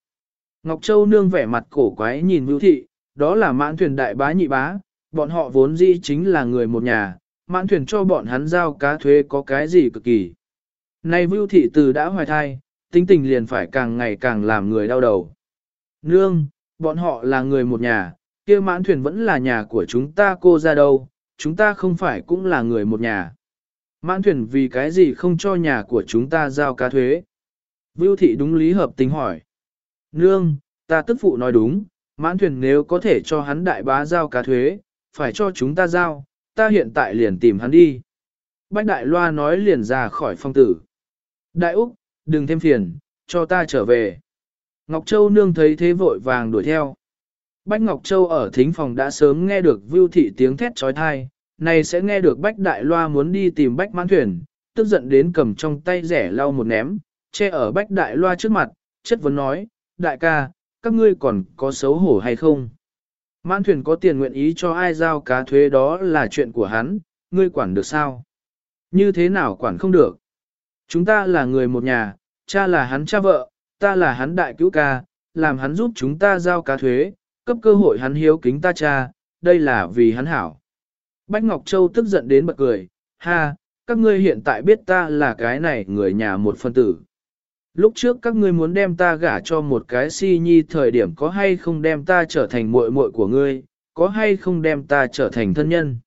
Ngọc Châu nương vẻ mặt cổ quái nhìn Vưu thị, đó là mãn thuyền đại bá nhị bá, bọn họ vốn dĩ chính là người một nhà, mãn thuyền cho bọn hắn giao cá thuế có cái gì cực kỳ. Nay Vưu Thị từ đã hoài thai, tính tình liền phải càng ngày càng làm người đau đầu. Nương, bọn họ là người một nhà, kia mãn thuyền vẫn là nhà của chúng ta cô ra đâu, chúng ta không phải cũng là người một nhà. Mãn thuyền vì cái gì không cho nhà của chúng ta giao cá thuế? Vưu thị đúng lý hợp tính hỏi. Nương, ta tức phụ nói đúng, mãn thuyền nếu có thể cho hắn đại bá giao cá thuế, phải cho chúng ta giao, ta hiện tại liền tìm hắn đi. Bách đại loa nói liền ra khỏi phong tử. Đại Úc, đừng thêm phiền, cho ta trở về. Ngọc Châu nương thấy thế vội vàng đuổi theo. Bách Ngọc Châu ở thính phòng đã sớm nghe được vưu thị tiếng thét trói thai, này sẽ nghe được Bách Đại Loa muốn đi tìm Bách Mãn Thuyền, tức giận đến cầm trong tay rẻ lau một ném, che ở Bách Đại Loa trước mặt, chất vấn nói, đại ca, các ngươi còn có xấu hổ hay không? Mãn Thuyền có tiền nguyện ý cho ai giao cá thuế đó là chuyện của hắn, ngươi quản được sao? Như thế nào quản không được? Chúng ta là người một nhà, cha là hắn cha vợ, ta là hắn đại cứu ca, làm hắn giúp chúng ta giao cá thuế, cấp cơ hội hắn hiếu kính ta cha, đây là vì hắn hảo. Bách Ngọc Châu tức giận đến bật cười, ha, các ngươi hiện tại biết ta là cái này người nhà một phân tử. Lúc trước các ngươi muốn đem ta gả cho một cái si nhi thời điểm có hay không đem ta trở thành muội muội của ngươi, có hay không đem ta trở thành thân nhân.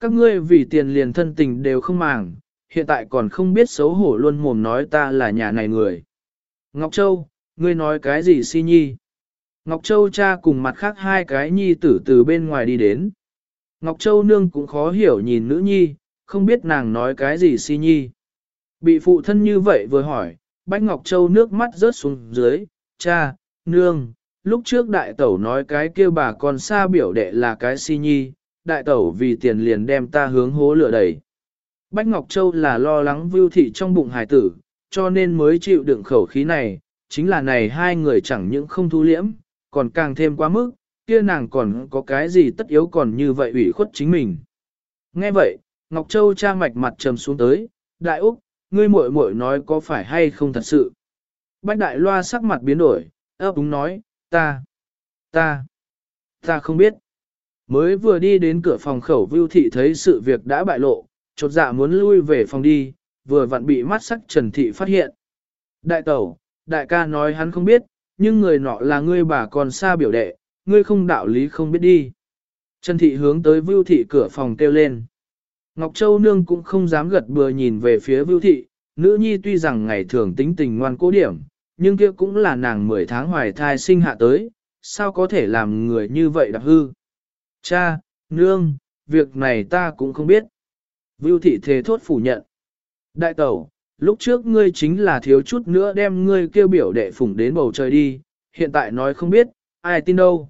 Các ngươi vì tiền liền thân tình đều không màng, hiện tại còn không biết xấu hổ luôn mồm nói ta là nhà này người. Ngọc Châu, ngươi nói cái gì si nhi? Ngọc Châu cha cùng mặt khác hai cái nhi tử từ bên ngoài đi đến. Ngọc Châu nương cũng khó hiểu nhìn nữ nhi, không biết nàng nói cái gì si nhi. Bị phụ thân như vậy vừa hỏi, Bách Ngọc Châu nước mắt rớt xuống dưới, cha, nương, lúc trước đại tẩu nói cái kia bà con xa biểu đệ là cái si nhi, đại tẩu vì tiền liền đem ta hướng hố lửa đẩy. Bách Ngọc Châu là lo lắng vưu thị trong bụng hải tử, cho nên mới chịu đựng khẩu khí này, chính là này hai người chẳng những không thu liễm, còn càng thêm quá mức, kia nàng còn có cái gì tất yếu còn như vậy ủy khuất chính mình. Nghe vậy, Ngọc Châu cha mạch mặt trầm xuống tới, đại Úc, ngươi muội muội nói có phải hay không thật sự. Bách đại loa sắc mặt biến đổi, ấp úng nói, ta, ta, ta không biết. Mới vừa đi đến cửa phòng khẩu vưu thị thấy sự việc đã bại lộ, chột dạ muốn lui về phòng đi, vừa vặn bị mắt sắc trần thị phát hiện. Đại tẩu, đại ca nói hắn không biết, nhưng người nọ là ngươi bà còn xa biểu đệ, ngươi không đạo lý không biết đi. Trần thị hướng tới vưu thị cửa phòng kêu lên. Ngọc Châu Nương cũng không dám gật bừa nhìn về phía vưu thị, nữ nhi tuy rằng ngày thường tính tình ngoan cố điểm, nhưng kia cũng là nàng 10 tháng hoài thai sinh hạ tới, sao có thể làm người như vậy đặc hư. Cha, Nương, việc này ta cũng không biết. Vưu thị thề thốt phủ nhận. Đại tẩu, lúc trước ngươi chính là thiếu chút nữa đem ngươi kêu biểu đệ phủng đến bầu trời đi, hiện tại nói không biết, ai tin đâu.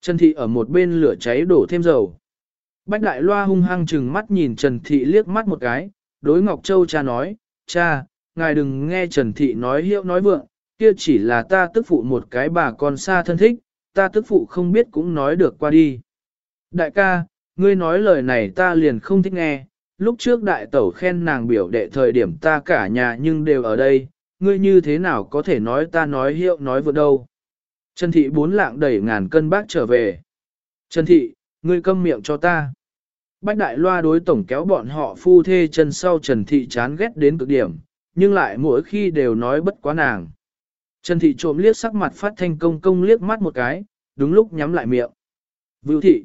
Trần Thị ở một bên lửa cháy đổ thêm dầu. Bách Đại Loa hung hăng chừng mắt nhìn Trần Thị liếc mắt một cái, đối Ngọc Châu cha nói, cha, ngài đừng nghe Trần Thị nói hiệu nói vượng, kia chỉ là ta tức phụ một cái bà con xa thân thích, ta tức phụ không biết cũng nói được qua đi. Đại ca, ngươi nói lời này ta liền không thích nghe, lúc trước đại tẩu khen nàng biểu đệ thời điểm ta cả nhà nhưng đều ở đây, ngươi như thế nào có thể nói ta nói hiệu nói vượng đâu. Trần thị bốn lạng đẩy ngàn cân bác trở về. Trần thị, ngươi câm miệng cho ta. Bách đại loa đối tổng kéo bọn họ phu thê chân sau Trần thị chán ghét đến cực điểm, nhưng lại mỗi khi đều nói bất quá nàng. Trần thị trộm liếc sắc mặt phát thanh công công liếc mắt một cái, đúng lúc nhắm lại miệng. Vưu thị.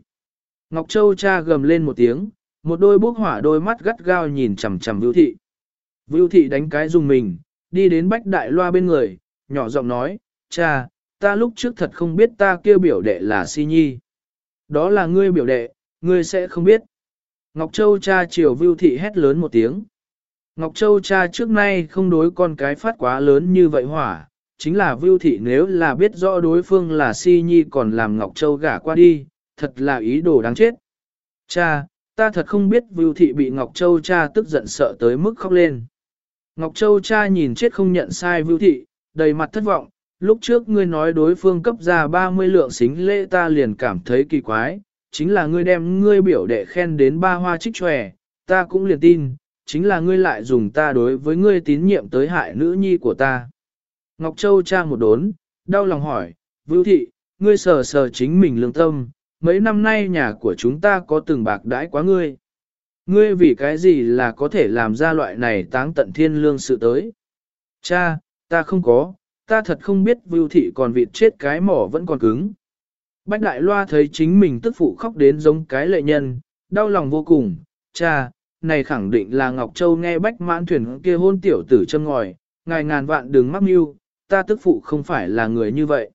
Ngọc Châu cha gầm lên một tiếng, một đôi bốc hỏa đôi mắt gắt gao nhìn chằm chằm Vưu thị. Vưu thị đánh cái dùng mình, đi đến bách đại loa bên người, nhỏ giọng nói, cha, ta lúc trước thật không biết ta kêu biểu đệ là si nhi. Đó là ngươi biểu đệ, ngươi sẽ không biết. Ngọc Châu cha chiều Vưu Thị hét lớn một tiếng. Ngọc Châu cha trước nay không đối con cái phát quá lớn như vậy hỏa, chính là Vưu Thị nếu là biết rõ đối phương là si nhi còn làm Ngọc Châu gả qua đi, thật là ý đồ đáng chết. Cha, ta thật không biết Vưu Thị bị Ngọc Châu cha tức giận sợ tới mức khóc lên. Ngọc Châu cha nhìn chết không nhận sai Vưu Thị, đầy mặt thất vọng, lúc trước ngươi nói đối phương cấp ra 30 lượng xính lễ ta liền cảm thấy kỳ quái, chính là ngươi đem ngươi biểu đệ khen đến ba hoa trích tròe, ta cũng liền tin, chính là ngươi lại dùng ta đối với ngươi tín nhiệm tới hại nữ nhi của ta. Ngọc Châu cha một đốn, đau lòng hỏi, Vưu Thị, ngươi sờ sờ chính mình lương tâm, mấy năm nay nhà của chúng ta có từng bạc đãi quá ngươi. Ngươi vì cái gì là có thể làm ra loại này táng tận thiên lương sự tới. Cha, ta không có, ta thật không biết vưu thị còn vịt chết cái mỏ vẫn còn cứng. Bách Đại Loa thấy chính mình tức phụ khóc đến giống cái lệ nhân, đau lòng vô cùng, cha, này khẳng định là Ngọc Châu nghe Bách mãn thuyền kia hôn tiểu tử châm ngòi, ngài ngàn vạn đừng mắc mưu, ta tức phụ không phải là người như vậy.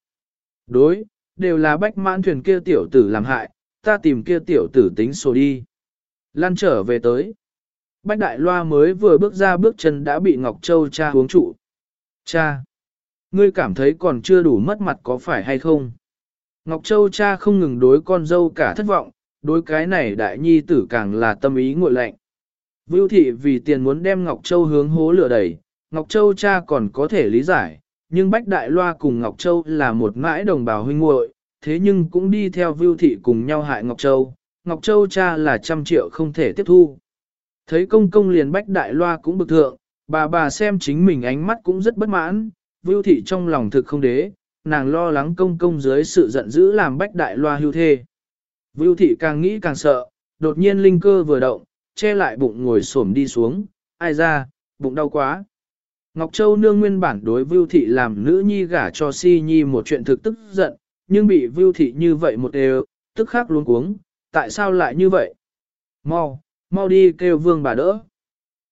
Đối, đều là Bách mãn thuyền kia tiểu tử làm hại, ta tìm kia tiểu tử tính sổ đi. Lan trở về tới. Bách Đại Loa mới vừa bước ra bước chân đã bị Ngọc Châu cha uống trụ. Cha! Ngươi cảm thấy còn chưa đủ mất mặt có phải hay không? Ngọc Châu cha không ngừng đối con dâu cả thất vọng, đối cái này đại nhi tử càng là tâm ý nguội lạnh. Vưu thị vì tiền muốn đem Ngọc Châu hướng hố lửa đẩy, Ngọc Châu cha còn có thể lý giải, nhưng Bách Đại Loa cùng Ngọc Châu là một mãi đồng bào huynh muội, thế nhưng cũng đi theo Vưu thị cùng nhau hại Ngọc Châu, Ngọc Châu cha là trăm triệu không thể tiếp thu. Thấy công công liền Bách Đại Loa cũng bực thượng, bà bà xem chính mình ánh mắt cũng rất bất mãn, Vưu thị trong lòng thực không đế, nàng lo lắng công công dưới sự giận dữ làm Bách Đại Loa hưu thê. Vưu thị càng nghĩ càng sợ, đột nhiên linh cơ vừa động, che lại bụng ngồi xổm đi xuống, ai ra, bụng đau quá. Ngọc Châu nương nguyên bản đối Vưu thị làm nữ nhi gả cho si nhi một chuyện thực tức giận, nhưng bị Vưu thị như vậy một đều, tức khắc luống cuống, tại sao lại như vậy? Mau, mau đi kêu vương bà đỡ.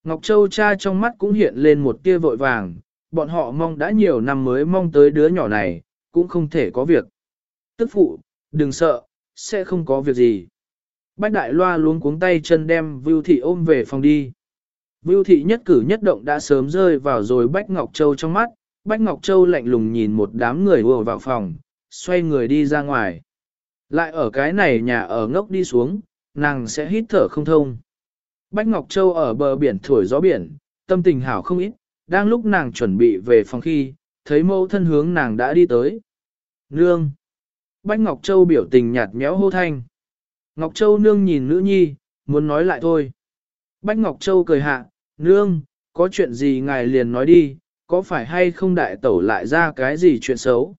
Ngọc Châu cha trong mắt cũng hiện lên một tia vội vàng, bọn họ mong đã nhiều năm mới mong tới đứa nhỏ này, cũng không thể có việc. Tức phụ, đừng sợ, sẽ không có việc gì. Bách đại loa luống cuống tay chân đem Vưu Thị ôm về phòng đi. Vưu Thị nhất cử nhất động đã sớm rơi vào rồi Bách Ngọc Châu trong mắt, Bách Ngọc Châu lạnh lùng nhìn một đám người vừa vào phòng, xoay người đi ra ngoài. Lại ở cái này nhà ở ngốc đi xuống, nàng sẽ hít thở không thông. Bách Ngọc Châu ở bờ biển thổi gió biển, tâm tình hảo không ít, đang lúc nàng chuẩn bị về phòng khi, thấy mẫu thân hướng nàng đã đi tới. Nương! Bách Ngọc Châu biểu tình nhạt nhẽo hô thanh. Ngọc Châu nương nhìn nữ nhi, muốn nói lại thôi. Bách Ngọc Châu cười hạ, nương, có chuyện gì ngài liền nói đi, có phải hay không đại tẩu lại ra cái gì chuyện xấu?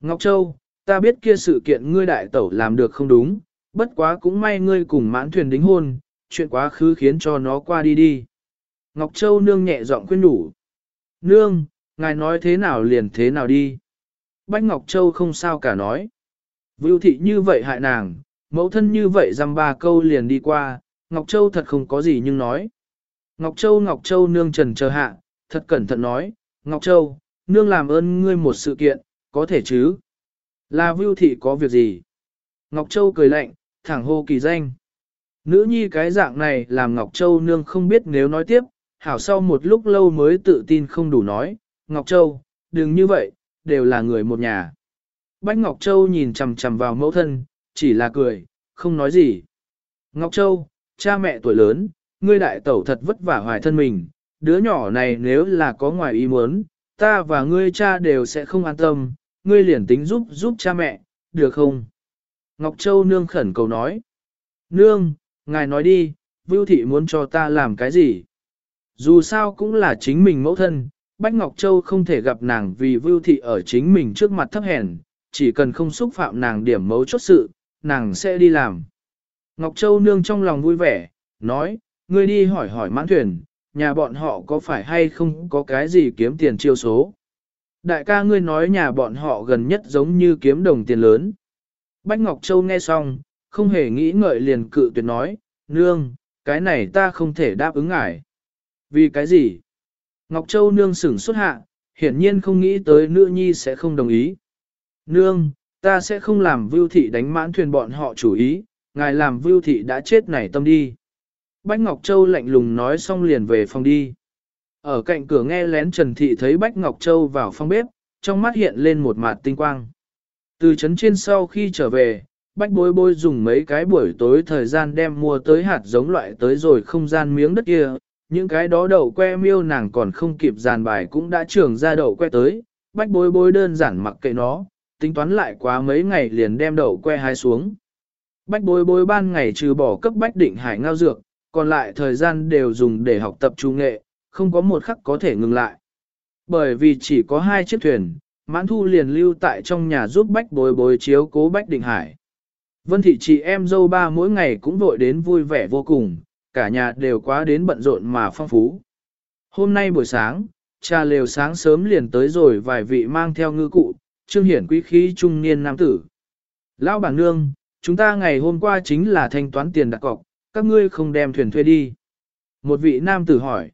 Ngọc Châu, ta biết kia sự kiện ngươi đại tẩu làm được không đúng, bất quá cũng may ngươi cùng mãn thuyền đính hôn, chuyện quá khứ khiến cho nó qua đi đi. Ngọc Châu nương nhẹ giọng khuyên nhủ. Nương, ngài nói thế nào liền thế nào đi. Bách Ngọc Châu không sao cả nói. Vưu thị như vậy hại nàng, mẫu thân như vậy dăm ba câu liền đi qua, Ngọc Châu thật không có gì nhưng nói. Ngọc Châu Ngọc Châu nương trần chờ hạ, thật cẩn thận nói, Ngọc Châu, nương làm ơn ngươi một sự kiện, có thể chứ? Là Vưu thị có việc gì? Ngọc Châu cười lạnh, thẳng hô kỳ danh. Nữ nhi cái dạng này làm Ngọc Châu nương không biết nếu nói tiếp, hảo sau một lúc lâu mới tự tin không đủ nói, Ngọc Châu, đừng như vậy, đều là người một nhà. Bách Ngọc Châu nhìn chằm chằm vào mẫu thân, chỉ là cười, không nói gì. Ngọc Châu, cha mẹ tuổi lớn, ngươi đại tẩu thật vất vả hoài thân mình, đứa nhỏ này nếu là có ngoài ý muốn, ta và ngươi cha đều sẽ không an tâm, ngươi liền tính giúp giúp cha mẹ, được không? Ngọc Châu nương khẩn cầu nói. Nương, ngài nói đi, Vưu Thị muốn cho ta làm cái gì? Dù sao cũng là chính mình mẫu thân, Bách Ngọc Châu không thể gặp nàng vì Vưu Thị ở chính mình trước mặt thấp hèn, chỉ cần không xúc phạm nàng điểm mấu chốt sự, nàng sẽ đi làm. Ngọc Châu nương trong lòng vui vẻ, nói, ngươi đi hỏi hỏi mãn thuyền, nhà bọn họ có phải hay không có cái gì kiếm tiền chiêu số. Đại ca ngươi nói nhà bọn họ gần nhất giống như kiếm đồng tiền lớn. Bách Ngọc Châu nghe xong, không hề nghĩ ngợi liền cự tuyệt nói, nương, cái này ta không thể đáp ứng ngài. Vì cái gì? Ngọc Châu nương sửng xuất hạ, hiển nhiên không nghĩ tới nữ nhi sẽ không đồng ý. Nương, ta sẽ không làm vưu thị đánh mãn thuyền bọn họ chủ ý, ngài làm vưu thị đã chết nảy tâm đi. Bách Ngọc Châu lạnh lùng nói xong liền về phòng đi. Ở cạnh cửa nghe lén Trần Thị thấy Bách Ngọc Châu vào phòng bếp, trong mắt hiện lên một mặt tinh quang. Từ chấn trên sau khi trở về, Bách bối bối dùng mấy cái buổi tối thời gian đem mua tới hạt giống loại tới rồi không gian miếng đất kia, những cái đó đậu que miêu nàng còn không kịp dàn bài cũng đã trưởng ra đậu que tới, Bách bối bối đơn giản mặc kệ nó, tính toán lại quá mấy ngày liền đem đậu que hái xuống. Bách bối bối ban ngày trừ bỏ cấp bách định hải ngao dược, còn lại thời gian đều dùng để học tập trung nghệ, không có một khắc có thể ngừng lại. Bởi vì chỉ có hai chiếc thuyền, mãn thu liền lưu tại trong nhà giúp bách bối bối chiếu cố bách định hải. Vân thị chị em dâu ba mỗi ngày cũng vội đến vui vẻ vô cùng, cả nhà đều quá đến bận rộn mà phong phú. Hôm nay buổi sáng, trà lều sáng sớm liền tới rồi vài vị mang theo ngư cụ, trương hiển quý khí trung niên nam tử. Lão bản nương, chúng ta ngày hôm qua chính là thanh toán tiền đặt cọc, các ngươi không đem thuyền thuê đi. Một vị nam tử hỏi.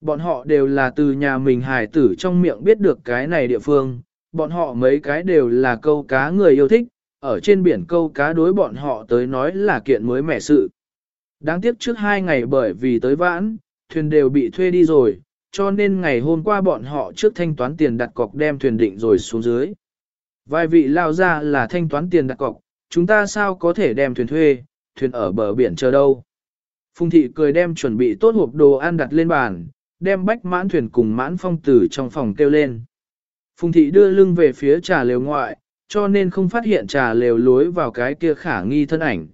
Bọn họ đều là từ nhà mình hải tử trong miệng biết được cái này địa phương, bọn họ mấy cái đều là câu cá người yêu thích, ở trên biển câu cá đối bọn họ tới nói là kiện mới mẻ sự. Đáng tiếc trước hai ngày bởi vì tới vãn, thuyền đều bị thuê đi rồi, cho nên ngày hôm qua bọn họ trước thanh toán tiền đặt cọc đem thuyền định rồi xuống dưới. Vài vị lao ra là thanh toán tiền đặt cọc, chúng ta sao có thể đem thuyền thuê, thuyền ở bờ biển chờ đâu. Phùng thị cười đem chuẩn bị tốt hộp đồ ăn đặt lên bàn, đem bách mãn thuyền cùng mãn phong tử trong phòng kêu lên. Phùng thị đưa lưng về phía trà lều ngoại, cho nên không phát hiện trà lều lối vào cái kia khả nghi thân ảnh.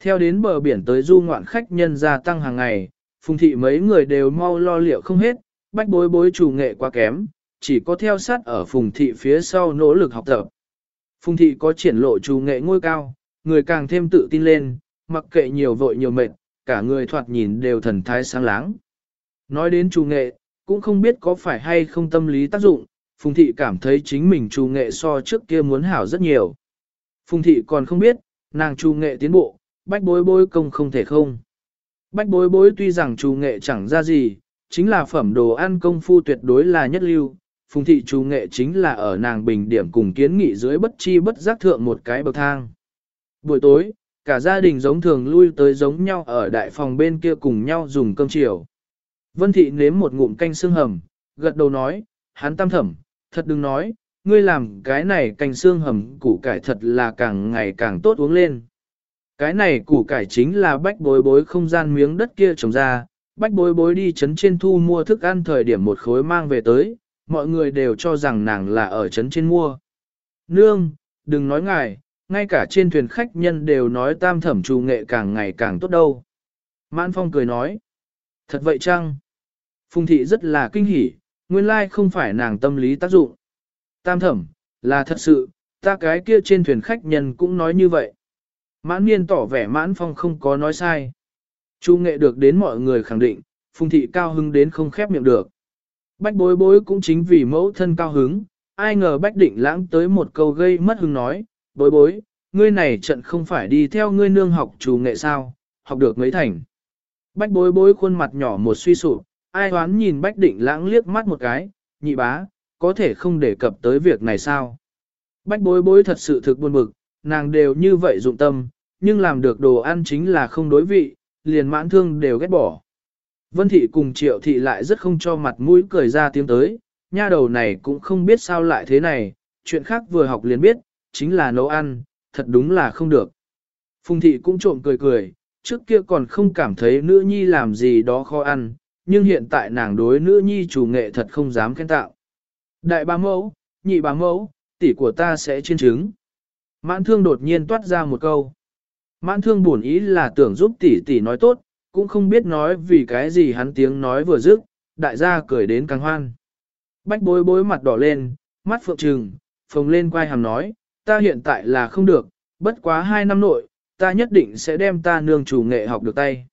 Theo đến bờ biển tới du ngoạn khách nhân gia tăng hàng ngày, phùng thị mấy người đều mau lo liệu không hết, bách bối bối chủ nghệ quá kém, chỉ có theo sát ở phùng thị phía sau nỗ lực học tập. Phùng thị có triển lộ chủ nghệ ngôi cao, người càng thêm tự tin lên, mặc kệ nhiều vội nhiều mệt, cả người thoạt nhìn đều thần thái sáng láng. Nói đến chủ nghệ, cũng không biết có phải hay không tâm lý tác dụng, Phùng thị cảm thấy chính mình chủ nghệ so trước kia muốn hảo rất nhiều. Phùng thị còn không biết, nàng chủ nghệ tiến bộ, bách bối bối công không thể không. Bách bối bối tuy rằng chủ nghệ chẳng ra gì, chính là phẩm đồ ăn công phu tuyệt đối là nhất lưu. Phùng thị chủ nghệ chính là ở nàng bình điểm cùng kiến nghị dưới bất chi bất giác thượng một cái bậc thang. Buổi tối, cả gia đình giống thường lui tới giống nhau ở đại phòng bên kia cùng nhau dùng cơm chiều. Vân thị nếm một ngụm canh xương hầm, gật đầu nói, hắn tam thẩm, thật đừng nói, ngươi làm cái này canh xương hầm củ cải thật là càng ngày càng tốt uống lên. Cái này củ cải chính là bách bối bối không gian miếng đất kia trồng ra, bách bối bối đi chấn trên thu mua thức ăn thời điểm một khối mang về tới, mọi người đều cho rằng nàng là ở chấn trên mua. Nương, đừng nói ngài, ngay cả trên thuyền khách nhân đều nói tam thẩm trù nghệ càng ngày càng tốt đâu. Mãn Phong cười nói, thật vậy chăng? Phùng thị rất là kinh hỉ, nguyên lai không phải nàng tâm lý tác dụng. Tam thẩm, là thật sự, ta cái kia trên thuyền khách nhân cũng nói như vậy. Mãn niên tỏ vẻ mãn phong không có nói sai. Chu nghệ được đến mọi người khẳng định, phùng thị cao hứng đến không khép miệng được. Bách bối bối cũng chính vì mẫu thân cao hứng, ai ngờ bách định lãng tới một câu gây mất hứng nói, bối bối, ngươi này trận không phải đi theo ngươi nương học chủ nghệ sao, học được mấy thành. Bách bối bối khuôn mặt nhỏ một suy sụp, ai hoán nhìn bách định lãng liếc mắt một cái, nhị bá, có thể không đề cập tới việc này sao. Bách bối bối thật sự thực buồn bực, nàng đều như vậy dụng tâm, nhưng làm được đồ ăn chính là không đối vị, liền mãn thương đều ghét bỏ. Vân thị cùng triệu thị lại rất không cho mặt mũi cười ra tiếng tới, nha đầu này cũng không biết sao lại thế này, chuyện khác vừa học liền biết, chính là nấu ăn, thật đúng là không được. Phùng thị cũng trộm cười cười, trước kia còn không cảm thấy nữ nhi làm gì đó khó ăn, nhưng hiện tại nàng đối nữ nhi chủ nghệ thật không dám khen tạo. Đại bá mẫu, nhị bá mẫu, tỷ của ta sẽ chiên trứng. Mãn thương đột nhiên toát ra một câu. Mãn thương buồn ý là tưởng giúp tỷ tỷ nói tốt, cũng không biết nói vì cái gì hắn tiếng nói vừa dứt, đại gia cười đến càng hoan. Bách bối bối mặt đỏ lên, mắt phượng trừng, phồng lên quay hàm nói, ta hiện tại là không được, bất quá hai năm nội, ta nhất định sẽ đem ta nương chủ nghệ học được tay.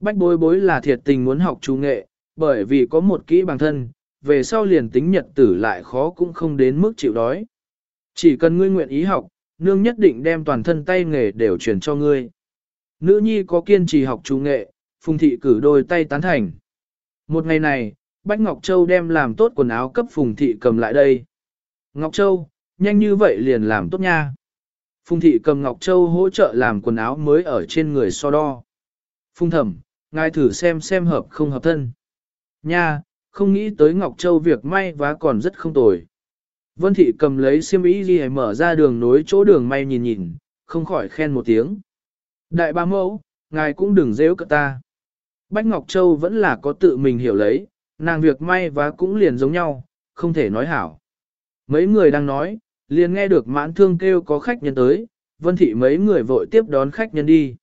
Bách bối bối là thiệt tình muốn học chủ nghệ, bởi vì có một kỹ bằng thân, về sau liền tính nhật tử lại khó cũng không đến mức chịu đói. Chỉ cần ngươi nguyện ý học, nương nhất định đem toàn thân tay nghề đều truyền cho ngươi. Nữ nhi có kiên trì học chủ nghệ, phùng thị cử đôi tay tán thành. Một ngày này, Bách Ngọc Châu đem làm tốt quần áo cấp phùng thị cầm lại đây. Ngọc Châu, nhanh như vậy liền làm tốt nha. Phùng thị cầm Ngọc Châu hỗ trợ làm quần áo mới ở trên người so đo. Phùng thẩm, ngài thử xem xem hợp không hợp thân. Nha, không nghĩ tới Ngọc Châu việc may vá còn rất không tồi. Vân thị cầm lấy xiêm y ghi mở ra đường nối chỗ đường may nhìn nhìn, không khỏi khen một tiếng. Đại ba mẫu, ngài cũng đừng dễ cợt ta. Bách Ngọc Châu vẫn là có tự mình hiểu lấy, nàng việc may vá cũng liền giống nhau, không thể nói hảo. Mấy người đang nói, liền nghe được mãn thương kêu có khách nhân tới, vân thị mấy người vội tiếp đón khách nhân đi.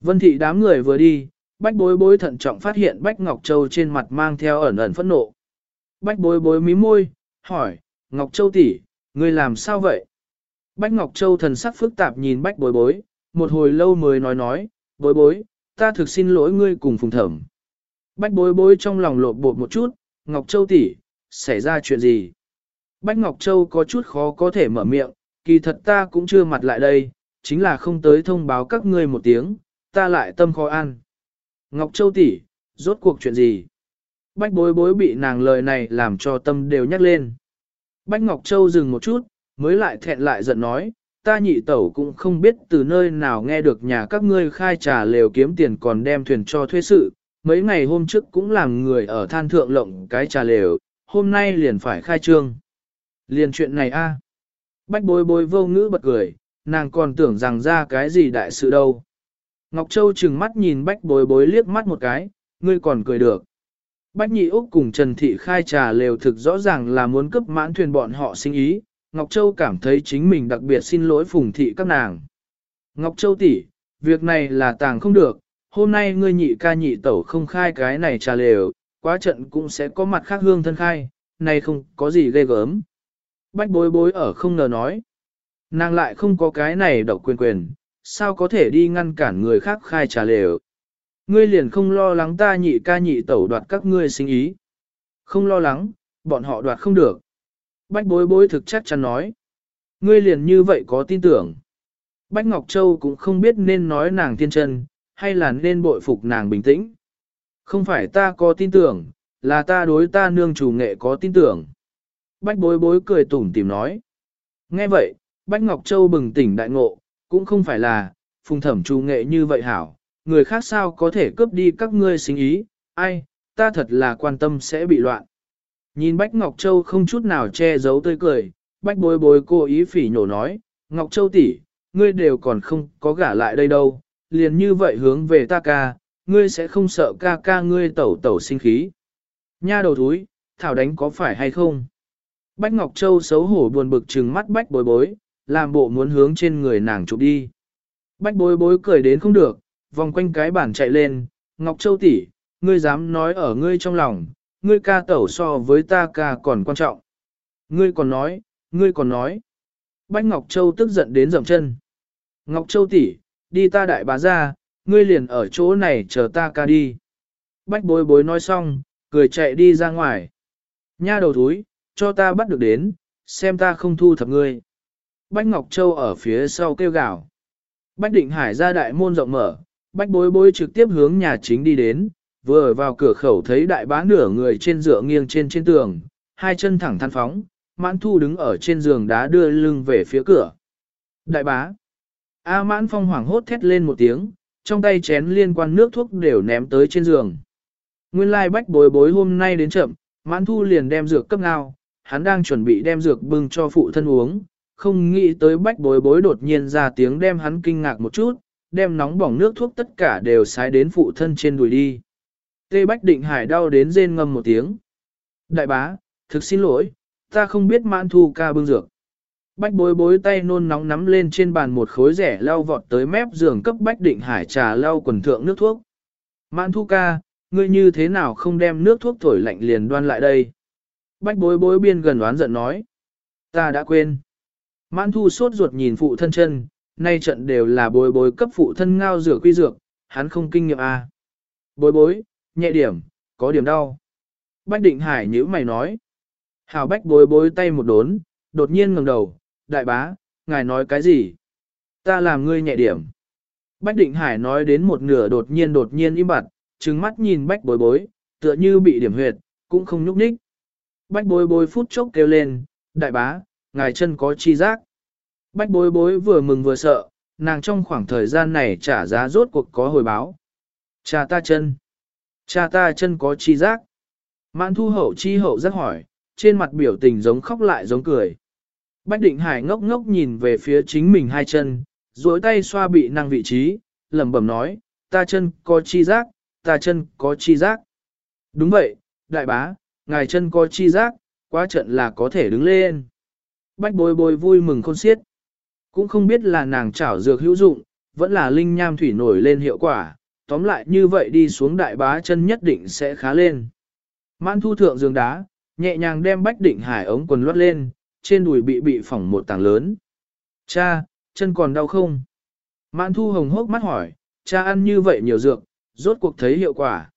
Vân thị đám người vừa đi, bách bối bối thận trọng phát hiện bách Ngọc Châu trên mặt mang theo ẩn ẩn phẫn nộ. Bách bối bối mí môi, hỏi, Ngọc Châu tỷ, ngươi làm sao vậy? Bách Ngọc Châu thần sắc phức tạp nhìn bách bối bối, một hồi lâu mới nói nói, bối bối, ta thực xin lỗi ngươi cùng phùng thẩm. Bách bối bối trong lòng lộn bột một chút, Ngọc Châu tỷ, xảy ra chuyện gì? Bách Ngọc Châu có chút khó có thể mở miệng, kỳ thật ta cũng chưa mặt lại đây, chính là không tới thông báo các ngươi một tiếng, ta lại tâm khó ăn. Ngọc Châu tỷ, rốt cuộc chuyện gì? Bách bối bối bị nàng lời này làm cho tâm đều nhắc lên. Bách Ngọc Châu dừng một chút, mới lại thẹn lại giận nói, ta nhị tẩu cũng không biết từ nơi nào nghe được nhà các ngươi khai trà lều kiếm tiền còn đem thuyền cho thuê sự, mấy ngày hôm trước cũng làm người ở than thượng lộng cái trà lều, hôm nay liền phải khai trương. Liền chuyện này a Bách bối bối vô ngữ bật cười, nàng còn tưởng rằng ra cái gì đại sự đâu. Ngọc Châu chừng mắt nhìn bách bối bối liếc mắt một cái, ngươi còn cười được. Bách nhị Úc cùng Trần Thị khai trà lều thực rõ ràng là muốn cấp mãn thuyền bọn họ sinh ý, Ngọc Châu cảm thấy chính mình đặc biệt xin lỗi phùng thị các nàng. Ngọc Châu tỷ, việc này là tàng không được, hôm nay ngươi nhị ca nhị tẩu không khai cái này trà lều, quá trận cũng sẽ có mặt khác hương thân khai, này không có gì ghê gớm. Bách bối bối ở không ngờ nói. Nàng lại không có cái này độc quyền quyền, sao có thể đi ngăn cản người khác khai trà lều. Ngươi liền không lo lắng ta nhị ca nhị tẩu đoạt các ngươi sinh ý. Không lo lắng, bọn họ đoạt không được. Bách bối bối thực chắc chắn nói. Ngươi liền như vậy có tin tưởng. Bách Ngọc Châu cũng không biết nên nói nàng thiên chân, hay là nên bội phục nàng bình tĩnh. Không phải ta có tin tưởng, là ta đối ta nương chủ nghệ có tin tưởng. Bách bối bối cười tủm tìm nói. Nghe vậy, Bách Ngọc Châu bừng tỉnh đại ngộ, cũng không phải là, phùng thẩm chủ nghệ như vậy hảo, người khác sao có thể cướp đi các ngươi sinh ý, ai, ta thật là quan tâm sẽ bị loạn. Nhìn Bách Ngọc Châu không chút nào che giấu tươi cười, Bách bối bối cô ý phỉ nhổ nói, Ngọc Châu tỷ, ngươi đều còn không có gả lại đây đâu, liền như vậy hướng về ta ca, ngươi sẽ không sợ ca ca ngươi tẩu tẩu sinh khí. Nha đầu thúi, thảo đánh có phải hay không? Bách Ngọc Châu xấu hổ buồn bực trừng mắt Bách bối bối, làm bộ muốn hướng trên người nàng chụp đi. Bách bối bối cười đến không được, vòng quanh cái bàn chạy lên, Ngọc Châu tỷ, ngươi dám nói ở ngươi trong lòng, ngươi ca tẩu so với ta ca còn quan trọng. Ngươi còn nói, ngươi còn nói. Bách Ngọc Châu tức giận đến dậm chân. Ngọc Châu tỷ, đi ta đại bá ra, ngươi liền ở chỗ này chờ ta ca đi. Bách bối bối nói xong, cười chạy đi ra ngoài. Nha đầu thúi, cho ta bắt được đến, xem ta không thu thập ngươi. Bách Ngọc Châu ở phía sau kêu gào. Bách Định Hải ra đại môn rộng mở, Bách bối bối trực tiếp hướng nhà chính đi đến, vừa vào cửa khẩu thấy đại bá nửa người trên dựa nghiêng trên trên tường, hai chân thẳng than phóng, mãn thu đứng ở trên giường đá đưa lưng về phía cửa. Đại bá. A mãn phong hoảng hốt thét lên một tiếng, trong tay chén liên quan nước thuốc đều ném tới trên giường. Nguyên lai bách bối bối hôm nay đến chậm, mãn thu liền đem dược cấp ngao, hắn đang chuẩn bị đem dược bưng cho phụ thân uống, không nghĩ tới bách bối bối đột nhiên ra tiếng đem hắn kinh ngạc một chút, đem nóng bỏng nước thuốc tất cả đều sái đến phụ thân trên đùi đi. Tê Bách Định Hải đau đến rên ngâm một tiếng. Đại bá, thực xin lỗi, ta không biết mãn thu ca bưng dược. Bách bối bối tay nôn nóng nắm lên trên bàn một khối rẻ lau vọt tới mép giường cấp Bách Định Hải trà lau quần thượng nước thuốc. Mãn thu ca, ngươi như thế nào không đem nước thuốc thổi lạnh liền đoan lại đây? Bách bối bối biên gần đoán giận nói. Ta đã quên. Mãn thu sốt ruột nhìn phụ thân chân, nay trận đều là bối bối cấp phụ thân ngao rửa quy dược, hắn không kinh nghiệm à. Bối bối, nhẹ điểm, có điểm đau. Bách định hải nhữ mày nói. Hào bách bối bối tay một đốn, đột nhiên ngẩng đầu, đại bá, ngài nói cái gì? Ta làm ngươi nhẹ điểm. Bách định hải nói đến một nửa đột nhiên đột nhiên im bặt, trừng mắt nhìn bách bối bối, tựa như bị điểm huyệt, cũng không nhúc nhích. Bách bối bối phút chốc kêu lên, đại bá, ngài chân có chi giác. Bách bối bối vừa mừng vừa sợ, nàng trong khoảng thời gian này trả giá rốt cuộc có hồi báo. Cha ta chân. Cha ta chân có chi giác. Mãn thu hậu chi hậu giác hỏi, trên mặt biểu tình giống khóc lại giống cười. Bách định hải ngốc ngốc nhìn về phía chính mình hai chân, duỗi tay xoa bị năng vị trí, lẩm bẩm nói, ta chân có chi giác, ta chân có chi giác. Đúng vậy, đại bá, ngài chân có chi giác, quá trận là có thể đứng lên. Bách bối bối vui mừng khôn xiết. Cũng không biết là nàng chảo dược hữu dụng, vẫn là linh nham thủy nổi lên hiệu quả, tóm lại như vậy đi xuống đại bá chân nhất định sẽ khá lên. Mãn thu thượng giường đá, nhẹ nhàng đem bách định hải ống quần lót lên, trên đùi bị bị phỏng một tảng lớn. Cha, chân còn đau không? Mãn thu hồng hốc mắt hỏi, cha ăn như vậy nhiều dược, rốt cuộc thấy hiệu quả.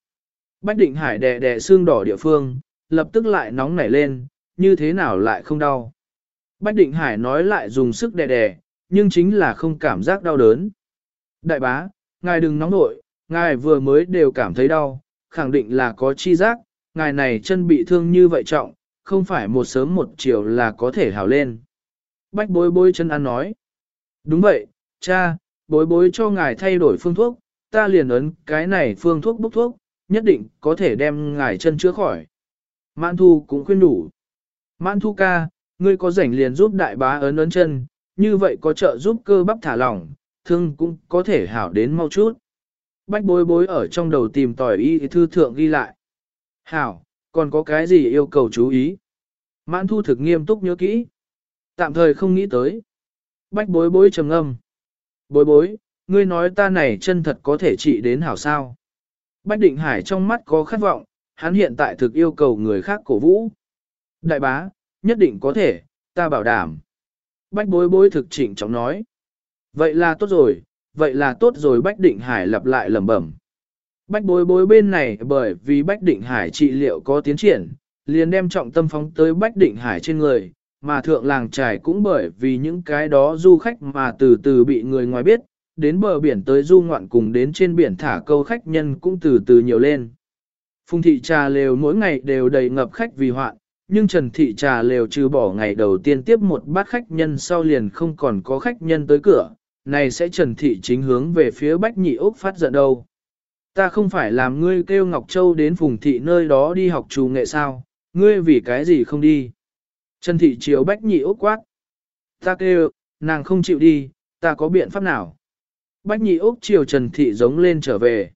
Bách định hải đè đè xương đỏ địa phương, lập tức lại nóng nảy lên, như thế nào lại không đau. Bách Định Hải nói lại dùng sức đè đè, nhưng chính là không cảm giác đau đớn. Đại bá, ngài đừng nóng nội, ngài vừa mới đều cảm thấy đau, khẳng định là có chi giác, ngài này chân bị thương như vậy trọng, không phải một sớm một chiều là có thể hảo lên. Bách bối bối chân ăn nói. Đúng vậy, cha, bối bối cho ngài thay đổi phương thuốc, ta liền ấn cái này phương thuốc bốc thuốc, nhất định có thể đem ngài chân chữa khỏi. Mãn thu cũng khuyên đủ. Mãn thu ca, ngươi có rảnh liền giúp đại bá ấn ấn chân, như vậy có trợ giúp cơ bắp thả lỏng, thương cũng có thể hảo đến mau chút. Bách bối bối ở trong đầu tìm tỏi y thư thượng ghi lại. Hảo, còn có cái gì yêu cầu chú ý? Mãn thu thực nghiêm túc nhớ kỹ. Tạm thời không nghĩ tới. Bách bối bối trầm ngâm. Bối bối, ngươi nói ta này chân thật có thể trị đến hảo sao. Bách định hải trong mắt có khát vọng, hắn hiện tại thực yêu cầu người khác cổ vũ. Đại bá, nhất định có thể, ta bảo đảm. Bách bối bối thực chỉnh trọng nói. Vậy là tốt rồi, vậy là tốt rồi Bách Định Hải lặp lại lẩm bẩm. Bách bối bối bên này bởi vì Bách Định Hải trị liệu có tiến triển, liền đem trọng tâm phóng tới Bách Định Hải trên người, mà thượng làng trải cũng bởi vì những cái đó du khách mà từ từ bị người ngoài biết, đến bờ biển tới du ngoạn cùng đến trên biển thả câu khách nhân cũng từ từ nhiều lên. Phùng thị trà lều mỗi ngày đều đầy ngập khách vì hoạn, nhưng Trần thị trà lều trừ bỏ ngày đầu tiên tiếp một bát khách nhân sau liền không còn có khách nhân tới cửa, này sẽ Trần thị chính hướng về phía Bách Nhị Úc phát giận đâu. Ta không phải làm ngươi kêu Ngọc Châu đến Phùng thị nơi đó đi học trù nghệ sao, ngươi vì cái gì không đi. Trần thị chiếu Bách Nhị Úc quát. Ta kêu, nàng không chịu đi, ta có biện pháp nào? Bách Nhị Úc chiều Trần thị giống lên trở về.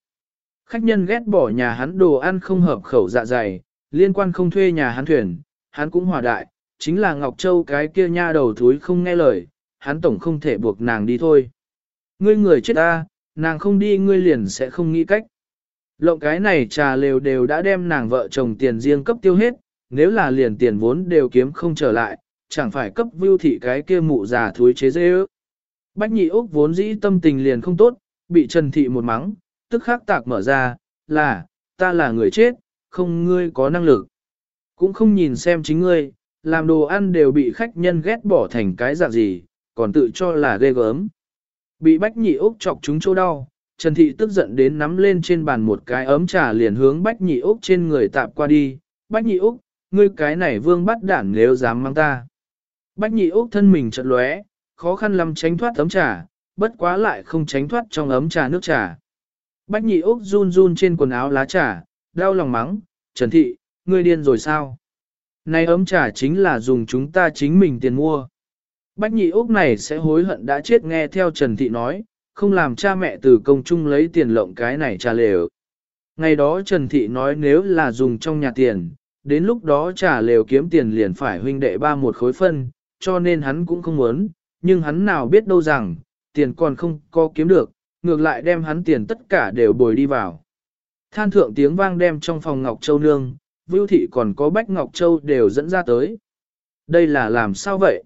Khách nhân ghét bỏ nhà hắn đồ ăn không hợp khẩu dạ dày, liên quan không thuê nhà hắn thuyền, hắn cũng hòa đại, chính là Ngọc Châu cái kia nha đầu thúi không nghe lời, hắn tổng không thể buộc nàng đi thôi. Ngươi người chết ta, nàng không đi ngươi liền sẽ không nghĩ cách. Lộng cái này trà lều đều đã đem nàng vợ chồng tiền riêng cấp tiêu hết, nếu là liền tiền vốn đều kiếm không trở lại, chẳng phải cấp vưu thị cái kia mụ già thúi chế dê ước. Bách nhị Úc vốn dĩ tâm tình liền không tốt, bị Trần Thị một mắng, tức khắc tạc mở ra, là, ta là người chết, không ngươi có năng lực. Cũng không nhìn xem chính ngươi, làm đồ ăn đều bị khách nhân ghét bỏ thành cái dạng gì, còn tự cho là ghê gớm. Bị Bách Nhị Úc chọc chúng chỗ đau, Trần Thị tức giận đến nắm lên trên bàn một cái ấm trà liền hướng Bách Nhị Úc trên người tạp qua đi. Bách Nhị Úc, ngươi cái này vương bắt đản nếu dám mang ta. Bách Nhị Úc thân mình chật lóe, khó khăn lắm tránh thoát ấm trà, bất quá lại không tránh thoát trong ấm trà nước trà. Bách Nhị Úc run run trên quần áo lá trà, đau lòng mắng, Trần Thị, ngươi điên rồi sao? Này ấm trà chính là dùng chúng ta chính mình tiền mua. Bách nhị Úc này sẽ hối hận đã chết nghe theo Trần Thị nói, không làm cha mẹ từ công chung lấy tiền lộng cái này trà lều. Ngày đó Trần Thị nói nếu là dùng trong nhà tiền, đến lúc đó trà lều kiếm tiền liền phải huynh đệ ba một khối phân, cho nên hắn cũng không muốn, nhưng hắn nào biết đâu rằng, tiền còn không có kiếm được, ngược lại đem hắn tiền tất cả đều bồi đi vào. Than thượng tiếng vang đem trong phòng Ngọc Châu Nương, Vưu Thị còn có Bách Ngọc Châu đều dẫn ra tới. Đây là làm sao vậy?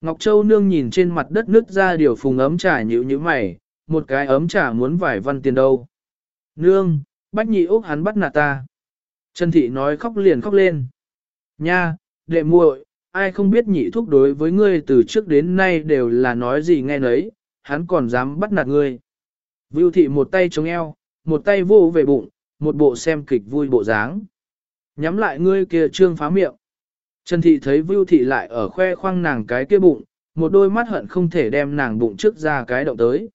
Ngọc Châu Nương nhìn trên mặt đất nước ra điều phùng ấm trà nhữ như mày, một cái ấm trà muốn vải văn tiền đâu. Nương, Bách Nhị Úc hắn bắt nạt ta. Trần Thị nói khóc liền khóc lên. Nha, đệ muội, ai không biết nhị thúc đối với ngươi từ trước đến nay đều là nói gì nghe nấy, hắn còn dám bắt nạt ngươi. Vưu Thị một tay chống eo, một tay vô về bụng, một bộ xem kịch vui bộ dáng. Nhắm lại ngươi kia trương phá miệng. Trần Thị thấy Vưu Thị lại ở khoe khoang nàng cái kia bụng, một đôi mắt hận không thể đem nàng bụng trước ra cái động tới.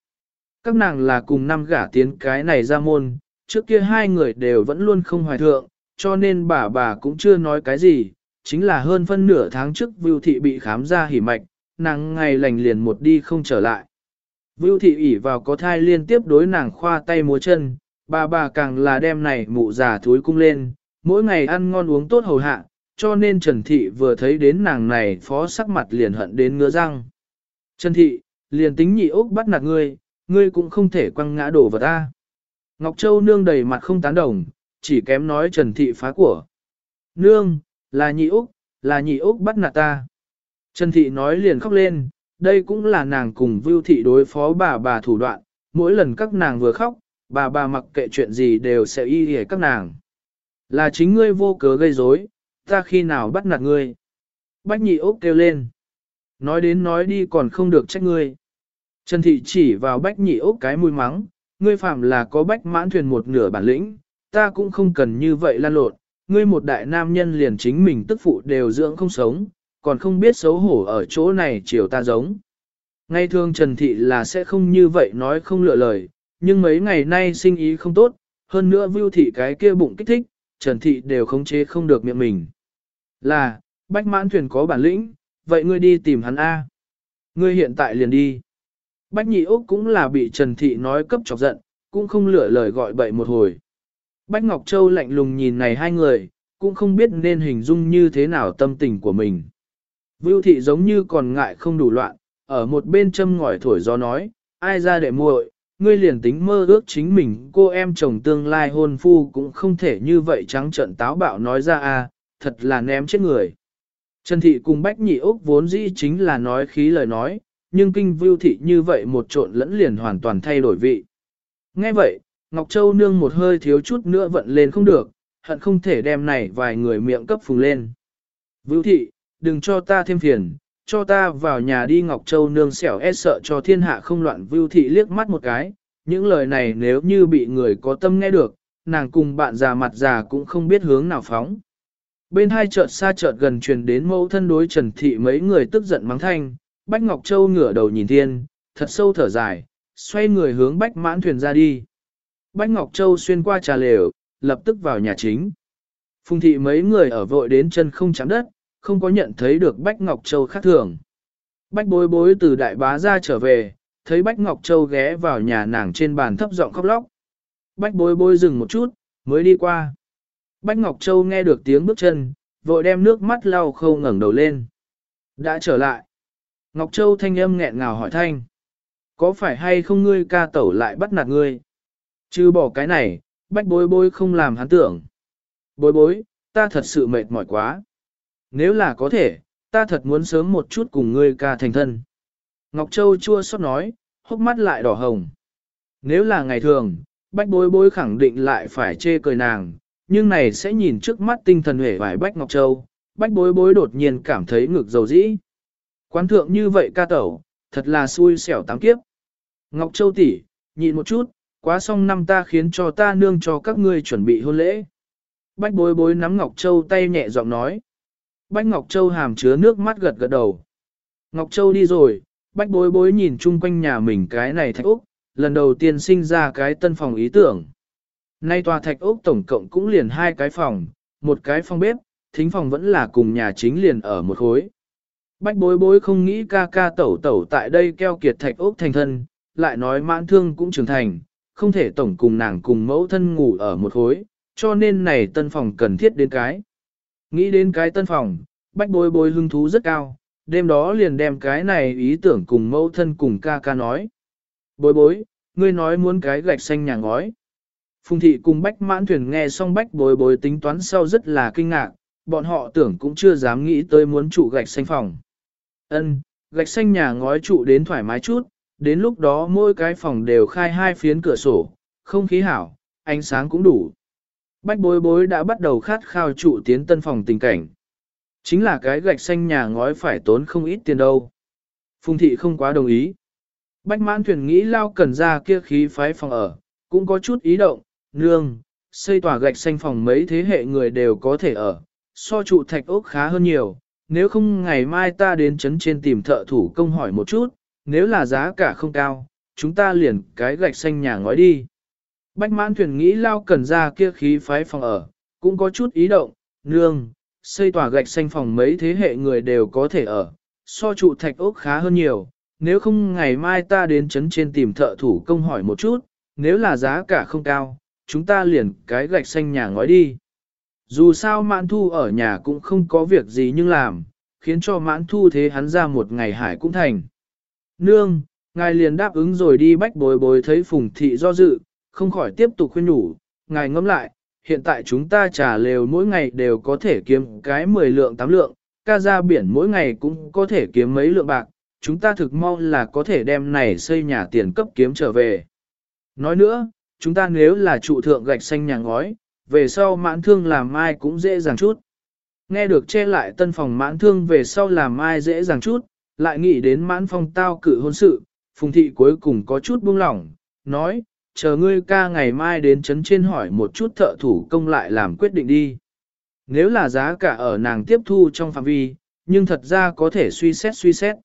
Các nàng là cùng năm gả tiến cái này ra môn, trước kia hai người đều vẫn luôn không hoài thượng, cho nên bà bà cũng chưa nói cái gì, chính là hơn phân nửa tháng trước Vưu Thị bị khám ra hỉ mạch, nàng ngày lành liền một đi không trở lại. Vưu Thị ỉ vào có thai liên tiếp đối nàng khoa tay múa chân, bà bà càng là đem này mụ già thúi cung lên, mỗi ngày ăn ngon uống tốt hầu hạ, cho nên Trần Thị vừa thấy đến nàng này phó sắc mặt liền hận đến ngứa răng. Trần Thị, liền tính nhị ốc bắt nạt ngươi, ngươi cũng không thể quăng ngã đổ vào ta. Ngọc Châu nương đầy mặt không tán đồng, chỉ kém nói Trần Thị phá của. Nương, là nhị ốc, là nhị ốc bắt nạt ta. Trần Thị nói liền khóc lên, đây cũng là nàng cùng Vưu Thị đối phó bà bà thủ đoạn, mỗi lần các nàng vừa khóc, bà bà mặc kệ chuyện gì đều sẽ y hề các nàng. Là chính ngươi vô cớ gây rối, ta khi nào bắt nạt ngươi? Bách nhị ốc kêu lên. Nói đến nói đi còn không được trách ngươi. Trần thị chỉ vào bách nhị ốc cái mũi mắng, ngươi phạm là có bách mãn thuyền một nửa bản lĩnh, ta cũng không cần như vậy lan lộn, ngươi một đại nam nhân liền chính mình tức phụ đều dưỡng không sống, còn không biết xấu hổ ở chỗ này chiều ta giống. Ngay thường Trần Thị là sẽ không như vậy nói không lựa lời, nhưng mấy ngày nay sinh ý không tốt, hơn nữa Vưu Thị cái kia bụng kích thích, Trần Thị đều khống chế không được miệng mình. Là, Bách Mãn Thuyền có bản lĩnh, vậy ngươi đi tìm hắn A. Ngươi hiện tại liền đi. Bách Nhị Úc cũng là bị Trần Thị nói cấp chọc giận, cũng không lựa lời gọi bậy một hồi. Bách Ngọc Châu lạnh lùng nhìn này hai người, cũng không biết nên hình dung như thế nào tâm tình của mình. Vưu Thị giống như còn ngại không đủ loạn, ở một bên châm ngòi thổi gió nói, ai ra để muội, ngươi liền tính mơ ước chính mình cô em chồng tương lai hôn phu cũng không thể như vậy trắng trợn táo bạo nói ra à? thật là ném chết người. Trần Thị cùng Bách Nhị Úc vốn dĩ chính là nói khí lời nói, nhưng kinh vưu thị như vậy một trộn lẫn liền hoàn toàn thay đổi vị. Nghe vậy, Ngọc Châu nương một hơi thiếu chút nữa vận lên không được, hận không thể đem này vài người miệng cấp phùng lên. Vưu thị, đừng cho ta thêm phiền, cho ta vào nhà đi Ngọc Châu nương xẻo e sợ cho thiên hạ không loạn Vưu thị liếc mắt một cái, những lời này nếu như bị người có tâm nghe được, nàng cùng bạn già mặt già cũng không biết hướng nào phóng. Bên hai chợt xa chợt gần truyền đến mẫu thân đối Trần Thị mấy người tức giận mắng thanh, Bách Ngọc Châu ngửa đầu nhìn thiên, thật sâu thở dài, xoay người hướng Bách mãn thuyền ra đi. Bách Ngọc Châu xuyên qua trà lều, lập tức vào nhà chính. Phùng thị mấy người ở vội đến chân không chạm đất, không có nhận thấy được Bách Ngọc Châu khác thường. Bách bối bối từ đại bá ra trở về, thấy Bách Ngọc Châu ghé vào nhà nàng trên bàn thấp giọng khóc lóc. Bách bối bối dừng một chút, mới đi qua. Bách Ngọc Châu nghe được tiếng bước chân, vội đem nước mắt lau khâu ngẩng đầu lên. Đã trở lại. Ngọc Châu thanh âm nghẹn ngào hỏi thanh. Có phải hay không ngươi ca tẩu lại bắt nạt ngươi? Chứ bỏ cái này, bách bối bối không làm hắn tưởng. Bối bối, ta thật sự mệt mỏi quá. Nếu là có thể, ta thật muốn sớm một chút cùng ngươi ca thành thân. Ngọc Châu chua xót nói, hốc mắt lại đỏ hồng. Nếu là ngày thường, bách bối bối khẳng định lại phải chê cười nàng, nhưng này sẽ nhìn trước mắt tinh thần hể vải bách Ngọc Châu, bách bối bối đột nhiên cảm thấy ngực dầu dĩ. Quán thượng như vậy ca tẩu, thật là xui xẻo tám kiếp. Ngọc Châu tỷ, nhịn một chút, quá xong năm ta khiến cho ta nương cho các ngươi chuẩn bị hôn lễ. Bách bối bối nắm Ngọc Châu tay nhẹ giọng nói. Bách Ngọc Châu hàm chứa nước mắt gật gật đầu. Ngọc Châu đi rồi, bách bối bối nhìn chung quanh nhà mình cái này thạch úc, lần đầu tiên sinh ra cái tân phòng ý tưởng. Nay tòa thạch úc tổng cộng cũng liền hai cái phòng, một cái phòng bếp, thính phòng vẫn là cùng nhà chính liền ở một khối. Bách bối bối không nghĩ ca ca tẩu tẩu tại đây keo kiệt thạch úc thành thân, lại nói mãn thương cũng trưởng thành, không thể tổng cùng nàng cùng mẫu thân ngủ ở một khối, cho nên này tân phòng cần thiết đến cái. Nghĩ đến cái tân phòng, bách bối bối hứng thú rất cao, đêm đó liền đem cái này ý tưởng cùng mẫu thân cùng ca ca nói. Bối bối, ngươi nói muốn cái gạch xanh nhà ngói. Phùng thị cùng bách mãn thuyền nghe xong bách bối bối tính toán sau rất là kinh ngạc, bọn họ tưởng cũng chưa dám nghĩ tới muốn trụ gạch xanh phòng. Ân, gạch xanh nhà ngói trụ đến thoải mái chút, đến lúc đó mỗi cái phòng đều khai hai phiến cửa sổ, không khí hảo, ánh sáng cũng đủ. Bách bối bối đã bắt đầu khát khao trụ tiến tân phòng tình cảnh. Chính là cái gạch xanh nhà ngói phải tốn không ít tiền đâu. Phùng thị không quá đồng ý. Bách mãn thuyền nghĩ lao cần ra kia khí phái phòng ở, cũng có chút ý động, nương, xây tòa gạch xanh phòng mấy thế hệ người đều có thể ở, so trụ thạch ốc khá hơn nhiều, nếu không ngày mai ta đến chấn trên tìm thợ thủ công hỏi một chút, nếu là giá cả không cao, chúng ta liền cái gạch xanh nhà ngói đi. Bách mãn thuyền nghĩ lao cần ra kia khí phái phòng ở, cũng có chút ý động, nương, xây tòa gạch xanh phòng mấy thế hệ người đều có thể ở, so trụ thạch ốc khá hơn nhiều, nếu không ngày mai ta đến chấn trên tìm thợ thủ công hỏi một chút, nếu là giá cả không cao, chúng ta liền cái gạch xanh nhà ngói đi. Dù sao mãn thu ở nhà cũng không có việc gì nhưng làm, khiến cho mãn thu thế hắn ra một ngày hải cũng thành. Nương, ngài liền đáp ứng rồi đi bách bồi bồi thấy phùng thị do dự, không khỏi tiếp tục khuyên nhủ, ngài ngẫm lại, hiện tại chúng ta trả lều mỗi ngày đều có thể kiếm cái 10 lượng 8 lượng, ca ra biển mỗi ngày cũng có thể kiếm mấy lượng bạc, chúng ta thực mong là có thể đem này xây nhà tiền cấp kiếm trở về. Nói nữa, chúng ta nếu là trụ thượng gạch xanh nhà ngói, về sau mãn thương làm mai cũng dễ dàng chút. Nghe được che lại tân phòng mãn thương về sau làm ai dễ dàng chút, lại nghĩ đến mãn phong tao cử hôn sự, phùng thị cuối cùng có chút buông lỏng, nói, chờ ngươi ca ngày mai đến chấn trên hỏi một chút thợ thủ công lại làm quyết định đi. Nếu là giá cả ở nàng tiếp thu trong phạm vi, nhưng thật ra có thể suy xét suy xét.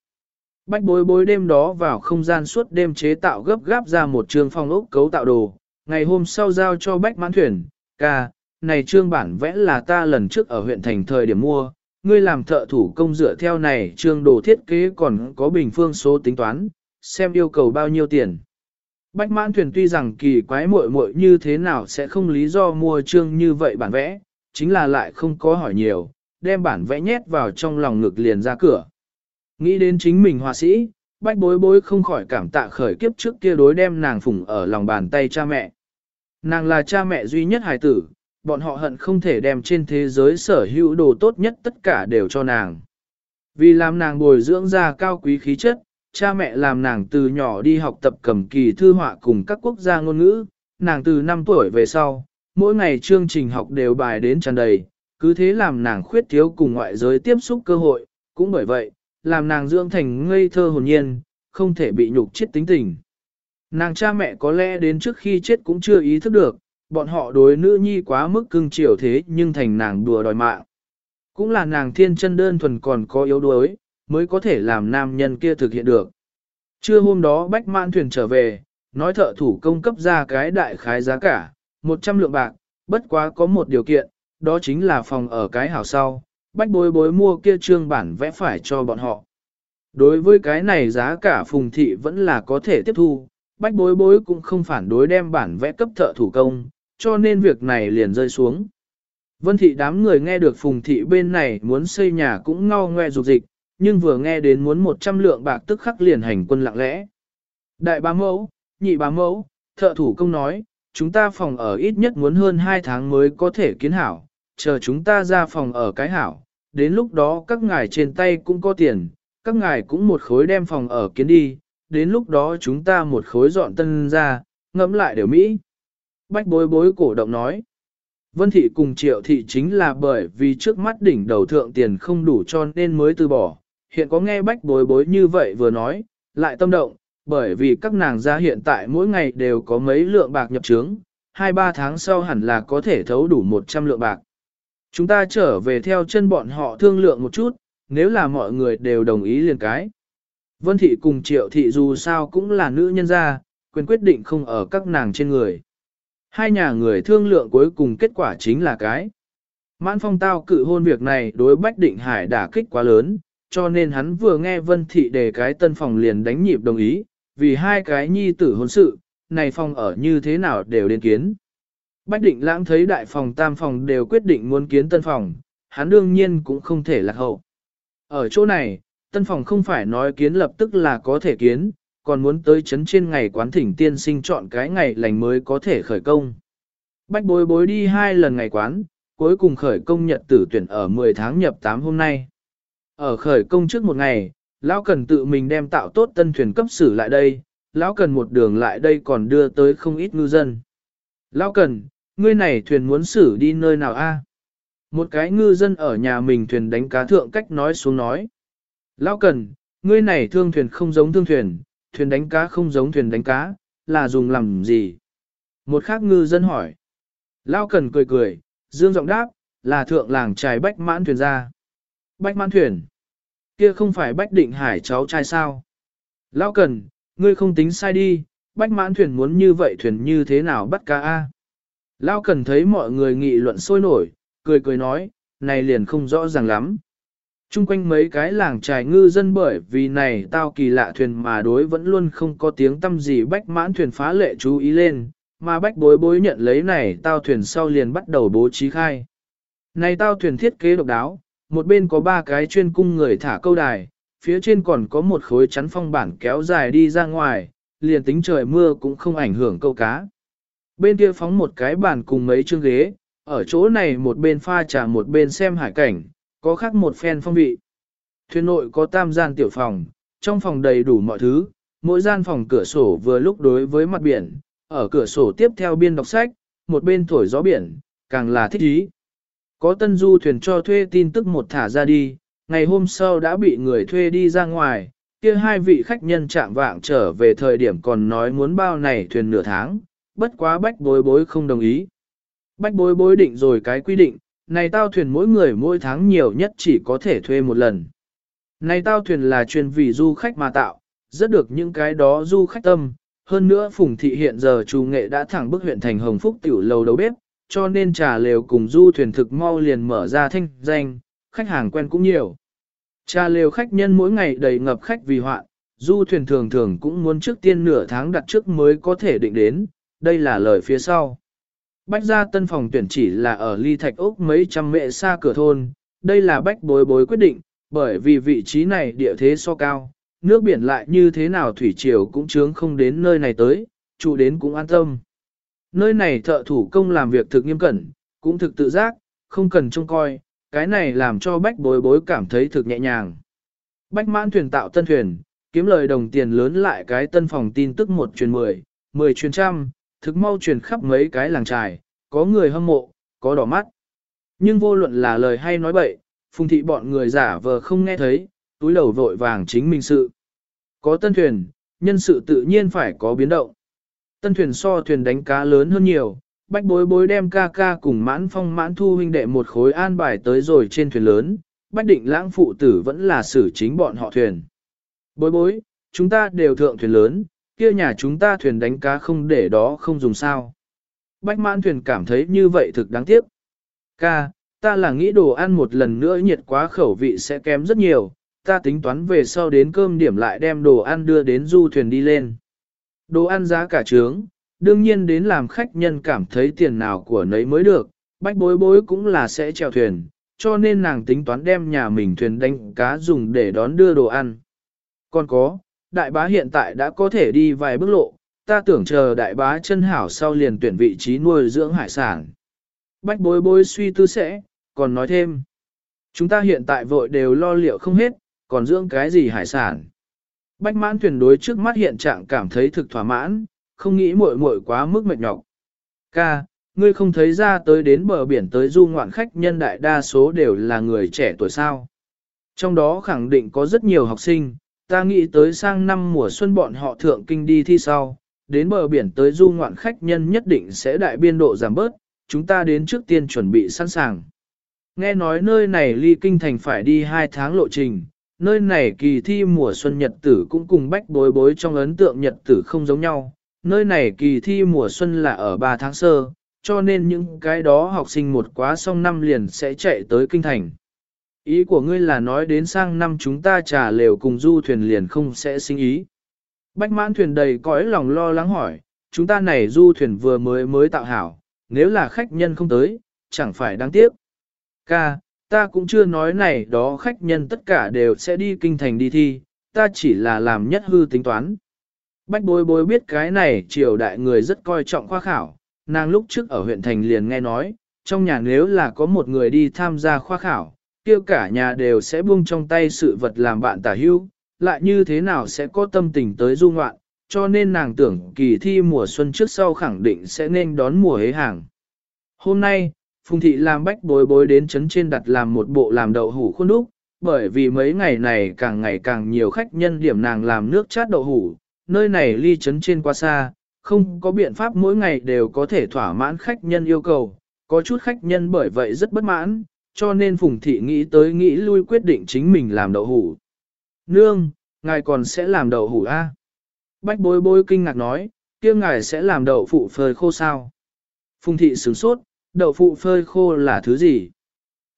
Bách bối bối đêm đó vào không gian suốt đêm chế tạo gấp gáp ra một trường phong ốc cấu tạo đồ, ngày hôm sau giao cho bách mãn thuyền, ca, này trương bản vẽ là ta lần trước ở huyện thành thời điểm mua, ngươi làm thợ thủ công dựa theo này trương đồ thiết kế còn có bình phương số tính toán, xem yêu cầu bao nhiêu tiền. Bách mãn thuyền tuy rằng kỳ quái muội muội như thế nào sẽ không lý do mua trương như vậy bản vẽ, chính là lại không có hỏi nhiều, đem bản vẽ nhét vào trong lòng ngực liền ra cửa. Nghĩ đến chính mình họa sĩ, bách bối bối không khỏi cảm tạ khởi kiếp trước kia đối đem nàng phụng ở lòng bàn tay cha mẹ. Nàng là cha mẹ duy nhất hài tử, bọn họ hận không thể đem trên thế giới sở hữu đồ tốt nhất tất cả đều cho nàng. Vì làm nàng bồi dưỡng ra cao quý khí chất, cha mẹ làm nàng từ nhỏ đi học tập cầm kỳ thư họa cùng các quốc gia ngôn ngữ, nàng từ 5 tuổi về sau, mỗi ngày chương trình học đều bài đến tràn đầy, cứ thế làm nàng khuyết thiếu cùng ngoại giới tiếp xúc cơ hội, cũng bởi vậy, làm nàng dưỡng thành ngây thơ hồn nhiên, không thể bị nhục chết tính tình. Nàng cha mẹ có lẽ đến trước khi chết cũng chưa ý thức được, bọn họ đối nữ nhi quá mức cưng chiều thế nhưng thành nàng đùa đòi mạng. Cũng là nàng thiên chân đơn thuần còn có yếu đuối, mới có thể làm nam nhân kia thực hiện được. Trưa hôm đó bách mãn thuyền trở về, nói thợ thủ công cấp ra cái đại khái giá cả, 100 lượng bạc, bất quá có một điều kiện, đó chính là phòng ở cái hảo sau, bách bối bối mua kia trương bản vẽ phải cho bọn họ. Đối với cái này giá cả phùng thị vẫn là có thể tiếp thu, bách bối bối cũng không phản đối đem bản vẽ cấp thợ thủ công, cho nên việc này liền rơi xuống. Vân thị đám người nghe được phùng thị bên này muốn xây nhà cũng ngao ngoe rục dịch, nhưng vừa nghe đến muốn 100 lượng bạc tức khắc liền hành quân lặng lẽ. Đại bá mẫu, nhị bá mẫu, thợ thủ công nói, chúng ta phòng ở ít nhất muốn hơn 2 tháng mới có thể kiến hảo, chờ chúng ta ra phòng ở cái hảo, đến lúc đó các ngài trên tay cũng có tiền, các ngài cũng một khối đem phòng ở kiến đi, đến lúc đó chúng ta một khối dọn tân ra, ngẫm lại đều Mỹ. Bách bối bối cổ động nói. Vân thị cùng triệu thị chính là bởi vì trước mắt đỉnh đầu thượng tiền không đủ cho nên mới từ bỏ. Hiện có nghe bách bối bối như vậy vừa nói, lại tâm động, bởi vì các nàng gia hiện tại mỗi ngày đều có mấy lượng bạc nhập trướng, 2-3 tháng sau hẳn là có thể thấu đủ 100 lượng bạc. Chúng ta trở về theo chân bọn họ thương lượng một chút, nếu là mọi người đều đồng ý liền cái. Vân thị cùng triệu thị dù sao cũng là nữ nhân gia, quyền quyết định không ở các nàng trên người. Hai nhà người thương lượng cuối cùng kết quả chính là cái. Mãn phong tao cự hôn việc này đối Bách Định Hải đả kích quá lớn, cho nên hắn vừa nghe Vân Thị đề cái tân phòng liền đánh nhịp đồng ý, vì hai cái nhi tử hôn sự, này phòng ở như thế nào đều đến kiến. Bách Định Lãng thấy đại phòng tam phòng đều quyết định muốn kiến tân phòng, hắn đương nhiên cũng không thể lạc hậu. Ở chỗ này, tân phòng không phải nói kiến lập tức là có thể kiến, còn muốn tới chấn trên ngày quán thỉnh tiên sinh chọn cái ngày lành mới có thể khởi công. Bách bối bối đi hai lần ngày quán, cuối cùng khởi công nhật tử tuyển ở 10 tháng nhập 8 hôm nay. Ở khởi công trước một ngày, Lão Cần tự mình đem tạo tốt tân thuyền cấp xử lại đây, Lão Cần một đường lại đây còn đưa tới không ít ngư dân. Lão Cần, ngươi này thuyền muốn xử đi nơi nào a? Một cái ngư dân ở nhà mình thuyền đánh cá thượng cách nói xuống nói. Lão Cần, ngươi này thương thuyền không giống thương thuyền, thuyền đánh cá không giống thuyền đánh cá, là dùng làm gì? Một khác ngư dân hỏi. Lão cần cười cười, dương giọng đáp, là thượng làng trài bách mãn thuyền ra. Bách mãn thuyền? Kia không phải bách định hải cháu trai sao? Lão cần, ngươi không tính sai đi, bách mãn thuyền muốn như vậy thuyền như thế nào bắt cá a? Lão cần thấy mọi người nghị luận sôi nổi, cười cười nói, này liền không rõ ràng lắm. Trung quanh mấy cái làng trài ngư dân bởi vì này tao kỳ lạ thuyền mà đối vẫn luôn không có tiếng tâm gì bách mãn thuyền phá lệ chú ý lên, mà bách bối bối nhận lấy này tao thuyền sau liền bắt đầu bố trí khai. Này tao thuyền thiết kế độc đáo, một bên có ba cái chuyên cung người thả câu đài, phía trên còn có một khối chắn phong bản kéo dài đi ra ngoài, liền tính trời mưa cũng không ảnh hưởng câu cá. Bên kia phóng một cái bàn cùng mấy chương ghế, ở chỗ này một bên pha trà một bên xem hải cảnh, có khác một phen phong vị. Thuyền nội có tam gian tiểu phòng, trong phòng đầy đủ mọi thứ, mỗi gian phòng cửa sổ vừa lúc đối với mặt biển, ở cửa sổ tiếp theo biên đọc sách, một bên thổi gió biển, càng là thích ý có tân du thuyền cho thuê tin tức một thả ra đi, ngày hôm sau đã bị người thuê đi ra ngoài, kia hai vị khách nhân chạm vạng trở về thời điểm còn nói muốn bao này thuyền nửa tháng, bất quá bách bối bối không đồng ý. Bách bối bối định rồi cái quy định, này tao thuyền mỗi người mỗi tháng nhiều nhất chỉ có thể thuê một lần. Này tao thuyền là chuyên vì du khách mà tạo, rất được những cái đó du khách tâm. Hơn nữa Phùng Thị hiện giờ chủ nghệ đã thẳng bức huyện thành Hồng Phúc tiểu lầu đầu bếp, cho nên trà lều cùng du thuyền thực mau liền mở ra thanh danh, khách hàng quen cũng nhiều. Trà lều khách nhân mỗi ngày đầy ngập khách vì hoạn, du thuyền thường thường cũng muốn trước tiên nửa tháng đặt trước mới có thể định đến, đây là lời phía sau. Bách gia tân phòng tuyển chỉ là ở ly thạch ốc mấy trăm mệ xa cửa thôn, đây là bách bối bối quyết định, bởi vì vị trí này địa thế so cao, nước biển lại như thế nào thủy triều cũng chướng không đến nơi này tới, trụ đến cũng an tâm. Nơi này thợ thủ công làm việc thực nghiêm cẩn, cũng thực tự giác, không cần trông coi, cái này làm cho bách bối bối cảm thấy thực nhẹ nhàng. Bách mãn thuyền tạo tân thuyền, kiếm lời đồng tiền lớn lại cái tân phòng tin tức một truyền mười, mười truyền trăm, thực mau truyền khắp mấy cái làng trài, có người hâm mộ, có đỏ mắt. Nhưng vô luận là lời hay nói bậy, phùng thị bọn người giả vờ không nghe thấy, túi đầu vội vàng chính mình sự. Có tân thuyền, nhân sự tự nhiên phải có biến động. Tân thuyền so thuyền đánh cá lớn hơn nhiều, bách bối bối đem ca ca cùng mãn phong mãn thu huynh đệ một khối an bài tới rồi trên thuyền lớn, bách định lãng phụ tử vẫn là xử chính bọn họ thuyền. Bối bối, chúng ta đều thượng thuyền lớn, kia nhà chúng ta thuyền đánh cá không để đó không dùng sao. Bách mãn thuyền cảm thấy như vậy thực đáng tiếc. Ca, ta là nghĩ đồ ăn một lần nữa nhiệt quá khẩu vị sẽ kém rất nhiều, ta tính toán về sau đến cơm điểm lại đem đồ ăn đưa đến du thuyền đi lên. Đồ ăn giá cả trướng, đương nhiên đến làm khách nhân cảm thấy tiền nào của nấy mới được, bách bối bối cũng là sẽ chèo thuyền, cho nên nàng tính toán đem nhà mình thuyền đánh cá dùng để đón đưa đồ ăn. Còn có, đại bá hiện tại đã có thể đi vài bước lộ, ta tưởng chờ đại bá chân hảo sau liền tuyển vị trí nuôi dưỡng hải sản. Bách bối bối suy tư sẽ, còn nói thêm. Chúng ta hiện tại vội đều lo liệu không hết, còn dưỡng cái gì hải sản. Bách mãn tuyển đối trước mắt hiện trạng cảm thấy thực thỏa mãn, không nghĩ muội muội quá mức mệt nhọc. Ca, ngươi không thấy ra tới đến bờ biển tới du ngoạn khách nhân đại đa số đều là người trẻ tuổi sao. Trong đó khẳng định có rất nhiều học sinh, ta nghĩ tới sang năm mùa xuân bọn họ thượng kinh đi thi sau, đến bờ biển tới du ngoạn khách nhân nhất định sẽ đại biên độ giảm bớt, chúng ta đến trước tiên chuẩn bị sẵn sàng. Nghe nói nơi này ly kinh thành phải đi 2 tháng lộ trình, nơi này kỳ thi mùa xuân nhật tử cũng cùng bách bối bối trong ấn tượng nhật tử không giống nhau, nơi này kỳ thi mùa xuân là ở 3 tháng sơ, cho nên những cái đó học sinh một quá xong năm liền sẽ chạy tới kinh thành. Ý của ngươi là nói đến sang năm chúng ta trả lều cùng du thuyền liền không sẽ sinh ý. Bách mãn thuyền đầy cõi lòng lo lắng hỏi, chúng ta này du thuyền vừa mới mới tạo hảo, nếu là khách nhân không tới, chẳng phải đáng tiếc. Ca, ta cũng chưa nói này đó khách nhân tất cả đều sẽ đi kinh thành đi thi, ta chỉ là làm nhất hư tính toán. Bách bối bối biết cái này triều đại người rất coi trọng khoa khảo, nàng lúc trước ở huyện thành liền nghe nói, trong nhà nếu là có một người đi tham gia khoa khảo, kia cả nhà đều sẽ buông trong tay sự vật làm bạn tả hưu, lại như thế nào sẽ có tâm tình tới du ngoạn, cho nên nàng tưởng kỳ thi mùa xuân trước sau khẳng định sẽ nên đón mùa hế hàng. Hôm nay, Phùng Thị làm bách bối bối đến chấn trên đặt làm một bộ làm đậu hủ khuôn đúc, bởi vì mấy ngày này càng ngày càng nhiều khách nhân điểm nàng làm nước chát đậu hủ, nơi này ly chấn trên quá xa, không có biện pháp mỗi ngày đều có thể thỏa mãn khách nhân yêu cầu, có chút khách nhân bởi vậy rất bất mãn, cho nên Phùng Thị nghĩ tới nghĩ lui quyết định chính mình làm đậu hủ. Nương, ngài còn sẽ làm đậu hủ a? À? Bách bối bối kinh ngạc nói, kia ngài sẽ làm đậu phụ phơi khô sao? Phùng Thị sửng sốt, đậu phụ phơi khô là thứ gì?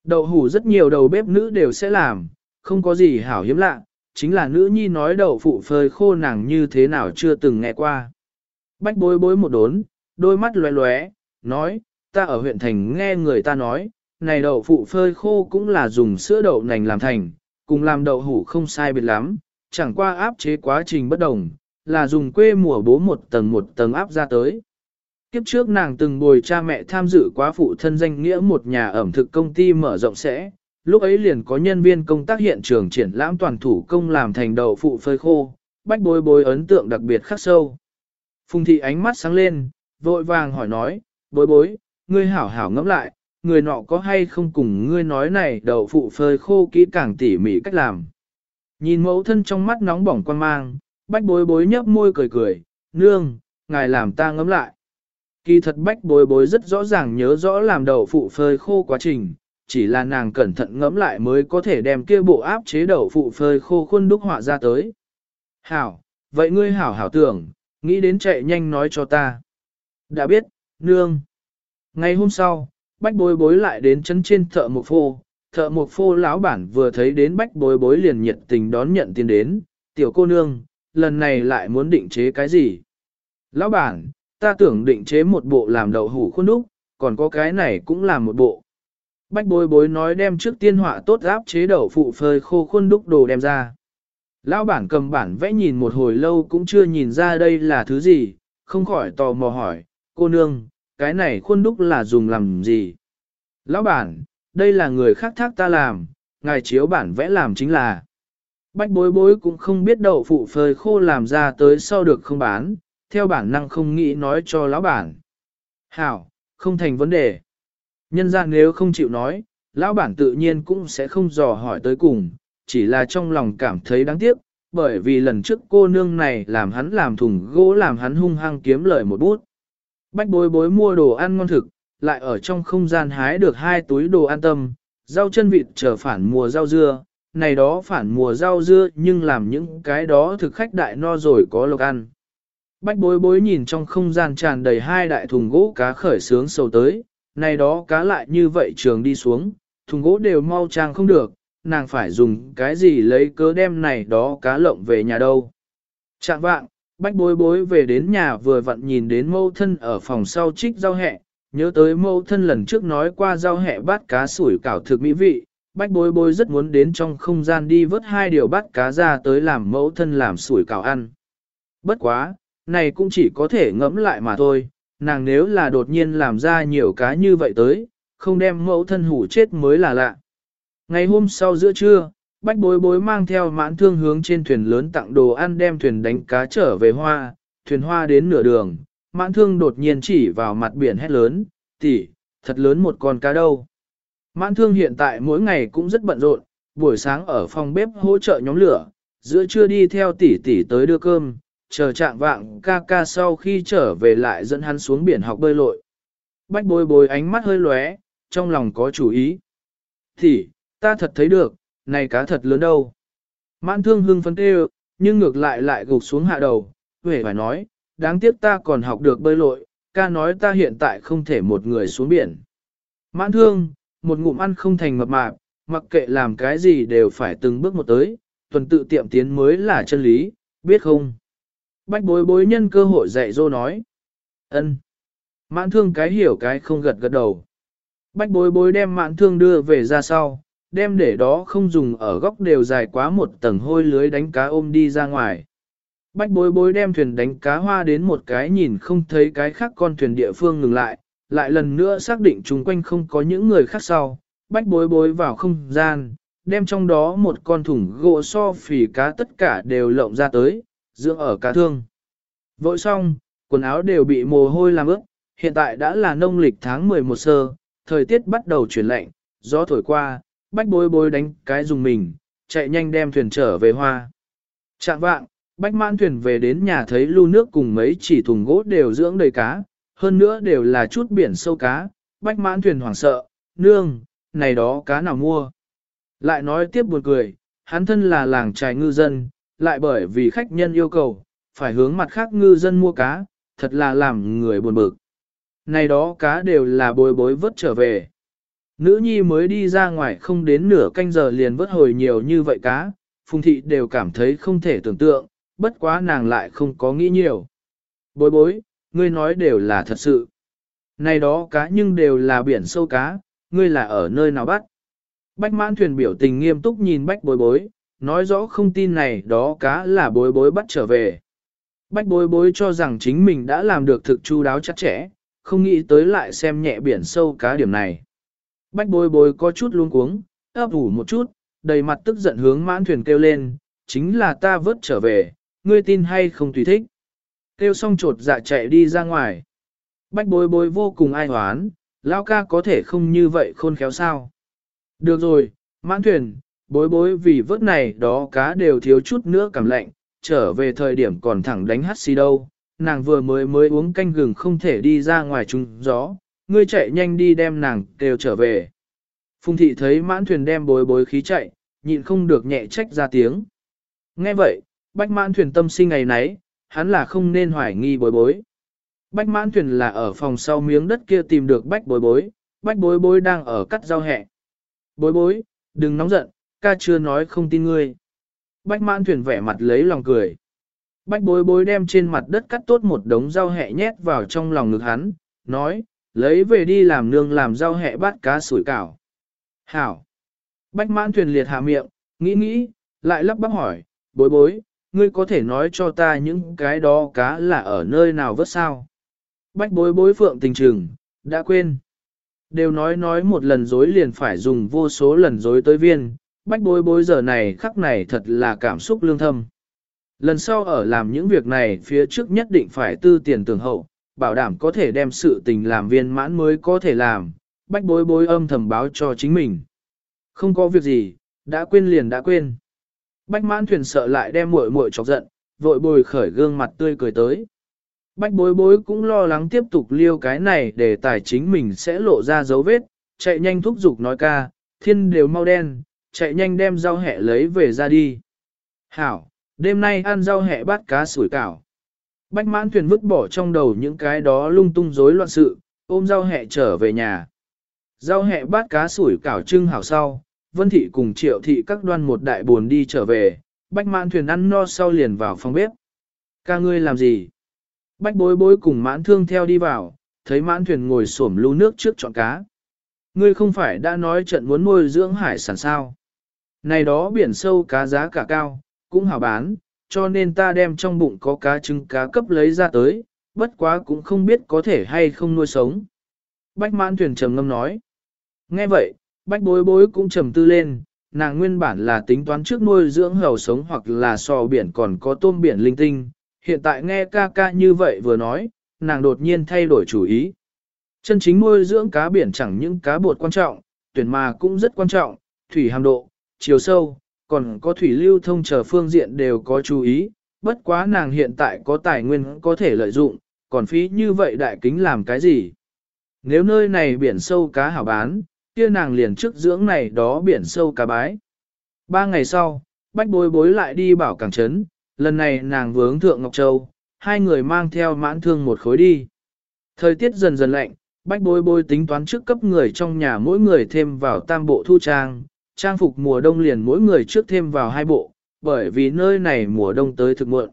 Đậu hủ rất nhiều đầu bếp nữ đều sẽ làm, không có gì hảo hiếm lạ, chính là nữ nhi nói đậu phụ phơi khô nàng như thế nào chưa từng nghe qua. Bách bối bối một đốn, đôi mắt lóe lóe, nói, ta ở huyện thành nghe người ta nói, này đậu phụ phơi khô cũng là dùng sữa đậu nành làm thành, cùng làm đậu hủ không sai biệt lắm, chẳng qua áp chế quá trình bất đồng, là dùng quê mùa bố một tầng một tầng áp ra tới. Kiếp trước nàng từng bồi cha mẹ tham dự quá phụ thân danh nghĩa một nhà ẩm thực công ty mở rộng sẽ, lúc ấy liền có nhân viên công tác hiện trường triển lãm toàn thủ công làm thành đậu phụ phơi khô, bách bối bối ấn tượng đặc biệt khắc sâu. Phùng thị ánh mắt sáng lên, vội vàng hỏi nói, bối bối, ngươi hảo hảo ngẫm lại, người nọ có hay không cùng ngươi nói này đậu phụ phơi khô kỹ càng tỉ mỉ cách làm. Nhìn mẫu thân trong mắt nóng bỏng quan mang, bách bối bối nhấp môi cười cười, nương, ngài làm ta ngẫm lại. Kỳ thật bách bối bối rất rõ ràng nhớ rõ làm đậu phụ phơi khô quá trình, chỉ là nàng cẩn thận ngẫm lại mới có thể đem kia bộ áp chế đậu phụ phơi khô khuôn đúc họa ra tới. Hảo, vậy ngươi hảo hảo tưởng, nghĩ đến chạy nhanh nói cho ta. Đã biết, nương. Ngày hôm sau, bách bối bối lại đến chân trên thợ một phô, thợ một phô lão bản vừa thấy đến bách bối bối liền nhiệt tình đón nhận tiền đến, tiểu cô nương, lần này lại muốn định chế cái gì? Lão bản, ta tưởng định chế một bộ làm đậu hủ khuôn đúc, còn có cái này cũng làm một bộ. Bách bối bối nói đem trước tiên họa tốt áp chế đậu phụ phơi khô khuôn đúc đồ đem ra. Lão bản cầm bản vẽ nhìn một hồi lâu cũng chưa nhìn ra đây là thứ gì, không khỏi tò mò hỏi, cô nương, cái này khuôn đúc là dùng làm gì? Lão bản, đây là người khác thác ta làm, ngài chiếu bản vẽ làm chính là. Bách bối bối cũng không biết đậu phụ phơi khô làm ra tới sau được không bán, theo bản năng không nghĩ nói cho lão bản. Hảo, không thành vấn đề. Nhân ra nếu không chịu nói, lão bản tự nhiên cũng sẽ không dò hỏi tới cùng, chỉ là trong lòng cảm thấy đáng tiếc, bởi vì lần trước cô nương này làm hắn làm thùng gỗ làm hắn hung hăng kiếm lợi một bút. Bách bối bối mua đồ ăn ngon thực, lại ở trong không gian hái được hai túi đồ an tâm, rau chân vịt trở phản mùa rau dưa, này đó phản mùa rau dưa nhưng làm những cái đó thực khách đại no rồi có lộc ăn. Bách bối bối nhìn trong không gian tràn đầy hai đại thùng gỗ cá khởi sướng sầu tới, này đó cá lại như vậy trường đi xuống, thùng gỗ đều mau trang không được, nàng phải dùng cái gì lấy cớ đem này đó cá lộng về nhà đâu. Trạng vạng, bách bối bối về đến nhà vừa vặn nhìn đến mâu thân ở phòng sau trích rau hẹ, nhớ tới mâu thân lần trước nói qua rau hẹ bát cá sủi cảo thực mỹ vị, bách bối bối rất muốn đến trong không gian đi vớt hai điều bát cá ra tới làm mẫu thân làm sủi cảo ăn. Bất quá, này cũng chỉ có thể ngẫm lại mà thôi, nàng nếu là đột nhiên làm ra nhiều cá như vậy tới, không đem mẫu thân hủ chết mới là lạ. Ngày hôm sau giữa trưa, bách bối bối mang theo mãn thương hướng trên thuyền lớn tặng đồ ăn đem thuyền đánh cá trở về hoa, thuyền hoa đến nửa đường, mãn thương đột nhiên chỉ vào mặt biển hét lớn, tỷ, thật lớn một con cá đâu. Mãn thương hiện tại mỗi ngày cũng rất bận rộn, buổi sáng ở phòng bếp hỗ trợ nhóm lửa, giữa trưa đi theo tỷ tỷ tới đưa cơm, chờ trạng vạng ca ca sau khi trở về lại dẫn hắn xuống biển học bơi lội. Bách bối bối ánh mắt hơi lóe, trong lòng có chủ ý. Thì, ta thật thấy được, này cá thật lớn đâu. Mãn thương hưng phấn tê nhưng ngược lại lại gục xuống hạ đầu, huệ phải nói, đáng tiếc ta còn học được bơi lội, ca nói ta hiện tại không thể một người xuống biển. Mãn thương, một ngụm ăn không thành mập mạp, mặc kệ làm cái gì đều phải từng bước một tới, tuần tự tiệm tiến mới là chân lý, biết không? Bách bối bối nhân cơ hội dạy dô nói. ân. Mãn thương cái hiểu cái không gật gật đầu. Bách bối bối đem mãn thương đưa về ra sau, đem để đó không dùng ở góc đều dài quá một tầng hôi lưới đánh cá ôm đi ra ngoài. Bách bối bối đem thuyền đánh cá hoa đến một cái nhìn không thấy cái khác con thuyền địa phương ngừng lại, lại lần nữa xác định chung quanh không có những người khác sau. Bách bối bối vào không gian, đem trong đó một con thủng gỗ so phỉ cá tất cả đều lộng ra tới, dưỡng ở cá thương. Vội xong, quần áo đều bị mồ hôi làm ướt, hiện tại đã là nông lịch tháng 11 sơ, thời tiết bắt đầu chuyển lạnh, gió thổi qua, bách bối bối đánh cái dùng mình, chạy nhanh đem thuyền trở về hoa. Chạm vạng, bách mãn thuyền về đến nhà thấy lưu nước cùng mấy chỉ thùng gỗ đều dưỡng đầy cá, hơn nữa đều là chút biển sâu cá, bách mãn thuyền hoảng sợ, nương, này đó cá nào mua. Lại nói tiếp buồn cười, hắn thân là làng trài ngư dân, lại bởi vì khách nhân yêu cầu, phải hướng mặt khác ngư dân mua cá, thật là làm người buồn bực. Này đó cá đều là bồi bối vớt trở về. Nữ nhi mới đi ra ngoài không đến nửa canh giờ liền vớt hồi nhiều như vậy cá, phùng thị đều cảm thấy không thể tưởng tượng, bất quá nàng lại không có nghĩ nhiều. Bối bối, ngươi nói đều là thật sự. Này đó cá nhưng đều là biển sâu cá, ngươi là ở nơi nào bắt. Bách mãn thuyền biểu tình nghiêm túc nhìn bách bối bối, nói rõ không tin này đó cá là bối bối bắt trở về. Bách bối bối cho rằng chính mình đã làm được thực chu đáo chắc chẽ, không nghĩ tới lại xem nhẹ biển sâu cá điểm này. Bách bối bối có chút luống cuống, ấp ủ một chút, đầy mặt tức giận hướng mãn thuyền kêu lên, chính là ta vớt trở về, ngươi tin hay không tùy thích. Kêu xong trột dạ chạy đi ra ngoài. Bách bối bối vô cùng ai hoán, Lao ca có thể không như vậy khôn khéo sao. Được rồi, mãn thuyền, bối bối vì vớt này đó cá đều thiếu chút nữa cảm lạnh, trở về thời điểm còn thẳng đánh hát xì đâu, nàng vừa mới mới uống canh gừng không thể đi ra ngoài trung gió, ngươi chạy nhanh đi đem nàng đều trở về. Phùng thị thấy mãn thuyền đem bối bối khí chạy, nhịn không được nhẹ trách ra tiếng. Nghe vậy, bách mãn thuyền tâm sinh ngày nấy, hắn là không nên hoài nghi bối bối. Bách mãn thuyền là ở phòng sau miếng đất kia tìm được bách bối bối, bách bối bối đang ở cắt rau hẹ. Bối bối, đừng nóng giận, ca chưa nói không tin ngươi. Bách mãn thuyền vẻ mặt lấy lòng cười. Bách bối bối đem trên mặt đất cắt tốt một đống rau hẹ nhét vào trong lòng ngực hắn, nói, lấy về đi làm nương làm rau hẹ bát cá sủi cảo. Hảo! Bách mãn thuyền liệt hạ miệng, nghĩ nghĩ, lại lắp bắp hỏi, bối bối, ngươi có thể nói cho ta những cái đó cá là ở nơi nào vớt sao? Bách bối bối phượng tình trừng, đã quên. Đều nói nói một lần dối liền phải dùng vô số lần dối tới viên, bách bối bối giờ này khắc này thật là cảm xúc lương thâm. Lần sau ở làm những việc này phía trước nhất định phải tư tiền tường hậu, bảo đảm có thể đem sự tình làm viên mãn mới có thể làm, bách bối bối âm thầm báo cho chính mình. Không có việc gì, đã quên liền đã quên. Bách mãn thuyền sợ lại đem muội muội chọc giận, vội bồi khởi gương mặt tươi cười tới. Bách bối bối cũng lo lắng tiếp tục liêu cái này để tài chính mình sẽ lộ ra dấu vết, chạy nhanh thúc giục nói ca, thiên đều mau đen, chạy nhanh đem rau hẹ lấy về ra đi. Hảo, đêm nay ăn rau hẹ bát cá sủi cảo. Bách mãn thuyền vứt bỏ trong đầu những cái đó lung tung rối loạn sự, ôm rau hẹ trở về nhà. Rau hẹ bát cá sủi cảo trưng hảo sau, vân thị cùng triệu thị các đoan một đại buồn đi trở về, bách mãn thuyền ăn no sau liền vào phòng bếp. Ca ngươi làm gì? Bách bối bối cùng mãn thương theo đi vào, thấy mãn thuyền ngồi xổm lưu nước trước chọn cá. Ngươi không phải đã nói trận muốn nuôi dưỡng hải sản sao? Này đó biển sâu cá giá cả cao, cũng hảo bán, cho nên ta đem trong bụng có cá trứng cá cấp lấy ra tới, bất quá cũng không biết có thể hay không nuôi sống. Bách mãn thuyền trầm ngâm nói. Nghe vậy, bách bối bối cũng trầm tư lên, nàng nguyên bản là tính toán trước nuôi dưỡng hầu sống hoặc là sò biển còn có tôm biển linh tinh, hiện tại nghe ca ca như vậy vừa nói, nàng đột nhiên thay đổi chủ ý. Chân chính nuôi dưỡng cá biển chẳng những cá bột quan trọng, tuyển mà cũng rất quan trọng, thủy hàm độ, chiều sâu, còn có thủy lưu thông chờ phương diện đều có chú ý, bất quá nàng hiện tại có tài nguyên có thể lợi dụng, còn phí như vậy đại kính làm cái gì? Nếu nơi này biển sâu cá hảo bán, kia nàng liền trước dưỡng này đó biển sâu cá bái. Ba ngày sau, bách bối bối lại đi bảo cảng trấn, lần này nàng vướng thượng Ngọc Châu, hai người mang theo mãn thương một khối đi. Thời tiết dần dần lạnh, bách bối bối tính toán trước cấp người trong nhà mỗi người thêm vào tam bộ thu trang, trang phục mùa đông liền mỗi người trước thêm vào hai bộ, bởi vì nơi này mùa đông tới thực muộn.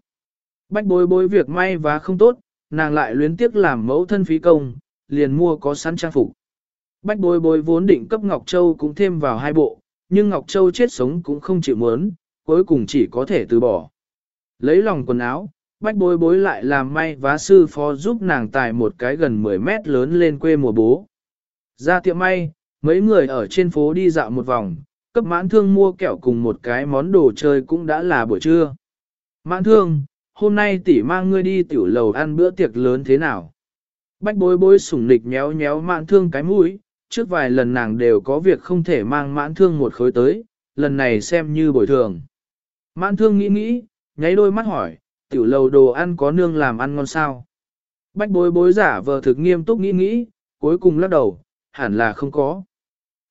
Bách bối bối việc may và không tốt, nàng lại luyến tiếc làm mẫu thân phí công, liền mua có sẵn trang phục. Bách bối bối vốn định cấp Ngọc Châu cũng thêm vào hai bộ, nhưng Ngọc Châu chết sống cũng không chịu muốn, cuối cùng chỉ có thể từ bỏ. Lấy lòng quần áo, bách bối bối lại làm may vá sư phó giúp nàng tài một cái gần 10 mét lớn lên quê mùa bố. Ra tiệm may, mấy người ở trên phố đi dạo một vòng, cấp mãn thương mua kẹo cùng một cái món đồ chơi cũng đã là buổi trưa. Mãn thương, hôm nay tỷ mang ngươi đi tiểu lầu ăn bữa tiệc lớn thế nào? Bách bối bối sủng nịch nhéo nhéo mãn thương cái mũi, trước vài lần nàng đều có việc không thể mang mãn thương một khối tới, lần này xem như bồi thường. Mãn thương nghĩ nghĩ, nháy đôi mắt hỏi, tiểu lầu đồ ăn có nương làm ăn ngon sao? Bách bối bối giả vờ thực nghiêm túc nghĩ nghĩ, cuối cùng lắc đầu, hẳn là không có.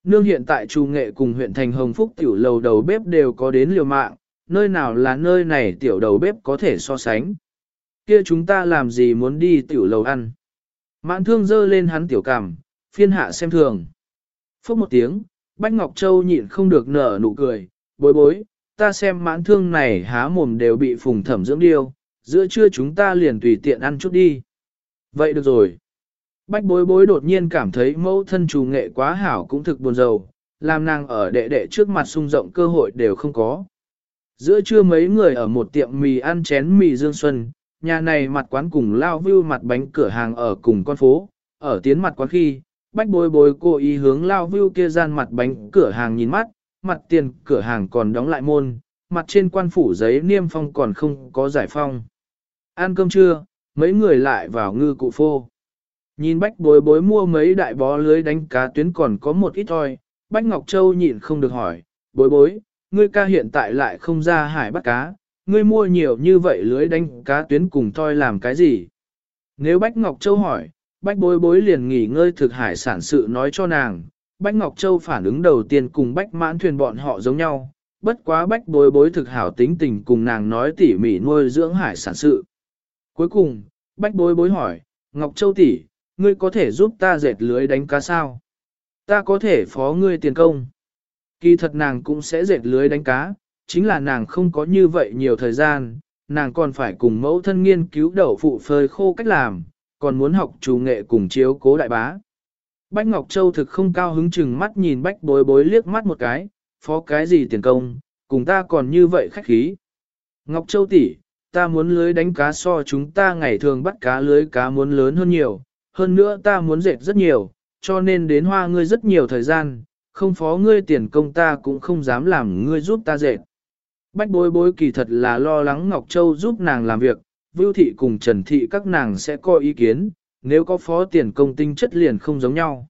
Nương hiện tại trù nghệ cùng huyện thành Hồng Phúc tiểu lầu đầu bếp đều có đến liều mạng, nơi nào là nơi này tiểu đầu bếp có thể so sánh. Kia chúng ta làm gì muốn đi tiểu lầu ăn? Mãn thương dơ lên hắn tiểu cảm, phiên hạ xem thường. Phúc một tiếng, Bách Ngọc Châu nhịn không được nở nụ cười, bối bối, ta xem mãn thương này há mồm đều bị phùng thẩm dưỡng điêu, giữa trưa chúng ta liền tùy tiện ăn chút đi. Vậy được rồi. Bách bối bối đột nhiên cảm thấy mẫu thân chủ nghệ quá hảo cũng thực buồn rầu, làm nàng ở đệ đệ trước mặt sung rộng cơ hội đều không có. Giữa trưa mấy người ở một tiệm mì ăn chén mì dương xuân, nhà này mặt quán cùng lao view mặt bánh cửa hàng ở cùng con phố, ở tiến mặt quán khi, bách bối bối cố ý hướng lao view kia gian mặt bánh cửa hàng nhìn mắt, mặt tiền cửa hàng còn đóng lại môn, mặt trên quan phủ giấy niêm phong còn không có giải phong. Ăn cơm trưa, mấy người lại vào ngư cụ phô. Nhìn bách bối bối mua mấy đại bó lưới đánh cá tuyến còn có một ít thôi, bách Ngọc Châu nhịn không được hỏi, bối bối, ngươi ca hiện tại lại không ra hải bắt cá, ngươi mua nhiều như vậy lưới đánh cá tuyến cùng toi làm cái gì? Nếu Bách Ngọc Châu hỏi, Bách bối bối liền nghỉ ngơi thực hải sản sự nói cho nàng, Bách Ngọc Châu phản ứng đầu tiên cùng Bách mãn thuyền bọn họ giống nhau, bất quá Bách bối bối thực hảo tính tình cùng nàng nói tỉ mỉ nuôi dưỡng hải sản sự. Cuối cùng, Bách bối bối hỏi, Ngọc Châu tỷ, ngươi có thể giúp ta dệt lưới đánh cá sao? Ta có thể phó ngươi tiền công. Kỳ thật nàng cũng sẽ dệt lưới đánh cá, chính là nàng không có như vậy nhiều thời gian, nàng còn phải cùng mẫu thân nghiên cứu đậu phụ phơi khô cách làm, còn muốn học chủ nghệ cùng chiếu cố đại bá. Bách Ngọc Châu thực không cao hứng chừng mắt nhìn Bách bối bối liếc mắt một cái, phó cái gì tiền công, cùng ta còn như vậy khách khí. Ngọc Châu tỷ, ta muốn lưới đánh cá so chúng ta ngày thường bắt cá lưới cá muốn lớn hơn nhiều, hơn nữa ta muốn dệt rất nhiều, cho nên đến hoa ngươi rất nhiều thời gian, không phó ngươi tiền công ta cũng không dám làm ngươi giúp ta dệt. Bách bối bối kỳ thật là lo lắng Ngọc Châu giúp nàng làm việc, Vưu Thị cùng Trần Thị các nàng sẽ có ý kiến, nếu có phó tiền công tinh chất liền không giống nhau.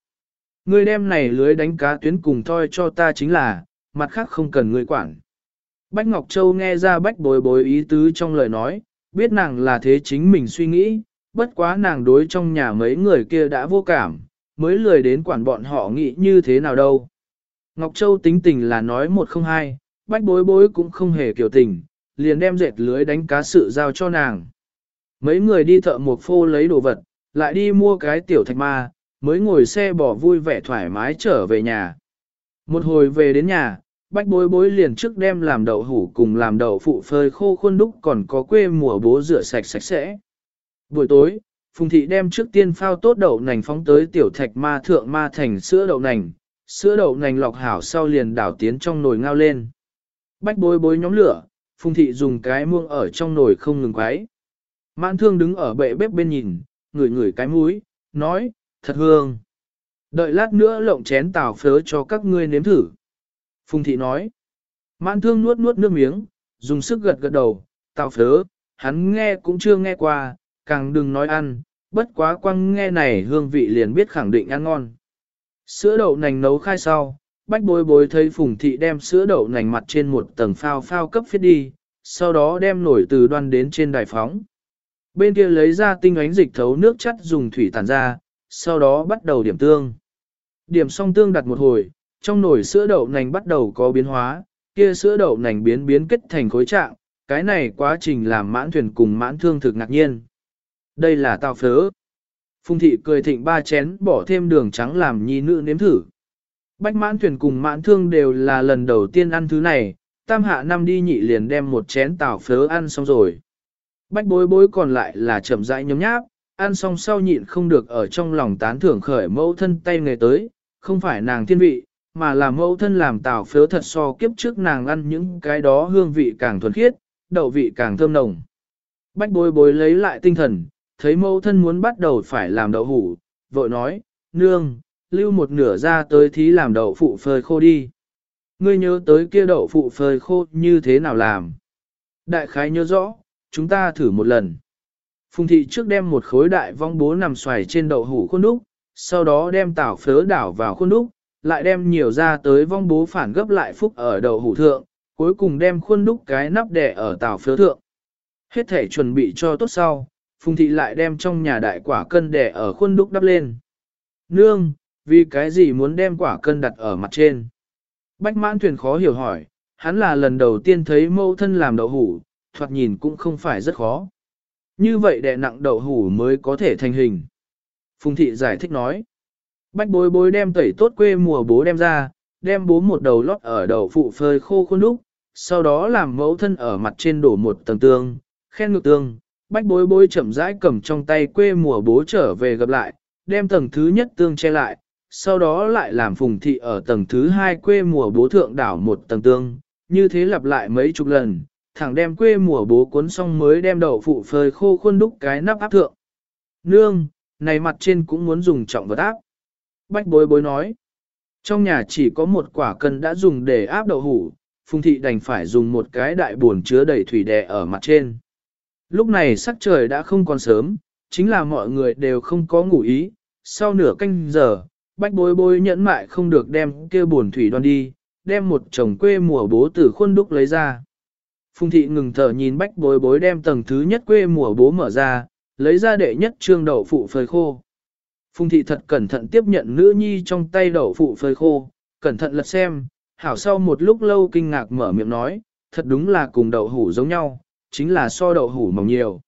Ngươi đem này lưới đánh cá tuyến cùng thôi cho ta chính là, mặt khác không cần ngươi quản. Bách Ngọc Châu nghe ra bách bối bối ý tứ trong lời nói, biết nàng là thế chính mình suy nghĩ, bất quá nàng đối trong nhà mấy người kia đã vô cảm, mới lười đến quản bọn họ nghĩ như thế nào đâu. Ngọc Châu tính tình là nói một không hai, bách bối bối cũng không hề kiểu tình, liền đem dệt lưới đánh cá sự giao cho nàng. Mấy người đi thợ một phô lấy đồ vật, lại đi mua cái tiểu thạch ma, mới ngồi xe bỏ vui vẻ thoải mái trở về nhà. Một hồi về đến nhà, bách bối bối liền trước đem làm đậu hủ cùng làm đậu phụ phơi khô khuôn đúc còn có quê mùa bố rửa sạch sạch sẽ. Buổi tối, Phùng Thị đem trước tiên phao tốt đậu nành phóng tới tiểu thạch ma thượng ma thành sữa đậu nành, sữa đậu nành lọc hảo sau liền đảo tiến trong nồi ngao lên. Bách bối bối nhóm lửa, Phùng Thị dùng cái muông ở trong nồi không ngừng quái. Mãn thương đứng ở bệ bếp bên nhìn, ngửi ngửi cái mũi, nói, thật hương. Đợi lát nữa lộng chén tảo phớ cho các ngươi nếm thử. Phùng Thị nói, mãn thương nuốt nuốt nước miếng, dùng sức gật gật đầu, tảo phớ, hắn nghe cũng chưa nghe qua, càng đừng nói ăn, bất quá quăng nghe này hương vị liền biết khẳng định ăn ngon. Sữa đậu nành nấu khai sau, bách bối bối thấy phùng thị đem sữa đậu nành mặt trên một tầng phao phao cấp phiết đi, sau đó đem nổi từ đoan đến trên đài phóng. Bên kia lấy ra tinh ánh dịch thấu nước chắt dùng thủy tàn ra, sau đó bắt đầu điểm tương. Điểm xong tương đặt một hồi, trong nồi sữa đậu nành bắt đầu có biến hóa, kia sữa đậu nành biến biến kết thành khối trạng, cái này quá trình làm mãn thuyền cùng mãn thương thực ngạc nhiên. Đây là tao phớ. Phùng thị cười thịnh ba chén bỏ thêm đường trắng làm nhi nữ nếm thử. Bách mãn thuyền cùng mãn thương đều là lần đầu tiên ăn thứ này, tam hạ năm đi nhị liền đem một chén tảo phớ ăn xong rồi. Bách bối bối còn lại là chậm rãi nhấm nháp, ăn xong sau nhịn không được ở trong lòng tán thưởng khởi mẫu thân tay nghề tới, không phải nàng thiên vị, mà là mẫu thân làm tảo phớ thật so kiếp trước nàng ăn những cái đó hương vị càng thuần khiết, đậu vị càng thơm nồng. Bách bối bối lấy lại tinh thần, thấy mẫu thân muốn bắt đầu phải làm đậu hủ, vội nói, nương, lưu một nửa ra tới thí làm đậu phụ phơi khô đi. Ngươi nhớ tới kia đậu phụ phơi khô như thế nào làm? Đại khái nhớ rõ, chúng ta thử một lần. Phùng thị trước đem một khối đại vong bố nằm xoài trên đậu hủ khuôn đúc, sau đó đem tảo phớ đảo vào khuôn đúc, lại đem nhiều ra tới vong bố phản gấp lại phúc ở đậu hủ thượng, cuối cùng đem khuôn đúc cái nắp đẻ ở tảo phớ thượng. Hết thể chuẩn bị cho tốt sau, Phùng thị lại đem trong nhà đại quả cân đẻ ở khuôn đúc đắp lên. Nương, vì cái gì muốn đem quả cân đặt ở mặt trên? Bách mãn thuyền khó hiểu hỏi, hắn là lần đầu tiên thấy mẫu thân làm đậu hủ, thoạt nhìn cũng không phải rất khó. Như vậy đè nặng đậu hủ mới có thể thành hình. Phùng thị giải thích nói. Bách bối bối đem tẩy tốt quê mùa bố đem ra, đem bố một đầu lót ở đầu phụ phơi khô khuôn đúc, sau đó làm mẫu thân ở mặt trên đổ một tầng tương, khen ngược tương, Bách bối bối chậm rãi cầm trong tay quê mùa bố trở về gặp lại, đem tầng thứ nhất tương che lại, sau đó lại làm phùng thị ở tầng thứ hai quê mùa bố thượng đảo một tầng tương, như thế lặp lại mấy chục lần, thẳng đem quê mùa bố cuốn xong mới đem đậu phụ phơi khô khuôn đúc cái nắp áp thượng. Nương, này mặt trên cũng muốn dùng trọng vật áp. Bách bối bối nói, trong nhà chỉ có một quả cân đã dùng để áp đậu hủ, phùng thị đành phải dùng một cái đại buồn chứa đầy thủy đè ở mặt trên. Lúc này sắc trời đã không còn sớm, chính là mọi người đều không có ngủ ý, sau nửa canh giờ, bách bối bối nhẫn mại không được đem kia buồn thủy đoan đi, đem một chồng quê mùa bố từ khuôn đúc lấy ra. Phùng thị ngừng thở nhìn bách bối bối đem tầng thứ nhất quê mùa bố mở ra, lấy ra đệ nhất trương đậu phụ phơi khô. Phùng thị thật cẩn thận tiếp nhận nữ nhi trong tay đậu phụ phơi khô, cẩn thận lật xem, hảo sau một lúc lâu kinh ngạc mở miệng nói, thật đúng là cùng đậu hủ giống nhau, chính là so đậu hủ mỏng nhiều.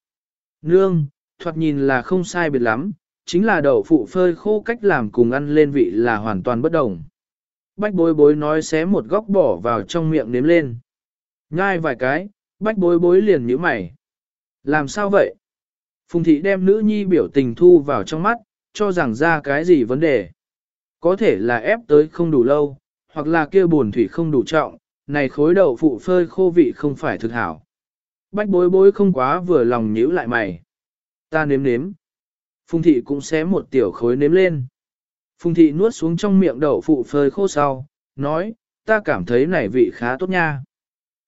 Nương, thoạt nhìn là không sai biệt lắm, chính là đậu phụ phơi khô cách làm cùng ăn lên vị là hoàn toàn bất đồng. Bách bối bối nói xé một góc bỏ vào trong miệng nếm lên. Nhai vài cái, bách bối bối liền nhíu mày. Làm sao vậy? Phùng thị đem nữ nhi biểu tình thu vào trong mắt, cho rằng ra cái gì vấn đề. Có thể là ép tới không đủ lâu, hoặc là kia buồn thủy không đủ trọng, này khối đậu phụ phơi khô vị không phải thực hảo. Bách bối bối không quá vừa lòng nhíu lại mày. Ta nếm nếm. Phùng thị cũng xé một tiểu khối nếm lên. Phùng thị nuốt xuống trong miệng đậu phụ phơi khô sau, nói, ta cảm thấy này vị khá tốt nha.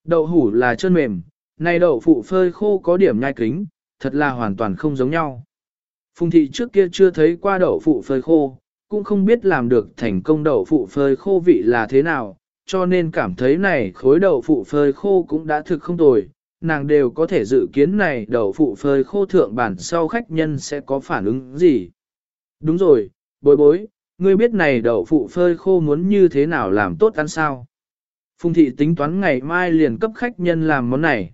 Đậu hủ là chân mềm, này đậu phụ phơi khô có điểm nhai kính, thật là hoàn toàn không giống nhau. Phùng thị trước kia chưa thấy qua đậu phụ phơi khô, cũng không biết làm được thành công đậu phụ phơi khô vị là thế nào, cho nên cảm thấy này khối đậu phụ phơi khô cũng đã thực không tồi, nàng đều có thể dự kiến này đậu phụ phơi khô thượng bản sau khách nhân sẽ có phản ứng gì. Đúng rồi, bối bối, ngươi biết này đậu phụ phơi khô muốn như thế nào làm tốt ăn sao? Phùng thị tính toán ngày mai liền cấp khách nhân làm món này.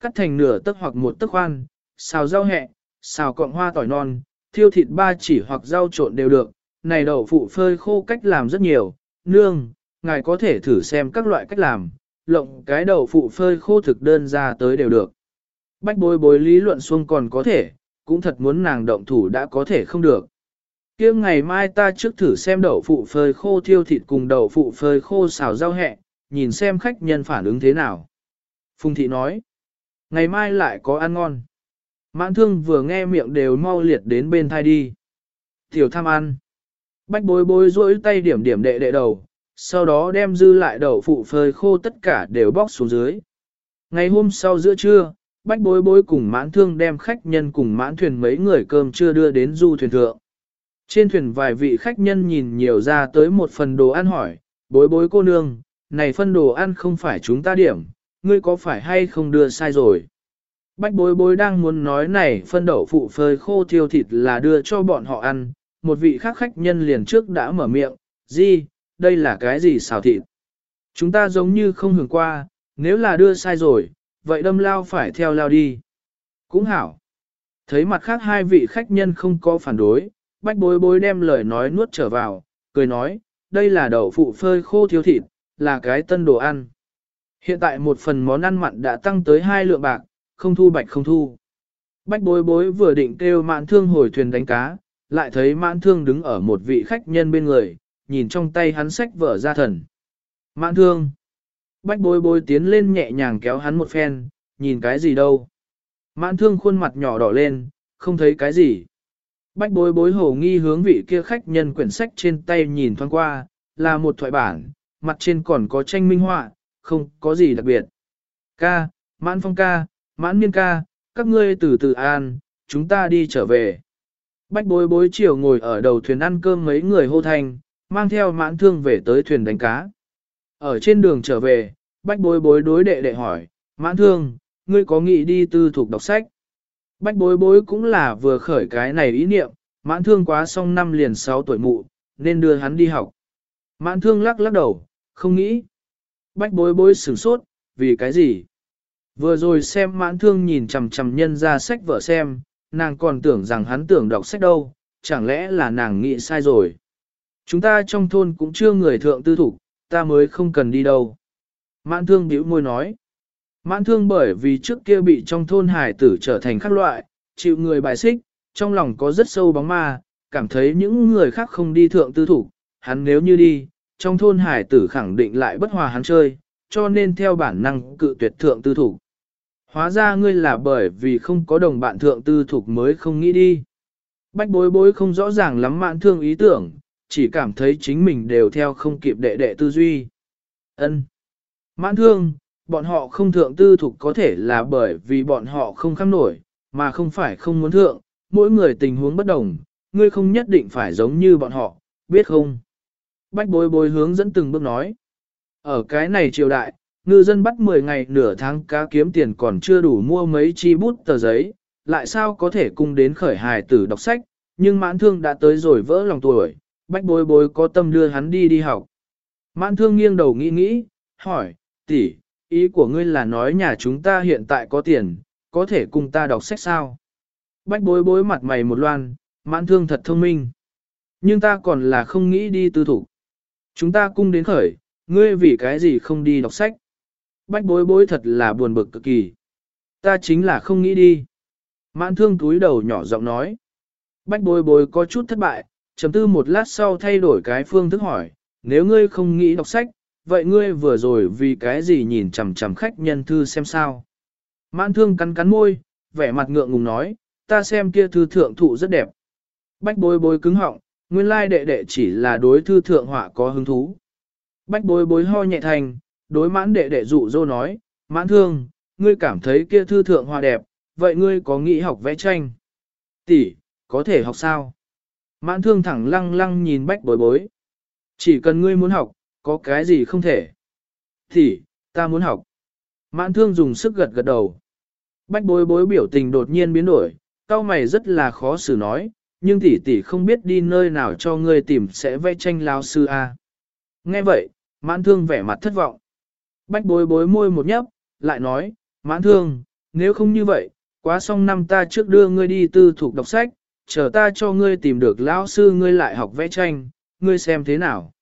Cắt thành nửa tấc hoặc một tấc khoan, xào rau hẹ, xào cọng hoa tỏi non, thiêu thịt ba chỉ hoặc rau trộn đều được. Này đậu phụ phơi khô cách làm rất nhiều, nương, ngài có thể thử xem các loại cách làm, lộng cái đậu phụ phơi khô thực đơn ra tới đều được. Bách bối bối lý luận xuông còn có thể, cũng thật muốn nàng động thủ đã có thể không được. kia ngày mai ta trước thử xem đậu phụ phơi khô thiêu thịt cùng đậu phụ phơi khô xào rau hẹ, nhìn xem khách nhân phản ứng thế nào. Phùng thị nói, ngày mai lại có ăn ngon. Mãn thương vừa nghe miệng đều mau liệt đến bên thai đi. Tiểu tham ăn. Bách bối bối rỗi tay điểm điểm đệ đệ đầu, sau đó đem dư lại đậu phụ phơi khô tất cả đều bóc xuống dưới. Ngày hôm sau giữa trưa, bách bối bối cùng mãn thương đem khách nhân cùng mãn thuyền mấy người cơm chưa đưa đến du thuyền thượng. Trên thuyền vài vị khách nhân nhìn nhiều ra tới một phần đồ ăn hỏi, bối bối cô nương, này phân đồ ăn không phải chúng ta điểm, ngươi có phải hay không đưa sai rồi. Bách bối bối đang muốn nói này phân đậu phụ phơi khô thiêu thịt là đưa cho bọn họ ăn, một vị khác khách nhân liền trước đã mở miệng, gì, đây là cái gì xào thịt? Chúng ta giống như không hưởng qua, nếu là đưa sai rồi, vậy đâm lao phải theo lao đi. Cũng hảo. Thấy mặt khác hai vị khách nhân không có phản đối, bách bối bối đem lời nói nuốt trở vào, cười nói, đây là đậu phụ phơi khô thiếu thịt, là cái tân đồ ăn. Hiện tại một phần món ăn mặn đã tăng tới hai lượng bạc, không thu bạch không thu. Bách bối bối vừa định kêu mạn thương hồi thuyền đánh cá, lại thấy mạn thương đứng ở một vị khách nhân bên người, nhìn trong tay hắn sách vở ra thần. mãn thương. Bách bối bối tiến lên nhẹ nhàng kéo hắn một phen, nhìn cái gì đâu. mãn thương khuôn mặt nhỏ đỏ lên, không thấy cái gì. Bách bối bối hồ nghi hướng vị kia khách nhân quyển sách trên tay nhìn thoáng qua, là một thoại bản, mặt trên còn có tranh minh họa, không có gì đặc biệt. Ca, mãn phong ca, mãn miên ca, các ngươi từ từ an, chúng ta đi trở về. Bách bối bối chiều ngồi ở đầu thuyền ăn cơm mấy người hô thành, mang theo mãn thương về tới thuyền đánh cá. Ở trên đường trở về, bách bối bối đối đệ đệ hỏi, mãn thương, ngươi có nghĩ đi tư thuộc đọc sách? Bách bối bối cũng là vừa khởi cái này ý niệm, mãn thương quá xong năm liền 6 tuổi mụ, nên đưa hắn đi học. Mãn thương lắc lắc đầu, không nghĩ. Bách bối bối sửng sốt, vì cái gì? Vừa rồi xem mãn thương nhìn chằm chằm nhân ra sách vợ xem, nàng còn tưởng rằng hắn tưởng đọc sách đâu, chẳng lẽ là nàng nghĩ sai rồi. Chúng ta trong thôn cũng chưa người thượng tư thủ, ta mới không cần đi đâu. Mãn thương bĩu môi nói. Mãn thương bởi vì trước kia bị trong thôn hải tử trở thành khác loại, chịu người bài xích, trong lòng có rất sâu bóng ma, cảm thấy những người khác không đi thượng tư thủ, hắn nếu như đi, trong thôn hải tử khẳng định lại bất hòa hắn chơi, cho nên theo bản năng cự tuyệt thượng tư thủ. Hóa ra ngươi là bởi vì không có đồng bạn thượng tư thục mới không nghĩ đi. Bách bối bối không rõ ràng lắm mạn thương ý tưởng, chỉ cảm thấy chính mình đều theo không kịp đệ đệ tư duy. ân Mãn thương, bọn họ không thượng tư thục có thể là bởi vì bọn họ không khăm nổi, mà không phải không muốn thượng, mỗi người tình huống bất đồng, ngươi không nhất định phải giống như bọn họ, biết không? Bách bối bối hướng dẫn từng bước nói. Ở cái này triều đại, ngư dân bắt 10 ngày nửa tháng cá kiếm tiền còn chưa đủ mua mấy chi bút tờ giấy, lại sao có thể cung đến khởi hài tử đọc sách, nhưng mãn thương đã tới rồi vỡ lòng tuổi, bách bối bối có tâm đưa hắn đi đi học. Mãn thương nghiêng đầu nghĩ nghĩ, hỏi, tỷ, ý của ngươi là nói nhà chúng ta hiện tại có tiền, có thể cùng ta đọc sách sao? Bách bối bối mặt mày một loan, mãn thương thật thông minh. Nhưng ta còn là không nghĩ đi tư thủ. Chúng ta cung đến khởi, ngươi vì cái gì không đi đọc sách? Bách bối bối thật là buồn bực cực kỳ. Ta chính là không nghĩ đi. Mãn thương túi đầu nhỏ giọng nói. Bách bối bối có chút thất bại, trầm tư một lát sau thay đổi cái phương thức hỏi, nếu ngươi không nghĩ đọc sách, vậy ngươi vừa rồi vì cái gì nhìn chằm chằm khách nhân thư xem sao? Mãn thương cắn cắn môi, vẻ mặt ngượng ngùng nói, ta xem kia thư thượng thụ rất đẹp. Bách bối bối cứng họng, nguyên lai đệ đệ chỉ là đối thư thượng họa có hứng thú. Bách bối bối ho nhẹ thành, đối mãn đệ đệ dụ dô nói, mãn thương, ngươi cảm thấy kia thư thượng họa đẹp, vậy ngươi có nghĩ học vẽ tranh? Tỷ, có thể học sao? Mãn thương thẳng lăng lăng nhìn bách bối bối. Chỉ cần ngươi muốn học, có cái gì không thể? Thì ta muốn học. Mãn thương dùng sức gật gật đầu. Bách bối bối biểu tình đột nhiên biến đổi, cao mày rất là khó xử nói, nhưng tỷ tỷ không biết đi nơi nào cho ngươi tìm sẽ vẽ tranh lao sư A. Nghe vậy, mãn thương vẻ mặt thất vọng. Bách bối bối môi một nhấp, lại nói, mãn thương, nếu không như vậy, quá xong năm ta trước đưa ngươi đi tư thuộc đọc sách, chờ ta cho ngươi tìm được lão sư ngươi lại học vẽ tranh, ngươi xem thế nào.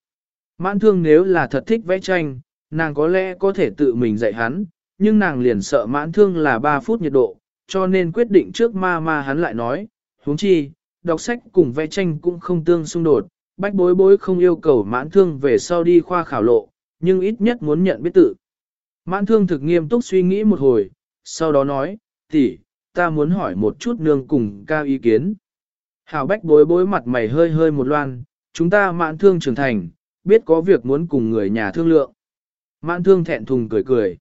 Mãn thương nếu là thật thích vẽ tranh, nàng có lẽ có thể tự mình dạy hắn, nhưng nàng liền sợ mãn thương là 3 phút nhiệt độ, cho nên quyết định trước ma ma hắn lại nói, huống chi, đọc sách cùng vẽ tranh cũng không tương xung đột, bách bối bối không yêu cầu mãn thương về sau đi khoa khảo lộ, nhưng ít nhất muốn nhận biết tự. Mãn thương thực nghiêm túc suy nghĩ một hồi, sau đó nói, tỷ, ta muốn hỏi một chút nương cùng cao ý kiến. Hảo bách bối bối mặt mày hơi hơi một loan, chúng ta mãn thương trưởng thành, biết có việc muốn cùng người nhà thương lượng. Mãn thương thẹn thùng cười cười.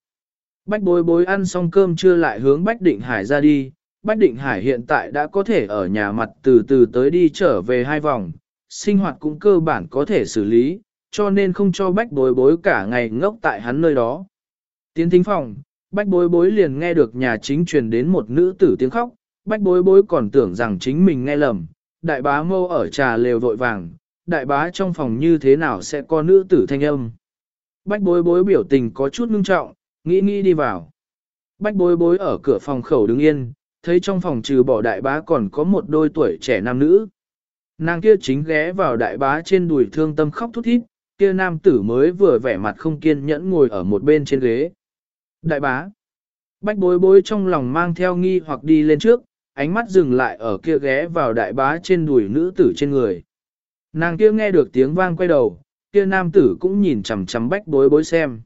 Bách bối bối ăn xong cơm trưa lại hướng Bách Định Hải ra đi. Bách Định Hải hiện tại đã có thể ở nhà mặt từ từ tới đi trở về hai vòng, sinh hoạt cũng cơ bản có thể xử lý, cho nên không cho Bách bối bối cả ngày ngốc tại hắn nơi đó. Tiến thính phòng, Bách bối bối liền nghe được nhà chính truyền đến một nữ tử tiếng khóc, Bách bối bối còn tưởng rằng chính mình nghe lầm, đại bá mâu ở trà lều vội vàng, đại bá trong phòng như thế nào sẽ có nữ tử thanh âm. Bách bối bối biểu tình có chút ngưng trọng, nghĩ nghĩ đi vào. Bách bối bối ở cửa phòng khẩu đứng yên, thấy trong phòng trừ bỏ đại bá còn có một đôi tuổi trẻ nam nữ. Nàng kia chính ghé vào đại bá trên đùi thương tâm khóc thút thít, kia nam tử mới vừa vẻ mặt không kiên nhẫn ngồi ở một bên trên ghế. Đại bá. Bách bối bối trong lòng mang theo nghi hoặc đi lên trước, ánh mắt dừng lại ở kia ghé vào đại bá trên đùi nữ tử trên người. Nàng kia nghe được tiếng vang quay đầu, kia nam tử cũng nhìn chằm chằm bách bối bối xem.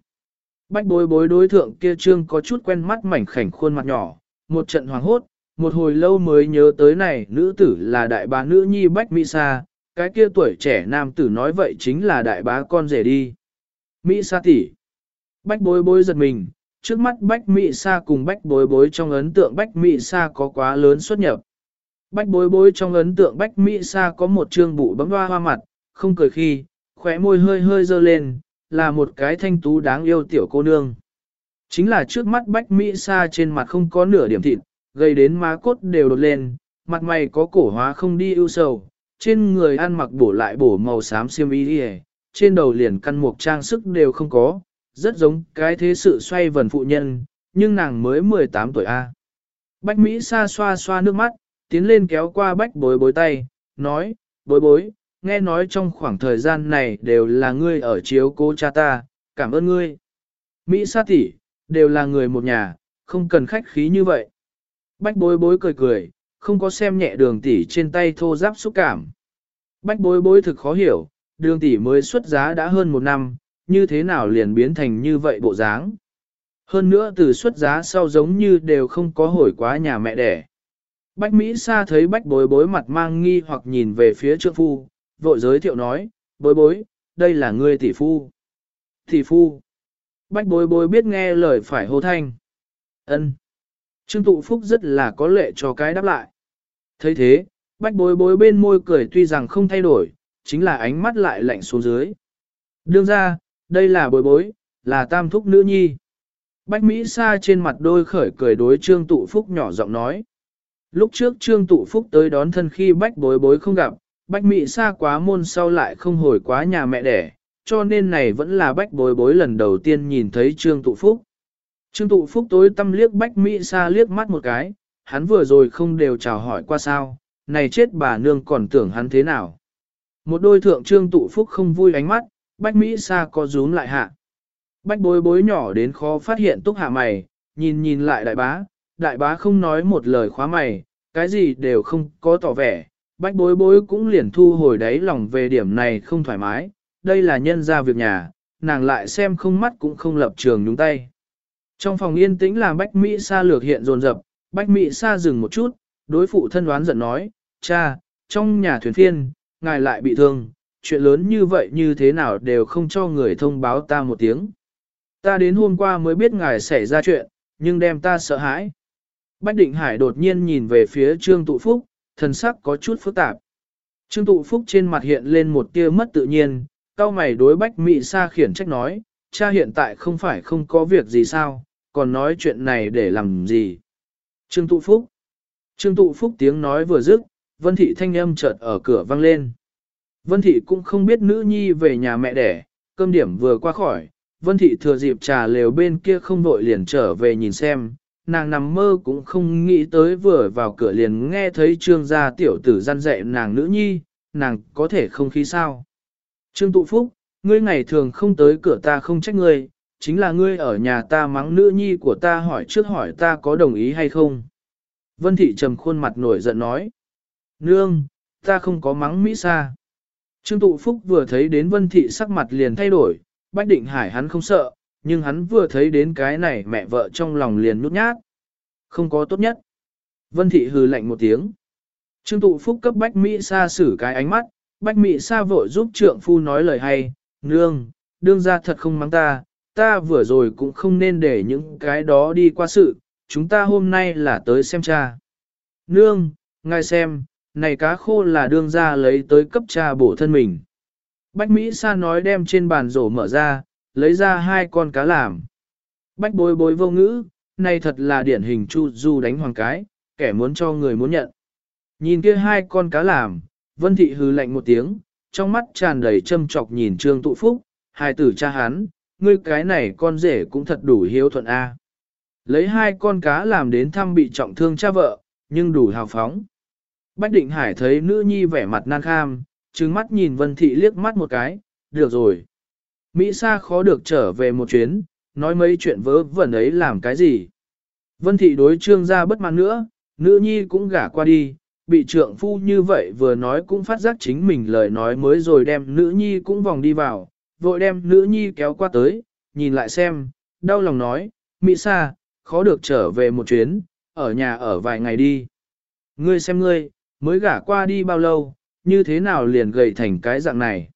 Bách bối bối đối thượng kia trương có chút quen mắt mảnh khảnh khuôn mặt nhỏ, một trận hoàng hốt, một hồi lâu mới nhớ tới này nữ tử là đại bá nữ nhi Bách Mỹ Sa, cái kia tuổi trẻ nam tử nói vậy chính là đại bá con rể đi. Mỹ Sa tỷ. Bách bối bối giật mình, trước mắt Bách Mỹ Sa cùng Bách bối bối trong ấn tượng Bách Mỹ Sa có quá lớn xuất nhập. Bách bối bối trong ấn tượng Bách Mỹ Sa có một trương bụ bấm hoa hoa mặt, không cười khi, khóe môi hơi hơi dơ lên, là một cái thanh tú đáng yêu tiểu cô nương. Chính là trước mắt Bách Mỹ Sa trên mặt không có nửa điểm thịt, gây đến má cốt đều đột lên, mặt mày có cổ hóa không đi ưu sầu, trên người ăn mặc bổ lại bổ màu xám xiêm y trên đầu liền căn mục trang sức đều không có, rất giống cái thế sự xoay vần phụ nhân, nhưng nàng mới 18 tuổi A. Bách Mỹ Sa xoa xoa nước mắt, tiến lên kéo qua bách bối bối tay, nói, bối bối, nghe nói trong khoảng thời gian này đều là ngươi ở chiếu cố cha ta, cảm ơn ngươi. Mỹ sa tỷ, đều là người một nhà, không cần khách khí như vậy. Bách bối bối cười cười, không có xem nhẹ đường tỷ trên tay thô giáp xúc cảm. Bách bối bối thực khó hiểu, đường tỷ mới xuất giá đã hơn một năm, như thế nào liền biến thành như vậy bộ dáng. Hơn nữa từ xuất giá sau giống như đều không có hồi quá nhà mẹ đẻ. Bách Mỹ Sa thấy bách bối bối mặt mang nghi hoặc nhìn về phía trượng phu, vội giới thiệu nói, bối bối, đây là ngươi tỷ phu. Tỷ phu. Bách bối bối biết nghe lời phải hô thanh. ân Trương tụ phúc rất là có lệ cho cái đáp lại. thấy thế, bách bối bối bên môi cười tuy rằng không thay đổi, chính là ánh mắt lại lạnh xuống dưới. Đương ra, đây là bối bối, là tam thúc nữ nhi. Bách Mỹ Sa trên mặt đôi khởi cười đối Trương Tụ Phúc nhỏ giọng nói. Lúc trước Trương Tụ Phúc tới đón thân khi Bách bối bối không gặp, Bách Mỹ Sa quá môn sau lại không hồi quá nhà mẹ đẻ, cho nên này vẫn là Bách bối bối lần đầu tiên nhìn thấy Trương Tụ Phúc. Trương Tụ Phúc tối tâm liếc Bách Mỹ Sa liếc mắt một cái, hắn vừa rồi không đều chào hỏi qua sao, này chết bà nương còn tưởng hắn thế nào. Một đôi thượng Trương Tụ Phúc không vui ánh mắt, Bách Mỹ Sa có rúm lại hạ. Bách bối bối nhỏ đến khó phát hiện túc hạ mày, nhìn nhìn lại đại bá, đại bá không nói một lời khóa mày, cái gì đều không có tỏ vẻ, bách bối bối cũng liền thu hồi đáy lòng về điểm này không thoải mái, đây là nhân ra việc nhà, nàng lại xem không mắt cũng không lập trường nhúng tay. Trong phòng yên tĩnh là Bách Mỹ Sa lược hiện dồn dập, Bách Mỹ Sa dừng một chút, đối phụ thân đoán giận nói, cha, trong nhà thuyền phiên, ngài lại bị thương, chuyện lớn như vậy như thế nào đều không cho người thông báo ta một tiếng. Ta đến hôm qua mới biết ngài xảy ra chuyện, nhưng đem ta sợ hãi. Bách Định Hải đột nhiên nhìn về phía Trương Tụ Phúc, thần sắc có chút phức tạp. Trương Tụ Phúc trên mặt hiện lên một tia mất tự nhiên, cao mày đối Bách Mị Sa khiển trách nói, cha hiện tại không phải không có việc gì sao, còn nói chuyện này để làm gì. Trương Tụ Phúc Trương Tụ Phúc tiếng nói vừa dứt, Vân Thị thanh âm chợt ở cửa vang lên. Vân Thị cũng không biết nữ nhi về nhà mẹ đẻ, cơm điểm vừa qua khỏi, Vân Thị thừa dịp trà lều bên kia không vội liền trở về nhìn xem, nàng nằm mơ cũng không nghĩ tới vừa vào cửa liền nghe thấy trương gia tiểu tử gian dạy nàng nữ nhi, nàng có thể không khí sao. Trương Tụ Phúc, ngươi ngày thường không tới cửa ta không trách ngươi, chính là ngươi ở nhà ta mắng nữ nhi của ta hỏi trước hỏi ta có đồng ý hay không. Vân Thị trầm khuôn mặt nổi giận nói. Nương, ta không có mắng Mỹ Sa. Trương Tụ Phúc vừa thấy đến Vân Thị sắc mặt liền thay đổi, Bách Định Hải hắn không sợ, nhưng hắn vừa thấy đến cái này mẹ vợ trong lòng liền nút nhát. Không có tốt nhất. Vân Thị hừ lạnh một tiếng. Trương Tụ Phúc cấp Bách Mỹ Sa xử cái ánh mắt, Bách Mỹ Sa vội giúp trượng phu nói lời hay, nương, đương ra thật không mắng ta, ta vừa rồi cũng không nên để những cái đó đi qua sự, chúng ta hôm nay là tới xem cha. Nương, ngài xem, này cá khô là đương ra lấy tới cấp cha bổ thân mình. Bách Mỹ Sa nói đem trên bàn rổ mở ra, lấy ra hai con cá làm. Bách bối bối vô ngữ, này thật là điển hình chu du đánh hoàng cái, kẻ muốn cho người muốn nhận. Nhìn kia hai con cá làm, Vân Thị hư lạnh một tiếng, trong mắt tràn đầy châm chọc nhìn Trương Tụ Phúc, hai tử cha hắn, ngươi cái này con rể cũng thật đủ hiếu thuận A. Lấy hai con cá làm đến thăm bị trọng thương cha vợ, nhưng đủ hào phóng. Bách Định Hải thấy nữ nhi vẻ mặt nan kham, trừng mắt nhìn Vân Thị liếc mắt một cái, được rồi. Mỹ Sa khó được trở về một chuyến, nói mấy chuyện vớ vẩn ấy làm cái gì. Vân Thị đối trương ra bất mãn nữa, nữ nhi cũng gả qua đi, bị trượng phu như vậy vừa nói cũng phát giác chính mình lời nói mới rồi đem nữ nhi cũng vòng đi vào, vội đem nữ nhi kéo qua tới, nhìn lại xem, đau lòng nói, Mỹ Sa, khó được trở về một chuyến, ở nhà ở vài ngày đi. Ngươi xem ngươi, mới gả qua đi bao lâu, như thế nào liền gầy thành cái dạng này.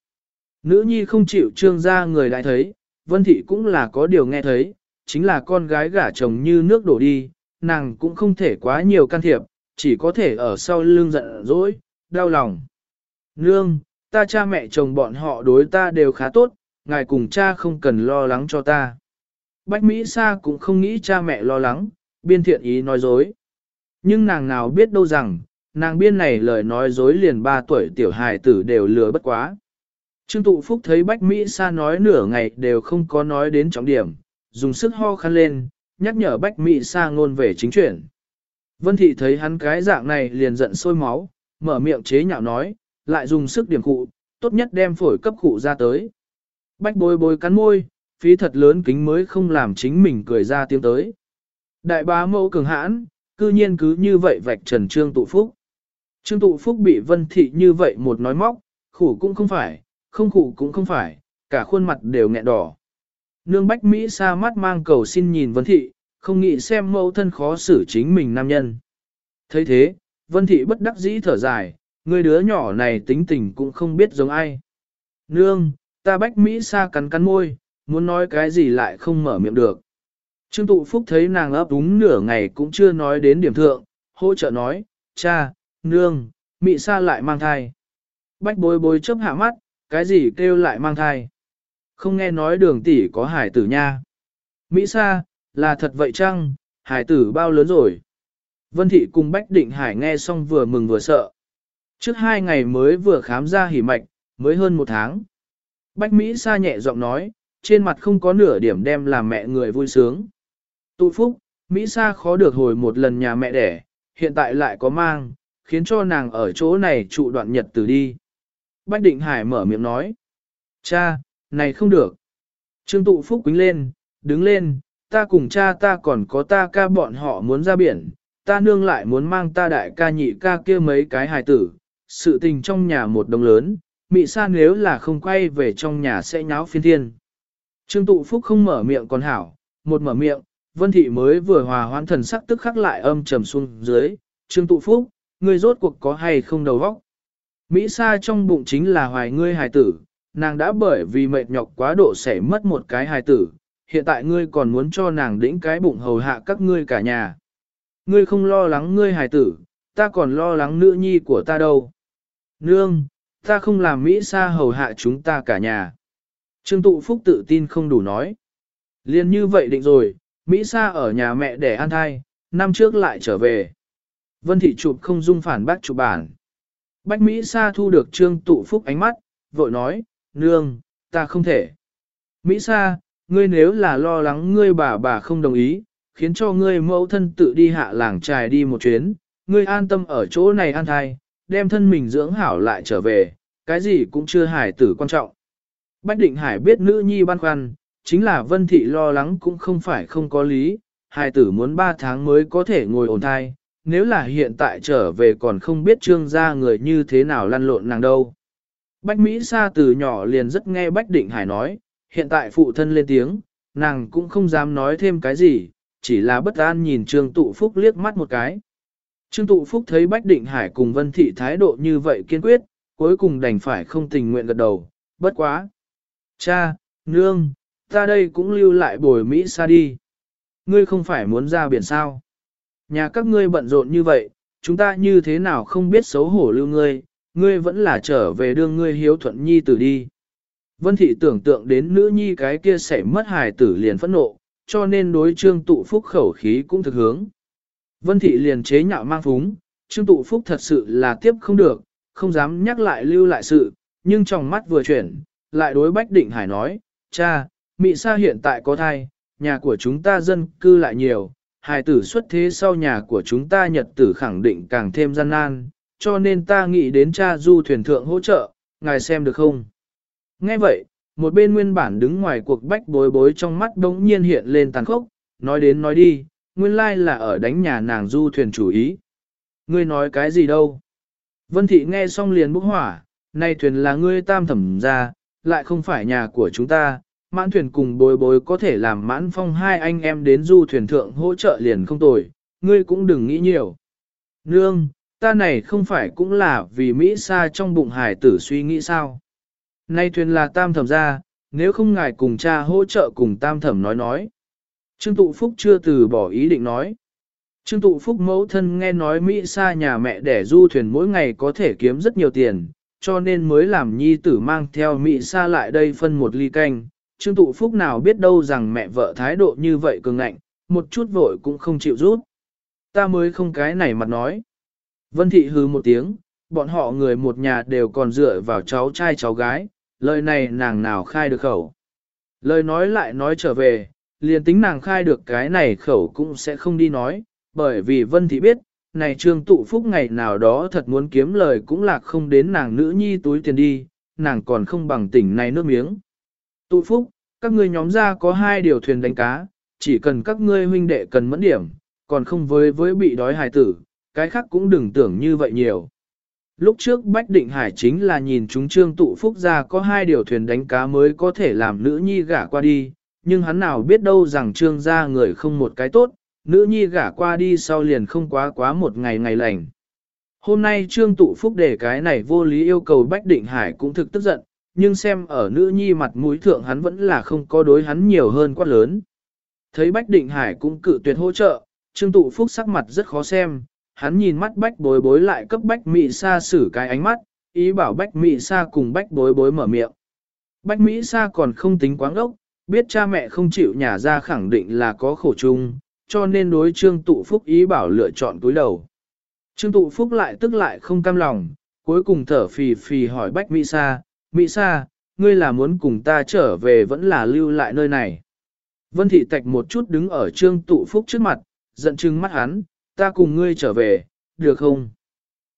Nữ nhi không chịu trương ra người lại thấy, vân thị cũng là có điều nghe thấy, chính là con gái gả chồng như nước đổ đi, nàng cũng không thể quá nhiều can thiệp, chỉ có thể ở sau lưng giận dỗi, đau lòng. Nương, ta cha mẹ chồng bọn họ đối ta đều khá tốt, ngài cùng cha không cần lo lắng cho ta. Bách Mỹ Sa cũng không nghĩ cha mẹ lo lắng, biên thiện ý nói dối. Nhưng nàng nào biết đâu rằng, nàng biên này lời nói dối liền ba tuổi tiểu hài tử đều lừa bất quá. Trương Tụ Phúc thấy Bách Mỹ Sa nói nửa ngày đều không có nói đến trọng điểm, dùng sức ho khăn lên, nhắc nhở Bách Mỹ Sa ngôn về chính chuyển. Vân Thị thấy hắn cái dạng này liền giận sôi máu, mở miệng chế nhạo nói, lại dùng sức điểm cụ, tốt nhất đem phổi cấp cụ ra tới. Bách bôi bôi cắn môi, phí thật lớn kính mới không làm chính mình cười ra tiếng tới. Đại bá mẫu cường hãn, cư nhiên cứ như vậy vạch trần Trương Tụ Phúc. Trương Tụ Phúc bị Vân Thị như vậy một nói móc, khủ cũng không phải, không khủ cũng không phải, cả khuôn mặt đều nghẹn đỏ. Nương Bách Mỹ xa mắt mang cầu xin nhìn Vân Thị, không nghĩ xem mẫu thân khó xử chính mình nam nhân. thấy thế, Vân Thị bất đắc dĩ thở dài, người đứa nhỏ này tính tình cũng không biết giống ai. Nương, ta Bách Mỹ xa cắn cắn môi, muốn nói cái gì lại không mở miệng được. Trương Tụ Phúc thấy nàng ấp đúng nửa ngày cũng chưa nói đến điểm thượng, hỗ trợ nói, cha, nương, mị sa lại mang thai. Bách bối bối chớp hạ mắt, cái gì kêu lại mang thai. Không nghe nói đường tỷ có hải tử nha. Mỹ sa, là thật vậy chăng, hải tử bao lớn rồi. Vân thị cùng Bách Định Hải nghe xong vừa mừng vừa sợ. Trước hai ngày mới vừa khám ra hỉ mạch, mới hơn một tháng. Bách Mỹ Sa nhẹ giọng nói, trên mặt không có nửa điểm đem làm mẹ người vui sướng. Tụ phúc, Mỹ Sa khó được hồi một lần nhà mẹ đẻ, hiện tại lại có mang, khiến cho nàng ở chỗ này trụ đoạn nhật từ đi. Bách Định Hải mở miệng nói, cha, này không được. Trương Tụ Phúc quính lên, đứng lên, ta cùng cha ta còn có ta ca bọn họ muốn ra biển, ta nương lại muốn mang ta đại ca nhị ca kia mấy cái hài tử, sự tình trong nhà một đồng lớn, mị sa nếu là không quay về trong nhà sẽ nháo phiên thiên. Trương tụ phúc không mở miệng còn hảo, một mở miệng, vân thị mới vừa hòa hoãn thần sắc tức khắc lại âm trầm xuống dưới, trương tụ phúc, ngươi rốt cuộc có hay không đầu vóc? Mỹ sa trong bụng chính là hoài ngươi hài tử, nàng đã bởi vì mệt nhọc quá độ sẽ mất một cái hài tử, hiện tại ngươi còn muốn cho nàng đĩnh cái bụng hầu hạ các ngươi cả nhà. Ngươi không lo lắng ngươi hài tử, ta còn lo lắng nữ nhi của ta đâu. Nương, ta không làm Mỹ Sa hầu hạ chúng ta cả nhà. Trương Tụ Phúc tự tin không đủ nói. Liên như vậy định rồi, Mỹ Sa ở nhà mẹ để an thai, năm trước lại trở về. Vân Thị chụp không dung phản bác chụp bản. Bách Mỹ Sa thu được Trương Tụ Phúc ánh mắt, vội nói, Nương, ta không thể. Mỹ Sa, ngươi nếu là lo lắng ngươi bà bà không đồng ý, khiến cho ngươi mẫu thân tự đi hạ làng trài đi một chuyến, ngươi an tâm ở chỗ này an thai, đem thân mình dưỡng hảo lại trở về, cái gì cũng chưa hải tử quan trọng. Bách Định Hải biết nữ nhi băn khoăn, chính là Vân Thị lo lắng cũng không phải không có lý, hải tử muốn 3 tháng mới có thể ngồi ổn thai, nếu là hiện tại trở về còn không biết trương gia người như thế nào lăn lộn nàng đâu. Bách Mỹ Sa từ nhỏ liền rất nghe Bách Định Hải nói, hiện tại phụ thân lên tiếng, nàng cũng không dám nói thêm cái gì, chỉ là bất an nhìn Trương Tụ Phúc liếc mắt một cái. Trương Tụ Phúc thấy Bách Định Hải cùng Vân Thị thái độ như vậy kiên quyết, cuối cùng đành phải không tình nguyện gật đầu, bất quá. Cha, nương, ta đây cũng lưu lại bồi Mỹ sa đi. Ngươi không phải muốn ra biển sao? Nhà các ngươi bận rộn như vậy, chúng ta như thế nào không biết xấu hổ lưu ngươi, ngươi vẫn là trở về đương ngươi hiếu thuận nhi tử đi. Vân thị tưởng tượng đến nữ nhi cái kia sẽ mất hài tử liền phẫn nộ, cho nên đối trương tụ phúc khẩu khí cũng thực hướng. Vân thị liền chế nhạo mang phúng, trương tụ phúc thật sự là tiếp không được, không dám nhắc lại lưu lại sự, nhưng trong mắt vừa chuyển, lại đối Bách Định Hải nói, cha, Mị Sa hiện tại có thai, nhà của chúng ta dân cư lại nhiều, hài tử xuất thế sau nhà của chúng ta nhật tử khẳng định càng thêm gian nan, cho nên ta nghĩ đến cha du thuyền thượng hỗ trợ, ngài xem được không? Nghe vậy, một bên nguyên bản đứng ngoài cuộc bách bối bối trong mắt đống nhiên hiện lên tàn khốc, nói đến nói đi, nguyên lai là ở đánh nhà nàng du thuyền chủ ý. Ngươi nói cái gì đâu? Vân thị nghe xong liền bốc hỏa, nay thuyền là ngươi tam thẩm ra, lại không phải nhà của chúng ta, mãn thuyền cùng bối bối có thể làm mãn phong hai anh em đến du thuyền thượng hỗ trợ liền không tồi, ngươi cũng đừng nghĩ nhiều. Nương, ta này không phải cũng là vì Mỹ xa trong bụng hải tử suy nghĩ sao? Nay thuyền là tam thẩm ra, nếu không ngài cùng cha hỗ trợ cùng tam thẩm nói nói. Trương Tụ Phúc chưa từ bỏ ý định nói. Trương Tụ Phúc mẫu thân nghe nói Mỹ xa nhà mẹ để du thuyền mỗi ngày có thể kiếm rất nhiều tiền, cho nên mới làm nhi tử mang theo Mỹ xa lại đây phân một ly canh. Trương Tụ Phúc nào biết đâu rằng mẹ vợ thái độ như vậy cường ngạnh, một chút vội cũng không chịu rút. Ta mới không cái này mặt nói. Vân Thị hừ một tiếng, bọn họ người một nhà đều còn dựa vào cháu trai cháu gái, lời này nàng nào khai được khẩu. Lời nói lại nói trở về, liền tính nàng khai được cái này khẩu cũng sẽ không đi nói, bởi vì Vân Thị biết, này trương tụ phúc ngày nào đó thật muốn kiếm lời cũng lạc không đến nàng nữ nhi túi tiền đi, nàng còn không bằng tỉnh này nước miếng. Tụ phúc, các ngươi nhóm ra có hai điều thuyền đánh cá, chỉ cần các ngươi huynh đệ cần mẫn điểm, còn không với với bị đói hài tử, cái khác cũng đừng tưởng như vậy nhiều. Lúc trước Bách Định Hải chính là nhìn chúng trương tụ phúc ra có hai điều thuyền đánh cá mới có thể làm nữ nhi gả qua đi, nhưng hắn nào biết đâu rằng trương gia người không một cái tốt, nữ nhi gả qua đi sau liền không quá quá một ngày ngày lành. Hôm nay trương tụ phúc để cái này vô lý yêu cầu Bách Định Hải cũng thực tức giận, nhưng xem ở nữ nhi mặt mũi thượng hắn vẫn là không có đối hắn nhiều hơn quá lớn. Thấy Bách Định Hải cũng cự tuyệt hỗ trợ, trương tụ phúc sắc mặt rất khó xem, hắn nhìn mắt bách bối bối lại cấp bách Mỹ Sa xử cái ánh mắt, ý bảo bách Mỹ Sa cùng bách bối bối mở miệng. Bách Mỹ Sa còn không tính quáng ốc, biết cha mẹ không chịu nhà ra khẳng định là có khổ chung, cho nên đối Trương Tụ Phúc ý bảo lựa chọn túi đầu. Trương Tụ Phúc lại tức lại không cam lòng, cuối cùng thở phì phì hỏi Bách Mỹ Sa, Mỹ Sa, ngươi là muốn cùng ta trở về vẫn là lưu lại nơi này. Vân Thị Tạch một chút đứng ở Trương Tụ Phúc trước mặt, giận chừng mắt hắn, ta cùng ngươi trở về, được không?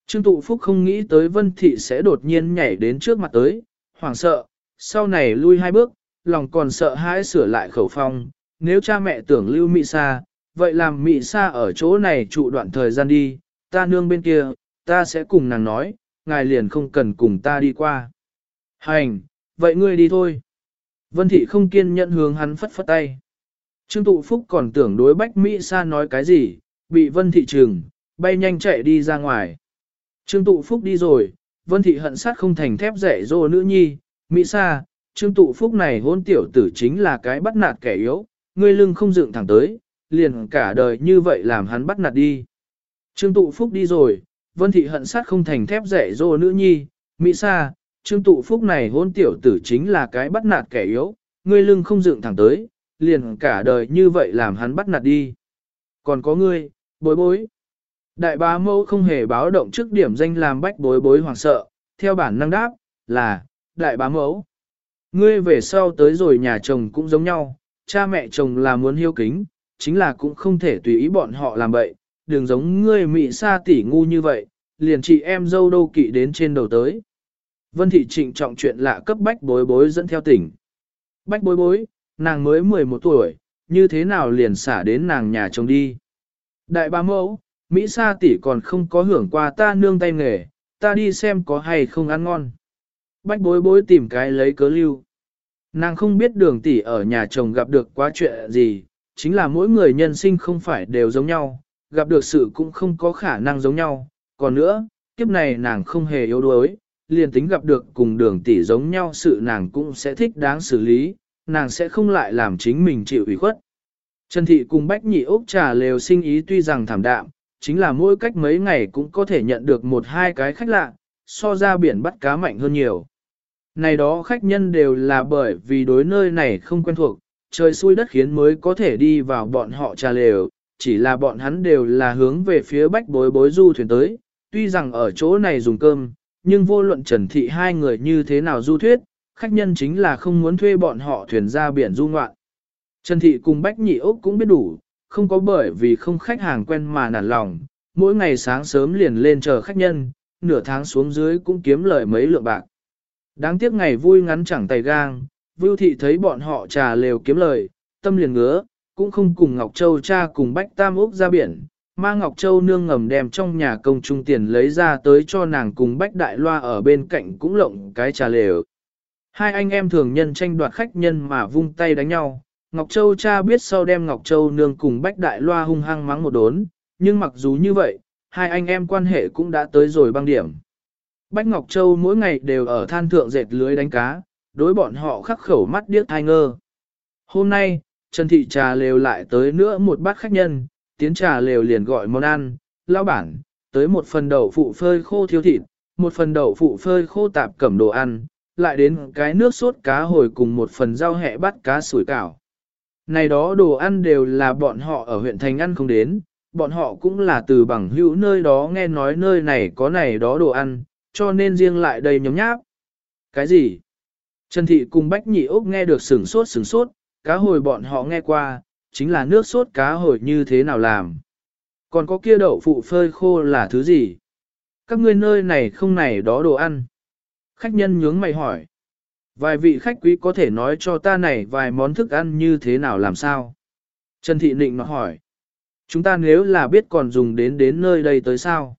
Trương Tụ Phúc không nghĩ tới Vân Thị sẽ đột nhiên nhảy đến trước mặt tới, hoảng sợ, sau này lui hai bước, lòng còn sợ hãi sửa lại khẩu phong, nếu cha mẹ tưởng lưu Mỹ Sa, vậy làm Mỹ Sa ở chỗ này trụ đoạn thời gian đi, ta nương bên kia, ta sẽ cùng nàng nói, ngài liền không cần cùng ta đi qua. Hành, vậy ngươi đi thôi. Vân Thị không kiên nhẫn hướng hắn phất phất tay. Trương Tụ Phúc còn tưởng đối Bách Mỹ Sa nói cái gì, bị Vân Thị trừng, bay nhanh chạy đi ra ngoài. Trương Tụ Phúc đi rồi, Vân Thị hận sát không thành thép rẻ dỗ nữ nhi, Mỹ Sa, Trương Tụ Phúc này hôn tiểu tử chính là cái bắt nạt kẻ yếu, ngươi lưng không dựng thẳng tới, liền cả đời như vậy làm hắn bắt nạt đi. Trương Tụ Phúc đi rồi, Vân Thị hận sát không thành thép rẻ dỗ nữ nhi, Mỹ Sa, Trương Tụ Phúc này hôn tiểu tử chính là cái bắt nạt kẻ yếu, ngươi lưng không dựng thẳng tới, liền cả đời như vậy làm hắn bắt nạt đi. Còn có ngươi, bối bối. Đại bá mẫu không hề báo động trước điểm danh làm bách bối bối hoảng sợ, theo bản năng đáp, là, đại bá mẫu. Ngươi về sau tới rồi nhà chồng cũng giống nhau, cha mẹ chồng là muốn hiếu kính, chính là cũng không thể tùy ý bọn họ làm vậy, đừng giống ngươi mị sa tỉ ngu như vậy, liền chị em dâu đâu kỵ đến trên đầu tới. Vân thị trịnh trọng chuyện lạ cấp bách bối bối dẫn theo tỉnh. Bách bối bối, nàng mới 11 tuổi, như thế nào liền xả đến nàng nhà chồng đi. Đại ba mẫu, Mỹ sa tỷ còn không có hưởng qua ta nương tay nghề, ta đi xem có hay không ăn ngon. Bách bối bối tìm cái lấy cớ lưu. Nàng không biết đường tỷ ở nhà chồng gặp được quá chuyện gì, chính là mỗi người nhân sinh không phải đều giống nhau, gặp được sự cũng không có khả năng giống nhau. Còn nữa, kiếp này nàng không hề yếu đuối, liền tính gặp được cùng đường tỷ giống nhau sự nàng cũng sẽ thích đáng xử lý, nàng sẽ không lại làm chính mình chịu ủy khuất. Trần Thị cùng Bách Nhị Úc trà lều sinh ý tuy rằng thảm đạm, chính là mỗi cách mấy ngày cũng có thể nhận được một hai cái khách lạ, so ra biển bắt cá mạnh hơn nhiều. Này đó khách nhân đều là bởi vì đối nơi này không quen thuộc, trời xui đất khiến mới có thể đi vào bọn họ trà lều, chỉ là bọn hắn đều là hướng về phía bách bối bối du thuyền tới, tuy rằng ở chỗ này dùng cơm, nhưng vô luận trần thị hai người như thế nào du thuyết, khách nhân chính là không muốn thuê bọn họ thuyền ra biển du ngoạn. Trần thị cùng bách nhị úc cũng biết đủ, không có bởi vì không khách hàng quen mà nản lòng, mỗi ngày sáng sớm liền lên chờ khách nhân, nửa tháng xuống dưới cũng kiếm lời mấy lượng bạc. Đáng tiếc ngày vui ngắn chẳng tay gang, Vưu thị thấy bọn họ trà lều kiếm lời, tâm liền ngứa, cũng không cùng Ngọc Châu cha cùng Bách Tam Úc ra biển, Ma Ngọc Châu nương ngầm đem trong nhà công trung tiền lấy ra tới cho nàng cùng Bách Đại Loa ở bên cạnh cũng lộng cái trà lều. Hai anh em thường nhân tranh đoạt khách nhân mà vung tay đánh nhau, Ngọc Châu cha biết sau đem Ngọc Châu nương cùng Bách Đại Loa hung hăng mắng một đốn, nhưng mặc dù như vậy, hai anh em quan hệ cũng đã tới rồi băng điểm. Bách Ngọc Châu mỗi ngày đều ở than thượng dệt lưới đánh cá, đối bọn họ khắc khẩu mắt điếc thai ngơ. Hôm nay, Trần Thị trà lều lại tới nữa một bát khách nhân, tiến trà lều liền gọi món ăn, lao bản, tới một phần đậu phụ phơi khô thiếu thịt, một phần đậu phụ phơi khô tạp cẩm đồ ăn, lại đến cái nước sốt cá hồi cùng một phần rau hẹ bắt cá sủi cảo. Này đó đồ ăn đều là bọn họ ở huyện thành ăn không đến, bọn họ cũng là từ bằng hữu nơi đó nghe nói nơi này có này đó đồ ăn, cho nên riêng lại đầy nhóm nháp. Cái gì? Trần Thị cùng Bách Nhị Úc nghe được sửng sốt sửng sốt, cá hồi bọn họ nghe qua, chính là nước sốt cá hồi như thế nào làm. Còn có kia đậu phụ phơi khô là thứ gì? Các ngươi nơi này không này đó đồ ăn. Khách nhân nhướng mày hỏi. Vài vị khách quý có thể nói cho ta này vài món thức ăn như thế nào làm sao? Trần Thị Nịnh nó hỏi. Chúng ta nếu là biết còn dùng đến đến nơi đây tới sao?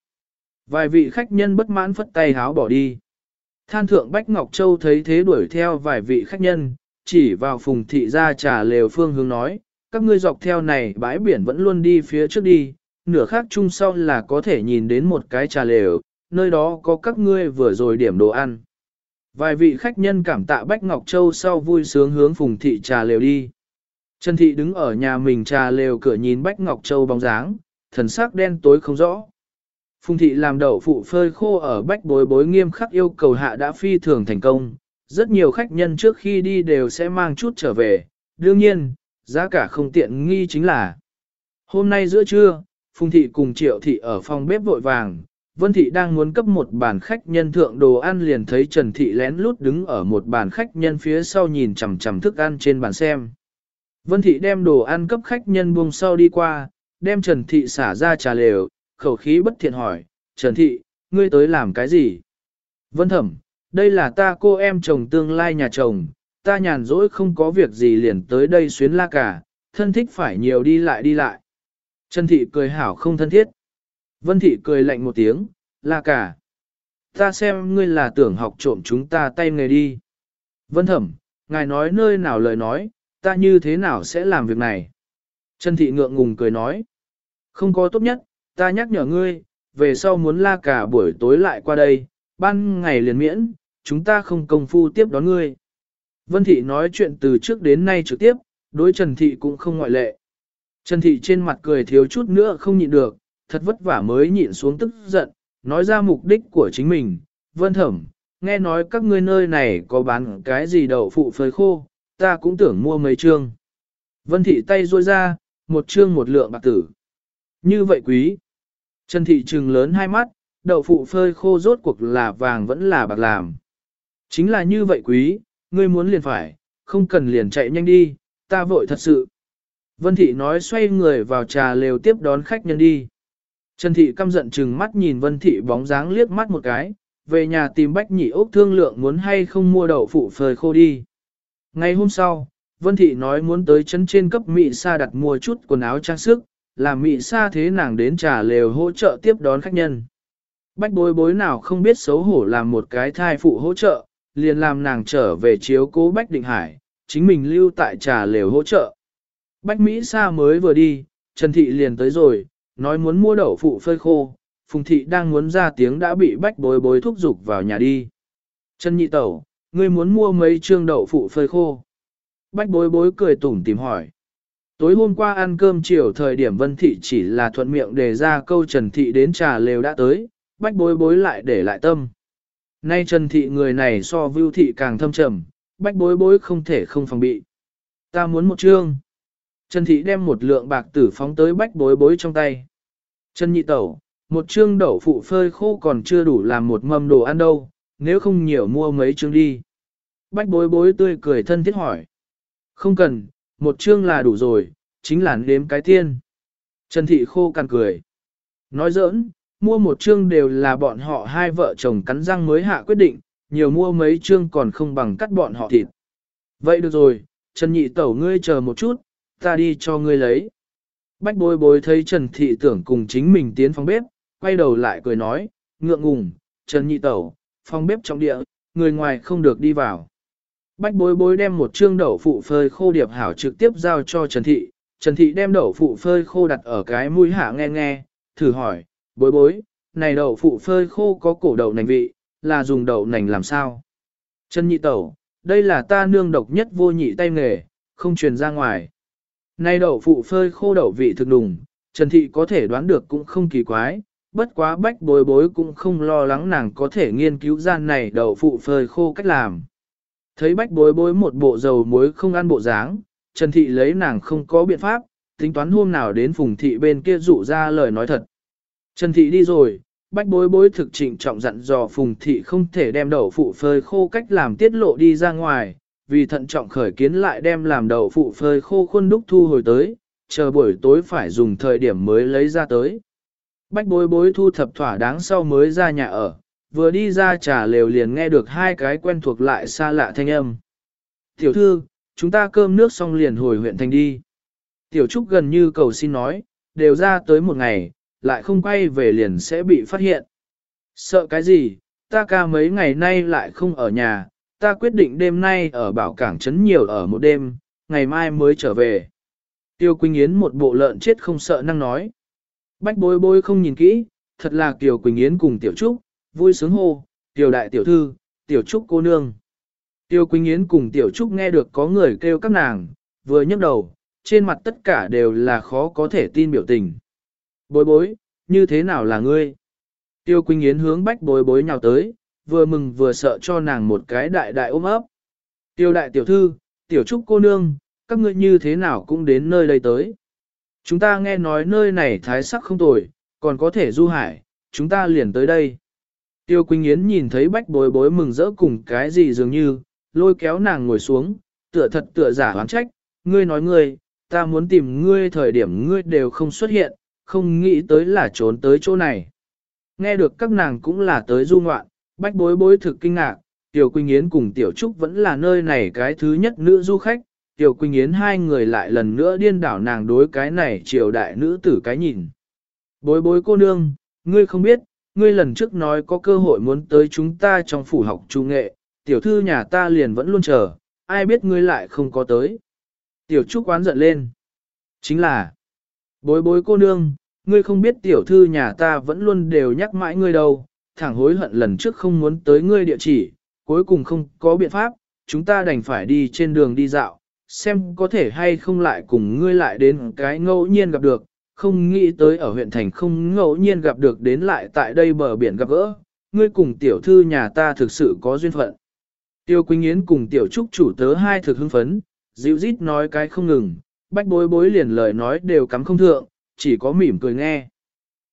Vài vị khách nhân bất mãn phất tay háo bỏ đi. Than thượng Bách Ngọc Châu thấy thế đuổi theo vài vị khách nhân, chỉ vào phùng thị ra trà lều phương hướng nói, các ngươi dọc theo này bãi biển vẫn luôn đi phía trước đi, nửa khác chung sau là có thể nhìn đến một cái trà lều, nơi đó có các ngươi vừa rồi điểm đồ ăn. Vài vị khách nhân cảm tạ Bách Ngọc Châu sau vui sướng hướng phùng thị trà lều đi. Trần thị đứng ở nhà mình trà lều cửa nhìn Bách Ngọc Châu bóng dáng, thần sắc đen tối không rõ. Phùng thị làm đậu phụ phơi khô ở bách bối bối nghiêm khắc yêu cầu hạ đã phi thường thành công. Rất nhiều khách nhân trước khi đi đều sẽ mang chút trở về. Đương nhiên, giá cả không tiện nghi chính là Hôm nay giữa trưa, Phùng thị cùng Triệu thị ở phòng bếp vội vàng, Vân thị đang muốn cấp một bàn khách nhân thượng đồ ăn liền thấy Trần thị lén lút đứng ở một bàn khách nhân phía sau nhìn chằm chằm thức ăn trên bàn xem. Vân thị đem đồ ăn cấp khách nhân buông sau đi qua, đem Trần thị xả ra trà lều, khẩu khí bất thiện hỏi, Trần thị, ngươi tới làm cái gì? Vân thẩm, đây là ta cô em chồng tương lai nhà chồng, ta nhàn rỗi không có việc gì liền tới đây xuyến la cả, thân thích phải nhiều đi lại đi lại. Trần thị cười hảo không thân thiết. Vân thị cười lạnh một tiếng, la cả. Ta xem ngươi là tưởng học trộm chúng ta tay nghề đi. Vân thẩm, ngài nói nơi nào lời nói, ta như thế nào sẽ làm việc này? Trần thị ngượng ngùng cười nói. Không có tốt nhất, ta nhắc nhở ngươi, về sau muốn la cả buổi tối lại qua đây, ban ngày liền miễn, chúng ta không công phu tiếp đón ngươi. Vân thị nói chuyện từ trước đến nay trực tiếp, đối Trần thị cũng không ngoại lệ. Trần thị trên mặt cười thiếu chút nữa không nhịn được, thật vất vả mới nhịn xuống tức giận, nói ra mục đích của chính mình. Vân thẩm, nghe nói các ngươi nơi này có bán cái gì đậu phụ phơi khô, ta cũng tưởng mua mấy trương. Vân thị tay ruôi ra, một trương một lượng bạc tử. Như vậy quý. Trần thị trừng lớn hai mắt, đậu phụ phơi khô rốt cuộc là vàng vẫn là bạc làm. Chính là như vậy quý, ngươi muốn liền phải, không cần liền chạy nhanh đi, ta vội thật sự. Vân thị nói xoay người vào trà lều tiếp đón khách nhân đi. Trần thị căm giận chừng mắt nhìn vân thị bóng dáng liếc mắt một cái, về nhà tìm bách nhị ốc thương lượng muốn hay không mua đậu phụ phơi khô đi. Ngày hôm sau, vân thị nói muốn tới chân trên cấp mị sa đặt mua chút quần áo trang sức, làm mị sa thế nàng đến trà lều hỗ trợ tiếp đón khách nhân. Bách bối bối nào không biết xấu hổ làm một cái thai phụ hỗ trợ, liền làm nàng trở về chiếu cố Bách Định Hải, chính mình lưu tại trà lều hỗ trợ. Bách Mỹ Sa mới vừa đi, Trần Thị liền tới rồi, nói muốn mua đậu phụ phơi khô, Phùng Thị đang muốn ra tiếng đã bị Bách bối bối thúc giục vào nhà đi. Trần Nhị Tẩu, ngươi muốn mua mấy trương đậu phụ phơi khô? Bách bối bối cười tủm tìm hỏi. Tối hôm qua ăn cơm chiều thời điểm Vân Thị chỉ là thuận miệng đề ra câu Trần Thị đến trà lều đã tới, Bách bối bối lại để lại tâm. Nay Trần Thị người này so Vưu Thị càng thâm trầm, Bách bối bối không thể không phòng bị. Ta muốn một trương. Trần Thị đem một lượng bạc tử phóng tới bách bối bối trong tay. Trần Nhị Tẩu, một chương đậu phụ phơi khô còn chưa đủ làm một mâm đồ ăn đâu, nếu không nhiều mua mấy chương đi. Bách bối bối tươi cười thân thiết hỏi. Không cần, một chương là đủ rồi, chính là nếm cái tiên. Trần Thị khô cằn cười. Nói giỡn, mua một chương đều là bọn họ hai vợ chồng cắn răng mới hạ quyết định, nhiều mua mấy chương còn không bằng cắt bọn họ thịt. Vậy được rồi, Trần Nhị Tẩu ngươi chờ một chút, ta đi cho ngươi lấy. Bách bối bối thấy Trần Thị tưởng cùng chính mình tiến phòng bếp, quay đầu lại cười nói, ngượng ngùng, Trần Nhị Tẩu, phòng bếp trong địa, người ngoài không được đi vào. Bách bối bối đem một trương đậu phụ phơi khô điệp hảo trực tiếp giao cho Trần Thị, Trần Thị đem đậu phụ phơi khô đặt ở cái mũi hạ nghe nghe, thử hỏi, bối bối, này đậu phụ phơi khô có cổ đậu nành vị, là dùng đậu nành làm sao? chân Nhị Tẩu, đây là ta nương độc nhất vô nhị tay nghề, không truyền ra ngoài. Nay đậu phụ phơi khô đậu vị thực đùng, Trần Thị có thể đoán được cũng không kỳ quái, bất quá bách bối bối cũng không lo lắng nàng có thể nghiên cứu gian này đậu phụ phơi khô cách làm. Thấy bách bối bối một bộ dầu muối không ăn bộ dáng, Trần Thị lấy nàng không có biện pháp, tính toán hôm nào đến Phùng Thị bên kia dụ ra lời nói thật. Trần Thị đi rồi, bách bối bối thực trịnh trọng dặn dò Phùng Thị không thể đem đậu phụ phơi khô cách làm tiết lộ đi ra ngoài, vì thận trọng khởi kiến lại đem làm đậu phụ phơi khô khuôn đúc thu hồi tới, chờ buổi tối phải dùng thời điểm mới lấy ra tới. Bách bối bối thu thập thỏa đáng sau mới ra nhà ở, vừa đi ra trà lều liền nghe được hai cái quen thuộc lại xa lạ thanh âm. Tiểu thư, chúng ta cơm nước xong liền hồi huyện thành đi. Tiểu Trúc gần như cầu xin nói, đều ra tới một ngày, lại không quay về liền sẽ bị phát hiện. Sợ cái gì, ta ca mấy ngày nay lại không ở nhà, ta quyết định đêm nay ở bảo cảng trấn nhiều ở một đêm, ngày mai mới trở về. Tiêu Quỳnh Yến một bộ lợn chết không sợ năng nói. Bách bối bối không nhìn kỹ, thật là Tiêu Quỳnh Yến cùng Tiểu Trúc, vui sướng hô, Tiểu Đại Tiểu Thư, Tiểu Trúc cô nương. Tiêu Quỳnh Yến cùng Tiểu Trúc nghe được có người kêu các nàng, vừa nhấc đầu, trên mặt tất cả đều là khó có thể tin biểu tình. Bối bối, như thế nào là ngươi? Tiêu Quỳnh Yến hướng bách bối bối nhào tới, vừa mừng vừa sợ cho nàng một cái đại đại ôm ấp. Tiêu đại tiểu thư, tiểu trúc cô nương, các ngươi như thế nào cũng đến nơi đây tới. Chúng ta nghe nói nơi này thái sắc không tồi, còn có thể du hải, chúng ta liền tới đây. Tiêu Quỳnh Yến nhìn thấy bách bối bối mừng rỡ cùng cái gì dường như, lôi kéo nàng ngồi xuống, tựa thật tựa giả hoán trách, ngươi nói ngươi, ta muốn tìm ngươi thời điểm ngươi đều không xuất hiện, không nghĩ tới là trốn tới chỗ này. Nghe được các nàng cũng là tới du ngoạn, bách bối bối thực kinh ngạc, Tiểu Quỳnh Yến cùng Tiểu Trúc vẫn là nơi này cái thứ nhất nữ du khách, Tiểu Quỳnh Yến hai người lại lần nữa điên đảo nàng đối cái này triều đại nữ tử cái nhìn. Bối bối cô nương, ngươi không biết, ngươi lần trước nói có cơ hội muốn tới chúng ta trong phủ học trung nghệ, tiểu thư nhà ta liền vẫn luôn chờ, ai biết ngươi lại không có tới. Tiểu Trúc quán giận lên. Chính là, bối bối cô nương, ngươi không biết tiểu thư nhà ta vẫn luôn đều nhắc mãi ngươi đâu, thẳng hối hận lần trước không muốn tới ngươi địa chỉ, cuối cùng không có biện pháp, chúng ta đành phải đi trên đường đi dạo, xem có thể hay không lại cùng ngươi lại đến cái ngẫu nhiên gặp được, không nghĩ tới ở huyện thành không ngẫu nhiên gặp được đến lại tại đây bờ biển gặp gỡ, ngươi cùng tiểu thư nhà ta thực sự có duyên phận. Tiêu Quỳnh Yến cùng tiểu trúc chủ tớ hai thực hưng phấn, dịu rít nói cái không ngừng, bách bối bối liền lời nói đều cắm không thượng, chỉ có mỉm cười nghe.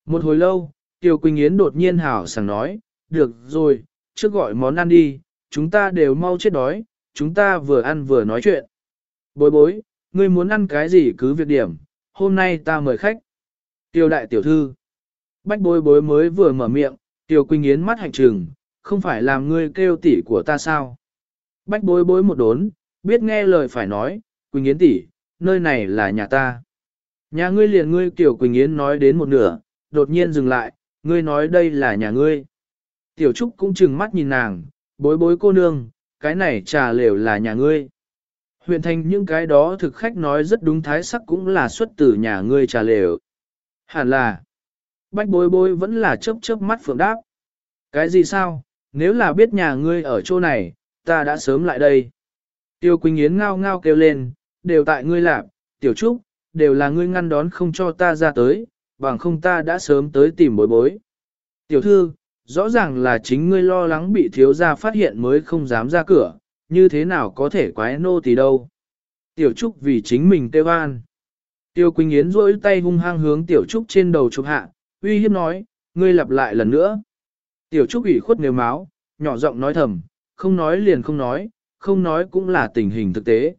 Một hồi lâu, Tiêu Quỳnh Yến đột nhiên hảo sảng nói, được rồi, trước gọi món ăn đi, chúng ta đều mau chết đói, chúng ta vừa ăn vừa nói chuyện. Bối bối, ngươi muốn ăn cái gì cứ việc điểm, hôm nay ta mời khách. Tiêu đại tiểu thư. Bách bối bối mới vừa mở miệng, Tiêu Quỳnh Yến mắt hạnh trừng, không phải làm ngươi kêu tỷ của ta sao. Bách bối bối một đốn, biết nghe lời phải nói, Quỳnh Yến tỷ, nơi này là nhà ta. Nhà ngươi liền ngươi Tiểu Quỳnh Yến nói đến một nửa, đột nhiên dừng lại, ngươi nói đây là nhà ngươi. Tiểu Trúc cũng chừng mắt nhìn nàng, bối bối cô nương, cái này trà lều là nhà ngươi. Huyện thành những cái đó thực khách nói rất đúng thái sắc cũng là xuất từ nhà ngươi trà lều. Hẳn là, bách bối bối vẫn là chớp chớp mắt phượng đáp. Cái gì sao, nếu là biết nhà ngươi ở chỗ này, ta đã sớm lại đây. Tiêu Quỳnh Yến ngao ngao kêu lên, đều tại ngươi làm, tiểu trúc, đều là ngươi ngăn đón không cho ta ra tới, bằng không ta đã sớm tới tìm bối bối. Tiểu thư, rõ ràng là chính ngươi lo lắng bị thiếu gia phát hiện mới không dám ra cửa, như thế nào có thể quái nô tỳ đâu. Tiểu Trúc vì chính mình tê an. Tiêu Quỳnh Yến rỗi tay hung hăng hướng Tiểu Trúc trên đầu chụp hạ, uy hiếp nói, ngươi lặp lại lần nữa. Tiểu Trúc ủy khuất nếu máu, nhỏ giọng nói thầm, không nói liền không nói, không nói cũng là tình hình thực tế.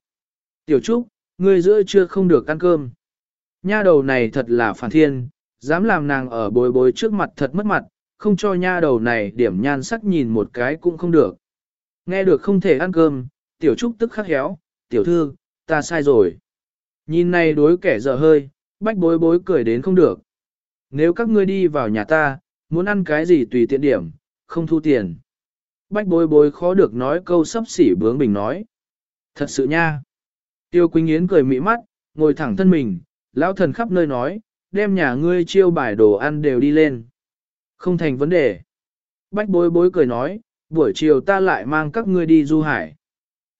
Tiểu Trúc, ngươi giữa chưa không được ăn cơm. Nha đầu này thật là phản thiên, dám làm nàng ở bối bối trước mặt thật mất mặt, không cho nha đầu này điểm nhan sắc nhìn một cái cũng không được. Nghe được không thể ăn cơm, tiểu trúc tức khắc héo, tiểu thư, ta sai rồi. Nhìn này đối kẻ dở hơi, bách bối bối cười đến không được. Nếu các ngươi đi vào nhà ta, muốn ăn cái gì tùy tiện điểm, không thu tiền. Bách bối bối khó được nói câu sắp xỉ bướng bình nói. Thật sự nha. Tiêu Quỳnh Yến cười mị mắt, ngồi thẳng thân mình, lão thần khắp nơi nói, đem nhà ngươi chiêu bài đồ ăn đều đi lên. Không thành vấn đề. Bách bối bối cười nói, buổi chiều ta lại mang các ngươi đi du hải.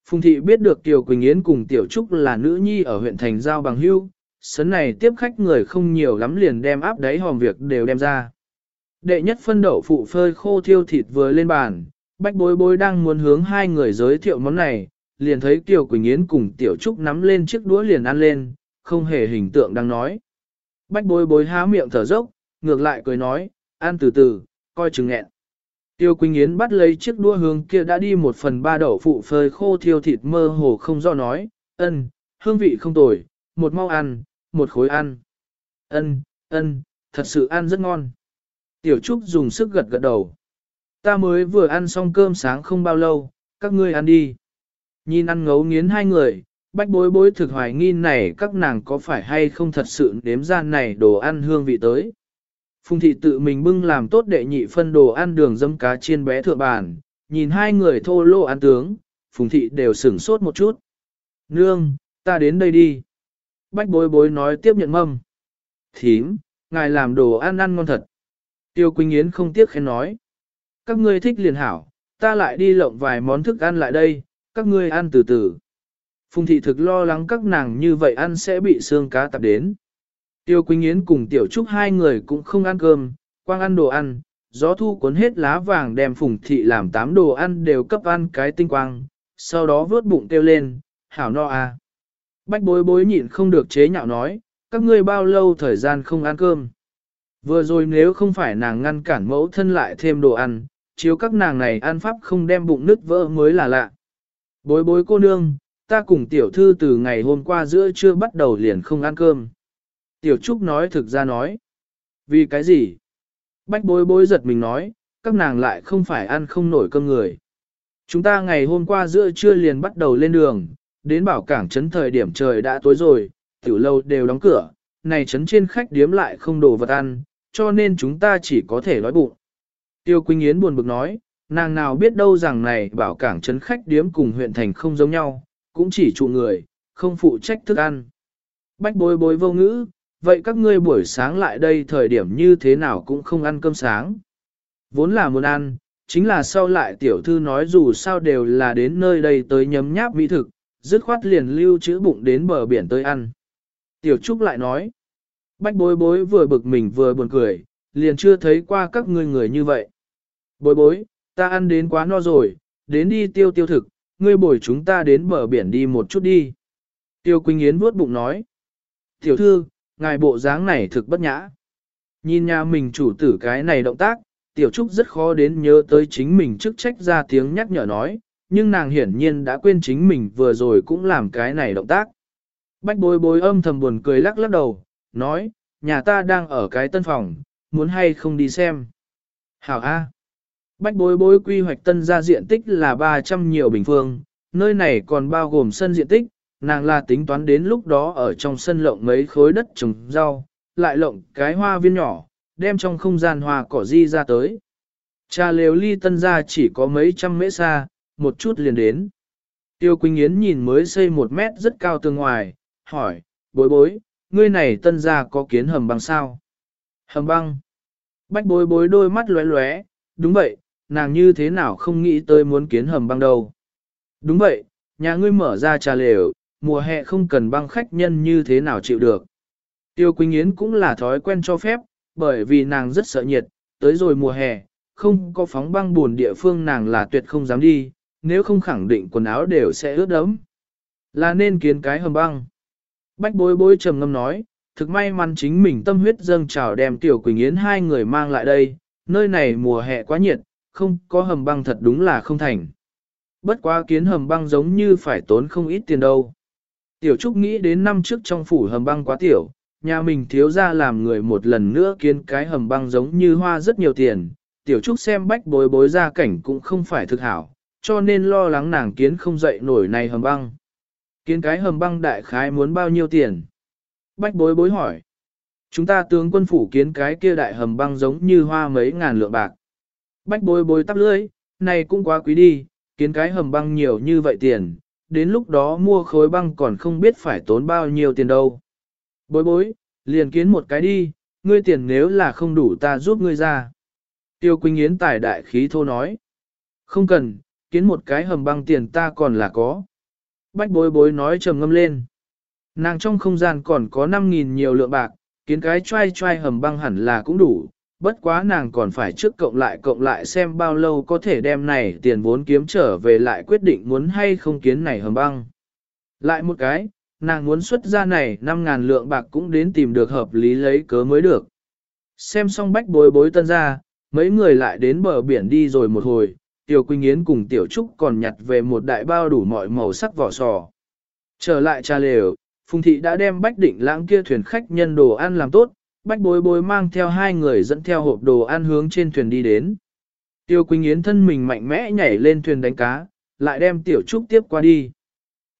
Phùng thị biết được Tiêu Quỳnh Yến cùng Tiểu Trúc là nữ nhi ở huyện thành giao bằng hưu, sấn này tiếp khách người không nhiều lắm liền đem áp đáy hòm việc đều đem ra. Đệ nhất phân đậu phụ phơi khô thiêu thịt vừa lên bàn, bách bối bối đang muốn hướng hai người giới thiệu món này, liền thấy Kiều Quỳnh Yến cùng Tiểu Trúc nắm lên chiếc đũa liền ăn lên, không hề hình tượng đang nói. Bách bối bối há miệng thở dốc, ngược lại cười nói, ăn từ từ, coi chừng nghẹn. Tiêu Quỳnh Yến bắt lấy chiếc đũa hướng kia đã đi một phần ba đậu phụ phơi khô thiêu thịt mơ hồ không do nói, ân, hương vị không tồi, một mau ăn, một khối ăn. Ân, ân, thật sự ăn rất ngon. Tiểu Trúc dùng sức gật gật đầu. Ta mới vừa ăn xong cơm sáng không bao lâu, các ngươi ăn đi. Nhìn ăn ngấu nghiến hai người, bách bối bối thực hoài nghi này các nàng có phải hay không thật sự nếm ra này đồ ăn hương vị tới. Phùng thị tự mình bưng làm tốt đệ nhị phân đồ ăn đường dâm cá chiên bé thượng bàn, nhìn hai người thô lô ăn tướng, phùng thị đều sửng sốt một chút. Nương, ta đến đây đi. Bách bối bối nói tiếp nhận mâm. Thím, ngài làm đồ ăn ăn ngon thật. Tiêu Quỳnh Yến không tiếc khen nói. Các ngươi thích liền hảo, ta lại đi lộng vài món thức ăn lại đây, các ngươi ăn từ từ. Phùng thị thực lo lắng các nàng như vậy ăn sẽ bị xương cá tạp đến. Tiêu Quỳnh Yến cùng Tiểu Trúc hai người cũng không ăn cơm, quang ăn đồ ăn, gió thu cuốn hết lá vàng đem phùng thị làm tám đồ ăn đều cấp ăn cái tinh quang, sau đó vớt bụng kêu lên, hảo no à. Bách bối bối nhịn không được chế nhạo nói, các ngươi bao lâu thời gian không ăn cơm. Vừa rồi nếu không phải nàng ngăn cản mẫu thân lại thêm đồ ăn, chiếu các nàng này ăn pháp không đem bụng nứt vỡ mới là lạ. Bối bối cô nương, ta cùng tiểu thư từ ngày hôm qua giữa trưa bắt đầu liền không ăn cơm. Tiểu Trúc nói thực ra nói. Vì cái gì? Bách bối bối giật mình nói, các nàng lại không phải ăn không nổi cơm người. Chúng ta ngày hôm qua giữa trưa liền bắt đầu lên đường, đến bảo cảng trấn thời điểm trời đã tối rồi, tiểu lâu đều đóng cửa, này trấn trên khách điếm lại không đồ vật ăn, cho nên chúng ta chỉ có thể đói bụng. Tiêu Quỳnh Yến buồn bực nói, nàng nào biết đâu rằng này bảo cảng trấn khách điếm cùng huyện thành không giống nhau, cũng chỉ trụ người, không phụ trách thức ăn. Bách bối bối vô ngữ, vậy các ngươi buổi sáng lại đây thời điểm như thế nào cũng không ăn cơm sáng. Vốn là muốn ăn, chính là sau lại tiểu thư nói dù sao đều là đến nơi đây tới nhấm nháp mỹ thực, dứt khoát liền lưu trữ bụng đến bờ biển tới ăn. Tiểu Trúc lại nói, bách bối bối vừa bực mình vừa buồn cười, liền chưa thấy qua các ngươi người như vậy. Bối bối, ta ăn đến quá no rồi, đến đi tiêu tiêu thực, ngươi bồi chúng ta đến bờ biển đi một chút đi. Tiêu Quỳnh Yến vuốt bụng nói, tiểu thư, ngài bộ dáng này thực bất nhã. Nhìn nhà mình chủ tử cái này động tác, tiểu trúc rất khó đến nhớ tới chính mình chức trách ra tiếng nhắc nhở nói, nhưng nàng hiển nhiên đã quên chính mình vừa rồi cũng làm cái này động tác. Bách bối bối âm thầm buồn cười lắc lắc đầu, nói, nhà ta đang ở cái tân phòng, muốn hay không đi xem. Hảo A. Bách bối bối quy hoạch tân ra diện tích là 300 nhiều bình phương, nơi này còn bao gồm sân diện tích, nàng là tính toán đến lúc đó ở trong sân lộng mấy khối đất trồng rau, lại lộng cái hoa viên nhỏ, đem trong không gian hoa cỏ di ra tới. Trà lều ly tân ra chỉ có mấy trăm mễ xa, một chút liền đến. Tiêu Quỳnh Yến nhìn mới xây một mét rất cao tường ngoài, hỏi, bối bối, ngươi này tân ra có kiến hầm băng sao? Hầm băng. Bách bối bối đôi mắt lóe lóe, đúng vậy, nàng như thế nào không nghĩ tới muốn kiến hầm băng đâu. Đúng vậy, nhà ngươi mở ra trà lều, mùa hè không cần băng khách nhân như thế nào chịu được. Tiêu Quỳnh Yến cũng là thói quen cho phép, bởi vì nàng rất sợ nhiệt, tới rồi mùa hè, không có phóng băng buồn địa phương nàng là tuyệt không dám đi, nếu không khẳng định quần áo đều sẽ ướt đẫm. Là nên kiến cái hầm băng. Bách bối bối trầm ngâm nói, thực may mắn chính mình tâm huyết dâng trào đem Tiểu Quỳnh Yến hai người mang lại đây, nơi này mùa hè quá nhiệt, không có hầm băng thật đúng là không thành. Bất quá kiến hầm băng giống như phải tốn không ít tiền đâu. Tiểu Trúc nghĩ đến năm trước trong phủ hầm băng quá tiểu, nhà mình thiếu ra làm người một lần nữa kiến cái hầm băng giống như hoa rất nhiều tiền. Tiểu Trúc xem bách bối bối ra cảnh cũng không phải thực hảo, cho nên lo lắng nàng kiến không dậy nổi này hầm băng. Kiến cái hầm băng đại khái muốn bao nhiêu tiền? Bách bối bối hỏi. Chúng ta tướng quân phủ kiến cái kia đại hầm băng giống như hoa mấy ngàn lượng bạc. Bách bối bối tắp lưỡi, này cũng quá quý đi, kiến cái hầm băng nhiều như vậy tiền, đến lúc đó mua khối băng còn không biết phải tốn bao nhiêu tiền đâu. Bối bối, liền kiến một cái đi, ngươi tiền nếu là không đủ ta giúp ngươi ra. Tiêu Quỳnh Yến tài đại khí thô nói. Không cần, kiến một cái hầm băng tiền ta còn là có. Bách bối bối nói trầm ngâm lên. Nàng trong không gian còn có 5.000 nhiều lượng bạc, kiến cái trai trai hầm băng hẳn là cũng đủ, bất quá nàng còn phải trước cộng lại cộng lại xem bao lâu có thể đem này tiền vốn kiếm trở về lại quyết định muốn hay không kiến này hầm băng. Lại một cái, nàng muốn xuất ra này 5.000 lượng bạc cũng đến tìm được hợp lý lấy cớ mới được. Xem xong bách bối bối tân ra, mấy người lại đến bờ biển đi rồi một hồi, Tiểu Quỳnh Yến cùng Tiểu Trúc còn nhặt về một đại bao đủ mọi màu sắc vỏ sò. Trở lại trà lều, Phùng Thị đã đem bách định lãng kia thuyền khách nhân đồ ăn làm tốt, bách bối bối mang theo hai người dẫn theo hộp đồ ăn hướng trên thuyền đi đến. Tiêu Quỳnh Yến thân mình mạnh mẽ nhảy lên thuyền đánh cá, lại đem Tiểu Trúc tiếp qua đi.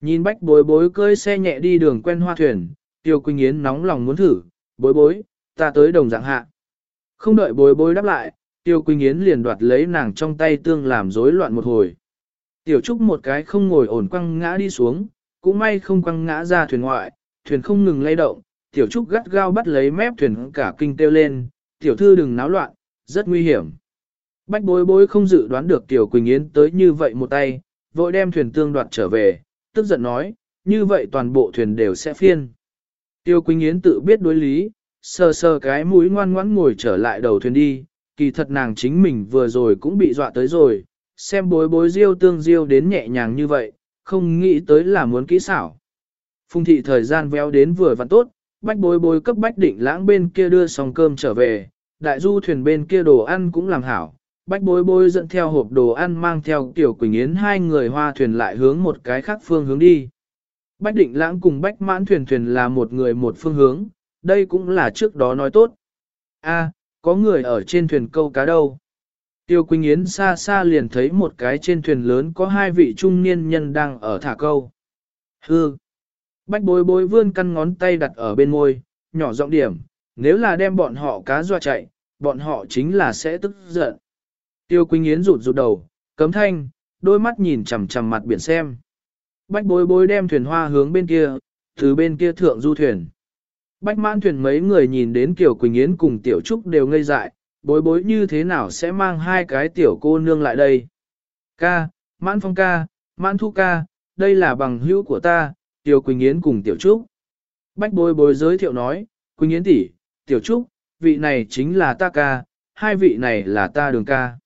Nhìn bách bối bối cơi xe nhẹ đi đường quen hoa thuyền, Tiêu Quỳnh Yến nóng lòng muốn thử, bối bối, ta tới đồng dạng hạ. Không đợi bối bối đáp lại, Tiêu Quỳnh Yến liền đoạt lấy nàng trong tay tương làm rối loạn một hồi. Tiểu Trúc một cái không ngồi ổn quăng ngã đi xuống, cũng may không quăng ngã ra thuyền ngoại, thuyền không ngừng lay động, Tiểu Trúc gắt gao bắt lấy mép thuyền cả kinh tiêu lên, Tiểu Thư đừng náo loạn, rất nguy hiểm. Bách bối bối không dự đoán được Tiểu Quỳnh Yến tới như vậy một tay, vội đem thuyền tương đoạt trở về, tức giận nói, như vậy toàn bộ thuyền đều sẽ phiên. Tiêu Quỳnh Yến tự biết đối lý, sờ sờ cái mũi ngoan ngoãn ngồi trở lại đầu thuyền đi, kỳ thật nàng chính mình vừa rồi cũng bị dọa tới rồi, xem bối bối diêu tương diêu đến nhẹ nhàng như vậy, không nghĩ tới là muốn kỹ xảo. Phùng thị thời gian véo đến vừa vặn tốt, bách bối bối cấp bách định lãng bên kia đưa xong cơm trở về, đại du thuyền bên kia đồ ăn cũng làm hảo. Bách bối bối dẫn theo hộp đồ ăn mang theo tiểu Quỳnh Yến hai người hoa thuyền lại hướng một cái khác phương hướng đi. Bách định lãng cùng bách mãn thuyền thuyền là một người một phương hướng, đây cũng là trước đó nói tốt. A, có người ở trên thuyền câu cá đâu. Tiêu Quỳnh Yến xa xa liền thấy một cái trên thuyền lớn có hai vị trung niên nhân đang ở thả câu. Hư. Bách bối bối vươn căn ngón tay đặt ở bên môi, nhỏ giọng điểm, nếu là đem bọn họ cá doa chạy, bọn họ chính là sẽ tức giận. Tiêu Quỳnh Yến rụt rụt đầu, cấm thanh, đôi mắt nhìn chằm chằm mặt biển xem. Bách bối bối đem thuyền hoa hướng bên kia, từ bên kia thượng du thuyền. Bách mãn thuyền mấy người nhìn đến Kiều Quỳnh Yến cùng Tiểu Trúc đều ngây dại, bối bối như thế nào sẽ mang hai cái tiểu cô nương lại đây. Ca, mãn phong ca, mãn thu ca, đây là bằng hữu của ta, Tiểu Quỳnh Yến cùng Tiểu Trúc. Bách bối bối giới thiệu nói, Quỳnh Yến tỷ, Tiểu Trúc, vị này chính là ta ca, hai vị này là ta đường ca.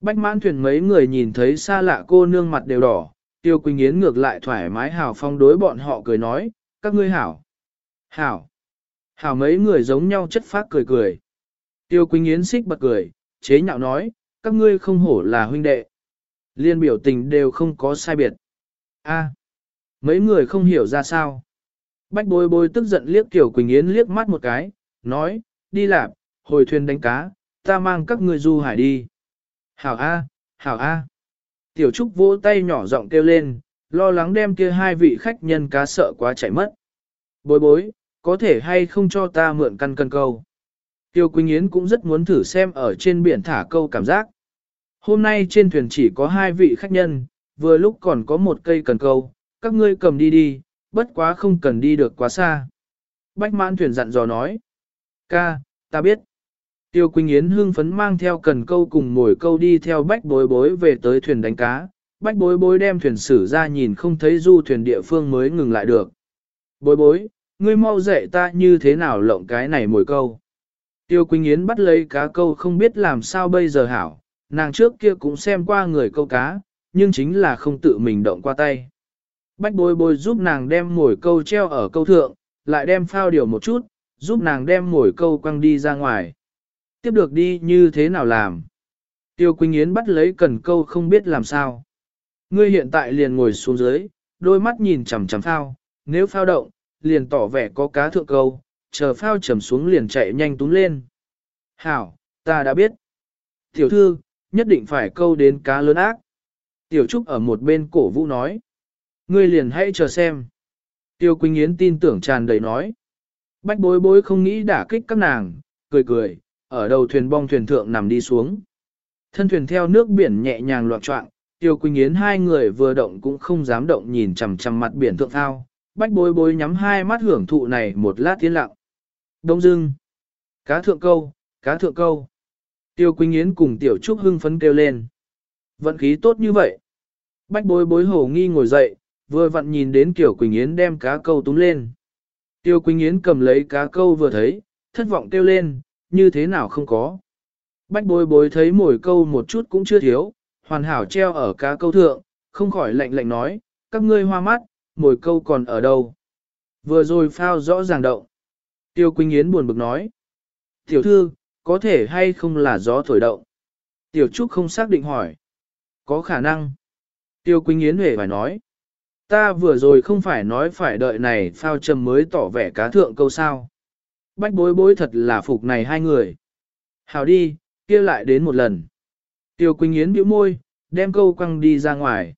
Bách mãn thuyền mấy người nhìn thấy xa lạ cô nương mặt đều đỏ, Tiêu Quỳnh Yến ngược lại thoải mái hào phong đối bọn họ cười nói, các ngươi hảo. Hảo. Hảo mấy người giống nhau chất phát cười cười. Tiêu Quỳnh Yến xích bật cười, chế nhạo nói, các ngươi không hổ là huynh đệ. Liên biểu tình đều không có sai biệt. A, mấy người không hiểu ra sao. Bách bối bối tức giận liếc Tiểu Quỳnh Yến liếc mắt một cái, nói, đi làm, hồi thuyền đánh cá, ta mang các ngươi du hải đi. Hảo A, hảo A. Tiểu Trúc vỗ tay nhỏ giọng kêu lên, lo lắng đem kia hai vị khách nhân cá sợ quá chạy mất. Bối bối, có thể hay không cho ta mượn căn cân câu. Tiêu Quỳnh Yến cũng rất muốn thử xem ở trên biển thả câu cảm giác. Hôm nay trên thuyền chỉ có hai vị khách nhân, vừa lúc còn có một cây cần câu, các ngươi cầm đi đi, bất quá không cần đi được quá xa. Bách mãn thuyền dặn dò nói. Ca, ta biết. Tiêu Quỳnh Yến hưng phấn mang theo cần câu cùng mồi câu đi theo bách bối bối về tới thuyền đánh cá. Bách bối bối đem thuyền sử ra nhìn không thấy du thuyền địa phương mới ngừng lại được. Bối bối, ngươi mau dạy ta như thế nào lộng cái này mồi câu. Tiêu Quỳnh Yến bắt lấy cá câu không biết làm sao bây giờ hảo, nàng trước kia cũng xem qua người câu cá, nhưng chính là không tự mình động qua tay. Bách bối bối giúp nàng đem mồi câu treo ở câu thượng, lại đem phao điều một chút, giúp nàng đem mồi câu quăng đi ra ngoài. Tiếp được đi như thế nào làm? Tiêu Quỳnh Yến bắt lấy cần câu không biết làm sao. Ngươi hiện tại liền ngồi xuống dưới, đôi mắt nhìn chằm chằm phao, nếu phao động, liền tỏ vẻ có cá thượng câu, chờ phao trầm xuống liền chạy nhanh túm lên. Hảo, ta đã biết. Tiểu thư, nhất định phải câu đến cá lớn ác. Tiểu Trúc ở một bên cổ vũ nói. Ngươi liền hãy chờ xem. Tiêu Quỳnh Yến tin tưởng tràn đầy nói. Bách bối bối không nghĩ đả kích các nàng, cười cười, ở đầu thuyền bong thuyền thượng nằm đi xuống. Thân thuyền theo nước biển nhẹ nhàng loạn trọng, Tiêu Quỳnh Yến hai người vừa động cũng không dám động nhìn chằm chằm mặt biển thượng thao. Bách bối bối nhắm hai mắt hưởng thụ này một lát tiến lặng. Đông dưng. Cá thượng câu, cá thượng câu. Tiêu Quỳnh Yến cùng Tiểu Trúc hưng phấn kêu lên. Vận khí tốt như vậy. Bách bối bối hổ nghi ngồi dậy, vừa vặn nhìn đến Tiểu Quỳnh Yến đem cá câu túm lên. Tiêu Quỳnh Yến cầm lấy cá câu vừa thấy, thất vọng kêu lên, như thế nào không có. Bách bối bối thấy mồi câu một chút cũng chưa thiếu, hoàn hảo treo ở cá câu thượng, không khỏi lạnh lạnh nói, các ngươi hoa mắt, mồi câu còn ở đâu. Vừa rồi phao rõ ràng động. Tiêu Quỳnh Yến buồn bực nói. Tiểu thư, có thể hay không là gió thổi động? Tiểu Trúc không xác định hỏi. Có khả năng. Tiêu Quỳnh Yến hề phải nói. Ta vừa rồi không phải nói phải đợi này phao trầm mới tỏ vẻ cá thượng câu sao. Bách bối bối thật là phục này hai người. Hào đi, kia lại đến một lần. Tiêu Quỳnh Yến bĩu môi, đem câu quăng đi ra ngoài.